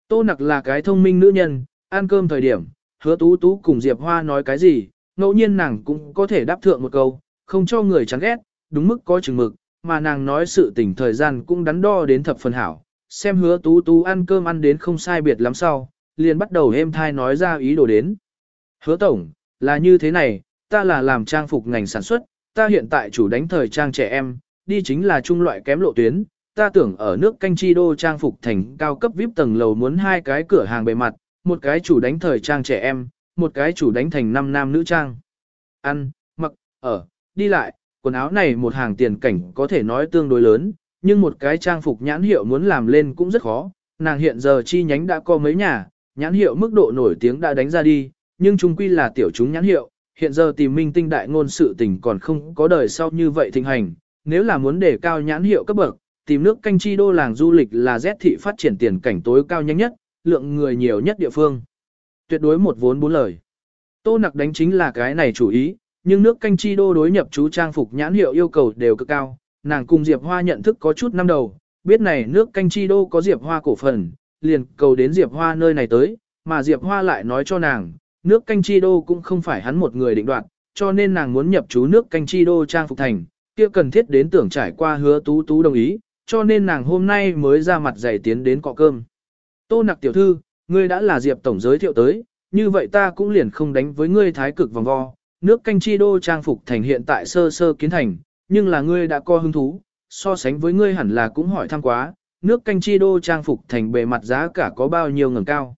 Tô nặc là cái thông minh nữ nhân, ăn cơm thời điểm, hứa tú tú cùng Diệp Hoa nói cái gì, ngẫu nhiên nàng cũng có thể đáp thượng một câu, không cho người chán ghét, đúng mức có chừng mực, mà nàng nói sự tình thời gian cũng đắn đo đến thập phần hảo, xem hứa tú tú ăn cơm ăn đến không sai biệt lắm sau, liền bắt đầu êm thai nói ra ý đồ đến. Hứa tổng, là như thế này, ta là làm trang phục ngành sản xuất, ta hiện tại chủ đánh thời trang trẻ em, đi chính là trung loại kém lộ tuyến, ta tưởng ở nước canh chi đô trang phục thành cao cấp VIP tầng lầu muốn hai cái cửa hàng bề mặt, một cái chủ đánh thời trang trẻ em, một cái chủ đánh thành năm nam nữ trang. Ăn, mặc, ở, đi lại, quần áo này một hàng tiền cảnh có thể nói tương đối lớn, nhưng một cái trang phục nhãn hiệu muốn làm lên cũng rất khó. Nàng hiện giờ chi nhánh đã có mấy nhà, nhãn hiệu mức độ nổi tiếng đã đánh ra đi, nhưng chung quy là tiểu chúng nhãn hiệu, hiện giờ tìm minh tinh đại ngôn sự tình còn không có đời sau như vậy thịnh hành. Nếu là muốn đề cao nhãn hiệu cấp bậc, tìm nước canh chi đô làng du lịch là Z thị phát triển tiền cảnh tối cao nhanh nhất, lượng người nhiều nhất địa phương. Tuyệt đối một vốn bốn lời. Tô nặc đánh chính là cái này chủ ý, nhưng nước canh chi đô đối nhập chú trang phục nhãn hiệu yêu cầu đều cực cao. Nàng cùng Diệp Hoa nhận thức có chút năm đầu, biết này nước canh chi đô có Diệp Hoa cổ phần, liền cầu đến Diệp Hoa nơi này tới, mà Diệp Hoa lại nói cho nàng, nước canh chi đô cũng không phải hắn một người định đoạt, cho nên nàng muốn nhập chú nước canh chi đô trang phục thành, kia cần thiết đến tưởng trải qua hứa tú tú đồng ý, cho nên nàng hôm nay mới ra mặt dày tiến đến cọ cơm. Tô nặc tiểu thư, ngươi đã là Diệp Tổng giới thiệu tới, như vậy ta cũng liền không đánh với ngươi thái cực vòng vo, nước canh chi đô trang phục thành hiện tại sơ sơ kiến thành, nhưng là ngươi đã co hứng thú, so sánh với ngươi hẳn là cũng hỏi thăm quá, nước canh chi đô trang phục thành bề mặt giá cả có bao nhiêu ngẩng cao.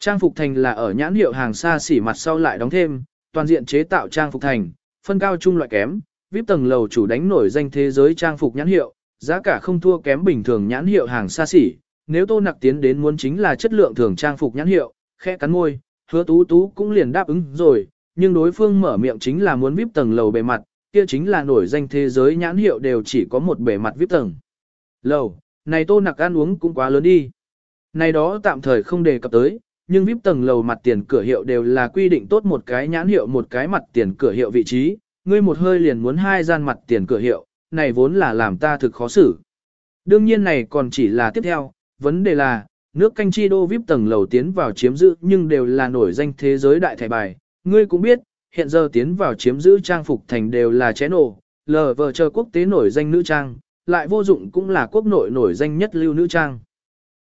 Trang phục thành là ở nhãn hiệu hàng xa xỉ mặt sau lại đóng thêm, toàn diện chế tạo trang phục thành, phân cao trung loại kém, VIP tầng lầu chủ đánh nổi danh thế giới trang phục nhãn hiệu, giá cả không thua kém bình thường nhãn hiệu hàng xa xỉ, nếu tô nặc tiến đến muốn chính là chất lượng thường trang phục nhãn hiệu, khẽ cắn môi, hứa tú tú cũng liền đáp ứng rồi, nhưng đối phương mở miệng chính là muốn vip tầng lầu bề mặt, kia chính là nổi danh thế giới nhãn hiệu đều chỉ có một bề mặt vip tầng. Lầu, này tô nặc ăn uống cũng quá lớn đi. Này đó tạm thời không đề cập tới, nhưng VIP tầng lầu mặt tiền cửa hiệu đều là quy định tốt một cái nhãn hiệu một cái mặt tiền cửa hiệu vị trí, ngươi một hơi liền muốn hai gian mặt tiền cửa hiệu, này vốn là làm ta thực khó xử. Đương nhiên này còn chỉ là tiếp theo, vấn đề là, nước canh chi đô VIP tầng lầu tiến vào chiếm giữ nhưng đều là nổi danh thế giới đại thẻ bài. Ngươi cũng biết, hiện giờ tiến vào chiếm giữ trang phục thành đều là ché nổ, lờ vờ chờ quốc tế nổi danh nữ trang, lại vô dụng cũng là quốc nội nổi danh nhất lưu nữ trang.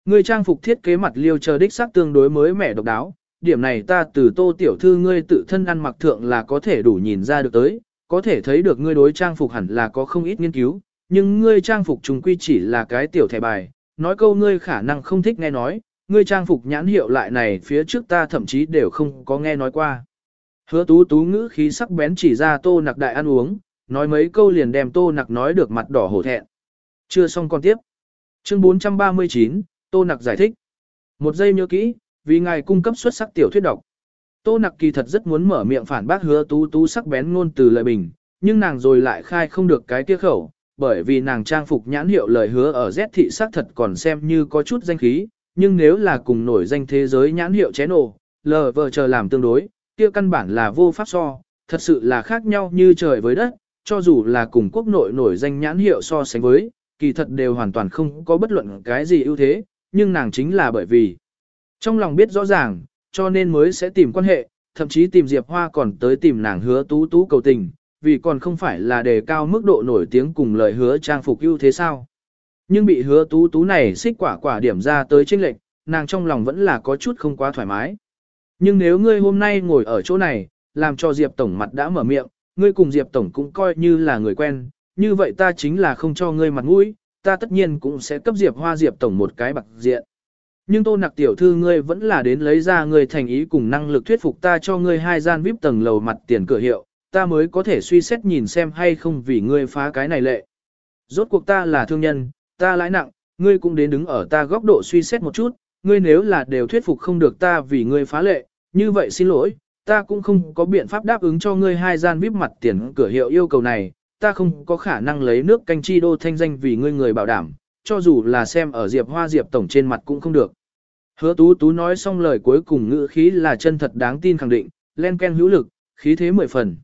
Ngươi trang phục thiết kế mặt liêu chờ đích sắc tương đối mới mẻ độc đáo, điểm này ta từ tô tiểu thư ngươi tự thân ăn mặc thượng là có thể đủ nhìn ra được tới, có thể thấy được ngươi đối trang phục hẳn là có không ít nghiên cứu, nhưng ngươi trang phục trùng quy chỉ là cái tiểu thẻ bài, nói câu ngươi khả năng không thích nghe nói, ngươi trang phục nhãn hiệu lại này phía trước ta thậm chí đều không có nghe nói qua. Hứa tú tú ngữ khí sắc bén chỉ ra tô nặc đại ăn uống, nói mấy câu liền đem tô nặc nói được mặt đỏ hổ thẹn. Chưa xong còn tiếp. Chương 439, Tô Nặc giải thích. Một giây nhớ kỹ, vì ngài cung cấp xuất sắc tiểu thuyết độc. Tô Nặc kỳ thật rất muốn mở miệng phản bác hứa tú tú sắc bén ngôn từ lời bình, nhưng nàng rồi lại khai không được cái kia khẩu, bởi vì nàng trang phục nhãn hiệu lời hứa ở Z thị sắc thật còn xem như có chút danh khí, nhưng nếu là cùng nổi danh thế giới nhãn hiệu chén ồ, lờ vờ chờ làm tương đối, kia căn bản là vô pháp so, thật sự là khác nhau như trời với đất, cho dù là cùng quốc nội nổi danh nhãn hiệu so sánh với, kỳ thật đều hoàn toàn không có bất luận cái gì ưu thế, nhưng nàng chính là bởi vì trong lòng biết rõ ràng, cho nên mới sẽ tìm quan hệ, thậm chí tìm Diệp Hoa còn tới tìm nàng hứa tú tú cầu tình, vì còn không phải là đề cao mức độ nổi tiếng cùng lời hứa trang phục ưu thế sao. Nhưng bị hứa tú tú này xích quả quả điểm ra tới trên lệnh, nàng trong lòng vẫn là có chút không quá thoải mái. Nhưng nếu ngươi hôm nay ngồi ở chỗ này, làm cho Diệp Tổng mặt đã mở miệng, ngươi cùng Diệp Tổng cũng coi như là người quen, như vậy ta chính là không cho ngươi mặt mũi, ta tất nhiên cũng sẽ cấp Diệp Hoa Diệp tổng một cái bạc diện. Nhưng Tô Nặc tiểu thư ngươi vẫn là đến lấy ra ngươi thành ý cùng năng lực thuyết phục ta cho ngươi hai gian VIP tầng lầu mặt tiền cửa hiệu, ta mới có thể suy xét nhìn xem hay không vì ngươi phá cái này lệ. Rốt cuộc ta là thương nhân, ta lãi nặng, ngươi cũng đến đứng ở ta góc độ suy xét một chút, ngươi nếu là đều thuyết phục không được ta vì ngươi phá lệ, như vậy xin lỗi, ta cũng không có biện pháp đáp ứng cho ngươi hai gian VIP mặt tiền cửa hiệu yêu cầu này, ta không có khả năng lấy nước canh chi đô thanh danh vì ngươi người bảo đảm, cho dù là xem ở Diệp Hoa Diệp Tổng trên mặt cũng không được. Hứa tú tú nói xong lời cuối cùng ngữ khí là chân thật đáng tin khẳng định, len ken hữu lực, khí thế mười phần.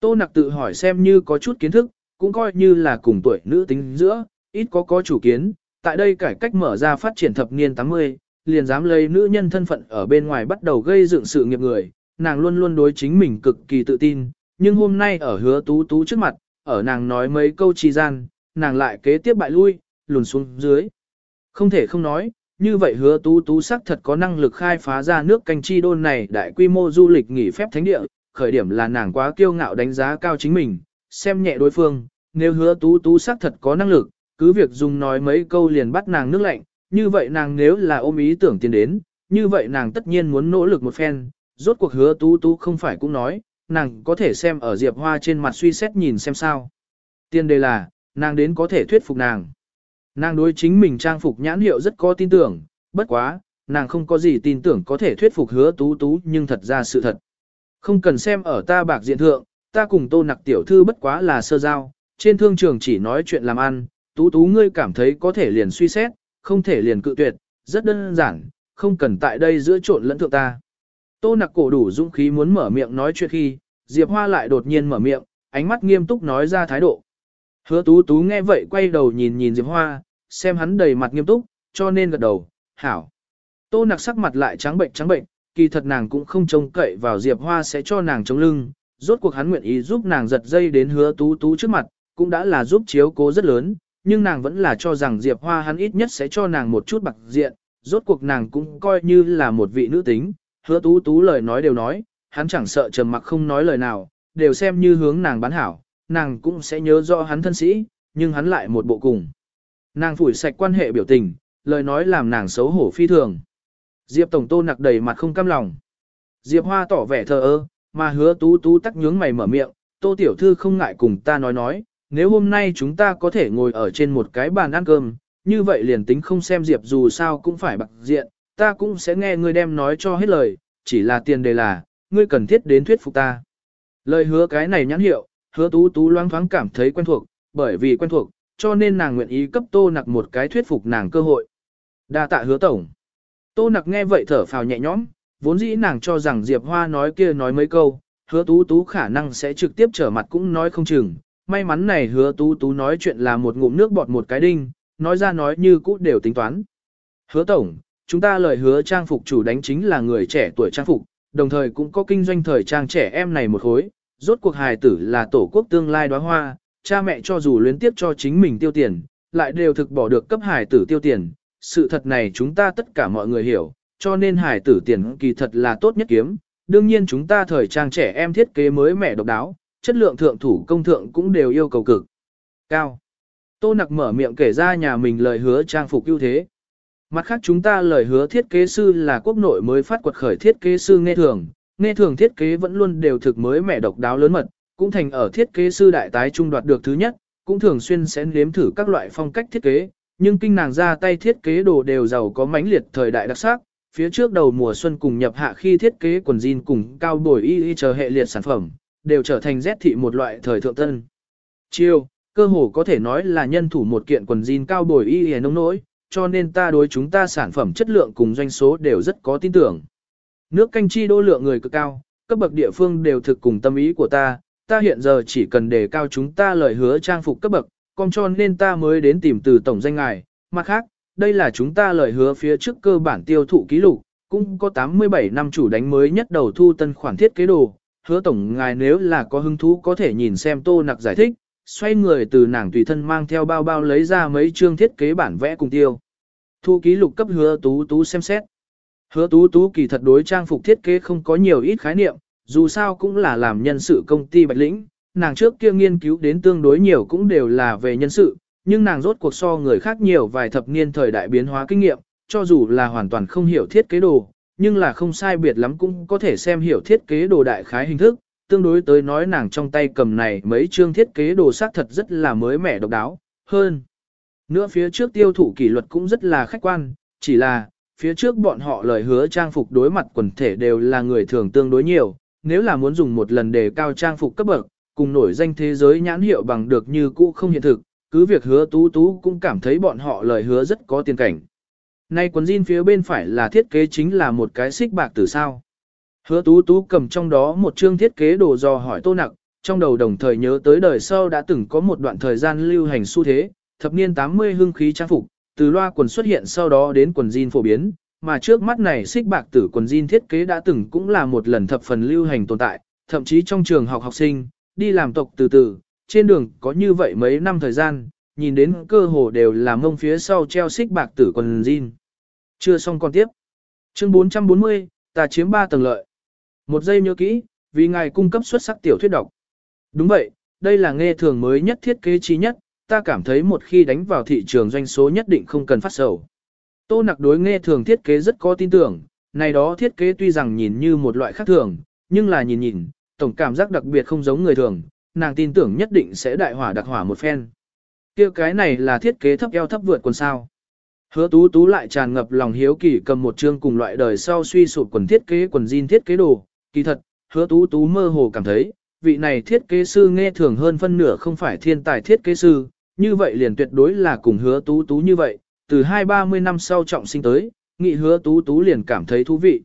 Tô nặc tự hỏi xem như có chút kiến thức, cũng coi như là cùng tuổi nữ tính giữa, ít có có chủ kiến, tại đây cải cách mở ra phát triển thập niên 80, liền dám lấy nữ nhân thân phận ở bên ngoài bắt đầu gây dựng sự nghiệp người, nàng luôn luôn đối chính mình cực kỳ tự tin, nhưng hôm nay ở hứa tú tú trước mặt, ở nàng nói mấy câu trì gian, nàng lại kế tiếp bại lui, lùn xuống dưới. Không thể không nói, như vậy hứa tú tú sắc thật có năng lực khai phá ra nước canh chi đôn này đại quy mô du lịch nghỉ phép thánh địa, khởi điểm là nàng quá kiêu ngạo đánh giá cao chính mình, xem nhẹ đối phương, nếu hứa tú tú sắc thật có năng lực, cứ việc dùng nói mấy câu liền bắt nàng nước lạnh, như vậy nàng nếu là ôm ý tưởng tiến đến, như vậy nàng tất nhiên muốn nỗ lực một phen, rốt cuộc hứa tú tú không phải cũng nói, nàng có thể xem ở Diệp Hoa trên mặt suy xét nhìn xem sao. Tiên đề là, nàng đến có thể thuyết phục nàng. Nàng đối chính mình trang phục nhãn hiệu rất có tin tưởng, bất quá, nàng không có gì tin tưởng có thể thuyết phục hứa tú tú nhưng thật ra sự thật. Không cần xem ở ta bạc diện thượng, ta cùng tô nặc tiểu thư bất quá là sơ giao, trên thương trường chỉ nói chuyện làm ăn, tú tú ngươi cảm thấy có thể liền suy xét, không thể liền cự tuyệt, rất đơn giản, không cần tại đây giữa trộn lẫn thượng ta. Tô nặc cổ đủ dũng khí muốn mở miệng nói chuyện khi, Diệp Hoa lại đột nhiên mở miệng, ánh mắt nghiêm túc nói ra thái độ. Hứa tú tú nghe vậy quay đầu nhìn nhìn Diệp Hoa, xem hắn đầy mặt nghiêm túc, cho nên gật đầu, hảo. Tô nặc sắc mặt lại trắng bệnh trắng bệnh, kỳ thật nàng cũng không trông cậy vào Diệp Hoa sẽ cho nàng chống lưng, rốt cuộc hắn nguyện ý giúp nàng giật dây đến hứa tú tú trước mặt, cũng đã là giúp chiếu cố rất lớn, nhưng nàng vẫn là cho rằng Diệp Hoa hắn ít nhất sẽ cho nàng một chút bạc diện, rốt cuộc nàng cũng coi như là một vị nữ tính, hứa tú tú lời nói đều nói, hắn chẳng sợ trầm mặc không nói lời nào, đều xem như hướng nàng bán hảo, nàng cũng sẽ nhớ rõ hắn thân sĩ, nhưng hắn lại một bộ cùng. Nàng phủi sạch quan hệ biểu tình, lời nói làm nàng xấu hổ phi thường. Diệp Tổng Tô nặc đầy mặt không cam lòng. Diệp Hoa tỏ vẻ thờ ơ, mà hứa tú tú tắc nhướng mày mở miệng, Tô Tiểu Thư không ngại cùng ta nói nói, nếu hôm nay chúng ta có thể ngồi ở trên một cái bàn ăn cơm, như vậy liền tính không xem Diệp dù sao cũng phải bạc diện, ta cũng sẽ nghe ngươi đem nói cho hết lời, chỉ là tiền đề là, ngươi cần thiết đến thuyết phục ta. Lời hứa cái này nhãn hiệu, hứa tú tú loang thoáng cảm thấy quen thuộc, bởi vì quen thuộc, cho nên nàng nguyện ý cấp tô nặc một cái thuyết phục nàng cơ hội. đa tạ hứa tổng. Tô nặc nghe vậy thở phào nhẹ nhõm, vốn dĩ nàng cho rằng Diệp Hoa nói kia nói mấy câu, hứa tú tú khả năng sẽ trực tiếp trở mặt cũng nói không chừng. May mắn này hứa tú tú nói chuyện là một ngụm nước bọt một cái đinh, nói ra nói như cũ đều tính toán. Hứa tổng, chúng ta lời hứa trang phục chủ đánh chính là người trẻ tuổi trang phục, đồng thời cũng có kinh doanh thời trang trẻ em này một khối, rốt cuộc hài tử là tổ quốc tương lai đóa hoa, cha mẹ cho dù luyến tiếp cho chính mình tiêu tiền, lại đều thực bỏ được cấp hài tử tiêu tiền, sự thật này chúng ta tất cả mọi người hiểu, cho nên hài tử tiền kỳ thật là tốt nhất kiếm, đương nhiên chúng ta thời trang trẻ em thiết kế mới mẻ độc đáo, chất lượng thượng thủ công thượng cũng đều yêu cầu cực cao. Tô nặc mở miệng kể ra nhà mình lời hứa trang phục ưu thế. Mặt khác chúng ta lời hứa thiết kế sư là quốc nội mới phát quật khởi thiết kế sư nghe thường, nghe thường thiết kế vẫn luôn đều thực mới mẻ độc đáo lớn mật, cũng thành ở thiết kế sư đại tái trung đoạt được thứ nhất, cũng thường xuyên sẽ nếm thử các loại phong cách thiết kế, nhưng kinh nàng ra tay thiết kế đồ đều giàu có mãnh liệt thời đại đặc sắc, phía trước đầu mùa xuân cùng nhập hạ khi thiết kế quần jean cùng cao bồi y y chờ hệ liệt sản phẩm, đều trở thành rét thị một loại thời thượng tân. Chiêu, cơ hồ có thể nói là nhân thủ một kiện quần jean cao bồi y hề nông nỗi, cho nên ta đối chúng ta sản phẩm chất lượng cùng doanh số đều rất có tin tưởng. Nước canh chi đô lượng người cực cao, cấp bậc địa phương đều thực cùng tâm ý của ta, ta hiện giờ chỉ cần đề cao chúng ta lời hứa trang phục cấp bậc, còn cho nên ta mới đến tìm từ tổng danh ngài. Mặt khác, đây là chúng ta lời hứa phía trước cơ bản tiêu thụ ký lục, cũng có 87 năm chủ đánh mới nhất đầu thu tân khoản thiết kế đồ. Hứa tổng ngài nếu là có hứng thú có thể nhìn xem tô nặc giải thích, xoay người từ nàng tùy thân mang theo bao bao lấy ra mấy chương thiết kế bản vẽ cùng tiêu. Thu ký lục cấp hứa tú tú xem xét. Hứa tú tú kỳ thật đối trang phục thiết kế không có nhiều ít khái niệm, dù sao cũng là làm nhân sự công ty bạch lĩnh, nàng trước kia nghiên cứu đến tương đối nhiều cũng đều là về nhân sự, nhưng nàng rốt cuộc so người khác nhiều vài thập niên thời đại biến hóa kinh nghiệm, cho dù là hoàn toàn không hiểu thiết kế đồ, nhưng là không sai biệt lắm cũng có thể xem hiểu thiết kế đồ đại khái hình thức, tương đối tới nói nàng trong tay cầm này mấy chương thiết kế đồ xác thật rất là mới mẻ độc đáo, hơn. Nữa phía trước tiêu thụ kỷ luật cũng rất là khách quan, chỉ là, phía trước bọn họ lời hứa trang phục đối mặt quần thể đều là người thường tương đối nhiều, nếu là muốn dùng một lần để cao trang phục cấp bậc, cùng nổi danh thế giới nhãn hiệu bằng được như cũ không hiện thực, cứ việc hứa tú tú cũng cảm thấy bọn họ lời hứa rất có tiền cảnh. Nay quần jean phía bên phải là thiết kế chính là một cái xích bạc từ sao. Hứa tú tú cầm trong đó một chương thiết kế đồ dò hỏi tô nặng, trong đầu đồng thời nhớ tới đời sau đã từng có một đoạn thời gian lưu hành xu thế, thập niên 80 hưng khí trang phục, từ loa quần xuất hiện sau đó đến quần jean phổ biến, mà trước mắt này xích bạc tử quần jean thiết kế đã từng cũng là một lần thập phần lưu hành tồn tại, thậm chí trong trường học học sinh, đi làm tộc từ từ, trên đường có như vậy mấy năm thời gian, nhìn đến cơ hồ đều là mông phía sau treo xích bạc tử quần jean. Chưa xong còn tiếp. Chương 440, ta chiếm 3 tầng lợi. Một giây nhớ kỹ, vì ngài cung cấp xuất sắc tiểu thuyết độc. Đúng vậy, đây là nghe thường mới nhất thiết kế trí nhất, ta cảm thấy một khi đánh vào thị trường doanh số nhất định không cần phát sầu. Tô nặc đối nghe thường thiết kế rất có tin tưởng, này đó thiết kế tuy rằng nhìn như một loại khác thường, nhưng là nhìn nhìn, tổng cảm giác đặc biệt không giống người thường, nàng tin tưởng nhất định sẽ đại hỏa đặc hỏa một phen. kia cái này là thiết kế thấp eo thấp vượt quần sao. Hứa tú tú lại tràn ngập lòng hiếu kỳ cầm một chương cùng loại đời sau suy sụp quần thiết kế quần jean thiết kế đồ, kỳ thật, hứa tú tú mơ hồ cảm thấy, vị này thiết kế sư nghe thường hơn phân nửa không phải thiên tài thiết kế sư, như vậy liền tuyệt đối là cùng hứa tú tú như vậy, từ hai ba mươi năm sau trọng sinh tới, nghị hứa tú tú liền cảm thấy thú vị.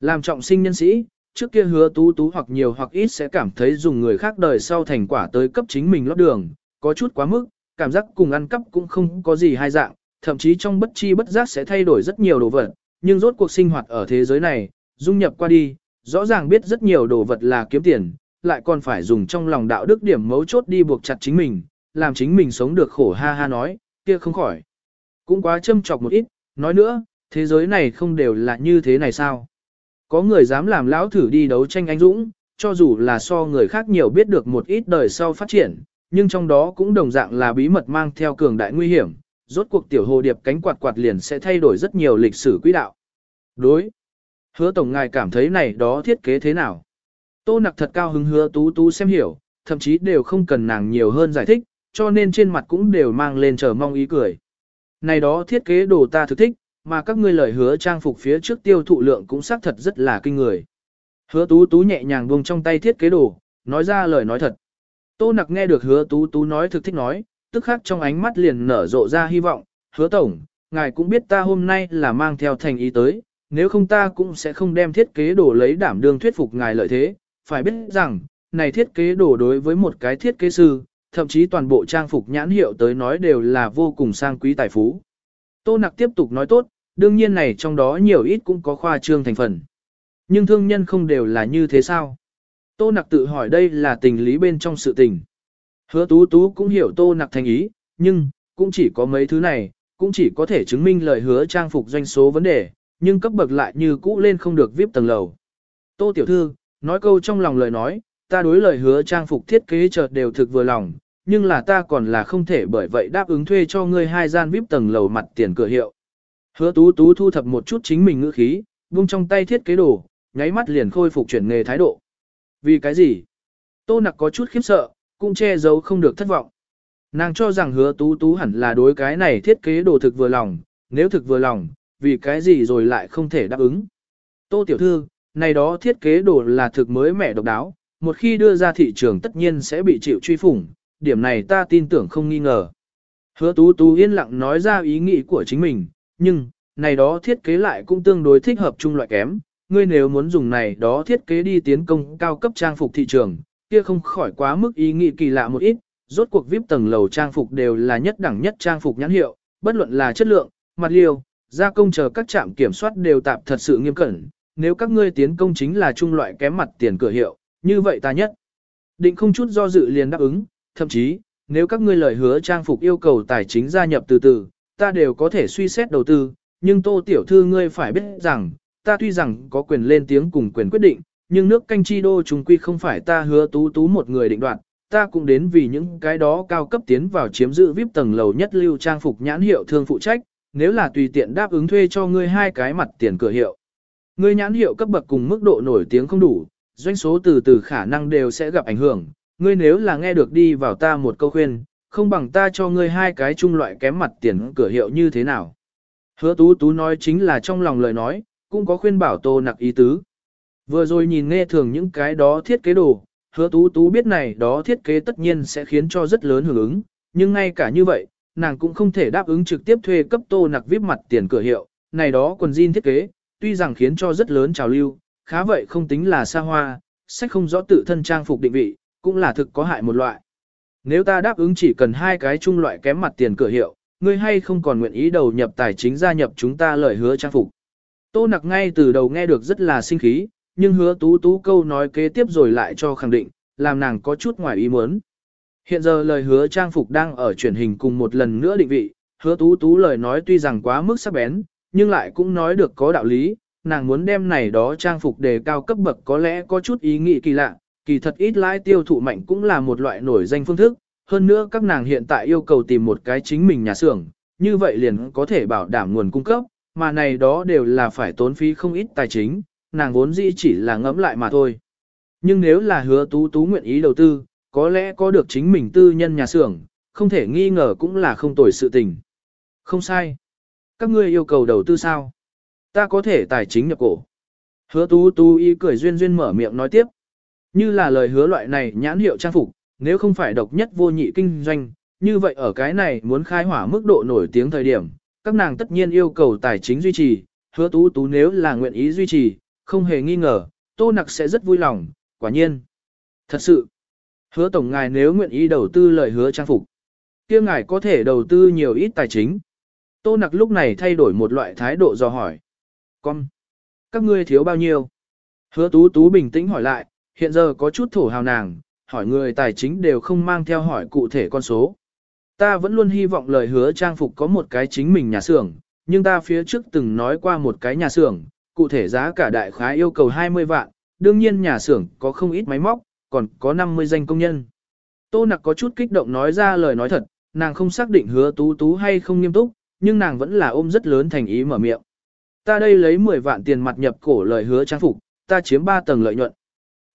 Làm trọng sinh nhân sĩ, trước kia hứa tú tú hoặc nhiều hoặc ít sẽ cảm thấy dùng người khác đời sau thành quả tới cấp chính mình lót đường, có chút quá mức, cảm giác cùng ăn cắp cũng không có gì hai dạng, thậm chí trong bất chi bất giác sẽ thay đổi rất nhiều đồ vật, nhưng rốt cuộc sinh hoạt ở thế giới này, dung nhập qua đi, rõ ràng biết rất nhiều đồ vật là kiếm tiền, lại còn phải dùng trong lòng đạo đức điểm mấu chốt đi buộc chặt chính mình, làm chính mình sống được khổ ha ha nói, kia không khỏi. Cũng quá châm chọc một ít, nói nữa, thế giới này không đều là như thế này sao? Có người dám làm lão thử đi đấu tranh anh dũng, cho dù là so người khác nhiều biết được một ít đời sau phát triển, nhưng trong đó cũng đồng dạng là bí mật mang theo cường đại nguy hiểm, rốt cuộc tiểu hồ điệp cánh quạt quạt liền sẽ thay đổi rất nhiều lịch sử quỹ đạo. Đối. Hứa tổng ngài cảm thấy này đó thiết kế thế nào? Tô nặc thật cao hứng hứa tú tú xem hiểu, thậm chí đều không cần nàng nhiều hơn giải thích, cho nên trên mặt cũng đều mang lên chờ mong ý cười. Này đó thiết kế đồ ta thực thích, mà các ngươi lời hứa trang phục phía trước tiêu thụ lượng cũng xác thật rất là kinh người. Hứa tú tú nhẹ nhàng buông trong tay thiết kế đồ, nói ra lời nói thật. Tô nặc nghe được hứa tú tú nói thực thích nói, tức khắc trong ánh mắt liền nở rộ ra hy vọng, hứa tổng, ngài cũng biết ta hôm nay là mang theo thành ý tới, nếu không ta cũng sẽ không đem thiết kế đồ lấy đảm đương thuyết phục ngài lợi thế, phải biết rằng, này thiết kế đồ đối với một cái thiết kế sư, thậm chí toàn bộ trang phục nhãn hiệu tới nói đều là vô cùng sang quý tài phú. Tô nặc tiếp tục nói tốt, đương nhiên này trong đó nhiều ít cũng có khoa trương thành phần. Nhưng thương nhân không đều là như thế sao? Tô nặc tự hỏi đây là tình lý bên trong sự tình. Hứa tú tú cũng hiểu tô nặc thành ý, nhưng, cũng chỉ có mấy thứ này, cũng chỉ có thể chứng minh lời hứa trang phục doanh số vấn đề, nhưng cấp bậc lại như cũ lên không được VIP tầng lầu. Tô tiểu thư, nói câu trong lòng lời nói, ta đối lời hứa trang phục thiết kế chợt đều thực vừa lòng, nhưng là ta còn là không thể bởi vậy đáp ứng thuê cho ngươi hai gian VIP tầng lầu mặt tiền cửa hiệu. Hứa tú tú thu thập một chút chính mình ngữ khí, buông trong tay thiết kế đồ, nháy mắt liền khôi phục chuyển nghề thái độ. Vì cái gì? Tô nặc có chút khiếp sợ, cũng che giấu không được thất vọng. Nàng cho rằng hứa tú tú hẳn là đối cái này thiết kế đồ thực vừa lòng, nếu thực vừa lòng, vì cái gì rồi lại không thể đáp ứng. Tô tiểu thư, này đó thiết kế đồ là thực mới mẻ độc đáo, một khi đưa ra thị trường tất nhiên sẽ bị chịu truy phủng, điểm này ta tin tưởng không nghi ngờ. Hứa tú tú yên lặng nói ra ý nghĩ của chính mình, nhưng, này đó thiết kế lại cũng tương đối thích hợp chung loại kém, ngươi nếu muốn dùng này đó thiết kế đi tiến công cao cấp trang phục thị trường, kia không khỏi quá mức ý nghĩ kỳ lạ một ít, rốt cuộc VIP tầng lầu trang phục đều là nhất đẳng nhất trang phục nhãn hiệu, bất luận là chất lượng, mặt liều, gia công chờ các trạm kiểm soát đều tạp thật sự nghiêm cẩn, nếu các ngươi tiến công chính là trung loại kém mặt tiền cửa hiệu, như vậy ta nhất. Định không chút do dự liền đáp ứng, thậm chí, nếu các ngươi lời hứa trang phục yêu cầu tài chính gia nhập từ từ, ta đều có thể suy xét đầu tư, nhưng tô tiểu thư ngươi phải biết rằng, ta tuy rằng có quyền lên tiếng cùng quyền quyết định, nhưng nước canh chi đô trùng quy không phải ta hứa tú tú một người định đoạt, ta cũng đến vì những cái đó cao cấp tiến vào chiếm giữ VIP tầng lầu nhất lưu trang phục nhãn hiệu thương phụ trách, nếu là tùy tiện đáp ứng thuê cho ngươi hai cái mặt tiền cửa hiệu. Ngươi nhãn hiệu cấp bậc cùng mức độ nổi tiếng không đủ, doanh số từ từ khả năng đều sẽ gặp ảnh hưởng, ngươi nếu là nghe được đi vào ta một câu khuyên, không bằng ta cho ngươi hai cái chung loại kém mặt tiền cửa hiệu như thế nào. Hứa tú tú nói chính là trong lòng lời nói, cũng có khuyên bảo tô nặc ý tứ. Vừa rồi nhìn nghe thường những cái đó thiết kế đồ, hứa tú tú biết này đó thiết kế tất nhiên sẽ khiến cho rất lớn hưởng ứng, nhưng ngay cả như vậy, nàng cũng không thể đáp ứng trực tiếp thuê cấp tô nặc vip mặt tiền cửa hiệu, này đó quần jean thiết kế, tuy rằng khiến cho rất lớn trào lưu, khá vậy không tính là xa hoa, sách không rõ tự thân trang phục định vị, cũng là thực có hại một loại. Nếu ta đáp ứng chỉ cần hai cái chung loại kém mặt tiền cửa hiệu, ngươi hay không còn nguyện ý đầu nhập tài chính gia nhập chúng ta lời hứa trang phục. Tô nặc ngay từ đầu nghe được rất là sinh khí, nhưng hứa tú tú câu nói kế tiếp rồi lại cho khẳng định, làm nàng có chút ngoài ý muốn. Hiện giờ lời hứa trang phục đang ở truyền hình cùng một lần nữa định vị, hứa tú tú lời nói tuy rằng quá mức sắc bén, nhưng lại cũng nói được có đạo lý, nàng muốn đem này đó trang phục đề cao cấp bậc có lẽ có chút ý nghĩ kỳ lạ, kỳ thật ít lãi tiêu thụ mạnh cũng là một loại nổi danh phương thức, hơn nữa các nàng hiện tại yêu cầu tìm một cái chính mình nhà xưởng, như vậy liền có thể bảo đảm nguồn cung cấp, mà này đó đều là phải tốn phí không ít tài chính, nàng vốn dĩ chỉ là ngẫm lại mà thôi. Nhưng nếu là hứa tú tú nguyện ý đầu tư, có lẽ có được chính mình tư nhân nhà xưởng, không thể nghi ngờ cũng là không tồi sự tình. Không sai. Các ngươi yêu cầu đầu tư sao? Ta có thể tài chính nhập cổ. Hứa tú tú y cười duyên duyên mở miệng nói tiếp. Như là lời hứa loại này nhãn hiệu trang phục, nếu không phải độc nhất vô nhị kinh doanh, như vậy ở cái này muốn khai hỏa mức độ nổi tiếng thời điểm, các nàng tất nhiên yêu cầu tài chính duy trì, hứa tú tú nếu là nguyện ý duy trì, không hề nghi ngờ, tô nặc sẽ rất vui lòng, quả nhiên. Thật sự, hứa tổng ngài nếu nguyện ý đầu tư lời hứa trang phục, kia ngài có thể đầu tư nhiều ít tài chính. Tô nặc lúc này thay đổi một loại thái độ do hỏi. Con, các ngươi thiếu bao nhiêu? Hứa tú tú bình tĩnh hỏi lại, hiện giờ có chút thổ hào nàng, hỏi người tài chính đều không mang theo hỏi cụ thể con số. Ta vẫn luôn hy vọng lời hứa trang phục có một cái chính mình nhà xưởng, nhưng ta phía trước từng nói qua một cái nhà xưởng, cụ thể giá cả đại khái yêu cầu 20 vạn, đương nhiên nhà xưởng có không ít máy móc, còn có 50 danh công nhân. Tô nặc có chút kích động nói ra lời nói thật, nàng không xác định hứa tú tú hay không nghiêm túc, nhưng nàng vẫn là ôm rất lớn thành ý mở miệng. Ta đây lấy 10 vạn tiền mặt nhập cổ lời hứa trang phục, ta chiếm 3 tầng lợi nhuận.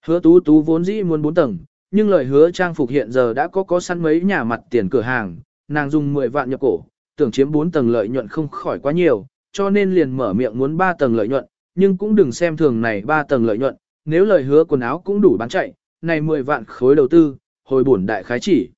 Hứa tú tú vốn dĩ muốn 4 tầng, nhưng lời hứa trang phục hiện giờ đã có có sẵn mấy nhà mặt tiền cửa hàng, nàng dùng 10 vạn nhập cổ, tưởng chiếm 4 tầng lợi nhuận không khỏi quá nhiều, cho nên liền mở miệng muốn 3 tầng lợi nhuận, nhưng cũng đừng xem thường này 3 tầng lợi nhuận, nếu lời hứa quần áo cũng đủ bán chạy, này 10 vạn khối đầu tư, hồi bổn đại khái chỉ.